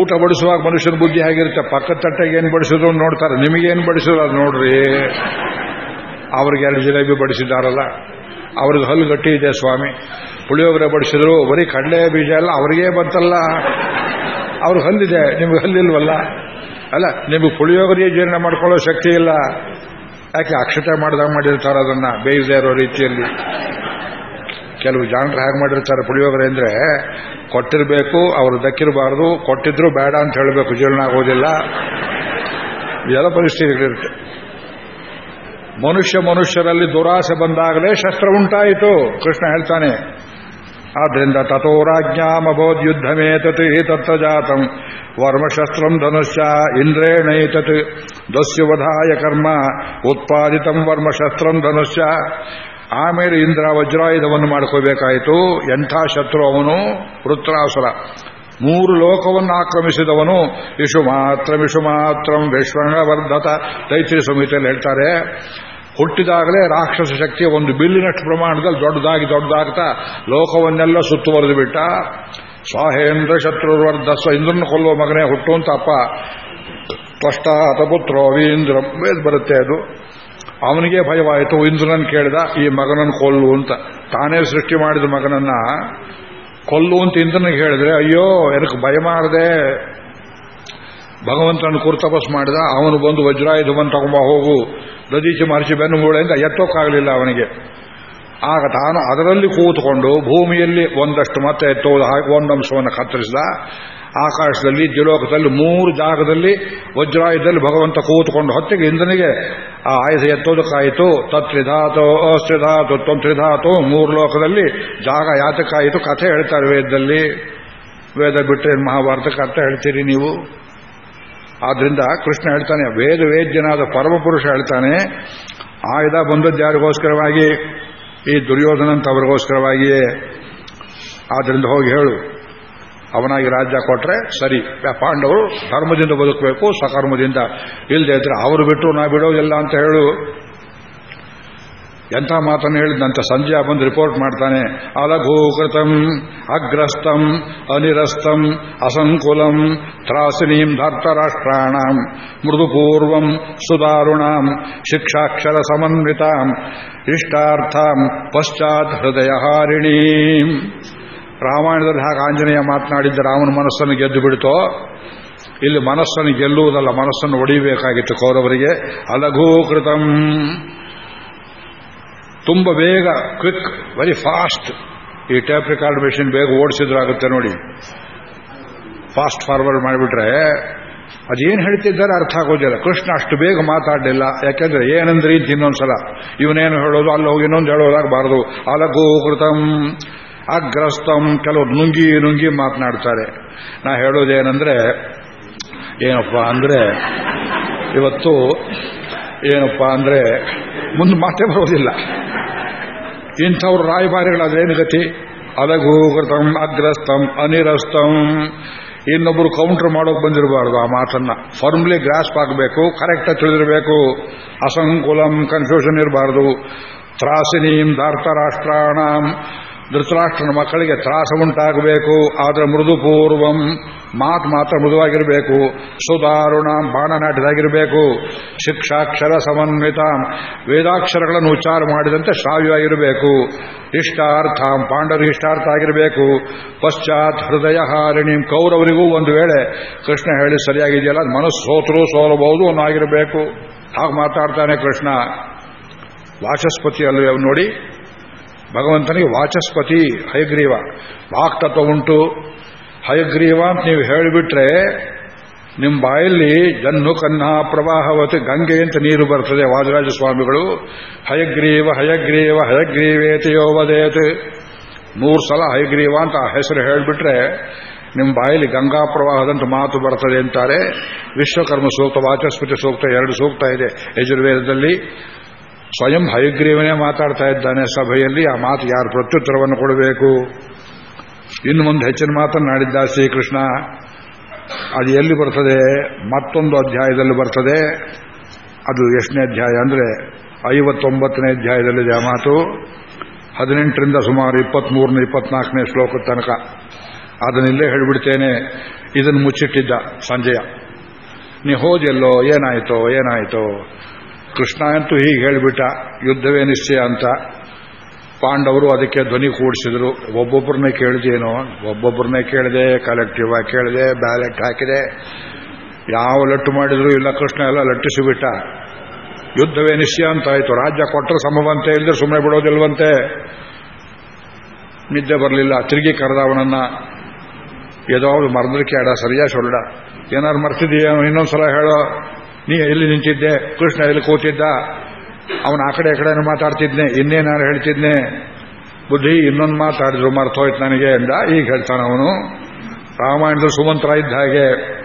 ಊಟ ಬಡಿಸುವಾಗ ಮನುಷ್ಯನ ಬುದ್ಧಿ ಆಗಿರುತ್ತೆ ಪಕ್ಕದ ತಟ್ಟೆಗೆ ಏನು ಬಡಿಸಿದ್ರು ನೋಡ್ತಾರೆ. ನಿಮಗೇನು ಬಡಿಸಿದ್ರು ಅದು ನೋಡ್ರಿ. ಅವ್ರಿಗೆ ಎರಡು ಜಿಲೇಬಿ ಬಡಿಸಿದ್ದಾರಲ್ಲ. ಅವ್ರಿಗೆ ಹಲ್ಲು ಗಟ್ಟಿ ಇದೆ ಸ್ವಾಮಿ. ಪುಳಿಯೋಗರೆ ಬಡಿಸಿದ್ರು, ಬರೀ ಕಡಲೆ ಬೀಜ ಎಲ್ಲ ಅವ್ರಿಗೇ ಬಂತಲ್ಲ. ಅವ್ರಿಗೆ ಹಲ್ಲಿದೆ ನಿಮ್ಗೆ ಹಲ್ಲಿಲ್ವಲ್ಲ ಅಲ್ಲ, ನಿಮಗೆ ಪುಳಿಯೋಗರೆ ಜೀರ್ಣ ಮಾಡ್ಕೊಳ್ಳೋ ಶಕ್ತಿ ಇಲ್ಲ. ಯಾಕೆ ಅಕ್ಷತೆ ಮಾಡಿದಾಗ ಮಾಡಿರ್ತಾರೆ ಅದನ್ನ ಬೇಯಿಸದೇ ಇರೋ ರೀತಿಯಲ್ಲಿ. ಕೆಲವು ಜಾಣರು ಹಾಗೆ ಮಾಡಿರ್ತಾರೆ ಪುಳಿಯೋಗರೆ ಅಂದ್ರೆ, ಕೊಟ್ಟಿರಬೇಕು, ಅವರು ದಕ್ಕಿರಬಾರದು, ಕೊಟ್ಟಿದ್ರು ಬೇಡ ಅಂತ ಹೇಳಬೇಕು, ಜೀರ್ಣ ಆಗೋದಿಲ್ಲ. ಎಲ್ಲ ಪರಿಸ್ಥಿತಿಗಳಿರುತ್ತೆ. ಮನುಷ್ಯ ಮನುಷ್ಯರಲ್ಲಿ ದುರಾಸೆ ಬಂದಾಗಲೇ ಶಸ್ತ್ರ ಉಂಟಾಯಿತು, ಕೃಷ್ಣ ಹೇಳ್ತಾನೆ. ಆದ್ರಿಂದ ತಥೋರಾಜ್ಞಾಮಬೋದ್ ಯುದ್ಧಮೇತತ್ ತತ್ವಜಾತಂ ವರ್ಮಶಸ್ತ್ರಂ ಧನುಶ್ಚ ಇಂದ್ರೇಣೈತತ್. ದಸ್ಯುವಧಾಯ ಕರ್ಮ ಉತ್ಪಾದಿತಂ ವರ್ಮಶಸ್ತ್ರಂ ಧನುಶ್ಚ ಆಮೇಲೆ ಇಂದ್ರ ವಜ್ರಾಯುಧವನ್ನು ಮಾಡ್ಕೋಬೇಕಾಯಿತು. ಎಂಥ ಶತ್ರು ಅವನು? ವೃತ್ರಾಸುರ. ಮೂರು ಲೋಕವನ್ನು ಆಕ್ರಮಿಸಿದವನು. ಇಶು ಮಾತ್ರ ಇಷು ಮಾತ್ರಂ ವಿಶ್ವಂಗವರ್ಧತ ತೈತ್ರಿ ಸಂಹಿತೆಯಲ್ಲಿ ಹೇಳ್ತಾರೆ ಹುಟ್ಟಿದಾಗಲೇ ರಾಕ್ಷಸ ಶಕ್ತಿ ಒಂದು ಬಿಲ್ಲಿನಷ್ಟು ಪ್ರಮಾಣದಲ್ಲಿ ದೊಡ್ಡದಾಗಿ ದೊಡ್ಡದಾಗ್ತಾ ಲೋಕವನ್ನೆಲ್ಲ ಸುತ್ತುವರೆದು ಬಿಟ್ಟ. ಸ್ವಾಹೇಂದ್ರ ಶತ್ರುವರ್ಧಸ್ವ, ಇಂದ್ರನ ಕೊಲ್ಲುವ ಮಗನೇ ಹುಟ್ಟು ಅಂತ ಅಪ್ಪ. ತ್ವಷ್ಟಾತ ಪುತ್ರೋ ವೀಂದ್ರ ಬರುತ್ತೆ ಅದು. ಅವನಿಗೆ ಭಯವಾಯಿತು, ಇಂದ್ರನನ್ನು ಕೇಳಿದ, ಈ ಮಗನನ್ನು ಕೊಲ್ಲು ಅಂತ. ತಾನೇ ಸೃಷ್ಟಿ ಮಾಡಿದ ಮಗನನ್ನ ಕೊಲ್ಲು ಅಂತ ಇಂದ್ರನಿಗೆ ಹೇಳಿದ್ರೆ, ಅಯ್ಯೋ ಎನಕ್ಕೆ ಭಯ ಮಾಡದೆ ಭಗವಂತನ ಕುರ್ತಪಸ್ ಮಾಡಿದ? ಅವನು ಬಂದು ವಜ್ರಾಯುಧವನ್ನು ತಗೊಂಬ, ಹೋಗು. ದದೀಚಿ ಮಹರ್ಷಿ ಬೆನ್ನು ಮೂಳೆಯಿಂದ ಎತ್ತೋಕ್ಕಾಗಲಿಲ್ಲ ಅವನಿಗೆ. ಆಗ ತಾನು ಅದರಲ್ಲಿ ಕೂತುಕೊಂಡು ಭೂಮಿಯಲ್ಲಿ ಒಂದಷ್ಟು ಮತ್ತೆ ಎತ್ತೋದು ಹಾಗೆ ಒಂದಂಶವನ್ನು ಕತ್ತರಿಸಿದ. ಆಕಾಶದಲ್ಲಿ, ದ್ವಿಲೋಕದಲ್ಲಿ, ಮೂರು ಜಾಗದಲ್ಲಿ, ವಜ್ರಾಯುಧದಲ್ಲಿ ಭಗವಂತ ಕೂತುಕೊಂಡು ಹೊತ್ತಿಗೆ ಇಂದ್ರನಿಗೆ, ಆ ಆಯುಧ ಎತ್ತೋದಕ್ಕಾಯಿತು. ತತ್ರಿಧಾತು ಅಸ್ತ್ರಿಧಾತು ತ್ವಂತ್ರಿಧಾತು ಮೂರು ಲೋಕದಲ್ಲಿ ಜಾಗ ಯಾತಕ್ಕಾಯಿತು. ಕಥೆ ಹೇಳ್ತಾರೆ ವೇದದಲ್ಲಿ. ವೇದ ಬಿಟ್ಟರೆ ಮಹಾಭಾರತಕ್ಕೆ ಅರ್ಥ ಹೇಳ್ತೀರಿ ನೀವು? ಆದ್ರಿಂದ ಕೃಷ್ಣ ಹೇಳ್ತಾನೆ, ವೇದ ವೇದ್ಯನಾದ ಪರಮಪುರುಷ ಹೇಳ್ತಾನೆ ಆಯುಧ ಬಂದದ್ದು ಯಾರಿಗೋಸ್ಕರವಾಗಿ? ಈ ದುರ್ಯೋಧನಂತವರಿಗೋಸ್ಕರವಾಗಿಯೇ ಆದ್ರಿಂದ ಹೋಗಿ ಹೇಳು, ಅವನಾಗಿ ರಾಜ್ಯ ಕೊಟ್ರೆ ಸರಿ. ಪಾಂಡವರು ಧರ್ಮದಿಂದ ಬದುಕಬೇಕು, ಸಕರ್ಮದಿಂದ. ಇಲ್ಲದೆ ಇದ್ರೆ ಅವರು ಬಿಟ್ಟು ನಾ ಬಿಡೋದಿಲ್ಲ ಅಂತ ಹೇಳು. ಎಂಥ ಮಾತನ್ನು ಹೇಳಿದಂತ ಸಂಜಯ ಬಂದು ರಿಪೋರ್ಟ್ ಮಾಡ್ತಾನೆ. ಅಲಘೂಕೃತಂ ಅಗ್ರಸ್ತಂ ಅನಿರಸ್ತಂ ಅಸಂಕುಲಂ, ತ್ರಾಸಿನೀಂ ಧರ್ತರಾಷ್ಟ್ರಾಣಂ, ಮೃದುಪೂರ್ವಂ ಸುದಾರುಣಾಂ ಶಿಕ್ಷಾಕ್ಷರ ಸಮನ್ವಿತಾಂ, ಇಷ್ಟಾರ್ಥಾಂ ಪಶ್ಚಾತ್ ಹೃದಯ ಹಾರಿಣೀಂ ರಾಮಾಯಣದಲ್ಲಿ ಹಾಗೆ ಆಂಜನೇಯ ಮಾತನಾಡಿದ್ದ ರಾಮನ ಮನಸ್ಸನ್ನು ಗೆದ್ದು ಬಿಡ್ತೋ? ಇಲ್ಲಿ ಮನಸ್ಸನ್ನು ಗೆಲ್ಲುವುದಲ್ಲ, ಮನಸ್ಸನ್ನು ಒಡೆಯಬೇಕಾಗಿತ್ತು ಕೌರವರಿಗೆ. ಅಲಘೂಕೃತಂ. ತುಂಬ ಬೇಗ ಕ್ವಿಕ್ ವೆರಿ ಫಾಸ್ಟ್ ಈ ಟ್ಯಾಪ್ ರೆಕಾರ್ಡ್ ಮೆಷಿನ್ ಬೇಗ ಓಡಿಸಿದ್ರಾಗುತ್ತೆ ನೋಡಿ. ಫಾಸ್ಟ್ ಫಾರ್ವರ್ಡ್ ಮಾಡಿಬಿಟ್ರೆ, ಅದೇನು ಹೇಳ್ತಿದ್ದಾರೆ ಅರ್ಥ ಆಗೋದಿಲ್ಲ. ಕೃಷ್ಣ ಅಷ್ಟು ಬೇಗ ಮಾತಾಡಲಿಲ್ಲ. ಯಾಕೆಂದ್ರೆ, ಏನಂದ್ರೆ ಇದು ಇನ್ನೊಂದ್ಸಲ. ಇವನೇನು ಹೇಳೋದು ಅಲ್ಲಿ ಹೋಗಿ ಇನ್ನೊಂದು ಹೇಳೋದಾಗಬಾರದು. ಅಲಘೂಕೃತಂ ಅಗ್ರಸ್ತಂ ಕೆಲವರು ನುಂಗಿ ನುಂಗಿ ಮಾತನಾಡ್ತಾರೆ. ನಾ ಹೇಳೋದೇನೆಂದ್ರೆ, ಏನಪ್ಪ ಅಂದ್ರೆ, ಇವತ್ತು ಏನಪ್ಪ ಅಂದ್ರೆ, ಮುಂದೆ ಮಾತೇ ಬರೋದಿಲ್ಲ. ಇಂಥವ್ರು ರಾಯಭಾರಿಗಳಾದ್ರೇನು ಗತಿ? ಅಲಘೂಕೃತಂ ಅಗ್ರಸ್ತಂ ಅನಿರಸ್ತಂ ಇನ್ನೊಬ್ರು ಕೌಂಟರ್ ಮಾಡೋಕೆ ಬಂದಿರಬಾರ್ದು ಆ ಮಾತನ್ನ. ಫರ್ಮ್ಲಿ ಗ್ರಾಸ್ಪ್ ಆಗಬೇಕು ಕರೆಕ್ಟಾಗಿ ತಿಳಿದಿರಬೇಕು. ಅಸಂಕುಲಂ ಕನ್ಫ್ಯೂಷನ್ ಇರಬಾರ್ದು. ತ್ರಾಸಿನೀಂ ಧಾರ್ತರಾಷ್ಟ್ರಾಣಂ ಧೃತರಾಷ್ಟ್ರನ ಮಕ್ಕಳಿಗೆ ತ್ರಾಸ ಉಂಟಾಗಬೇಕು, ಆದರೆ ಮೃದುಪೂರ್ವಂ ಮಾತು ಮಾತ್ರ ಮೃದುವಾಗಿರಬೇಕು. ಸುದಾರುಣ ಬಾಣನಾಟಿದಾಗಿರಬೇಕು. ಶಿಕ್ಷಾಕ್ಷರ ಸಮನ್ವಿತ ವೇದಾಕ್ಷರಗಳನ್ನು ಉಚ್ಚಾರ ಮಾಡಿದಂತೆ ಶ್ರಾವ್ಯವಾಗಿರಬೇಕು. ಇಷ್ಟಾರ್ಥ ಪಾಂಡವರು ಇಷ್ಟಾರ್ಥ ಆಗಿರಬೇಕು. ಪಶ್ಚಾತ್ ಹೃದಯ ಹಾರಿಣಿ ಕೌರವರಿಗೂ ಒಂದು ವೇಳೆ ಕೃಷ್ಣ ಹೇಳಿ ಸರಿಯಾಗಿದೆಯಲ್ಲ ಮನಸ್ಸು ಸೋತರೂ ಸೋಲಬಹುದು ಆಗಿರಬೇಕು ಹಾಗೆ ಮಾತಾಡ್ತಾನೆ ಕೃಷ್ಣ. ವಾಚಸ್ಪತಿ ಅಲ್ಲವೇ ನೋಡಿ ಭಗವಂತನಿಗೆ ವಾಚಸ್ಪತಿ ಹಯಗ್ರೀವ. ವಾಕ್ತತ್ವ ಉಂಟು. ಹಯಗ್ರೀವ ಅಂತ ನೀವು ಹೇಳಿಬಿಟ್ರೆ ನಿಮ್ಮ ಬಾಯಲ್ಲಿ ಜನ್ನು ಕನ್ನ ಪ್ರವಾಹವತಿ ಗಂಗೆ ಅಂತ ನೀರು ಬರ್ತದೆ ವಾದರಾಜ ಸ್ವಾಮಿಗಳು. ಹಯಗ್ರೀವ ಹಯಗ್ರೀವ ಹಯಗ್ರೀವೇತಿಯೋ ವದೇತ್ ಮೂರು ಸಲ ಹಯಗ್ರೀವ ಅಂತ ಆ ಹೆಸರು ಹೇಳಿಬಿಟ್ರೆ ನಿಮ್ಮ ಬಾಯಲ್ಲಿ ಗಂಗಾ ಪ್ರವಾಹದಂತ ಮಾತು ಬರ್ತದೆ ಅಂತಾರೆ. ವಿಶ್ವಕರ್ಮ ಸೂಕ್ತ, ವಾಚಸ್ಪತಿ ಸೂಕ್ತ ಎರಡು ಸೂಕ್ತ ಇದೆ ಯಜುರ್ವೇದದಲ್ಲಿ. ಸ್ವಯಂ ಹಯಗ್ರೀವನೇ ಮಾತಾಡ್ತಾ ಇದ್ದಾನೆ ಸಭೆಯಲ್ಲಿ, ಆ ಮಾತು ಯಾರು ಪ್ರತ್ಯುತ್ತರವನ್ನು ಕೊಡಬೇಕು? ಇನ್ನು ಮುಂದೆ ಹೆಚ್ಚಿನ ಮಾತನ್ನಾಡಿದ್ದ ಶ್ರೀಕೃಷ್ಣ, ಅದು ಎಲ್ಲಿ ಬರ್ತದೆ? ಮತ್ತೊಂದು ಅಧ್ಯಾಯದಲ್ಲಿ ಬರ್ತದೆ. ಅದು ಎಷ್ಟನೇ ಅಧ್ಯಾಯ ಅಂದರೆ ಐವತ್ತೊಂಬತ್ತನೇ ಅಧ್ಯಾಯದಲ್ಲಿದೆ ಆ ಮಾತು. ಹದಿನೆಂಟರಿಂದ ಸುಮಾರು ಇಪ್ಪತ್ಮೂರನೇ, ಇಪ್ಪತ್ನಾಲ್ಕನೇ ಶ್ಲೋಕದ ತನಕ. ಅದನ್ನಿಲ್ಲೇ ಹೇಳಿಬಿಡ್ತೇನೆ. ಇದನ್ನು ಮುಚ್ಚಿಟ್ಟಿದ್ದ ಸಂಜಯ. ನೀ ಹೋದೆಲ್ಲೋ, ಏನಾಯಿತೋ ಏನಾಯಿತೋ? ಕೃಷ್ಣ ಅಂತೂ ಹೀಗೆ ಹೇಳಿಬಿಟ್ಟ, ಯುದ್ಧವೇ ನಿಶ್ಚಯ ಅಂತ. ಪಾಂಡವರು ಅದಕ್ಕೆ ಧ್ವನಿ ಕೂಡಿಸಿದ್ರು. ಒಬ್ಬೊಬ್ಬರನ್ನೇ ಕೇಳಿದೇನೋ? ಒಬ್ಬೊಬ್ಬರನ್ನೇ ಕೇಳಿದೆ ಕಲೆಕ್ಟಿವ್ ಆಗಿ ಕೇಳಿದೆ ಬ್ಯಾಲೆಟ್ ಹಾಕಿದೆ. ಯಾವ ಲಟ್ಟು ಮಾಡಿದ್ರು ಇಲ್ಲ, ಕೃಷ್ಣ ಎಲ್ಲ ಲಟ್ಟಿಸಿಬಿಟ್ಟ. ಯುದ್ಧವೇ ನಿಶ್ಚಯ ಅಂತ ಆಯಿತು ರಾಜ್ಯ ಕೊಟ್ಟರೆ ಸಮವಂತೆ ಇಲ್ಲದೆ ಸುಮ್ಮನೆ ಬಿಡೋದಿಲ್ವಂತೆ. ನಿದ್ದೆ ಬರಲಿಲ್ಲ. ತಿರುಗಿ ಕರೆದವನನ್ನ ಮರದ್ರಿಕೆ ಆಡ ಸರಿಯಾ ಸೊಲ್ಲ ಏನಾರು ಮರ್ತಿದೀಯ ಇನ್ನೊಂದ್ಸಲ ಹೇಳೋ. ನೀ ಎಲ್ಲಿ ನಿಂತಿದ್ದೆ? ಕೃಷ್ಣ ಎಲ್ಲಿ ಕೂತಿದ್ದ? ಅವನ ಆ ಕಡೆ ಕಡೆನೂ ಮಾತಾಡ್ತಿದ್ನೆ. ಇನ್ನೇನಾರು ಹೇಳ್ತಿದ್ನೆ? ಬುದ್ಧಿ, ಇನ್ನೊಂದು ಮಾತಾಡಿದ್ರು ಮರ್ತೋಯ್ತು ನನಗೆ ಅಂದ. ಈಗ ಹೇಳ್ತಾನ ಅವನು. ರಾಮಾಯಣದ ಸುಮಂತ್ರ ಇದ್ದ ಹಾಗೆ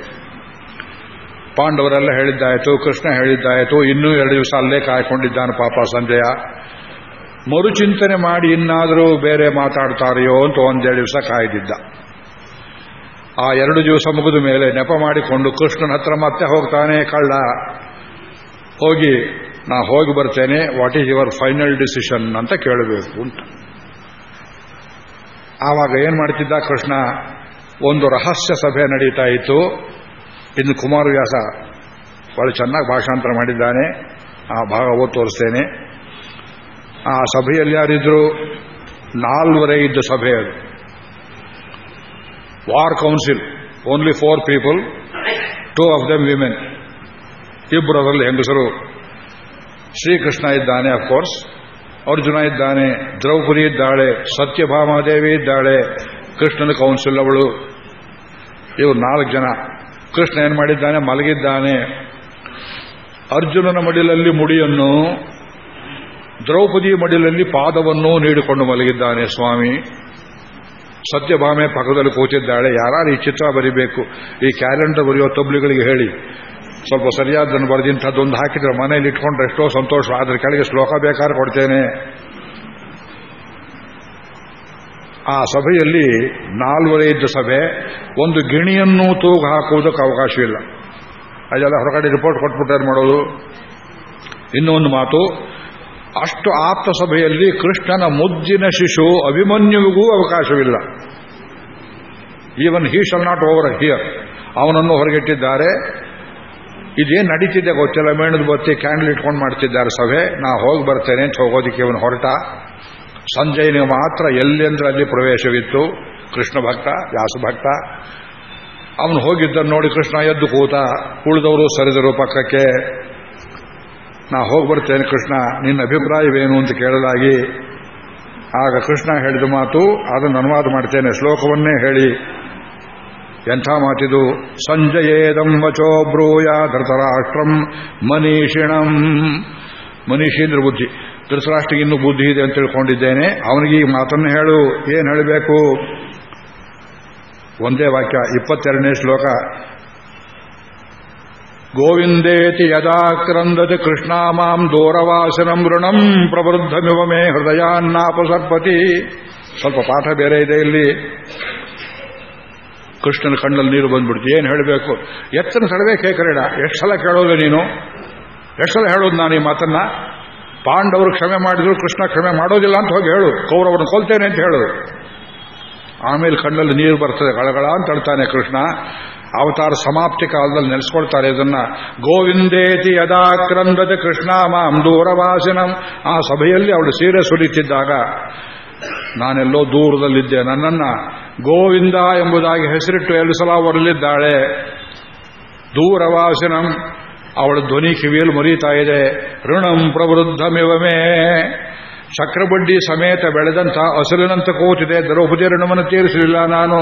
ಪಾಂಡವರೆಲ್ಲ ಹೇಳಿದ್ದಾಯಿತು, ಕೃಷ್ಣ ಹೇಳಿದ್ದಾಯಿತು. ಇನ್ನೂ ಎರಡು ದಿವಸ ಅಲ್ಲೇ ಕಾಯ್ಕೊಂಡಿದ್ದಾನೆ ಪಾಪ ಸಂಜಯ. ಮರುಚಿಂತನೆ ಮಾಡಿ ಇನ್ನಾದರೂ ಬೇರೆ ಮಾತಾಡ್ತಾರೆಯೋ ಅಂತ ಒಂದೆರಡು ದಿವಸ ಕಾಯ್ದಿದ್ದ. ಆ ಎರಡು ದಿವಸ ಮುಗಿದ ಮೇಲೆ ನೆಪ ಮಾಡಿಕೊಂಡು ಕೃಷ್ಣನ ಹತ್ರ ಮತ್ತೆ ಹೋಗ್ತಾನೆ ಕಳ್ಳ. ಹೋಗಿ, ನಾ ಹೋಗಿ ಬರ್ತೇನೆ what is your final decision ಅಂತ ಕೇಳಬೇಕು ಅಂತ. ಆವಾಗ ಏನು ಮಾಡ್ತಿದ್ದ ಕೃಷ್ಣ? ಒಂದು ರಹಸ್ಯ ಸಭೆ ನಡೀತಾ ಇತ್ತು. ಇನ್ನು ಕುಮಾರವ್ಯಾಸ ಬಹಳ ಚೆನ್ನಾಗಿ ಭಾಷಾಂತರ ಮಾಡಿದ್ದಾನೆ. ಆ ಭಾಗ ಓದ್ ತೋರಿಸ್ತೇನೆ. ಆ ಸಭೆಯಲ್ಲಿ ಯಾರಿದ್ರು? ನಾಲ್ವರೆ ಇದ್ದ ಸಭೆ ಅದು. Only four people two of them women ಇಬ್ಬರು ಅದರಲ್ಲಿ ಹೆಂಗಸರು? ಶ್ರೀಕೃಷ್ಣ ಇದ್ದಾನೆ ಅಫ್ಕೋರ್ಸ್ ಅರ್ಜುನ ಇದ್ದಾನೆ, ದ್ರೌಪದಿ ಇದ್ದಾಳೆ, ಸತ್ಯಭಾಮಾದೇವಿ ಇದ್ದಾಳೆ, ಕೃಷ್ಣನ ಕೌನ್ಸಿಲ್ ಅವಳು. ಇವರು ನಾಲ್ಕು ಜನ. ಕೃಷ್ಣ ಏನು ಮಾಡಿದ್ದಾನೆ? ಮಲಗಿದ್ದಾನೆ. ಅರ್ಜುನನ ಮಡಿಲಲ್ಲಿ ಮುಡಿಯನ್ನು, ದ್ರೌಪದಿ ಮಡಿಲಲ್ಲಿ ಪಾದವನ್ನು ನೀಡಿಕೊಂಡು ಮಲಗಿದ್ದಾನೆ ಸ್ವಾಮಿ. ಸತ್ಯಭಾಮೆ ಪಕ್ಕದಲ್ಲಿ ಕೂತಿದ್ದಾಳೆ ಯಾರು ಈ ಚಿತ್ರ ಬರಿಬೇಕು, ಈ ಕ್ಯಾಲೆಂಡರ್ ಬರೆಯೋ ತಬ್ಲಿಗಳಿಗೆ ಹೇಳಿ. ಸ್ವಲ್ಪ ಸರಿಯಾದನ್ನು ಬರೆದಿಂಥದ್ದೊಂದು ಹಾಕಿದ್ರೆ ಮನೇಲಿ ಇಟ್ಕೊಂಡ್ರೆ ಎಷ್ಟೋ ಸಂತೋಷ ಅದ್ರ ಕೆಳಗೆ ಶ್ಲೋಕ ಬೇಕಾದ್ರೆ ಕೊಡ್ತೇನೆ. ಆ ಸಭೆಯಲ್ಲಿ ನಾಲ್ವರೆ ಇದ್ದ ಸಭೆ, ಒಂದು ಗಿಣಿಯನ್ನು ತೂಗು ಹಾಕುವುದಕ್ಕೆ ಅವಕಾಶ ಇಲ್ಲ. ಅದೆಲ್ಲ ಹೊರಗಡೆ ರಿಪೋರ್ಟ್ ಕೊಟ್ಬಿಟ್ಟು ಮಾಡೋದು? ಇನ್ನೊಂದು ಮಾತು ಅಷ್ಟು ಆಪ್ತ ಸಭೆಯಲ್ಲಿ ಕೃಷ್ಣನ ಮುದ್ದಿನ ಶಿಶು ಅಭಿಮನ್ಯುವಿಗೂ ಅವಕಾಶವಿಲ್ಲ. Even he shall not overhear ಅವನನ್ನು ಹೊರಗಿಟ್ಟಿದ್ದಾರೆ. ಇದೇನು ನಡೀತಿದೆ ಗೊತ್ತಿಲ್ಲ. ಮೇಣದ ಬತ್ತಿ ಕ್ಯಾಂಡಲ್ ಇಟ್ಕೊಂಡು ಮಾಡ್ತಿದ್ದಾರೆ ಸಭೆ. ನಾ ಹೋಗಿ ಬರ್ತೇನೆ ಅಂತ ಹೋಗೋದಿಕ್ಕೆ ಇವನು ಹೊರಟ. ಸಂಜಯನಿಗೆ ಮಾತ್ರ ಎಲ್ಲೆಂದ್ರೆ ಅಲ್ಲಿ ಪ್ರವೇಶವಿತ್ತು. ಕೃಷ್ಣ ಭಕ್ತ, ವ್ಯಾಸ ಭಕ್ತ. ಅವನು ಹೋಗಿದ್ದನ್ನು ನೋಡಿ ಕೃಷ್ಣ ಎದ್ದು ಕೂತ, ಉಳಿದವರು ಸರಿದರು ಪಕ್ಕಕ್ಕೆ. ನಾ ಹೋಗ್ಬರ್ತೇನೆ ಕೃಷ್ಣ, ನಿನ್ನ ಅಭಿಪ್ರಾಯವೇನು ಅಂತ ಕೇಳಲಾಗಿ, ಆಗ ಕೃಷ್ಣ ಹೇಳಿದ ಮಾತು, ಅದನ್ನು ಅನುವಾದ ಮಾಡ್ತೇನೆ. ಶ್ಲೋಕವನ್ನೇ ಹೇಳಿ. ಎಂಥ ಮಾತಿದು? ಸಂಜಯೇದಂ ವಚೋ ಬ್ರೂಯ ಧೃತರಾಷ್ಟ್ರಂ ಮನೀಷಿಣಂ. ಮನೀಷೀಂದ್ರ ಬುದ್ಧಿ. ಧೃತರಾಷ್ಟ್ರಿಗೆ ಬುದ್ಧಿ ಇದೆ ಅಂತ ತಿಳ್ಕೊಂಡಿದ್ದೇನೆ. ಅವನಿಗೆ ಈ ಮಾತನ್ನು ಹೇಳು. ಏನು ಹೇಳಬೇಕು? ಒಂದೇ ವಾಕ್ಯ, ಇಪ್ಪತ್ತೆರಡನೇ ಶ್ಲೋಕ. ಗೋವಿಂದೇತಿ ಯದಾಕ್ರಂದತಿ ಕೃಷ್ಣ ಮಾಂ ದೂರವಾಸನಂ ಋಣಂ ಪ್ರವೃದ್ಧಮಿವ ಮೇ ಹೃದಯಾನ್ನಾಪಸರ್ಪತಿ. ಸ್ವಲ್ಪ ಪಾಠ ಬೇರೆ ಇದೆ ಇಲ್ಲಿ. ಕೃಷ್ಣನ ಕಣ್ಣಲ್ಲಿ ನೀರು ಬಂದ್ಬಿಡ್ತು. ಏನು ಹೇಳಬೇಕು? ಎತ್ತನ ಸಡವೇ ಕೇಕರೇಡ. ಎಷ್ಟು ಸಲ ಕೇಳೋದು ನೀನು? ಎಷ್ಟು ಸಲ ಹೇಳೋದು ನಾನು ಈ ಮಾತನ್ನ? ಪಾಂಡವರು ಕ್ಷಮೆ ಮಾಡಿದ್ರು, ಕೃಷ್ಣ ಕ್ಷಮೆ ಮಾಡೋದಿಲ್ಲ ಅಂತ ಹೋಗಿ ಹೇಳು. ಕೌರವರನ್ನು ಕೊಲ್ತೇನೆ ಅಂತ ಹೇಳು. ಆಮೇಲೆ ಕಣ್ಣಲ್ಲಿ ನೀರು ಬರ್ತದೆ, ಗಳಗಳ ಅಂತ ಹೇಳ್ತಾನೆ ಕೃಷ್ಣ. ಅವತಾರ ಸಮಾಪ್ತಿ ಕಾಲದಲ್ಲಿ ನೆಲೆಸ್ಕೊಳ್ತಾರೆ ಇದನ್ನ. ಗೋವಿಂದೇತಿ ಯದಾಕ್ರಂದದ ಕೃಷ್ಣ ಮಾಂ ದೂರವಾಸಿನಂ. ಆ ಸಭೆಯಲ್ಲಿ ಅವಳು ಸೀರೆ ಸುರಿತಿದ್ದಾಗ ನಾನೆಲ್ಲೋ ದೂರದಲ್ಲಿದ್ದೆ. ನನ್ನನ್ನ ಗೋವಿಂದ ಎಂಬುದಾಗಿ ಹೆಸರಿಟ್ಟು ಎರಡು ಸಲ ಹೊರಲಿದ್ದಾಳೆ ದೂರವಾಸಿನಂ. ಅವಳ ಧ್ವನಿ ಕಿವಿಯಲ್ಲಿ ಮುರಿತಾ ಇದೆ. ಋಣಂ ಪ್ರವೃದ್ಧಮಿವಮೇ ಚಕ್ರಬಡ್ಡಿ ಸಮೇತ ಬೆಳೆದಂತಹ ಹಸಿರಿನಂತ ಕೂತಿದೆ. ದ್ರೌಪದಿ ಋಣವನ್ನು ತೀರಿಸಲಿಲ್ಲ ನಾನು.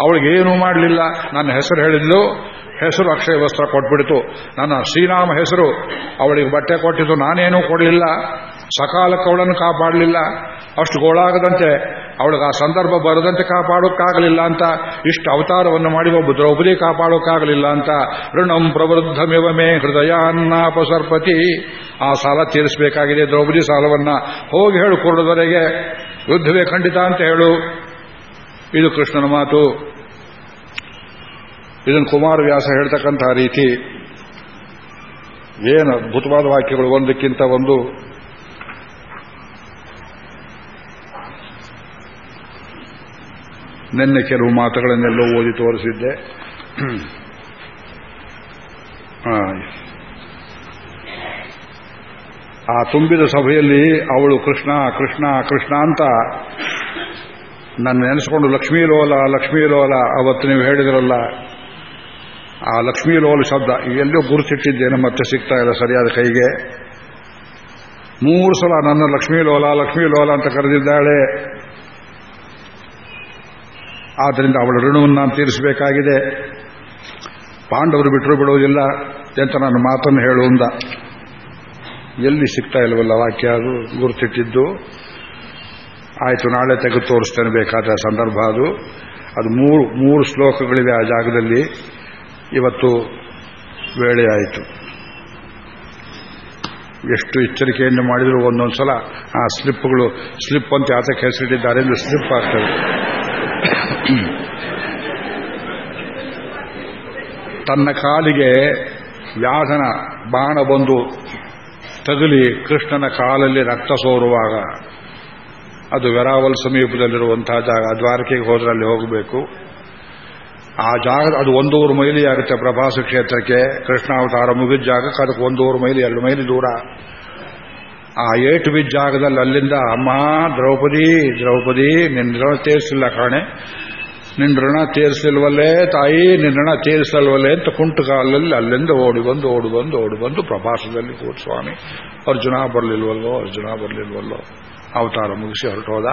ಅವಳಿಗೇನೂ ಮಾಡಲಿಲ್ಲ. ನನ್ನ ಹೆಸರು ಹೇಳಿದ್ಲು. ಹೆಸರು ಅಕ್ಷಯ ವಸ್ತ್ರ ಕೊಟ್ಬಿಡ್ತು. ನನ್ನ ಶ್ರೀರಾಮ ಹೆಸರು ಅವಳಿಗೆ ಬಟ್ಟೆ ಕೊಟ್ಟಿದ್ದು ನಾನೇನೂ ಕೊಡಲಿಲ್ಲ. ಸಕಾಲಕ್ಕೆ ಅವಳನ್ನು ಕಾಪಾಡಲಿಲ್ಲ. ಅಷ್ಟು ಗೋಳಾಗದಂತೆ ಅವಳಿಗೆ ಆ ಸಂದರ್ಭ ಬರದಂತೆ ಕಾಪಾಡೋಕ್ಕಾಗಲಿಲ್ಲ ಅಂತ, ಇಷ್ಟು ಅವತಾರವನ್ನು ಮಾಡಿ ಒಬ್ಬ ದ್ರೌಪದಿ ಕಾಪಾಡೋಕ್ಕಾಗಲಿಲ್ಲ ಅಂತ, ಋಣಂ ಪ್ರವೃದ್ಧಮಿವ ಮೇ ಹೃದಯಾನ್ನಾಪಸರ್ಪತಿ. ಆ ಸಾಲ ತೀರಿಸಬೇಕಾಗಿದೆ ದ್ರೌಪದಿ ಸಾಲವನ್ನ. ಹೋಗಿ ಹೇಳು ಕುರುಡದವರೆಗೆ ಯುದ್ಧವೇ ಖಂಡಿತ ಅಂತ ಹೇಳು. ಇದು ಕೃಷ್ಣನ ಮಾತು. ಇದನ್ನು ಕುಮಾರವ್ಯಾಸ ಹೇಳ್ತಕ್ಕಂತಹ ರೀತಿ ಏನು ಅದ್ಭುತವಾದ ವಾಕ್ಯಗಳು ಒಂದಕ್ಕಿಂತ ಒಂದು? ನಿನ್ನೆ ಕೆಲವು ಮಾತುಗಳನ್ನೆಲ್ಲೋ ಓದಿ ತೋರಿಸಿದ್ದೆ. ಆ ತುಂಬಿದ ಸಭೆಯಲ್ಲಿ ಅವಳು ಕೃಷ್ಣ ಕೃಷ್ಣ ಕೃಷ್ಣ ಅಂತ ನನ್ನ ನೆನೆಸ್ಕೊಂಡು ಲಕ್ಷ್ಮೀ ಲೋಲ ಲಕ್ಷ್ಮೀ ಲೋಲ, ಅವತ್ತು ನೀವು ಹೇಳಿದ್ರಲ್ಲ, ಆ ಲಕ್ಷ್ಮೀ ಲೋಲ ಶಬ್ದ ಎಲ್ಲೋ ಗುರುತಿಟ್ಟಿದ್ದೇನೆ ಮತ್ತೆ ಸಿಗ್ತಾ ಇಲ್ಲ ಸರಿಯಾದ ಕೈಗೆ. ಮೂರು ಸಲ ನನ್ನ ಲಕ್ಷ್ಮೀ ಲೋಲ ಲಕ್ಷ್ಮೀ ಲೋಲ ಅಂತ ಕರೆದಿದ್ದಾಳೆ. ಆದ್ದರಿಂದ ಅವಳ ಋಣವನ್ನು ನಾನು ತೀರಿಸಬೇಕಾಗಿದೆ. ಪಾಂಡವರು ಬಿಟ್ಟರು ಬಿಡುವುದಿಲ್ಲ ಅಂತ ನನ್ನ ಮಾತನ್ನು ಹೇಳುವಂದ ಎಲ್ಲಿ ಸಿಗ್ತಾ ಇಲ್ವಲ್ಲ ವಾಕ್ಯ, ಅದು ಗುರುತಿಟ್ಟಿದ್ದು. ಆಯಿತು, ನಾಳೆ ತೆಗೆದು ತೋರಿಸ್ತೇನೆ ಬೇಕಾದ ಸಂದರ್ಭ ಅದು. ಅದು ಮೂರು ಮೂರು ಶ್ಲೋಕಗಳಿವೆ ಆ ಜಾಗದಲ್ಲಿ. ಇವತ್ತು ವೇಳೆ ಆಯಿತು. ಎಷ್ಟು ಎಚ್ಚರಿಕೆಯನ್ನು ಮಾಡಿದರೂ ಒಂದೊಂದು ಸಲ, ಆ ಸ್ಲಿಪ್ಗಳು, ಸ್ಲಿಪ್ ಅಂತ ಯಾತಕ್ಕೆ ಹೆಸರಿಟ್ಟಿದ್ದಾರೆ ಎಂದು ಸ್ಲಿಪ್ ಆಗ್ತದೆ. ತನ್ನ ಕಾಲಿಗೆ ವ್ಯಾಧನ ಬಾಣ ಬಂದು ತಗುಲಿ ಕೃಷ್ಣನ ಕಾಲಲ್ಲಿ ರಕ್ತ ಸೋರುವಾಗ ಅದು ವೆರಾವಲ್ ಸಮೀಪದಲ್ಲಿರುವಂತಹ ಜಾಗ, ದ್ವಾರಕೆಗೆ ಹೋದ್ರೆ ಅಲ್ಲಿ ಹೋಗಬೇಕು. ಆ ಜಾಗ, ಅದು ಒಂದೂರು ಮೈಲಿ ಆಗುತ್ತೆ ಪ್ರಭಾಸ ಕ್ಷೇತ್ರಕ್ಕೆ. ಕೃಷ್ಣಾವತಾರ ಮುಗಿದ ಜಾಗಕ್ಕೆ ಅದಕ್ಕೆ ಒಂದೂರು ಮೈಲಿ, ಎರಡು ಮೈಲಿ ದೂರ. ಆ ಏಟು ಬಿದ್ದ ಜಾಗದಲ್ಲಿ ಅಲ್ಲಿಂದ, ಅಮ್ಮ, ದ್ರೌಪದಿ ದ್ರೌಪದಿ, ನಿನ್ನ ಋಣ ತೀರಿಸಿಲ್ಲ ಕಾಣೆ. ನಿನ್ನ ಋಣ ತೀರಿಸಲ್ವಲ್ಲೇ ತಾಯಿ, ನಿನ್ನ ಋಣ ತೀರಿಸಲ್ವಲ್ಲೇ ಅಂತ ಕುಂಟು ಕಾಲಲ್ಲಿ ಅಲ್ಲಿಂದ ಓಡಿ ಬಂದು ಓಡಿ ಬಂದು ಓಡಿ ಬಂದು ಪ್ರಭಾಸದಲ್ಲಿ ಕೂತ್ ಸ್ವಾಮಿ, ಅರ್ಜುನ ಬರಲಿಲ್ವಲ್ಲೋ ಅರ್ಜುನ ಬರಲಿಲ್ವಲ್ಲೋ. ಅವತಾರ ಮುಗಿಸಿ ಹೊರಟೋದ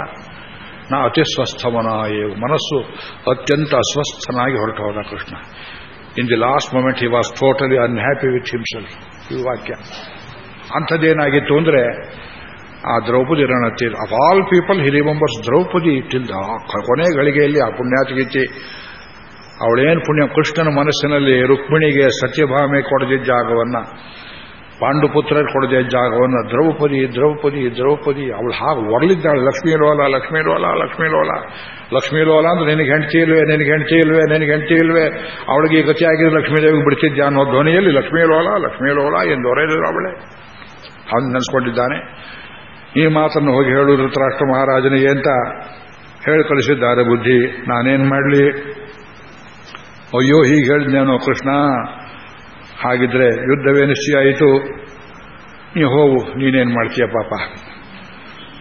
ನಾ ಅತಿ ಸ್ವಸ್ಥಮನ ಮನಸ್ಸು ಅತ್ಯಂತ ಅಸ್ವಸ್ಥನಾಗಿ ಹೊರಟೋದ Krishna. In the last moment he was totally unhappy with himself ಈ ವಾಕ್ಯ. ಅಂಥದ್ದೇನಾಗಿತ್ತು ಅಂದ್ರೆ, ಆ Draupadi ರಣತಿ of all people he remembers Draupadi till ಕೊನೆ ಗಳಿಗೆಯಲ್ಲಿ ಆ ಪುಣ್ಯಾತಿಗಿತಿ. ಅವಳೇನು ಪುಣ್ಯ ಕೃಷ್ಣನ ಮನಸ್ಸಿನಲ್ಲಿ ರುಕ್ಮಿಣಿಗೆ ಸತ್ಯಭಾಮೆ ಕೊಡದಿದ್ದ ಜಾಗವನ್ನ ಪಾಂಡುಪುತ್ರರು ಕೊಡದೆ ಜಾಗವನ್ನು ದ್ರೌಪದಿ ದ್ರೌಪದಿ ದ್ರೌಪದಿ, ಅವಳು ಹಾಗೆ ಒರಲಿದ್ದಾಳೆ, ಲಕ್ಷ್ಮೀ ಲೋಲ ಲಕ್ಷ್ಮೀ ಲೋಲ ಲಕ್ಷ್ಮೀ ಲೋಲ. ಲಕ್ಷ್ಮೀ ಲೋಲ ಅಂದ್ರೆ ನಿನಗೆ ಹೆಂಡತಿ ಇಲ್ವೇ, ನಿನಗೆ ಹೆಂಡತಿ ಇಲ್ವೇ, ನಿನಗೆ ಹೆಂಡತಿ ಇಲ್ವೇ. ಅವಳಿಗೆ ಗತಿಯಾಗಿದ್ದು ಲಕ್ಷ್ಮೀದೇವಿಗೆ ಬಿಡ್ತಿದ್ದೆ ಅನ್ನೋ ಧ್ವನಿಯಲ್ಲಿ ಲಕ್ಷ್ಮೀ ಲೋಲ ಲಕ್ಷ್ಮೀ ಲೋಲ ಎಂದು ಹೊರೆದರು ಅವಳೆ. ಅವನು ನೆನೆಸ್ಕೊಂಡಿದ್ದಾನೆ. ಈ ಮಾತನ್ನು ಹೋಗಿ ಹೇಳುವುದು ಧೃತರಾಷ್ಟ್ರ ಮಹಾರಾಜನಿಗೆ ಅಂತ ಹೇಳಿ ಕಳಿಸಿದ್ದಾರೆ ಬುದ್ಧಿ. ನಾನೇನು ಮಾಡಲಿ? ಅಯ್ಯೋ, ಹೀಗೆ ಹೇಳಿದ್ನೇನೋ ಕೃಷ್ಣ? ಹಾಗಿದ್ರೆ ಯುದ್ಧವೇ ನಿಶ್ಚಯ ಆಯಿತು? ನೀವು ಹೋಗು, ನೀನೇನು ಮಾಡ್ತೀಯ ಪಾಪ?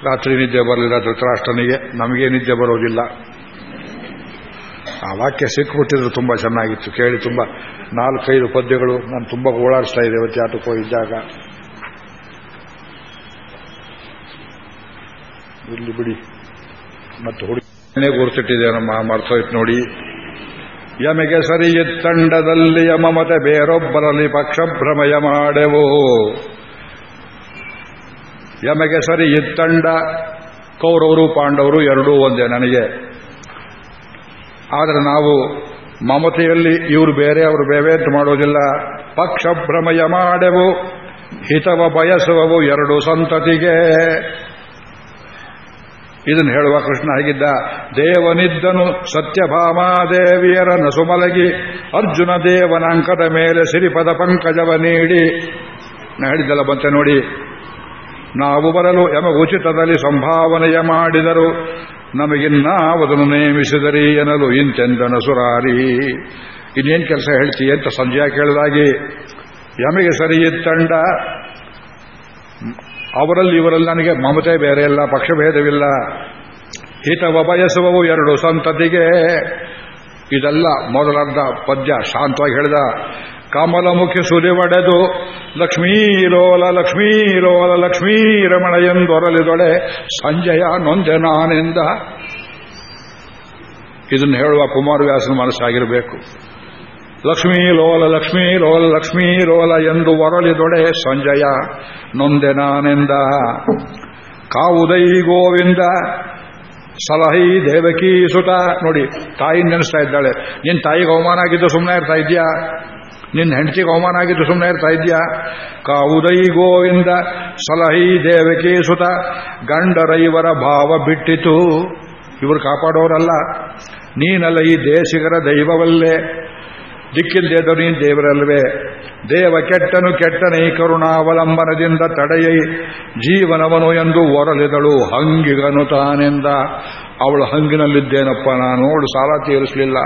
ರಾತ್ರಿ ನಿದ್ದೆ ಬರಲಿಲ್ಲ ಧೃತರಾಷ್ಟ್ರನಿಗೆ ನಮಗೇ ನಿದ್ದೆ ಬರೋದಿಲ್ಲ. ಆ ವಾಕ್ಯ ಸಿಕ್ಬಿಟ್ಟಿದ್ರು ತುಂಬ ಚೆನ್ನಾಗಿತ್ತು, ಕೇಳಿ ತುಂಬ. ನಾಲ್ಕೈದು ಪದ್ಯಗಳು, ನಾನು ತುಂಬ ಓಡಾಡಿಸ್ತಾ ಇದೆ ಇವತ್ತು ಇದ್ದಾಗ ಇಲ್ಲಿ ಬಿಡಿ. ಮತ್ತೆ ಹುಡುಗಿ ಗುರುತಿಟ್ಟಿದೆ ನಮ್ಮ ಮರ್ತೋಯ್ತು ನೋಡಿ. ಯಮೆಗೆ ಸರಿ ಇತ್ತಂಡದಲ್ಲಿ ಯಮಮತೆ ಬೇರೊಬ್ಬರಲ್ಲಿ ಪಕ್ಷಭ್ರಮಯ ಮಾಡೆವು ಯಮಗೆ ಸರಿ ಇತ್ತಂಡ ಕೌರವರು ಪಾಂಡವರು ಎರಡೂ ಒಂದೇ ನನಗೆ. ಆದರೆ ನಾವು ಮಮತೆಯಲ್ಲಿ ಇವರು ಬೇರೆ, ಅವರು ಮಾಡುವುದಿಲ್ಲ ಮಾಡೋದಿಲ್ಲ. ಪಕ್ಷಭ್ರಮಯ ಮಾಡೆವು ಹಿತವ ಬಯಸುವವು ಎರಡು ಸಂತತಿಗೆ. ಇದನ್ನು ಹೇಳುವ ಕೃಷ್ಣ ಹೇಗಿದ್ದ? ದೇವನಿದ್ದನು ಸತ್ಯಭಾಮಾದೇವಿಯರ ನಸುಮಲಗಿ, ಅರ್ಜುನ ದೇವನ ಅಂಕದ ಮೇಲೆ ಸಿರಿಪದ ಪಂಕಜವ ನೀಡಿ. ನಾ ಹೇಳಿದ್ದಲ್ಲ ಬಂತೆ ನೋಡಿ. ನಾವು ಬರಲು ಯಮ ಉಚಿತದಲ್ಲಿ ಸಂಭಾವನೆಯ ಮಾಡಿದರು. ನಮಗಿನ್ನಾವದನ್ನು ನೇಮಿಸಿದರಿ ಎನ್ನಲು ಇಂತೆಂದನ ಸುರಾರಿ. ಇನ್ನೇನು ಕೆಲಸ ಹೇಳ್ತೀಯ ಅಂತ ಸಂಜೆಯ ಕೇಳಿದಾಗಿ, ಯಮಗೆ ಸರಿ ಇತ್ತಂಡ ಅವರಲ್ಲಿ ಇವರಲ್ಲಿ ನನಗೆ ಮಮತೆ ಬೇರೆ ಇಲ್ಲ ಪಕ್ಷಭೇದವಿಲ್ಲ ಹಿತವ ಬಯಸುವವು ಎರಡು ಸಂತತಿಗೆ. ಇದೆಲ್ಲ ಮೊದಲರ್ಧ ಪದ್ಯ ಶಾಂತವಾಗಿ ಹೇಳಿದ. ಕಮಲಮುಖಿ ಮುಖ್ಯ ಲಕ್ಷ್ಮೀಲೋಲ ಲಕ್ಷ್ಮೀಲೋಲ ಲಕ್ಷ್ಮೀ ರಮಣ ಎಂದೊರಲಿದೊಳೆ ಸಂಜಯ ನೊಂದೆ ನಾನೆಂದ. ಇದನ್ನು ಹೇಳುವ ಕುಮಾರವ್ಯಾಸನ ಮನಸ್ಸಾಗಿರಬೇಕು. ಲಕ್ಷ್ಮೀ ಲೋಲ ಲಕ್ಷ್ಮೀ ಲೋಲ ಲಕ್ಷ್ಮೀ ಲೋಲ ಎಂದು ಒರಳಿದೊಡೆ ಸಂಜಯ. ನೊಂದೆ ನಾನೆಂದ. ಕಾವುದೈ ಗೋವಿಂದ. ಸಲಹೈ ದೇವಕಿ ಸುತ. ನೋಡಿ, ತಾಯಿ ನೆನೆಸ್ತಾ ಇದ್ದಾಳೆ. ನಿನ್ನ ತಾಯಿಗೆ ಅವಮಾನ ಆಗಿದ್ದು ಸುಮ್ಮನೆ ಇರ್ತಾ ಇದ್ಯಾ? ನಿನ್ನ ಹೆಂಡತಿಗೆ ಅವಮಾನ ಆಗಿದ್ದು ಸುಮ್ಮನೆ ಇರ್ತಾ ಇದೆಯಾ? ಕಾವುದೈ ಗೋವಿಂದ. ಸಲಹೈ ದೇವಕಿ ಸುತ. ಗಂಡರ ಇವರ ಭಾವ ಬಿಟ್ಟಿತು. ಇವರು ಕಾಪಾಡೋರಲ್ಲ. ನೀನಲ್ಲ ಈ ದೇಶಿಗರ ದೈವವಲ್ಲೇ. ದಿಕ್ಕಿಲ್ದೇದು ನೀನು ದೇವರಲ್ವೇ. ದೇವ ಕೆಟ್ಟನು ಕೆಟ್ಟನೆ ಕರುಣಾವಲಂಬನದಿಂದ ತಡೆಯೈ ಜೀವನವನು ಎಂದು ಒರಲಿದಳು. ಹಂಗಿಗನು ತಾನೆಂದ. ಅವಳು ಹಂಗಿನಲ್ಲಿದ್ದೇನಪ್ಪ ನಾನು? ನೋಡು ಸಾಲ ತೀರಿಸಲಿಲ್ಲ.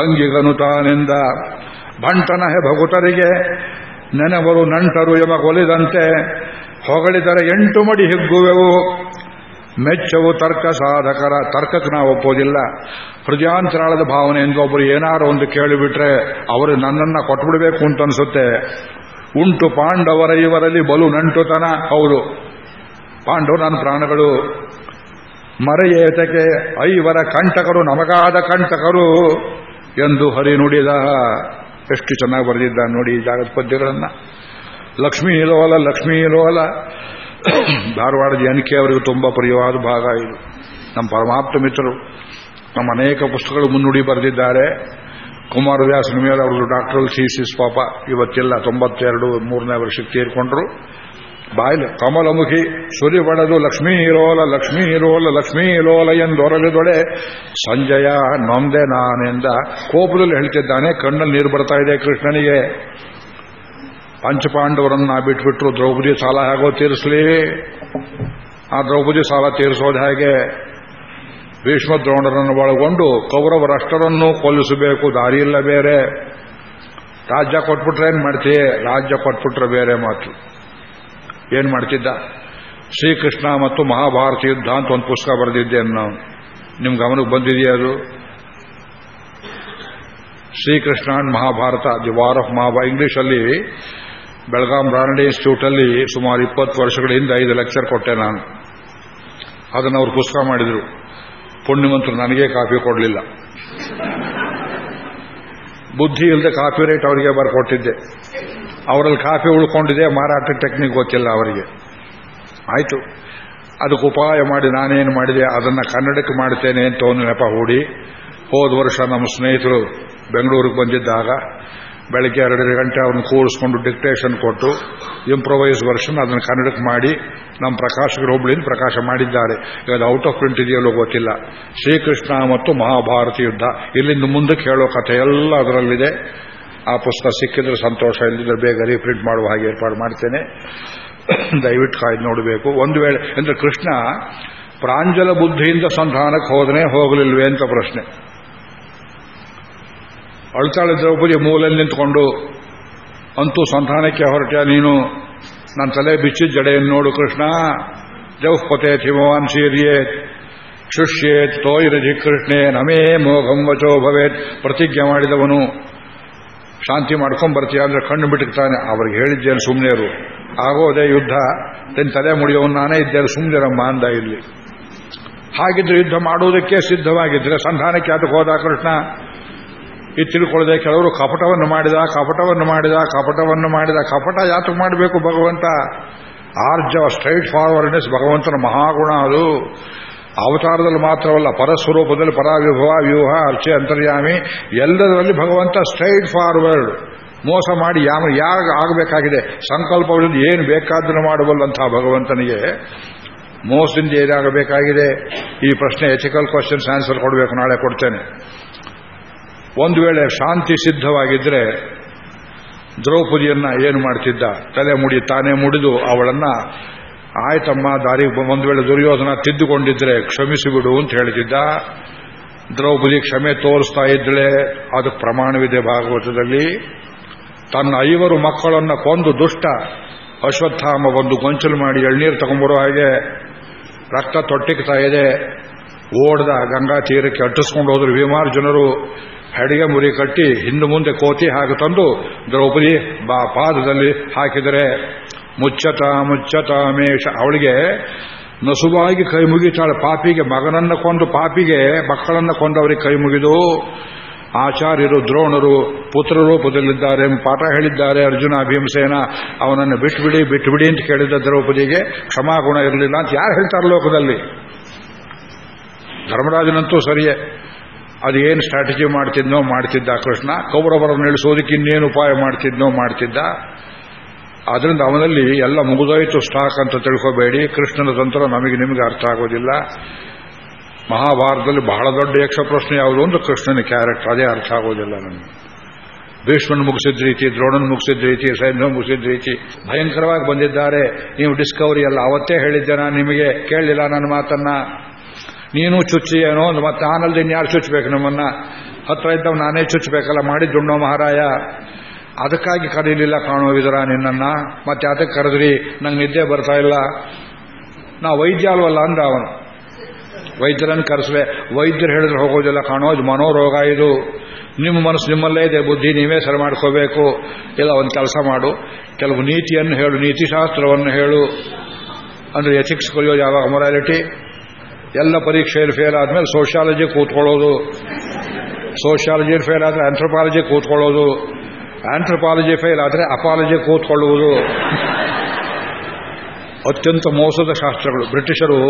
ಹಂಗಿಗನು ತಾನೆಂದ. ಭಂಟನ ಹೆ ಭಗುತರಿಗೆ ನೆನವರು ನಂಟರು ಎಮ ಕೊಲಿದಂತೆ ಹೊಗಳಿದರೆ ಎಂಟು ಮಡಿ ಹಿಗ್ಗುವೆವು. ಮೆಚ್ಚವು ತರ್ಕ ಸಾಧಕರ, ತರ್ಕಕ್ಕೆ ನಾವು ಒಪ್ಪೋದಿಲ್ಲ ಹೃದಯಾಂಚರಾಳದ ಭಾವನೆ ಎಂದು ಒಬ್ಬರು ಏನಾರು ಒಂದು ಕೇಳಿಬಿಟ್ರೆ ಅವರು ನನ್ನನ್ನ ಕೊಟ್ಬಿಡ್ಬೇಕು ಅಂತ ಅನ್ಸುತ್ತೆ ಉಂಟು ಪಾಂಡವರ ಇವರಲ್ಲಿ ಬಲು ನಂಟುತನ. ಹೌದು. ಪಾಂಡವ ನನ್ನ ಪ್ರಾಣಗಳು. ಮರೆಯೇತಕ್ಕೆ ಐವರ ಕಂಟಕರು, ನಮಗಾದ ಕಂಟಕರು ಎಂದು ಹರಿ ನುಡಿದ. ಎಷ್ಟು ಚೆನ್ನಾಗಿ ಬರೆದಿದ್ದ ನೋಡಿ ಈ ಜಾಗದ ಪದ್ಯಗಳನ್ನ. ಲಕ್ಷ್ಮೀ ಲೋಲ ಲಕ್ಷ್ಮೀ ಲೋಲ. ಧಾರವಾಡದ ಜನಕ್ಕೆ ಅವರಿಗೆ ತುಂಬಾ ಪ್ರಿಯವಾದ ಭಾಗ ಇದು. ನಮ್ಮ ಪರಮಾಪ್ತ ಮಿತ್ರರು. ನಮ್ಮ ಅನೇಕ ಪುಸ್ತಕಗಳು ಮುನ್ನುಡಿ ಬರೆದಿದ್ದಾರೆ. ಕುಮಾರವ್ಯಾಸನ ಮೇಲೆ ಅವರು ಡಾಕ್ಟರ್ ಸಿ ಪಾಪ ಇವತ್ತೆಲ್ಲ ತೊಂಬತ್ತೆರಡು ಮೂರನೇ ವರ್ಷಕ್ಕೆ ತೀರ್ಕೊಂಡ್ರು ಬಾಯ್ಲು ಕಮಲಮುಖಿ ಸುರಿ ಬಡದು ಲಕ್ಷ್ಮೀ ಲೋಲ ಲಕ್ಷ್ಮೀ ಲೋಲ ಲಕ್ಷ್ಮೀ ಲೋಲ ಎಂದೊರಲಿದೊಳೆ ಸಂಜಯ ನೊಂದೆ ನಾನೆಂದ ಕೋಪದಲ್ಲಿ ಹೇಳ್ತಿದ್ದಾನೆ, ಕಣ್ಣಲ್ಲಿ ನೀರು ಬರ್ತಾ ಇದೆ ಕೃಷ್ಣನಿಗೆ. ಪಂಚಪಾಂಡವರನ್ನ ಬಿಟ್ಬಿಟ್ರು. ದ್ರೌಪದಿ ಸಾಲ ಹೇಗೋ ತೀರಿಸಲಿ. ಆ ದ್ರೌಪದಿ ಸಾಲ ತೀರಿಸೋದು ಹೇಗೆ ಭೀಷ್ಮ ದ್ರೋಣರನ್ನು ಒಳಗೊಂಡು ಕೌರವರಷ್ಟರನ್ನು ಕೊಲ್ಲಿಸಬೇಕು. ದಾರಿ ಇಲ್ಲ ಬೇರೆ. ರಾಜ್ಯ ಕೊಟ್ಬಿಟ್ರೆ ಏನ್ ಮಾಡ್ತೀಯ ರಾಜ್ಯ ಕೊಟ್ಬಿಟ್ರೆ ಬೇರೆ ಮಾತು. ಏನ್ ಮಾಡ್ತಿದ್ದ? ಶ್ರೀಕೃಷ್ಣ ಮತ್ತು ಮಹಾಭಾರತ ಯುದ್ಧ ಅಂತ ಒಂದು ಪುಸ್ತಕ ಬರೆದಿದ್ದೇನೆ ನಾವು ನಿಮ್ ಗಮನಕ್ಕೆ ಬಂದಿದೆಯಾ ಅದು? Shrikrishna and Mahabharata, the war of English ಇಂಗ್ಲಿಷಲ್ಲಿ ಬೆಳಗಾಂ ಬ್ರಾಂಡ್ ಇನ್ಸ್ಟಿಟ್ಯೂಟ್ ಅಲ್ಲಿ ಸುಮಾರು ಇಪ್ಪತ್ತು ವರ್ಷಗಳ ಹಿಂದೆ ಐದು ಲೆಕ್ಚರ್ ಕೊಟ್ಟೆ ನಾನು. ಅದನ್ನು ಅವರು ಪುಸ್ತಕ ಮಾಡಿದ್ರು. ಪುಣ್ಯಮಂತ್ರ ನನಗೆ ಕಾಪಿ ಕೊಡಲಿಲ್ಲ. ಬುದ್ಧಿ ಇಲ್ಲದೆ ಕಾಪಿ ರೇಟ್ ಅವರಿಗೆ ಬರ್ಕೊಟ್ಟಿದ್ದೆ ಅವರಲ್ಲಿ ಕಾಫಿ ಉಳ್ಕೊಂಡಿದೆ, ಮಾರಾಟ ಟೆಕ್ನಿಕ್ ಗೊತ್ತಿಲ್ಲ ಅವರಿಗೆ. ಆಯಿತು. ಅದಕ್ಕೆ ಉಪಾಯ ಮಾಡಿ ನಾನೇನು ಮಾಡಿದೆ, ಅದನ್ನು ಕನ್ನಡಕ್ಕೆ ಮಾಡ್ತೇನೆ ಅಂತ ಒಂದು ನೆಪ ಹೂಡಿ ಹೋದ ವರ್ಷ ನಮ್ಮ ಸ್ನೇಹಿತರು ಬೆಂಗಳೂರಿಗೆ ಬಂದಿದ್ದಾಗ ಬೆಳಗ್ಗೆ ಎರಡರ ಗಂಟೆ ಅವನು ಕೂರಿಸ್ಕೊಂಡು ಡಿಕ್ಟೇಷನ್ ಕೊಟ್ಟು ಇಂಪ್ರೊವೈಸ್ ವರ್ಷನ್ ಅದನ್ನು ಕನ್ನಡಕ್ಕೆ ಮಾಡಿ ನಮ್ಮ ಪ್ರಕಾಶಕರು ಹುಬ್ಳಿಯಿಂದ ಪ್ರಕಾಶ ಮಾಡಿದ್ದಾರೆ. ಈಗ ಔಟ್ ಆಫ್ ಪ್ರಿಂಟ್ ಇದೆಯಲ್ಲೋ ಗೊತ್ತಿಲ್ಲ. ಶ್ರೀಕೃಷ್ಣ ಮತ್ತು ಮಹಾಭಾರತ ಯುದ್ಧ. ಇಲ್ಲಿಂದ ಮುಂದಕ್ಕೆ ಹೇಳೋ ಕಥೆ ಎಲ್ಲ ಅದರಲ್ಲಿದೆ. ಆ ಪುಸ್ತಕ ಸಿಕ್ಕಿದ್ರೆ ಸಂತೋಷ ಇಲ್ಲದಿದ್ರೆ ಬೇಗ ರೀಪ್ರಿಂಟ್ ಮಾಡುವ ಹಾಗೆ ಏರ್ಪಾಡು ಮಾಡ್ತೇನೆ. ದಯವಿಟ್ಟು ಕಾಯ್ದು ನೋಡಬೇಕು. ಒಂದು ವೇಳೆ, ಅಂದ್ರೆ ಕೃಷ್ಣ ಪ್ರಾಂಜಲ ಬುದ್ಧಿಯಿಂದ ಸಂಧಾನಕ್ಕೆ ಹೋದನೆ ಹೋಗಲಿಲ್ವೇ ಅಂತ ಪ್ರಶ್ನೆ. ಅಳ್ತಾಳೆ ದ್ರೌಪದಿ ಮೂಲಲ್ಲಿ ನಿಂತ್ಕೊಂಡು, ಅಂತೂ ಸಂಧಾನಕ್ಕೆ ಹೊರಟ ನೀನು? ನನ್ನ ತಲೆ ಬಿಚ್ಚಿ ಜಡೆಯನ್ನು ನೋಡು ಕೃಷ್ಣ. ಜೌಪತೆ ಥಿಮವಾನ್ ಸೀರಿಯೇ ಶುಷ್ಯೇತ್ ತೋಯಿರಜಿ ಕೃಷ್ಣೇ, ನಮೇ ಮೋಘಂ ವಚೋ ಭವೇತ್. ಪ್ರತಿಜ್ಞೆ ಮಾಡಿದವನು, ಶಾಂತಿ ಮಾಡ್ಕೊಂಡ್ ಬರ್ತೀಯ? ಅಂದ್ರೆ ಕಣ್ಣು ಬಿಟ್ಟಿರ್ತಾನೆ ಅವ್ರಿಗೆ ಹೇಳಿದ್ದೇನೆ ಸುಮ್ಮನೆರು ಆಗೋದೇ ಯುದ್ಧ. ತನ್ನ ತಲೆ ಮುಡಿಯೋನು ನಾನೇ ಇದ್ದೇನೆ ಸುಮ್ಮನಿರಮ್ಮ ಅಂದ ಇಲ್ಲಿ. ಹಾಗಿದ್ರೆ ಯುದ್ಧ ಮಾಡುವುದಕ್ಕೆ ಸಿದ್ಧವಾಗಿದ್ರೆ ಸಂಧಾನಕ್ಕೆ ಅದಕ್ಕೆ ಹೋದ ಕೃಷ್ಣ. ಇದು ತಿಳ್ಕೊಳ್ಳದೆ ಕೆಲವರು ಕಪಟವನ್ನು ಮಾಡಿದ ಕಪಟವನ್ನು ಮಾಡಿದ ಕಪಟವನ್ನು ಮಾಡಿದ, ಕಪಟ ಯಾತಕ್ಕೆ ಮಾಡಬೇಕು ಭಗವಂತ? ಆರ್ಜ ಸ್ಟ್ರೈಟ್ ಫಾರ್ವರ್ಡ್ನೆಸ್ ಭಗವಂತನ ಮಹಾಗುಣ ಅದು. ಅವತಾರದಲ್ಲಿ ಮಾತ್ರವಲ್ಲ, ಪರಸ್ವರೂಪದಲ್ಲಿ ಪರಾವಿಭವ, ವ್ಯೂಹ, ಅರ್ಚೆ, ಅಂತರ್ಯಾಮಿ, ಎಲ್ಲದರಲ್ಲಿ ಭಗವಂತ ಸ್ಟ್ರೈಟ್ ಫಾರ್ವರ್ಡ್ ಮೋಸ ಮಾಡಿ ಯಾವ ಯಾಗ ಆಗಬೇಕಾಗಿದೆ? ಸಂಕಲ್ಪಗಳಿಂದ ಏನು ಬೇಕಾದ್ರೂ ಮಾಡಬಲ್ಲಂತಹ ಭಗವಂತನಿಗೆ ಮೋಸದಿಂದ ಏನಾಗಬೇಕಾಗಿದೆ? ಈ ಪ್ರಶ್ನೆ ಎಥಿಕಲ್ ಕ್ವಶನ್ಸ್ ಆನ್ಸರ್ ಕೊಡಬೇಕು, ನಾಳೆ ಕೊಡ್ತೇನೆ. ಒಂದು ವೇಳೆ ಶಾಂತಿ ಸಿದ್ಧವಾಗಿದ್ರೆ ದ್ರೌಪದಿಯನ್ನ ಏನು ಮಾಡ್ತಿದ್ದ? ತಲೆ ಮುಡಿ ತಾನೇ ಮುಡಿದು ಅವಳನ್ನ, ಆಯ್ತಮ್ಮ ದಾರಿ ಒಂದು ವೇಳೆ ದುರ್ಯೋಧನ ತಿದ್ದುಕೊಂಡಿದ್ರೆ ಕ್ಷಮಿಸಿಬಿಡು ಅಂತ ಹೇಳ್ತಿದ್ದ ದ್ರೌಪದಿ ಕ್ಷಮೆ ತೋರಿಸ್ತಾ ಇದ್ದಳೆ. ಅದು ಪ್ರಮಾಣವಿದೆ ಭಾಗವತದಲ್ಲಿ. ತನ್ನ ಐವರು ಮಕ್ಕಳನ್ನ ಕೊಂದು ದುಷ್ಟ ಅಶ್ವತ್ಥಾಮ ಒಂದು ಗೊಂಚಲು ಮಾಡಿ ಎಳ್ನೀರು ತಗೊಂಡ್ಬರೋ ಹಾಗೆ ರಕ್ತ ತೊಟ್ಟಿಕ್ತಾ ಇದೆ. ಓಡ್ದ ಗಂಗಾ ತೀರಕ್ಕೆ ಅಟ್ಟಿಸ್ಕೊಂಡು ಹೋದ್ರು. ಭೀಮಾರ್ಜುನರು ಹಡಿಗೆ ಮುರಿ ಕಟ್ಟಿ ಹಿಂದೆ ಮುಂದೆ ಕೋತಿ ಹಾಕಿ ತಂದು ದ್ರೌಪದಿ ಬಾ ಪಾದದಲ್ಲಿ ಹಾಕಿದರೆ. ಮುಚ್ಚತ ಮುಚ್ಚತ ಮೇಷ. ಅವಳಿಗೆ ನಸುವಾಗಿ ಕೈ ಮುಗಿತಾಳೆ. ಪಾಪಿಗೆ ಮಗನನ್ನ ಕೊಂದು, ಪಾಪಿಗೆ ಮಕ್ಕಳನ್ನ ಕೊಂದವರಿಗೆ ಕೈ ಮುಗಿದು ಆಚಾರ್ಯರು, ದ್ರೋಣರು ಪುತ್ರ ರೂಪದಲ್ಲಿದ್ದಾರೆ ಪಾಠ ಹೇಳಿದ್ದಾರೆ. ಅರ್ಜುನ, ಭೀಮಸೇನ, ಅವನನ್ನು ಬಿಟ್ಬಿಡಿ ಬಿಟ್ಬಿಡಿ ಅಂತ ಕೇಳಿದ ದ್ರೌಪದಿಗೆ ಕ್ಷಮಾಗುಣ ಇರಲಿಲ್ಲ ಅಂತ ಯಾರು ಹೇಳ್ತಾರೆ ಲೋಕದಲ್ಲಿ? ಧರ್ಮರಾಜನಂತೂ ಸರಿಯೇ. ಅದೇನು ಸ್ಟ್ರಾಟಜಿ ಮಾಡ್ತಿದ್ನೋ ಮಾಡ್ತಿದ್ದ ಕೃಷ್ಣ. ಕೌರವರನ್ನು ಇಳಿಸೋದಕ್ಕೆ ಇನ್ನೇನು ಉಪಾಯ ಮಾಡ್ತಿದ್ನೋ ಮಾಡ್ತಿದ್ದ. ಅದರಿಂದ ಅವನಲ್ಲಿ ಎಲ್ಲ ಮುಗಿದೋಯ್ತು ಸ್ಟಾಕ್ ಅಂತ ತಿಳ್ಕೋಬೇಡಿ. ಕೃಷ್ಣನ ತಂತ್ರ ನಮಗೆ ನಿಮಗೆ ಅರ್ಥ ಆಗೋದಿಲ್ಲ. ಮಹಾಭಾರತದಲ್ಲಿ ಬಹಳ ದೊಡ್ಡ ಯಕ್ಷ ಪ್ರಶ್ನೆ ಯಾವುದು ಅಂದ್ರೆ ಕೃಷ್ಣನ ಕ್ಯಾರೆಕ್ಟರ್ ಅದೇ ಅರ್ಥ ಆಗೋದಿಲ್ಲ ನನಗೆ ಭೀಷ್ಮನ್ ಮುಗಿಸಿದ ರೀತಿ, ದ್ರೋಣನ್ ಮುಗಿಸಿದ ರೀತಿ, ಸೈನ್ಯ ಮುಗಿಸಿದ ರೀತಿ ಭಯಂಕರವಾಗಿ ಬಂದಿದ್ದಾರೆ. ನೀವು ಡಿಸ್ಕವರಿ ಎಲ್ಲ ಅವತ್ತೇ ಹೇಳಿದ್ದೆ ನಾನು ನಿಮಗೆ. ಕೇಳಲಿಲ್ಲ ನನ್ನ ಮಾತನ್ನ. ನೀನು ಚುಚ್ಚಿ ಏನೋ ಒಂದು ಮತ್ತೆ ಆನಲ್ದ ಇನ್ಯಾರು ಚುಚ್ಚಬೇಕು ನಮ್ಮನ್ನ? ಹತ್ರ ಇದ್ದವ್ ನಾನೇ ಚುಚ್ಚಬೇಕಲ್ಲ ಮಾಡಿದ್ದುಣ್ಣೋ ಮಹಾರಾಯ? ಅದಕ್ಕಾಗಿ ಕರೀಲಿಲ್ಲ ಕಾಣೋ ವಿದರ ನಿನ್ನ ಮತ್ತೆ ಅದಕ್ಕೆ ಕರೆದ್ರಿ? ನಂಗೆ ನಿದ್ದೆ ಬರ್ತಾ ಇಲ್ಲ. ನಾ ವೈದ್ಯ ಅಲ್ವಲ್ಲ ಅಂದ ಅವನು. ವೈದ್ಯರನ್ನು ಕರೆಸುವೆ. ವೈದ್ಯರು ಹೇಳಿದ್ರೆ ಹೋಗೋದಿಲ್ಲ ಕಾಣೋ, ಇದು ಮನೋರೋಗ ಇದು. ನಿಮ್ಮ ಮನಸ್ಸು ನಿಮ್ಮಲ್ಲೇ ಇದೆ, ಬುದ್ಧಿ ನೀವೇ ಸರಿ ಮಾಡ್ಕೋಬೇಕು. ಇಲ್ಲ, ಒಂದು ಕೆಲಸ ಮಾಡು. ಕೆಲವು ನೀತಿಯನ್ನು ಹೇಳು, ನೀತಿಶಾಸ್ತ್ರವನ್ನು ಹೇಳು. ಅಂದ್ರೆ ಎಥಿಕ್ಸ್ ಕಲಿಯೋದು ಯಾವಾಗ ಮೊರಾಲಿಟಿ ಎಲ್ಲ ಪರೀಕ್ಷೆಯಲ್ಲಿ ಫೇಲ್ ಆದ್ಮೇಲೆ ಸೋಷಿಯಾಲಜಿ ಕೂತ್ಕೊಳ್ಳೋದು. ಸೋಷಿಯಾಲಜಿ ಫೇಲ್ ಆದ್ರೆ ಆಂಥ್ರೋಪಾಲಜಿ ಕೂತ್ಕೊಳ್ಳೋದು. ಆಂಥ್ರೋಪಾಲಜಿ ಫೇಲ್ ಆದರೆ ಅಪಾಲಜಿ ಕೂತ್ಕೊಳ್ಳುವುದು. ಅತ್ಯಂತ ಮೋಸದ ಶಾಸ್ತ್ರಗಳು. ಬ್ರಿಟಿಷರು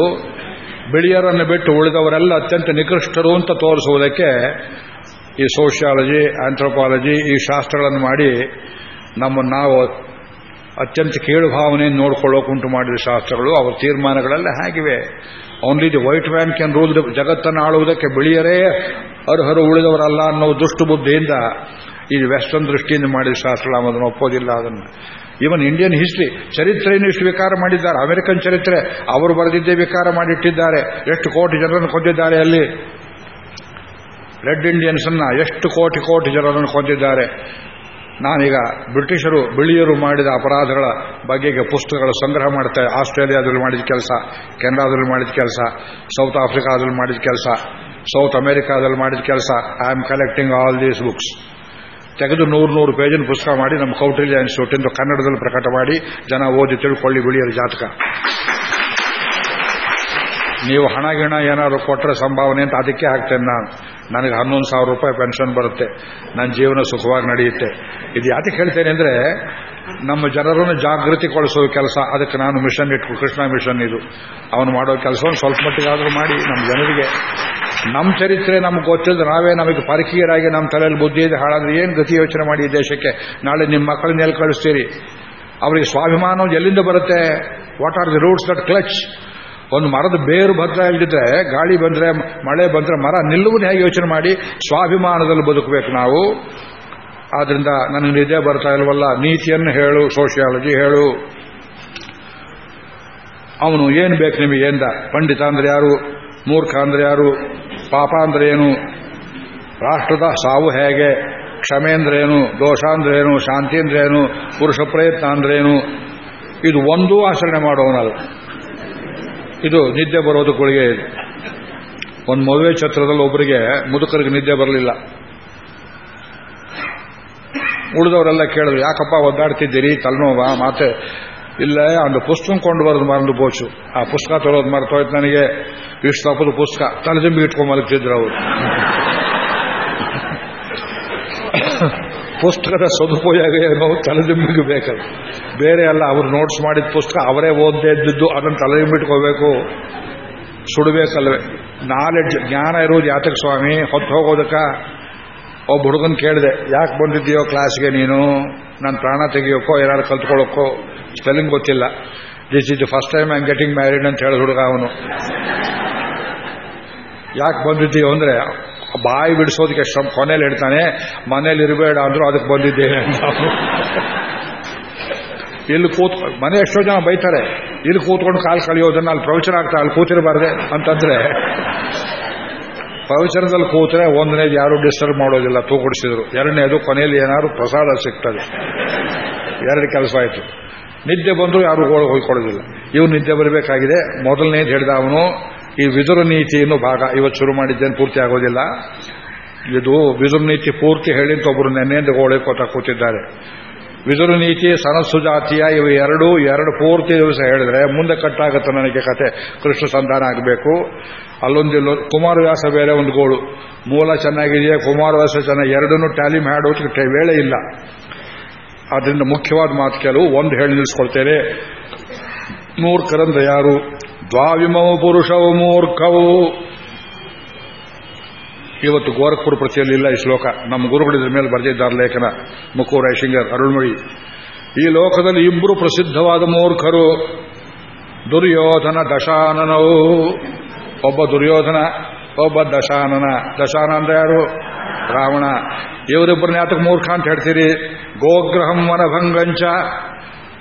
ಬಿಳಿಯರನ್ನು ಬಿಟ್ಟು ಉಳಿದವರೆಲ್ಲ ಅತ್ಯಂತ ನಿಕೃಷ್ಟರು ಅಂತ ತೋರಿಸುವುದಕ್ಕೆ ಈ ಸೋಷಿಯಾಲಜಿ ಆಂಥ್ರೋಪಾಲಜಿ ಈ ಶಾಸ್ತ್ರಗಳನ್ನು ಮಾಡಿ ನಮ್ಮನ್ನು ನಾವು ಅತ್ಯಂತ ಕೀಳು ಭಾವನೆಯನ್ನು ನೋಡ್ಕೊಳ್ಳೋಕುಂಟು ಮಾಡಿದ ಶಾಸ್ತ್ರಗಳು. ಅವರ ತೀರ್ಮಾನಗಳೆಲ್ಲ ಹೇಗಿವೆ? Only the white man can rule ಜಗತ್ತನ್ನು ಆಳುವುದಕ್ಕೆ ಬಿಳಿಯರೇ ಅರ್ಹರು ಉಳಿದವರಲ್ಲ ಅನ್ನೋ ದುಷ್ಟು ಬುದ್ಧಿಯಿಂದ ಈ ವೆಸ್ಟರ್ನ್ ದೃಷ್ಟಿಯಿಂದ ಮಾಡಿದ ಶಾಸ್ತ್ರ ಅದನ್ನು ಒಪ್ಪೋದಿಲ್ಲ ಅದನ್ನು ಇವನ್ ಇಂಡಿಯನ್ ಹಿಸ್ಟ್ರಿ ಚರಿತ್ರೆಯನ್ನು ಇಷ್ಟು ವಿಕಾರ ಮಾಡಿದ್ದಾರೆ ಅಮೆರಿಕನ್ ಚರಿತ್ರೆ ಅವರು ಬರೆದಿದ್ದೇ ವಿಕಾರ ಮಾಡಿಟ್ಟಿದ್ದಾರೆ ಎಷ್ಟು ಕೋಟಿ ಜನರನ್ನು ಕೊಂದಿದ್ದಾರೆ ಅಲ್ಲಿ ರೆಡ್ ಇಂಡಿಯನ್ಸನ್ನ ಎಷ್ಟು ಕೋಟಿ ಕೋಟಿ ಜನರನ್ನು ಕೊಂದಿದ್ದಾರೆ ನಾನೀಗ ಬ್ರಿಟಿಷರು, ಬಿಳಿಯರು ಮಾಡಿದ ಅಪರಾಧಗಳ ಬಗೆಗೆ ಪುಸ್ತಕಗಳ ಸಂಗ್ರಹ ಮಾಡ್ತಾರೆ ಆಸ್ಟ್ರೇಲಿಯಾದಲ್ಲಿ ಮಾಡಿದ ಕೆಲಸ, ಕೆನಡಾದಲ್ಲಿ ಮಾಡಿದ ಕೆಲಸ, ಸೌತ್ ಆಫ್ರಿಕಾದಲ್ಲಿ ಮಾಡಿದ ಕೆಲಸ, ಸೌತ್ ಅಮೆರಿಕಾದಲ್ಲಿ ಮಾಡಿದ ಕೆಲಸ. I am collecting all these books ತೆಗೆದು ನೂರು ನೂರು ಪೇಜಿನ ಪುಸ್ತಕ ಮಾಡಿ ನಮ್ಮ ಕೌಟಿಲ್ಯ ಇನ್ಸ್ಟಿಟ್ಯೂಟ್ ಕನ್ನಡದಲ್ಲಿ ಪ್ರಕಟ ಮಾಡಿ ಜನ ಓದಿ ತಿಳ್ಕೊಳ್ಳಿ ಬಿಳಿಯರ ಜಾತಕ. ನೀವು ಹಣ, ಗಿಣ ಏನಾದರೂ ಕೊಟ್ಟರೆ ಸಂಭಾವನೆ ಅಂತ ಅದಕ್ಕೆ ಹಾಕ್ತೇನೆ ನಾನು. ನನಗೆ ಹನ್ನೊಂದು ಸಾವಿರ ರೂಪಾಯಿ ಪೆನ್ಷನ್ ಬರುತ್ತೆ. ನನ್ನ ಜೀವನ ಸುಖವಾಗಿ ನಡೆಯುತ್ತೆ. ಇದು ಯಾತಕ್ಕೆ ಹೇಳ್ತೇನೆ ಅಂದರೆ, ನಮ್ಮ ಜನರನ್ನು ಜಾಗೃತಿಗೊಳಿಸುವ ಕೆಲಸ, ಅದಕ್ಕೆ ನಾನು ಮಿಷನ್ ಇಟ್ಟು ಕೃಷ್ಣ ಮಿಷನ್ ಇದು. ಅವನು ಮಾಡೋ ಕೆಲಸವನ್ನು ಸ್ವಲ್ಪ ಮಟ್ಟಿಗಾದರೂ ಮಾಡಿ, ನಮ್ಮ ಜನರಿಗೆ. ನಮ್ಮ ಚರಿತ್ರೆ ನಮ್ಗೆ ಗೊತ್ತಿಲ್ಲದೆ ನಾವೇ ನಮಗೆ ಪರಕೀಯರಾಗಿ ನಮ್ಮ ತಲೆಯಲ್ಲಿ ಬುದ್ಧಿ ಇದೆ. ಹಾಳಾದ್ರೆ ಏನು ಗತಿ ಯೋಚನೆ ಮಾಡಿ ದೇಶಕ್ಕೆ? ನಾಳೆ ನಿಮ್ಮ ಮಕ್ಕಳನ್ನ ಎಲ್ಲಿ ಕಳಿಸ್ತೀರಿ? ಅವರಿಗೆ ಸ್ವಾಭಿಮಾನ ಎಲ್ಲಿಂದ ಬರುತ್ತೆ? What are the roots that clutch ಒಂದು ಮರದ ಬೇರು ಭದ್ರ ಇಲ್ಲದಿದ್ರೆ ಗಾಳಿ ಬಂದ್ರೆ, ಮಳೆ ಬಂದ್ರೆ ಮರ ನಿಲ್ಲುವುದು ಹೇಗೆ ಯೋಚನೆ ಮಾಡಿ? ಸ್ವಾಭಿಮಾನದಲ್ಲಿ ಬದುಕಬೇಕು ನಾವು. ಆದ್ರಿಂದ ನನಗೆ ನಿದ್ದೆ ಬರ್ತಾ ಇಲ್ವಲ್ಲ? ನೀತಿಯನ್ನು ಹೇಳು ಸೋಷಿಯಾಲಜಿ ಹೇಳು. ಅವನು ಏನು ಬೇಕು ನಿಮಗೆ ಎಂದ? ಪಂಡಿತ ಅಂದ್ರೆ ಯಾರು? ಮೂರ್ಖ ಅಂದ್ರೆ ಯಾರು? ಪಾಪ ಅಂದ್ರೆ ಏನು? ರಾಷ್ಟ್ರದ ಸಾವು ಹೇಗೆ? ಕ್ಷಮೆ ಅಂದ್ರೇನು ದೋಷ ಅಂದ್ರೇನು ಶಾಂತಿ ಅಂದ್ರೇನು ಪುರುಷ ಪ್ರಯತ್ನ ಅಂದ್ರೇನು ಇದು ಒಂದೂ ಆಚರಣೆ ಮಾಡೋನಲ್ಲ ಇದು ನಿದ್ದೆ ಬರೋದು ಗುಳಿಗೆ. ಇದು ಒಂದು ಮದುವೆ ಛತ್ರದಲ್ಲಿ ಒಬ್ಬರಿಗೆ ಮುದುಕರಿಗೆ ನಿದ್ದೆ ಬರಲಿಲ್ಲ. ಉಳಿದವರೆಲ್ಲ ಕೇಳಿದ್ರು, ಯಾಕಪ್ಪ ಒದ್ದಾಡ್ತಿದ್ದೀರಿ? ತಲೆನೋವ, ಮಾತೆ ಇಲ್ಲ, ಒಂದು ಪುಸ್ತಕ ಕೊಂಡು ಬರೋದು ಮರಂದು ಬೋಚು. ಆ ಪುಸ್ತಕ ತರೋದು ಮರ್ತೋಯ್ತು ನನಗೆ. ಇಷ್ಟು ತಪ್ಪದ ಪುಸ್ತಕ. ತಲೆದಿಂಬಿ ಇಟ್ಕೊಂಡು ಮಲಗ್ತಿದ್ರು ಅವರು. ಪುಸ್ತಕದ ಸದುಪಯೋಗ ಏನೋ ತಲೆದಿಂಬಿಗೆ ಬೇಕಲ್ಲ ಬೇರೆ ಅಲ್ಲ, ಅವರು ನೋಟ್ಸ್ ಮಾಡಿದ ಪುಸ್ತಕ ಅವರೇ ಓದದೇ ಇದ್ದಿದ್ದು ಅದನ್ನು ತಲೆದಿಂಬಿಟ್ಕೋಬೇಕು ಸುಡಬೇಕಲ್ವೇ? ನಾಲೆಡ್ಜ್ ಜ್ಞಾನ ಇರೋದು ಯಾತಕ ಸ್ವಾಮಿ? ಹೊತ್ತು ಹೋಗೋದಕ್ಕ ಒಬ್ಬ ಹುಡುಗನ್ ಕೇಳಿದೆ, ಯಾಕೆ ಬಂದಿದ್ದೀಯೋ ಕ್ಲಾಸ್ಗೆ ನೀನು? ನನ್ನ ಪ್ರಾಣ ತೆಗಿಯೋಕ್ಕೋ ಏನಾದ್ರು ಕಲ್ತ್ಕೊಳ್ಳೋಕೋ ಸ್ಪೆಲ್ಲಿಂಗ್ ಗೊತ್ತಿಲ್ಲ. This is the first time I'm getting married ಅಂತ ಹೇಳಿದ ಹುಡುಗ ಅವನು. ಯಾಕೆ ಬಂದಿದ್ದೀಯೋ ಅಂದ್ರೆ ಬಾಯಿ ಬಿಡಿಸೋದಕ್ಕೆ ಶ್ರಮ ಕೊನೆಯಲ್ಲಿ ಹೇಳ್ತಾನೆ, ಮನೇಲಿ ಇರಬೇಡ ಅಂದ್ರು ಅದಕ್ಕೆ ಬಂದಿದ್ದೇನೆ ಇಲ್ಲಿ ಕೂತ್, ಮನೆ ಎಷ್ಟೋ ಜನ ಬೈತಾರೆ, ಇಲ್ಲಿ ಕೂತ್ಕೊಂಡು ಕಾಲು ಕಳಿಯೋದನ್ನ ಅಲ್ಲಿ ಪ್ರವಚನ ಆಗ್ತಾ, ಅಲ್ಲಿ ಕೂತಿರಬಾರ್ದೆ ಅಂತಂದ್ರೆ, ಪ್ರವಚನದಲ್ಲಿ ಕೂತ್ರೆ ಒಂದನೇದು ಯಾರು ಡಿಸ್ಟರ್ಬ್ ಮಾಡೋದಿಲ್ಲ, ತೂಗುಡಿಸಿದ್ರು. ಎರಡನೇದು ಕೊನೆಯಲ್ಲಿ ಏನಾದ್ರು ಪ್ರಸಾದ ಸಿಗ್ತದೆ. ಎರಡು ಕೆಲಸ ಆಯಿತು. ನಿದ್ದೆ ಬಂದರೂ ಯಾರು ಹೋಗ್ಕೊಳ್ಳೋದಿಲ್ಲ ಇವು ನಿದ್ದೆ ಬರಬೇಕಾಗಿದೆ. ಮೊದಲನೇದು ಹೇಳಿದ ಅವನು ಈ ವಿದುರ ನೀತಿಯನ್ನು ಭಾಗ ಇವತ್ತು ಶುರು ಮಾಡಿದ್ದೇನು, ಪೂರ್ತಿ ಆಗೋದಿಲ್ಲ. ಇದು ವಿದುರ ನೀತಿ ಪೂರ್ತಿ ಹೇಳಿಂತ ಒಬ್ಬರು ನೆನ್ನೆಂದು ಗೋಳಿಕೋತ ಕೂತಿದ್ದಾರೆ. ವಿದುರ ನೀತಿ, ಸನಸ್ಸು ಜಾತಿಯ ಇವು ಎರಡು ಎರಡು ಪೂರ್ತಿ ದಿವಸ ಹೇಳಿದ್ರೆ ಮುಂದೆ ಕಟ್ಟಾಗುತ್ತೆ ನನಗೆ ಕತೆ. ಕೃಷ್ಣ ಸಂಧಾನ ಆಗಬೇಕು. ಅಲ್ಲೊಂದಿಲ್ಲ ಕುಮಾರವ್ಯಾಸ ಬೇರೆ ಒಂದು ಗೋಳು. ಮೂಲ ಚೆನ್ನಾಗಿದೆಯಾ ಕುಮಾರವ್ಯಾಸ ಚೆನ್ನಾಗಿ ಎರಡನ್ನೂ ಟ್ಯಾಲಿ ಮಾಡೋದಕ್ಕೆ ವೇಳೆ ಇಲ್ಲ. ಅದರಿಂದ ಮುಖ್ಯವಾದ ಮಾತು ಕೆಲವು ಒಂದು ಹೇಳಿ ನಿಲ್ಲಿಸ್ಕೊಳ್ತೇನೆ ಮೂರ್ಖರಂದ್ರೆ ಯಾರು? ದ್ವಾವಿಮವು ಪುರುಷವು ಮೂರ್ಖವು. ಇವತ್ತು ಗೋರಖ್ಪುರ ಪ್ರತಿಯಲ್ಲಿ ಇಲ್ಲ ಈ ಶ್ಲೋಕ. ನಮ್ಮ ಗುರುಗಳಿದ್ರ ಮೇಲೆ ಬರೆದಿದ್ದಾರೆ ಲೇಖನ ಮುಖು ರೈಶಿಂಗರ್ ಅರುಳ್ಮೊಳಿ. ಈ ಲೋಕದಲ್ಲಿ ಇಬ್ಬರು ಪ್ರಸಿದ್ಧವಾದ ಮೂರ್ಖರು. ದುರ್ಯೋಧನ ದಶಾನನವು. ಒಬ್ಬ ದುರ್ಯೋಧನ, ಒಬ್ಬ ದಶಾನನ. ದಶಾನ ಅಂದ್ರೆ ಯಾರು? ರಾವಣ. ಇವರಿಬ್ಬರನ್ನ ಯಾತಕ್ಕೆ ಮೂರ್ಖ ಅಂತ ಹೇಳ್ತೀರಿ? ಗೋಗ್ರಹಂ ವನಭಂಗಂಚ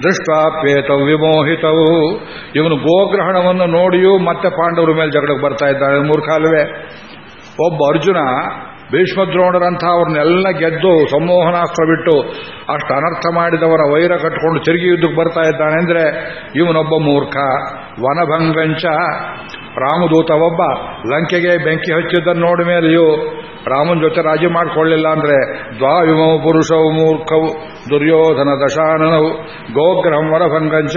ದೃಷ್ಟಾಪೇತವು ವಿಮೋಹಿತವು ಇವನು ಗೋಗ್ರಹಣವನ್ನು ನೋಡಿಯೂ ಮತ್ತೆ ಪಾಂಡವರ ಮೇಲೆ ಜಗಳಕ್ಕೆ ಬರ್ತಾ ಇದ್ದಾನೆ ಮೂರ್ಖ ಅಲ್ವೇ ಒಬ್ಬ ಅರ್ಜುನ ಭೀಷ್ಮದ್ರೋಣರಂಥ ಅವ್ರನ್ನೆಲ್ಲ ಗೆದ್ದು ಸಂಮೋಹನಾಸ್ತ್ರ ಬಿಟ್ಟು ಅಷ್ಟು ಅನರ್ಥ ಮಾಡಿದವರ ವೈರ ಕಟ್ಕೊಂಡು ತಿರುಗಿ ಯುದ್ಧಕ್ಕೆ ಬರ್ತಾ ಇದ್ದಾನೆ ಅಂದ್ರೆ ಇವನೊಬ್ಬ ಮೂರ್ಖ, ವನಭಂಗಂಚ. ರಾಮದೂತ ಒಬ್ಬ ಲಂಕೆಗೆ ಬೆಂಕಿ ಹಚ್ಚಿದ್ದನ್ನು ನೋಡ ಮೇಲೆಯೂ ರಾಮನ ಜೊತೆ ರಾಜಿ ಮಾಡಿಕೊಳ್ಳಿಲ್ಲ ಅಂದ್ರೆ ದ್ವಾವಿಮ ಪುರುಷವು ಮೂರ್ಖವು ದುರ್ಯೋಧನ ದಶಾನನವು ಗೋಗ್ರಹಂ ವರಭಂಗಂಚ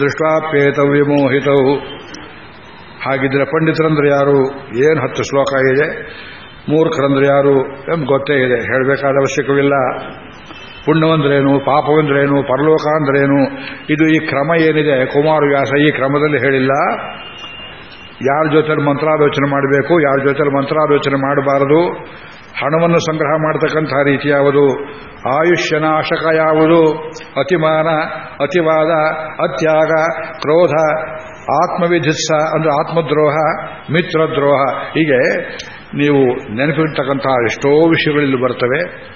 ದೃಷ್ಟಾಪೇತ ವಿಮೋಹಿತವು ಹಾಗಿದ್ರೆ ಪಂಡಿತರಂದ್ರೆ ಯಾರು? ಏನು ಹತ್ತು ಶ್ಲೋಕ ಇದೆ? ಮೂರ್ಖರಂದ್ರೆ ಯಾರು ಎಂಬ ಗೊತ್ತೇ ಇದೆ, ಹೇಳಬೇಕಾದ ಅವಶ್ಯಕವಿಲ್ಲ. ಪುಣ್ಯವಂದ್ರೇನು, ಪಾಪವಂದ್ರೇನು, ಪರಲೋಕ ಅಂದ್ರೇನು? ಇದು ಈ ಕ್ರಮ ಏನಿದೆ? ಕುಮಾರವ್ಯಾಸ ಈ ಕ್ರಮದಲ್ಲಿ ಹೇಳಿಲ್ಲ. ಯಾರ ಜೊತೆ ಮಂತ್ರಾಲೋಚನೆ ಮಾಡಬೇಕು, ಯಾರ ಜೊತೆ ಮಂತ್ರಾಲೋಚನೆ ಮಾಡಬಾರದು, ಹಣವನ್ನು ಸಂಗ್ರಹ ಮಾಡತಕ್ಕಂತಹ ರೀತಿ ಯಾವುದು? ಆಯುಷ್ಯ ನಾಶಕ ಯಾವುದು? ಅತಿಮಾನ, ಅತಿವಾದ, ಅತ್ಯಾಗ, ಕ್ರೋಧ ಆತ್ಮವಿಧಿತ್ಸ ಅಂದ್ರೆ ಆತ್ಮದ್ರೋಹ, ಮಿತ್ರದ್ರೋಹ. ಹೀಗೆ ನೀವು ನೆನಪಿರ್ತಕ್ಕಂತಹ ಎಷ್ಟೋ ವಿಷಯಗಳಿಲ್ಲಿ ಬರ್ತವೆ.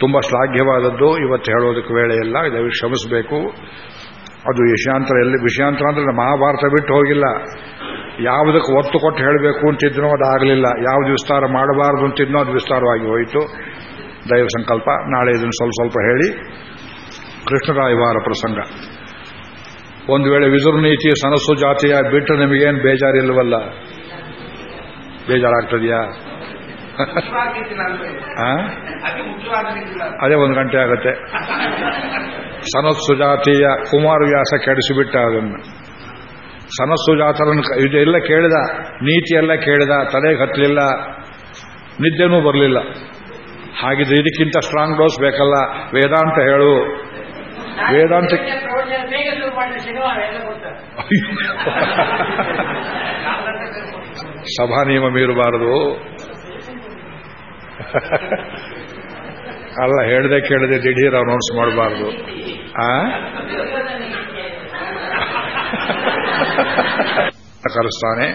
ತುಂಬ ಶ್ಲಾಘ್ಯವಾದದ್ದು. ಇವತ್ತು ಹೇಳೋದಕ್ಕೆ ವೇಳೆ ಇಲ್ಲ. ದಯವಿಟ್ಟು ಶ್ರಮಿಸಬೇಕು ಅದು ವಿಷಯಾಂತರ ಎಲ್ಲಿ ವಿಷಯಾಂತರ ಅಂದ್ರೆ ಮಹಾಭಾರತ ಬಿಟ್ಟು ಹೋಗಿಲ್ಲ. ಯಾವುದಕ್ಕೆ ಒತ್ತು ಕೊಟ್ಟು ಹೇಳಬೇಕು ಅಂತಿದ್ನೋ ಅದಾಗಲಿಲ್ಲ. ಯಾವುದು ವಿಸ್ತಾರ ಮಾಡಬಾರದು ಅಂತಿದ್ನೋ ಅದು ವಿಸ್ತಾರವಾಗಿ ಹೋಯಿತು. ದೈವ ಸಂಕಲ್ಪ. ನಾಳೆ ಇದನ್ನು ಸ್ವಲ್ಪ ಸ್ವಲ್ಪ ಹೇಳಿ. ಕೃಷ್ಣರಾಯವಾರ ಪ್ರಸಂಗ. ಒಂದು ವೇಳೆ ವಿದುರು ನೀತಿ ಸನಸ್ಸು ಜಾತಿಯ ಬಿಟ್ಟು ನಿಮಗೇನು ಬೇಜಾರಿಲ್ವಲ್ಲ ಬೇಜಾರಾಗ್ತದೆಯಾ? ಅದೇ ಒಂದು ಗಂಟೆ ಆಗುತ್ತೆ. ಸುಜಾತಿಯ ಜಾತಿಯ ಕುಮಾರವ್ಯಾಸ ಕೆಡಿಸಿಬಿಟ್ಟ ಅದನ್ನು. ಸನಸ್ಸು ಜಾತರನ್ನು ಇದೆಲ್ಲ ಕೇಳಿದ ನೀತಿಯೆಲ್ಲ ಕೇಳಿದ ತಲೆಗೆ ಹತ್ತಲಿಲ್ಲ ನಿದ್ದೆನೂ ಬರಲಿಲ್ಲ. ಹಾಗಿದ್ರೆ ಇದಕ್ಕಿಂತ ಸ್ಟ್ರಾಂಗ್ ಡೋಸ್ ಬೇಕಲ್ಲ? ವೇದಾಂತ ಹೇಳು. ವೇದಾಂತ ಸಭಾ ನಿಯಮ ಮೀರಬಾರದು. ಅಲ್ಲ ಹೇಳ್ದೆ ಕೇಳದೆ ದಿಢೀರ್ ಅನೌನ್ಸ್ ಮಾಡಬಾರ್ದು. ಆ? ಕರೆಸ್ತಾನೆ.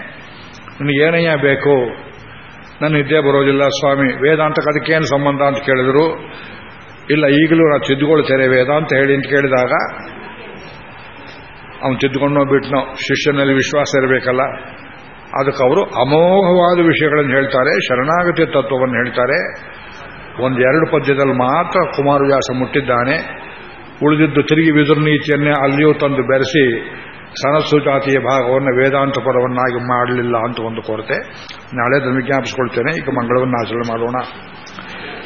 ನಿನಗೇನಯ್ಯ ಬೇಕು, ನನ್ನ ನಿದ್ದೆ ಬರೋದಿಲ್ಲ ಸ್ವಾಮಿ. ವೇದಾಂತಕ್ಕೆ ಅದಕ್ಕೇನು ಸಂಬಂಧ ಅಂತ ಕೇಳಿದ್ರು. ಇಲ್ಲ, ಈಗಲೂ ನಾವು ತಿದ್ದುಕೊಳ್ತೇನೆ ವೇದಾಂತ ಹೇಳಿ ಅಂತ ಕೇಳಿದಾಗ, ಅವನು ತಿದ್ದುಕೊಂಡೋ ಬಿಟ್ನೋ ಶಿಷ್ಯನಲ್ಲಿ ವಿಶ್ವಾಸ ಇರಬೇಕಲ್ಲ. ಅದಕ್ಕೆ ಅವರು ಅಮೋಘವಾದ ವಿಷಯಗಳನ್ನು ಹೇಳ್ತಾರೆ ಶರಣಾಗತಿ ತತ್ವವನ್ನು ಹೇಳ್ತಾರೆ. ಒಂದೆರಡು ಪದ್ಯದಲ್ಲಿ ಮಾತ್ರ ಕುಮಾರವ್ಯಾಸ ಮುಟ್ಟಿದ್ದಾನೆ. ಉಳಿದಿದ್ದು ತಿರುಗಿ ವಿದುರ್ ನೀತಿಯನ್ನೇ ಅಲ್ಲಿಯೂ ತಂದು ಬೆರೆಸಿ ಸನಸ್ಸು ಜಾತಿಯ ಭಾಗವನ್ನು ವೇದಾಂತ ಪರವನ್ನಾಗಿ ಮಾಡಲಿಲ್ಲ ಅಂತ ಒಂದು ಕೊರತೆ. ನಾಳೆ ಅದನ್ನು ವಿಜ್ಞಾಪಿಸಿಕೊಳ್ತೇನೆ. ಈಗ ಮಂಗಳವನ್ನು ಆಚರಣೆ ಮಾಡೋಣ.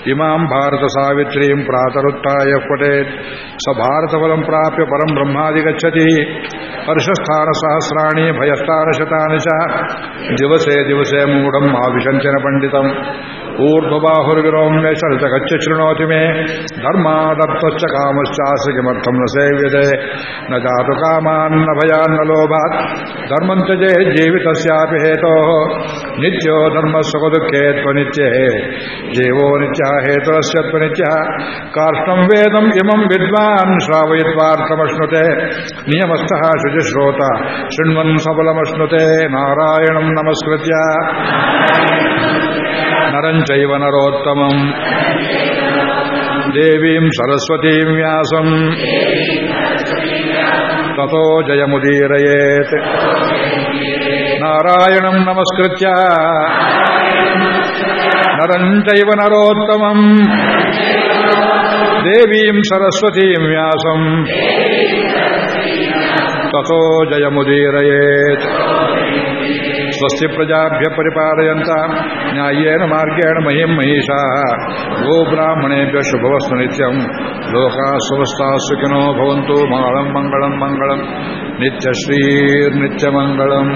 ಇಮಾಂ ಭಾರತ ಸಾವಿತ್ರೀಂ ಪ್ರಾತರುತ್ತಾಯ ಪಟೇತ್ ಸ ಭಾರತಫಲಂ ಪ್ರಾಪ್ಯ ಪರಂ ಬ್ರಹ್ಮಾದಿಗಚ್ಚತಿ ಹರ್ಷಸ್ಥಾನ ಸಹಸ್ರಾಣಿ ಭಯಸ್ಥಾನ ಶತಾನಿ ಚ. ದಿವಸೇ ದಿವಸೇ ಮೂಢಂ ಆವಿಶಂಚನ ಪಂಡಿತಂ. ऊर्ध्वबाहुर्विरोम्य चरितगच्छ शृणोति मे धर्मादत्तश्च कामश्चास्य किमर्थं न सेव्यते न जातु कामान्न भयान्न लोभात् धर्मं त्यजे जीवितस्यापि हेतोः नित्यो धर्मस्वदुःखे त्वनित्यः जीवो नित्यः हेतुरस्य त्वनित्यः कार्ष्णं वेदम् इमं विद्वान् श्रावयित्वार्थमश्नुते नियमस्थः शुचिश्रोता शृण्वन् सबलमश्नुते नारायणं नमस्कृत्य नरञ्चैव नरोत्तमम् देवीम् सरस्वतीम् व्यासम् ततो जयमुदीरयेत् नारायणम् नमस्कृत्य नरञ्चैव नरोत्तमम् देवीम् सरस्वतीम् व्यासम् ततो जयमुदीरयेत् स्वस्ति प्रजाभ्य परिपालयन्त न्याय्येन मार्गेण महीम् महिषाः गोब्राह्मणेभ्य शुभवस्तु नित्यम् लोकाः स्वस्ताः सुखिनो भवन्तु मङ्गलम् मङ्गलम् मङ्गलम् नित्यश्रीर्नित्यमङ्गलम्